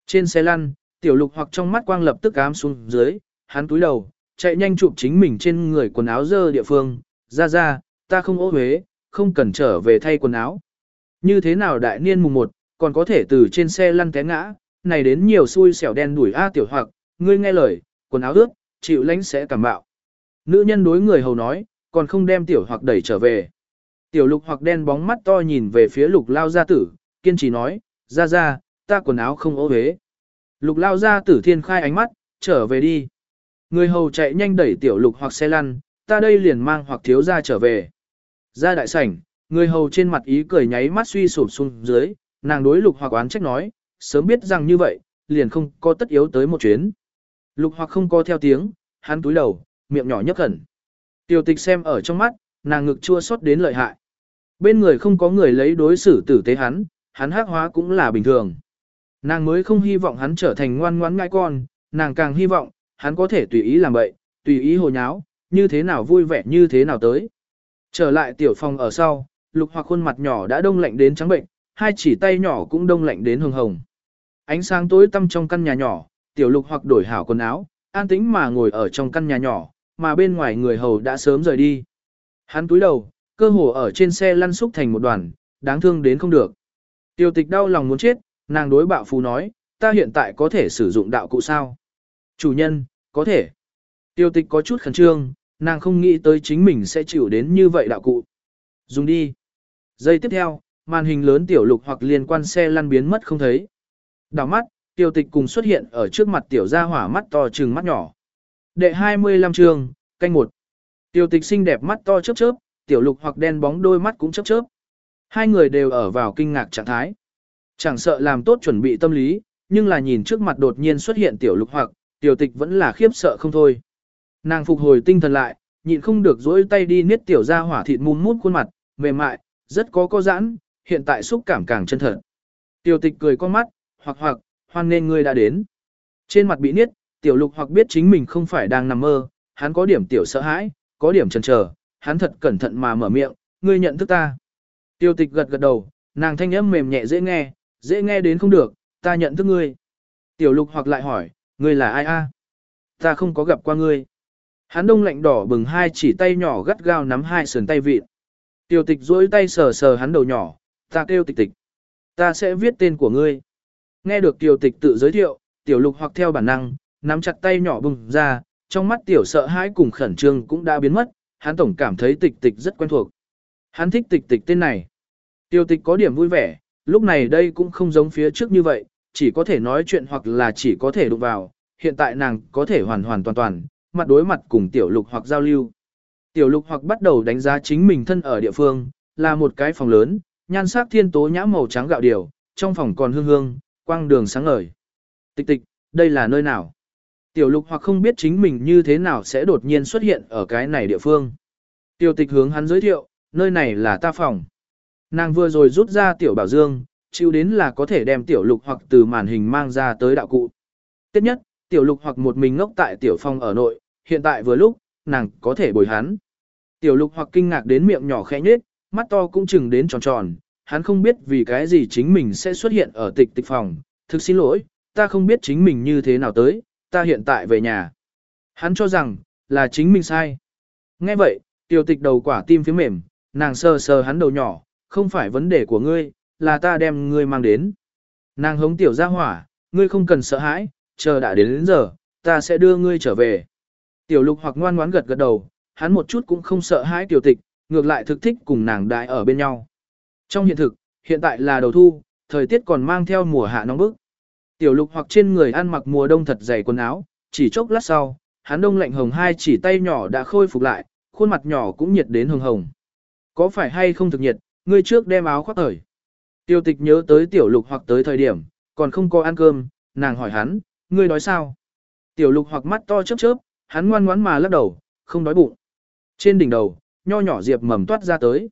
Trên xe lăn, tiểu lục hoặc trong mắt quang lập tức ám xuống dưới, hắn túi đầu, chạy nhanh chụp chính mình trên người quần áo dơ địa phương, ra ra, ta không ô huế, không cần trở về thay quần áo. Như thế nào đại niên mùng 1, còn có thể từ trên xe lăn té ngã, này đến nhiều xui xẻo đen đuổi A tiểu hoặc, ngươi nghe lời, quần áo ướt, chịu lánh sẽ cảm bạo. Nữ nhân đối người hầu nói, còn không đem tiểu hoặc đẩy trở về. Tiểu lục hoặc đen bóng mắt to nhìn về phía lục lao gia tử, kiên trì nói, ra ra, ta quần áo không ố hế. Lục lao gia tử thiên khai ánh mắt, trở về đi. Người hầu chạy nhanh đẩy tiểu lục hoặc xe lăn, ta đây liền mang hoặc thiếu ra trở về. Ra đại sảnh, người hầu trên mặt ý cười nháy mắt suy sụp xuống dưới, nàng đối lục hoặc oán trách nói, sớm biết rằng như vậy, liền không có tất yếu tới một chuyến. Lục hoặc không có theo tiếng, hắn túi đầu, miệng nhỏ nhấp khẩn. Tiểu tịch xem ở trong mắt, nàng ngực chua xót đến lợi hại. Bên người không có người lấy đối xử tử tế hắn, hắn hắc hóa cũng là bình thường. Nàng mới không hy vọng hắn trở thành ngoan ngoãn ngai con, nàng càng hy vọng, hắn có thể tùy ý làm bậy, tùy ý hồ nháo, như thế nào vui vẻ như thế nào tới. Trở lại tiểu phòng ở sau, lục hoặc khuôn mặt nhỏ đã đông lạnh đến trắng bệnh, hai chỉ tay nhỏ cũng đông lạnh đến hồng hồng. Ánh sáng tối tăm trong căn nhà nhỏ, tiểu lục hoặc đổi hảo quần áo, an tĩnh mà ngồi ở trong căn nhà nhỏ, mà bên ngoài người hầu đã sớm rời đi. Hắn túi đầu, cơ hồ ở trên xe lăn xúc thành một đoàn, đáng thương đến không được. Tiêu tịch đau lòng muốn chết, nàng đối bạo phú nói, ta hiện tại có thể sử dụng đạo cụ sao? Chủ nhân, có thể. Tiêu tịch có chút khẩn trương, nàng không nghĩ tới chính mình sẽ chịu đến như vậy đạo cụ. Dùng đi. Giây tiếp theo, màn hình lớn tiểu lục hoặc liên quan xe lăn biến mất không thấy. Đảo mắt, tiêu tịch cùng xuất hiện ở trước mặt tiểu gia hỏa mắt to trừng mắt nhỏ. Đệ 25 chương, canh một. Tiêu tịch xinh đẹp mắt to chớp chớp, tiểu lục hoặc đen bóng đôi mắt cũng chớp chớp. Hai người đều ở vào kinh ngạc trạng thái. Chẳng sợ làm tốt chuẩn bị tâm lý, nhưng là nhìn trước mặt đột nhiên xuất hiện tiểu lục hoặc, tiểu tịch vẫn là khiếp sợ không thôi. Nàng phục hồi tinh thần lại, nhịn không được dỗi tay đi niết tiểu ra hỏa thịt mum mút khuôn mặt, mềm mại, rất có có giãn, hiện tại xúc cảm càng chân thật. Tiểu tịch cười con mắt, hoặc hoặc, hoan nên ngươi đã đến. Trên mặt bị niết, tiểu lục hoặc biết chính mình không phải đang nằm mơ, hắn có điểm tiểu sợ hãi, có điểm chần chờ, hắn thật cẩn thận mà mở miệng, ngươi nhận thức ta. Tiêu tịch gật gật đầu, nàng thanh âm mềm nhẹ dễ nghe, dễ nghe đến không được, ta nhận thức ngươi. Tiểu lục hoặc lại hỏi, ngươi là ai a? Ta không có gặp qua ngươi. Hắn đông lạnh đỏ bừng hai chỉ tay nhỏ gắt gao nắm hai sườn tay vịt. Tiểu tịch duỗi tay sờ sờ hắn đầu nhỏ, ta kêu tịch tịch. Ta sẽ viết tên của ngươi. Nghe được tiểu tịch tự giới thiệu, tiểu lục hoặc theo bản năng, nắm chặt tay nhỏ bùng ra, trong mắt tiểu sợ hãi cùng khẩn trương cũng đã biến mất, hắn tổng cảm thấy tịch tịch rất quen thuộc. Hắn thích tịch tịch tên này. Tiểu tịch có điểm vui vẻ, lúc này đây cũng không giống phía trước như vậy, chỉ có thể nói chuyện hoặc là chỉ có thể đụng vào, hiện tại nàng có thể hoàn hoàn toàn toàn, mặt đối mặt cùng tiểu lục hoặc giao lưu. Tiểu lục hoặc bắt đầu đánh giá chính mình thân ở địa phương, là một cái phòng lớn, nhan sắc thiên tố nhã màu trắng gạo điều, trong phòng còn hương hương, quang đường sáng ngời. Tịch tịch, đây là nơi nào? Tiểu lục hoặc không biết chính mình như thế nào sẽ đột nhiên xuất hiện ở cái này địa phương. Tiểu tịch hướng hắn giới thiệu, nơi này là ta phòng. Nàng vừa rồi rút ra tiểu bảo dương, chịu đến là có thể đem tiểu lục hoặc từ màn hình mang ra tới đạo cụ. Tiếp nhất, tiểu lục hoặc một mình ngốc tại tiểu phòng ở nội, hiện tại vừa lúc, nàng có thể bồi hắn. Tiểu lục hoặc kinh ngạc đến miệng nhỏ khẽ nhết, mắt to cũng chừng đến tròn tròn, hắn không biết vì cái gì chính mình sẽ xuất hiện ở tịch tịch phòng, thực xin lỗi, ta không biết chính mình như thế nào tới, ta hiện tại về nhà. Hắn cho rằng, là chính mình sai. Nghe vậy, tiểu tịch đầu quả tim phía mềm, nàng sờ sờ hắn đầu nhỏ, không phải vấn đề của ngươi, là ta đem ngươi mang đến. Nàng hống tiểu ra hỏa, ngươi không cần sợ hãi, chờ đã đến đến giờ, ta sẽ đưa ngươi trở về. Tiểu lục hoặc ngoan ngoãn gật gật đầu, hắn một chút cũng không sợ hãi tiểu tịch, ngược lại thực thích cùng nàng đại ở bên nhau. Trong hiện thực, hiện tại là đầu thu, thời tiết còn mang theo mùa hạ nóng bức. Tiểu lục hoặc trên người ăn mặc mùa đông thật dày quần áo, chỉ chốc lát sau, hắn đông lạnh hồng hai chỉ tay nhỏ đã khôi phục lại, khuôn mặt nhỏ cũng nhiệt đến hồng hồng. Có phải hay không thực nhiệt, ngươi trước đem áo khoác thời. Tiêu tịch nhớ tới tiểu lục hoặc tới thời điểm, còn không có ăn cơm, nàng hỏi hắn, ngươi đói sao? Tiểu lục hoặc mắt to chớp chớp, hắn ngoan ngoãn mà lắc đầu, không đói bụng. Trên đỉnh đầu, nho nhỏ diệp mầm toát ra tới.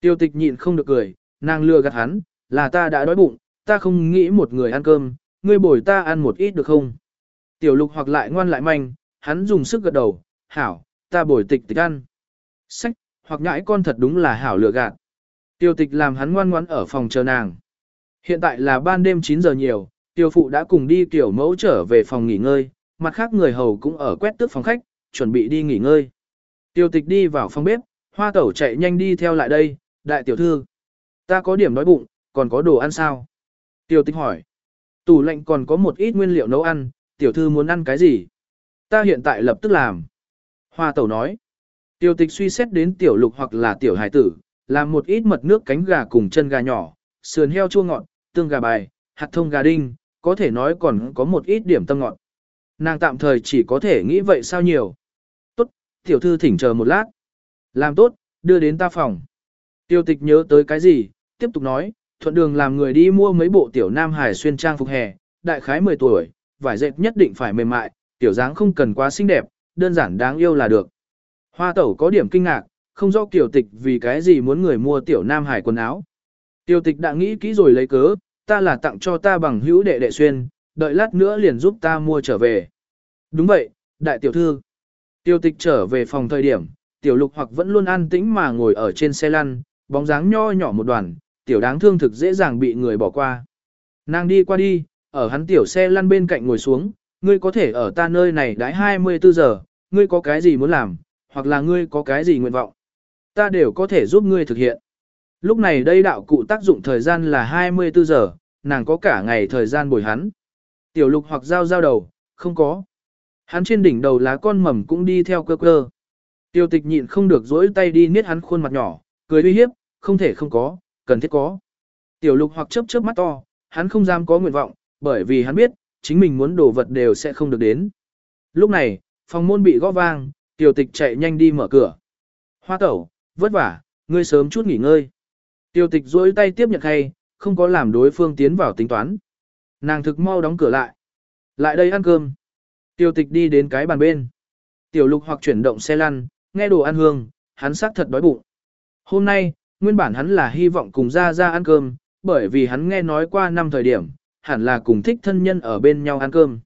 Tiêu tịch nhịn không được cười, nàng lừa gạt hắn, là ta đã đói bụng, ta không nghĩ một người ăn cơm, ngươi bồi ta ăn một ít được không? Tiểu lục hoặc lại ngoan lại manh, hắn dùng sức gật đầu, hảo, ta bồi tịch tịch ăn. Sách, hoặc nhãi con thật đúng là hảo lừa gạt. Tiêu tịch làm hắn ngoan ngoãn ở phòng chờ nàng. Hiện tại là ban đêm 9 giờ nhiều, tiêu phụ đã cùng đi tiểu mẫu trở về phòng nghỉ ngơi, mặt khác người hầu cũng ở quét tước phòng khách, chuẩn bị đi nghỉ ngơi. Tiêu tịch đi vào phòng bếp, hoa tẩu chạy nhanh đi theo lại đây, đại tiểu thư. Ta có điểm đói bụng, còn có đồ ăn sao? Tiêu tịch hỏi. Tủ lạnh còn có một ít nguyên liệu nấu ăn, tiểu thư muốn ăn cái gì? Ta hiện tại lập tức làm. Hoa tẩu nói. Tiêu tịch suy xét đến tiểu lục hoặc là tiểu hải tử, làm một ít mật nước cánh gà cùng chân gà nhỏ, sườn heo chua ngọt, tương gà bài, hạt thông gà đinh, có thể nói còn có một ít điểm tâm ngọt. Nàng tạm thời chỉ có thể nghĩ vậy sao nhiều. Tiểu thư thỉnh chờ một lát. Làm tốt, đưa đến ta phòng. Tiêu tịch nhớ tới cái gì, tiếp tục nói, thuận đường làm người đi mua mấy bộ tiểu nam hải xuyên trang phục hè, đại khái 10 tuổi, vải dệt nhất định phải mềm mại, tiểu dáng không cần quá xinh đẹp, đơn giản đáng yêu là được. Hoa tẩu có điểm kinh ngạc, không rõ tiểu tịch vì cái gì muốn người mua tiểu nam hải quần áo. Tiểu tịch đã nghĩ kỹ rồi lấy cớ, ta là tặng cho ta bằng hữu đệ đệ xuyên, đợi lát nữa liền giúp ta mua trở về. Đúng vậy, đại tiểu thư. Tiêu tịch trở về phòng thời điểm, tiểu lục hoặc vẫn luôn an tĩnh mà ngồi ở trên xe lăn, bóng dáng nho nhỏ một đoàn, tiểu đáng thương thực dễ dàng bị người bỏ qua. Nàng đi qua đi, ở hắn tiểu xe lăn bên cạnh ngồi xuống, ngươi có thể ở ta nơi này đãi 24 giờ, ngươi có cái gì muốn làm, hoặc là ngươi có cái gì nguyện vọng. Ta đều có thể giúp ngươi thực hiện. Lúc này đây đạo cụ tác dụng thời gian là 24 giờ, nàng có cả ngày thời gian bồi hắn. Tiểu lục hoặc giao giao đầu, không có. Hắn trên đỉnh đầu lá con mầm cũng đi theo cơ cơ. Tiêu tịch nhịn không được dỗi tay đi niết hắn khuôn mặt nhỏ, cười uy hiếp, không thể không có, cần thiết có. Tiểu lục hoặc chớp chớp mắt to, hắn không dám có nguyện vọng, bởi vì hắn biết, chính mình muốn đồ vật đều sẽ không được đến. Lúc này, phòng môn bị gõ vang, tiểu tịch chạy nhanh đi mở cửa. Hoa tẩu, vất vả, ngươi sớm chút nghỉ ngơi. Tiểu tịch duỗi tay tiếp nhận khay, không có làm đối phương tiến vào tính toán. Nàng thực mau đóng cửa lại. Lại đây ăn cơm. Tiểu tịch đi đến cái bàn bên. Tiểu lục hoặc chuyển động xe lăn, nghe đồ ăn hương, hắn xác thật đói bụng. Hôm nay, nguyên bản hắn là hy vọng cùng ra ra ăn cơm, bởi vì hắn nghe nói qua năm thời điểm, hẳn là cùng thích thân nhân ở bên nhau ăn cơm.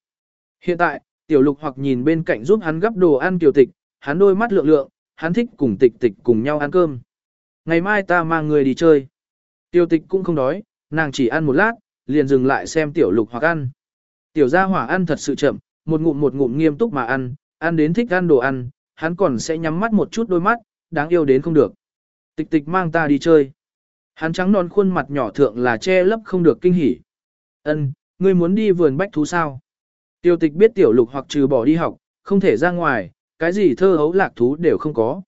Hiện tại, tiểu lục hoặc nhìn bên cạnh giúp hắn gấp đồ ăn tiểu tịch, hắn đôi mắt lượng lượng, hắn thích cùng tịch tịch cùng nhau ăn cơm. Ngày mai ta mang người đi chơi. Tiểu tịch cũng không đói, nàng chỉ ăn một lát, liền dừng lại xem tiểu lục hoặc ăn. Tiểu gia hỏa ăn thật sự chậm, một ngụm một ngụm nghiêm túc mà ăn, ăn đến thích ăn đồ ăn, hắn còn sẽ nhắm mắt một chút đôi mắt, đáng yêu đến không được. Tịch tịch mang ta đi chơi. Hắn trắng non khuôn mặt nhỏ thượng là che lấp không được kinh hỉ. Ân, ngươi muốn đi vườn bách thú sao? Tiêu tịch biết tiểu lục hoặc trừ bỏ đi học, không thể ra ngoài, cái gì thơ hấu lạc thú đều không có.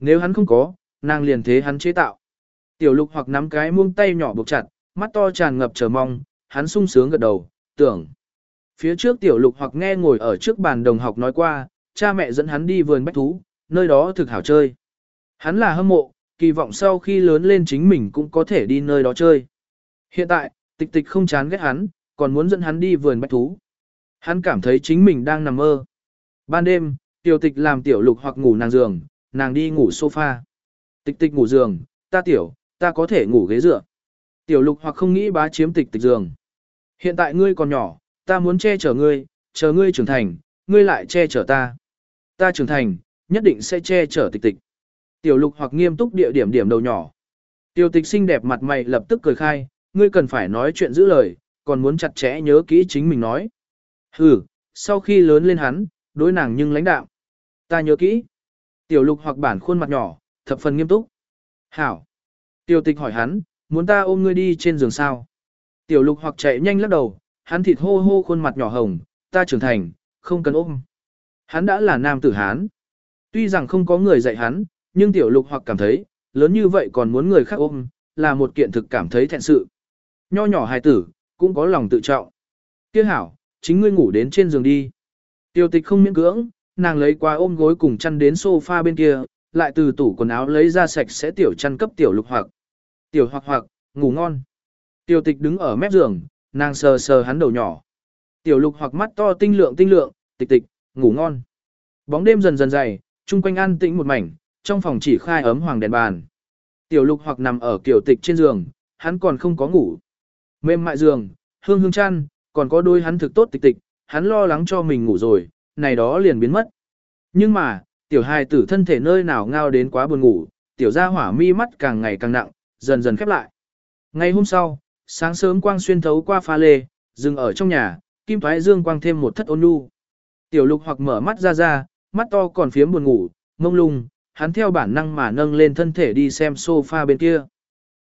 Nếu hắn không có, nàng liền thế hắn chế tạo. Tiểu lục hoặc nắm cái muông tay nhỏ buộc chặt, mắt to tràn ngập chờ mong, hắn sung sướng gật đầu, tưởng. Phía trước tiểu lục hoặc nghe ngồi ở trước bàn đồng học nói qua, cha mẹ dẫn hắn đi vườn bách thú, nơi đó thực hảo chơi. Hắn là hâm mộ, kỳ vọng sau khi lớn lên chính mình cũng có thể đi nơi đó chơi. Hiện tại, tịch tịch không chán ghét hắn, còn muốn dẫn hắn đi vườn bách thú. Hắn cảm thấy chính mình đang nằm mơ. Ban đêm, tiểu tịch làm tiểu lục hoặc ngủ nàng giường, nàng đi ngủ sofa. Tịch tịch ngủ giường, ta tiểu, ta có thể ngủ ghế dựa. Tiểu lục hoặc không nghĩ bá chiếm tịch tịch giường. Hiện tại ngươi còn nhỏ, ta muốn che chở ngươi, chờ ngươi trưởng thành, ngươi lại che chở ta. Ta trưởng thành, nhất định sẽ che chở tịch tịch. Tiểu lục hoặc nghiêm túc địa điểm điểm đầu nhỏ. Tiểu tịch xinh đẹp mặt mày lập tức cười khai, ngươi cần phải nói chuyện giữ lời, còn muốn chặt chẽ nhớ kỹ chính mình nói. Hừ, sau khi lớn lên hắn, đối nàng nhưng lãnh đạo. Ta nhớ kỹ. Tiểu lục hoặc bản khuôn mặt nhỏ, thập phần nghiêm túc. Hảo. Tiểu tịch hỏi hắn, muốn ta ôm ngươi đi trên giường sao? Tiểu lục hoặc chạy nhanh lắc đầu, hắn thịt hô hô khuôn mặt nhỏ hồng, ta trưởng thành, không cần ôm. Hắn đã là nam tử hán. Tuy rằng không có người dạy hắn, nhưng tiểu lục hoặc cảm thấy, lớn như vậy còn muốn người khác ôm, là một kiện thực cảm thấy thẹn sự. Nho nhỏ hài tử, cũng có lòng tự trọng. Tiếc hảo, chính ngươi ngủ đến trên giường đi. Tiêu tịch không miễn cưỡng, nàng lấy qua ôm gối cùng chăn đến sofa bên kia, lại từ tủ quần áo lấy ra sạch sẽ tiểu chăn cấp tiểu lục hoặc. Tiểu hoặc hoặc, ngủ ngon. Tiêu tịch đứng ở mép giường, nàng sờ sờ hắn đầu nhỏ. Tiểu lục hoặc mắt to tinh lượng tinh lượng, tịch tịch, ngủ ngon. Bóng đêm dần dần dày, chung quanh an tĩnh một mảnh, trong phòng chỉ khai ấm hoàng đèn bàn. Tiểu lục hoặc nằm ở kiểu tịch trên giường, hắn còn không có ngủ. Mềm mại giường, hương hương chăn, còn có đôi hắn thực tốt tịch tịch, hắn lo lắng cho mình ngủ rồi, này đó liền biến mất. Nhưng mà, tiểu hài tử thân thể nơi nào ngao đến quá buồn ngủ, tiểu gia hỏa mi mắt càng ngày càng nặng, dần dần khép lại. Ngày hôm sau, sáng sớm quang xuyên thấu qua pha lê, dừng ở trong nhà, kim thoái dương quang thêm một thất ôn nhu. Tiểu lục hoặc mở mắt ra ra, mắt to còn phiếm buồn ngủ, mông lung, hắn theo bản năng mà nâng lên thân thể đi xem sofa bên kia.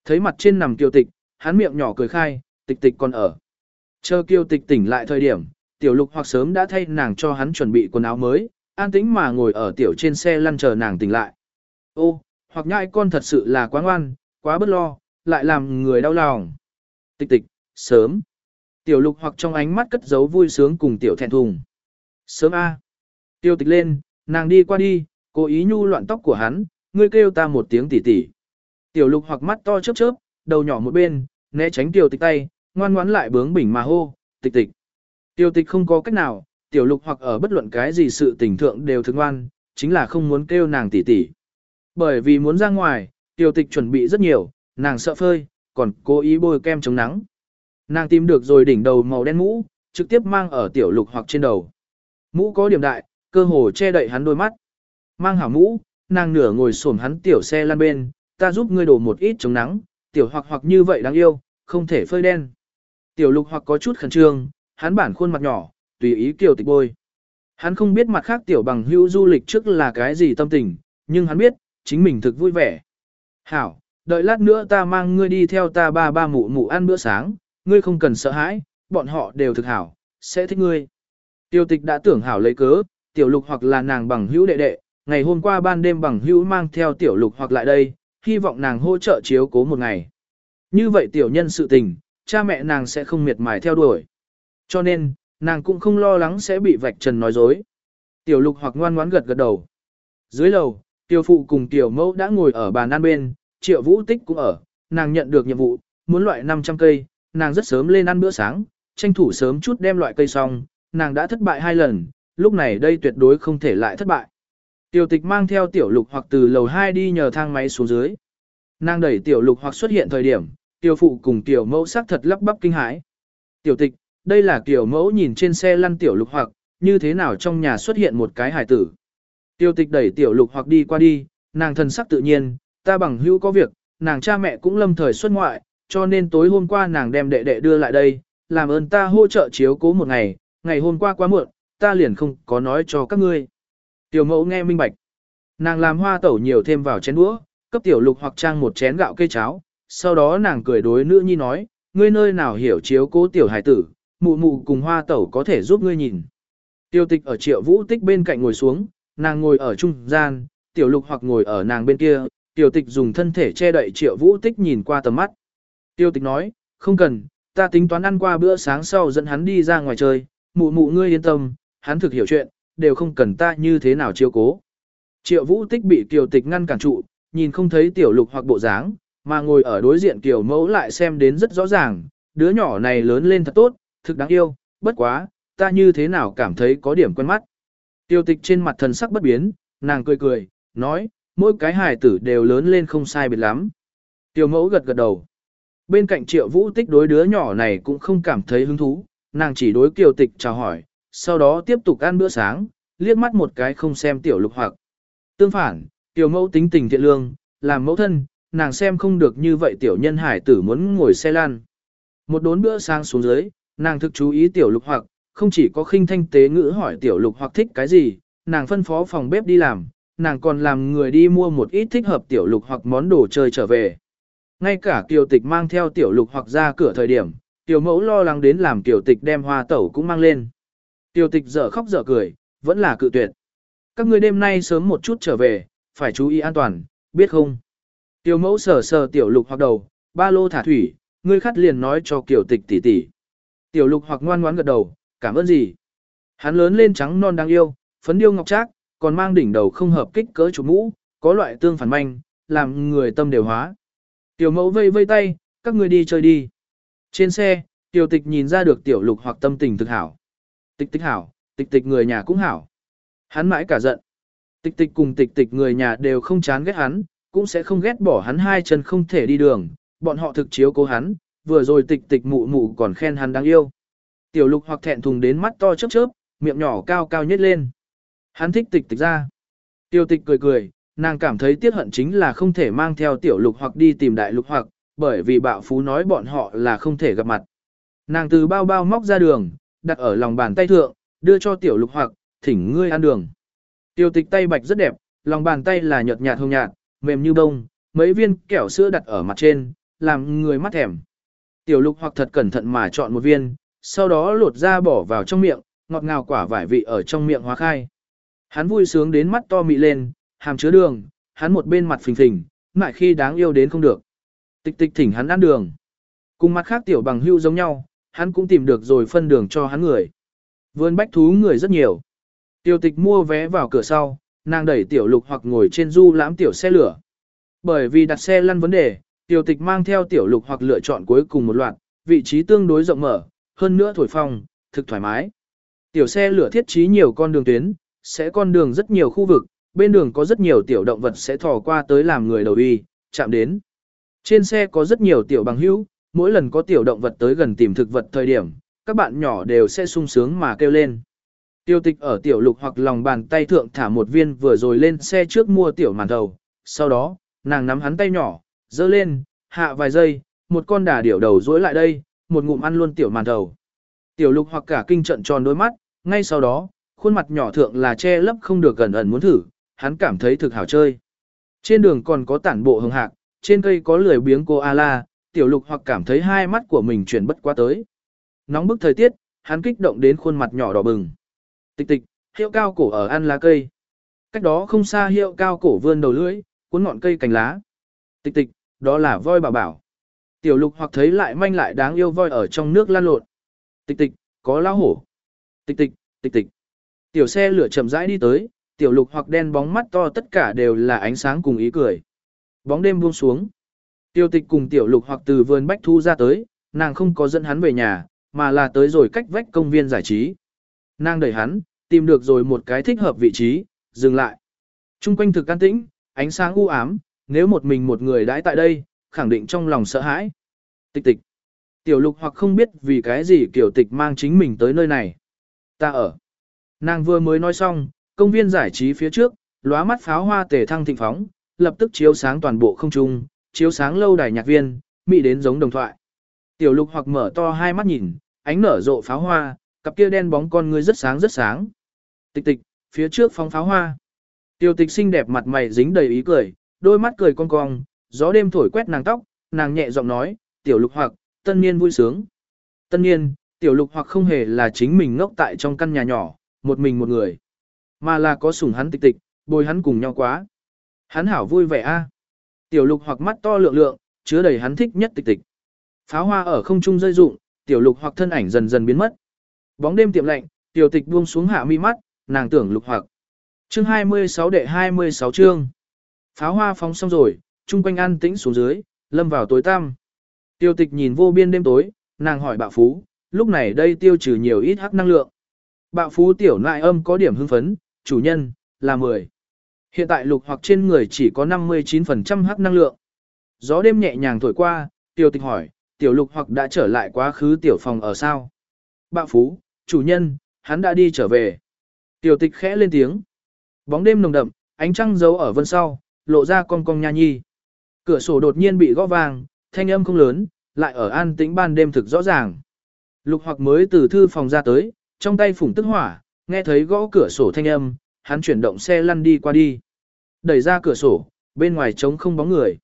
Thấy mặt trên nằm kiều tịch, hắn miệng nhỏ cười khai, tịch tịch còn ở. Chờ kiều tịch tỉnh lại thời điểm, tiểu lục hoặc sớm đã thay nàng cho hắn chuẩn bị quần áo mới, an tĩnh mà ngồi ở tiểu trên xe lăn chờ nàng tỉnh lại. Ô, hoặc nhãi con thật sự là quá ngoan, quá bất lo, lại làm người đau lòng. Tịch tịch, sớm. Tiểu lục hoặc trong ánh mắt cất giấu vui sướng cùng tiểu thẹn thùng. Sớm A. Tiêu tịch lên, nàng đi qua đi, cố ý nhu loạn tóc của hắn, ngươi kêu ta một tiếng tỉ tỉ. Tiểu lục hoặc mắt to chớp chớp, đầu nhỏ một bên, né tránh tiểu tịch tay, ngoan ngoãn lại bướng bỉnh mà hô, tịch tịch. Tiểu tịch không có cách nào, tiểu lục hoặc ở bất luận cái gì sự tình thượng đều thương ngoan, chính là không muốn kêu nàng tỉ tỉ. Bởi vì muốn ra ngoài, tiểu tịch chuẩn bị rất nhiều, nàng sợ phơi, còn cố ý bôi kem chống nắng. Nàng tìm được rồi đỉnh đầu màu đen mũ, trực tiếp mang ở tiểu lục hoặc trên đầu. Mũ có điểm đại, cơ hồ che đậy hắn đôi mắt. Mang hảo mũ, nàng nửa ngồi xổm hắn tiểu xe lăn bên, ta giúp ngươi đổ một ít chống nắng, tiểu hoặc hoặc như vậy đáng yêu, không thể phơi đen. Tiểu lục hoặc có chút khẩn trương, hắn bản khuôn mặt nhỏ, tùy ý kiều tịch bôi. Hắn không biết mặt khác tiểu bằng hữu du lịch trước là cái gì tâm tình, nhưng hắn biết, chính mình thực vui vẻ. Hảo, đợi lát nữa ta mang ngươi đi theo ta ba ba mụ mụ ăn bữa sáng, ngươi không cần sợ hãi, bọn họ đều thực hảo, sẽ thích ngươi. Tiêu tịch đã tưởng hảo lấy cớ, tiểu lục hoặc là nàng bằng hữu đệ đệ, ngày hôm qua ban đêm bằng hữu mang theo tiểu lục hoặc lại đây, hy vọng nàng hỗ trợ chiếu cố một ngày. Như vậy tiểu nhân sự tình, cha mẹ nàng sẽ không miệt mài theo đuổi. Cho nên, nàng cũng không lo lắng sẽ bị vạch trần nói dối. Tiểu lục hoặc ngoan ngoãn gật gật đầu. Dưới lầu, tiểu phụ cùng tiểu mẫu đã ngồi ở bàn ăn bên, triệu vũ tích cũng ở, nàng nhận được nhiệm vụ, muốn loại 500 cây, nàng rất sớm lên ăn bữa sáng, tranh thủ sớm chút đem loại cây xong, nàng đã thất bại hai lần, lúc này đây tuyệt đối không thể lại thất bại. Tiểu tịch mang theo tiểu lục hoặc từ lầu 2 đi nhờ thang máy xuống dưới. Nàng đẩy tiểu lục hoặc xuất hiện thời điểm, tiểu phụ cùng tiểu mẫu sắc thật lắp bắp kinh hãi. Tiểu tịch, đây là tiểu mẫu nhìn trên xe lăn tiểu lục hoặc, như thế nào trong nhà xuất hiện một cái hải tử. Tiểu tịch đẩy tiểu lục hoặc đi qua đi, nàng thần sắc tự nhiên, ta bằng hữu có việc, nàng cha mẹ cũng lâm thời xuất ngoại, cho nên tối hôm qua nàng đem đệ đệ đưa lại đây, làm ơn ta hỗ trợ chiếu cố một ngày, ngày hôm qua quá muộn, ta liền không có nói cho các ngươi. Tiểu mẫu nghe minh bạch. Nàng làm hoa tẩu nhiều thêm vào chén đũa, cấp tiểu lục hoặc trang một chén gạo cây cháo, sau đó nàng cười đối nữ nhi nói, ngươi nơi nào hiểu chiếu cố tiểu hải tử, mụ mụ cùng hoa tẩu có thể giúp ngươi nhìn. Tiêu tịch ở triệu vũ tích bên cạnh ngồi xuống, nàng ngồi ở trung gian, tiểu lục hoặc ngồi ở nàng bên kia, tiểu tịch dùng thân thể che đậy triệu vũ tích nhìn qua tầm mắt. Tiêu tịch nói, không cần, ta tính toán ăn qua bữa sáng sau dẫn hắn đi ra ngoài chơi, mụ mụ ngươi yên tâm, hắn thực hiểu chuyện, đều không cần ta như thế nào chiêu cố. Triệu vũ tích bị tiểu tịch ngăn cản trụ, nhìn không thấy tiểu lục hoặc bộ dáng, mà ngồi ở đối diện tiểu mẫu lại xem đến rất rõ ràng, đứa nhỏ này lớn lên thật tốt, thực đáng yêu, bất quá, ta như thế nào cảm thấy có điểm quen mắt. Tiêu tịch trên mặt thần sắc bất biến, nàng cười cười, nói, mỗi cái hài tử đều lớn lên không sai biệt lắm. Tiểu mẫu gật gật đầu. Bên cạnh triệu vũ tích đối đứa nhỏ này cũng không cảm thấy hứng thú, nàng chỉ đối kiều tịch chào hỏi, sau đó tiếp tục ăn bữa sáng, liếc mắt một cái không xem tiểu lục hoặc. Tương phản, tiểu mẫu tính tình thiện lương, làm mẫu thân, nàng xem không được như vậy tiểu nhân hải tử muốn ngồi xe lan. Một đốn bữa sáng xuống dưới, nàng thực chú ý tiểu lục hoặc, không chỉ có khinh thanh tế ngữ hỏi tiểu lục hoặc thích cái gì, nàng phân phó phòng bếp đi làm, nàng còn làm người đi mua một ít thích hợp tiểu lục hoặc món đồ chơi trở về. Ngay cả kiều tịch mang theo tiểu lục hoặc ra cửa thời điểm, tiểu mẫu lo lắng đến làm kiều tịch đem hoa tẩu cũng mang lên. Tiểu tịch dở khóc dở cười, vẫn là cự tuyệt. Các người đêm nay sớm một chút trở về, phải chú ý an toàn, biết không? Tiểu mẫu sờ sờ tiểu lục hoặc đầu, ba lô thả thủy, ngươi khắt liền nói cho kiểu tịch tỷ tỷ. Tiểu lục hoặc ngoan ngoãn gật đầu, cảm ơn gì? Hắn lớn lên trắng non đáng yêu, phấn điêu ngọc trác, còn mang đỉnh đầu không hợp kích cỡ chụp mũ, có loại tương phản manh, làm người tâm đều hóa. Tiểu mẫu vây vây tay, các người đi chơi đi. Trên xe, tiểu tịch nhìn ra được tiểu lục hoặc tâm tình thực hảo. Tịch tịch hảo, tịch tịch người nhà cũng hảo. Hắn mãi cả giận. Tịch tịch cùng tịch tịch người nhà đều không chán ghét hắn, cũng sẽ không ghét bỏ hắn hai chân không thể đi đường, bọn họ thực chiếu cố hắn, vừa rồi tịch tịch mụ mụ còn khen hắn đáng yêu. Tiểu lục hoặc thẹn thùng đến mắt to chớp chớp, miệng nhỏ cao cao nhất lên. Hắn thích tịch tịch ra. Tiêu tịch cười cười, nàng cảm thấy tiếc hận chính là không thể mang theo tiểu lục hoặc đi tìm đại lục hoặc, bởi vì bạo phú nói bọn họ là không thể gặp mặt. Nàng từ bao bao móc ra đường, đặt ở lòng bàn tay thượng, đưa cho tiểu lục hoặc, thỉnh ngươi ăn đường. Tiêu tịch tay bạch rất đẹp, lòng bàn tay là nhợt nhạt hồng nhạt, mềm như bông, mấy viên kẹo sữa đặt ở mặt trên, làm người mắt thèm. Tiểu lục hoặc thật cẩn thận mà chọn một viên, sau đó lột ra bỏ vào trong miệng, ngọt ngào quả vải vị ở trong miệng hóa khai. Hắn vui sướng đến mắt to mị lên, hàm chứa đường, hắn một bên mặt phình phình, mãi khi đáng yêu đến không được. Tịch tịch thỉnh hắn ăn đường. Cùng mặt khác tiểu bằng hưu giống nhau, hắn cũng tìm được rồi phân đường cho hắn người. Vườn bách thú người rất nhiều. Tiểu tịch mua vé vào cửa sau, nàng đẩy tiểu lục hoặc ngồi trên du lãm tiểu xe lửa. Bởi vì đặt xe lăn vấn đề, tiểu tịch mang theo tiểu lục hoặc lựa chọn cuối cùng một loạt, vị trí tương đối rộng mở, hơn nữa thổi phong, thực thoải mái. Tiểu xe lửa thiết trí nhiều con đường tuyến, sẽ con đường rất nhiều khu vực, bên đường có rất nhiều tiểu động vật sẽ thò qua tới làm người đầu y chạm đến. Trên xe có rất nhiều tiểu bằng hữu, mỗi lần có tiểu động vật tới gần tìm thực vật thời điểm, các bạn nhỏ đều sẽ sung sướng mà kêu lên. Tiêu tịch ở tiểu lục hoặc lòng bàn tay thượng thả một viên vừa rồi lên xe trước mua tiểu màn đầu, sau đó, nàng nắm hắn tay nhỏ, dơ lên, hạ vài giây, một con đà điểu đầu dối lại đây, một ngụm ăn luôn tiểu màn đầu. Tiểu lục hoặc cả kinh trận tròn đôi mắt, ngay sau đó, khuôn mặt nhỏ thượng là che lấp không được gần ẩn muốn thử, hắn cảm thấy thực hảo chơi. Trên đường còn có tản bộ hồng hạc, trên cây có lười biếng cô A-la, tiểu lục hoặc cảm thấy hai mắt của mình chuyển bất quá tới. Nóng bức thời tiết, hắn kích động đến khuôn mặt nhỏ đỏ bừng. Tịch tịch, hiệu cao cổ ở ăn lá cây. Cách đó không xa hiệu cao cổ vươn đầu lưỡi, cuốn ngọn cây cành lá. Tịch tịch, đó là voi bà bảo. Tiểu lục hoặc thấy lại manh lại đáng yêu voi ở trong nước lan lộn. Tịch tịch, có lao hổ. Tịch tịch, tịch tịch. Tiểu xe lửa chậm rãi đi tới, tiểu lục hoặc đen bóng mắt to tất cả đều là ánh sáng cùng ý cười. Bóng đêm buông xuống. Tiêu tịch cùng tiểu lục hoặc từ vườn bách thu ra tới, nàng không có dẫn hắn về nhà, mà là tới rồi cách vách công viên giải trí. Nàng đẩy hắn, tìm được rồi một cái thích hợp vị trí, dừng lại. Trung quanh thực an tĩnh, ánh sáng u ám, nếu một mình một người đãi tại đây, khẳng định trong lòng sợ hãi. Tịch tịch. Tiểu lục hoặc không biết vì cái gì kiểu tịch mang chính mình tới nơi này. Ta ở. Nàng vừa mới nói xong, công viên giải trí phía trước, lóa mắt pháo hoa tề thăng thịnh phóng, lập tức chiếu sáng toàn bộ không trung, chiếu sáng lâu đài nhạc viên, mỹ đến giống đồng thoại. Tiểu lục hoặc mở to hai mắt nhìn, ánh nở rộ pháo hoa, cặp kia đen bóng con ngươi rất sáng rất sáng. Tịch tịch, phía trước phóng pháo hoa. Tiểu tịch xinh đẹp mặt mày dính đầy ý cười, đôi mắt cười cong cong, gió đêm thổi quét nàng tóc, nàng nhẹ giọng nói, tiểu lục hoặc, tân niên vui sướng. Tân niên, tiểu lục hoặc không hề là chính mình ngốc tại trong căn nhà nhỏ, một mình một người. Mà là có sủng hắn tịch tịch, bồi hắn cùng nhau quá. Hắn hảo vui vẻ a. Tiểu lục hoặc mắt to lượng lượng, chứa đầy hắn thích nhất tịch tịch. Pháo hoa ở không trung rơi rụng, tiểu lục hoặc thân ảnh dần dần biến mất. Bóng đêm tiệm lạnh, tiểu tịch buông xuống hạ mi mắt, nàng tưởng lục hoặc. Chương 26 đệ 26 chương. Pháo hoa phóng xong rồi, chung quanh an tĩnh xuống dưới, lâm vào tối tăm. Tiêu tịch nhìn vô biên đêm tối, nàng hỏi bạo phú, lúc này đây tiêu trừ nhiều ít hắc năng lượng. Bạo phú tiểu nại âm có điểm hưng phấn, chủ nhân, là 10. Hiện tại lục hoặc trên người chỉ có 59% hắc năng lượng. Gió đêm nhẹ nhàng thổi qua, tiểu tịch hỏi, tiểu lục hoặc đã trở lại quá khứ tiểu phòng ở sao? Bạo phú, chủ nhân, hắn đã đi trở về. Tiểu tịch khẽ lên tiếng. Bóng đêm nồng đậm, ánh trăng giấu ở vân sau, lộ ra con cong nha nhi. Cửa sổ đột nhiên bị gõ vàng, thanh âm không lớn, lại ở an tĩnh ban đêm thực rõ ràng. Lục hoặc mới từ thư phòng ra tới, trong tay phủng tức hỏa, nghe thấy gõ cửa sổ thanh âm, hắn chuyển động xe lăn đi qua đi. Đẩy ra cửa sổ, bên ngoài trống không bóng người.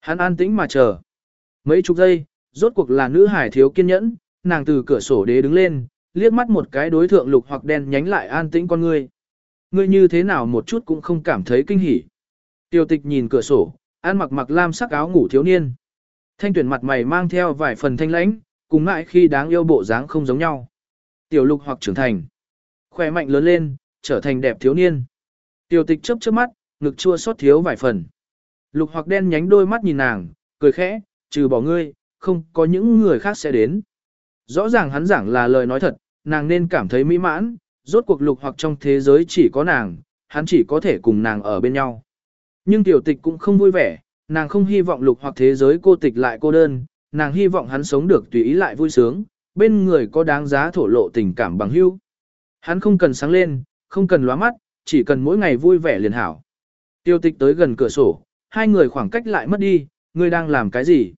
Hắn an tĩnh mà chờ. Mấy chục giây, rốt cuộc là nữ hải thiếu kiên nhẫn, nàng từ cửa sổ đế đứng lên, liếc mắt một cái đối thượng lục hoặc đen nhánh lại an tĩnh con ngươi. Ngươi như thế nào một chút cũng không cảm thấy kinh hỉ. Tiêu tịch nhìn cửa sổ, an mặc mặc lam sắc áo ngủ thiếu niên. Thanh tuyển mặt mày mang theo vài phần thanh lãnh, cùng ngại khi đáng yêu bộ dáng không giống nhau. Tiểu lục hoặc trưởng thành. Khỏe mạnh lớn lên, trở thành đẹp thiếu niên. Tiểu tịch chớp chớp mắt, ngực chua xót thiếu vài phần. Lục hoặc đen nhánh đôi mắt nhìn nàng, cười khẽ, trừ bỏ ngươi, không có những người khác sẽ đến. Rõ ràng hắn giảng là lời nói thật, nàng nên cảm thấy mỹ mãn, rốt cuộc lục hoặc trong thế giới chỉ có nàng, hắn chỉ có thể cùng nàng ở bên nhau. Nhưng tiểu tịch cũng không vui vẻ, nàng không hy vọng lục hoặc thế giới cô tịch lại cô đơn, nàng hy vọng hắn sống được tùy ý lại vui sướng, bên người có đáng giá thổ lộ tình cảm bằng hữu. Hắn không cần sáng lên, không cần lóa mắt, chỉ cần mỗi ngày vui vẻ liền hảo. Tiêu tịch tới gần cửa sổ, hai người khoảng cách lại mất đi, ngươi đang làm cái gì?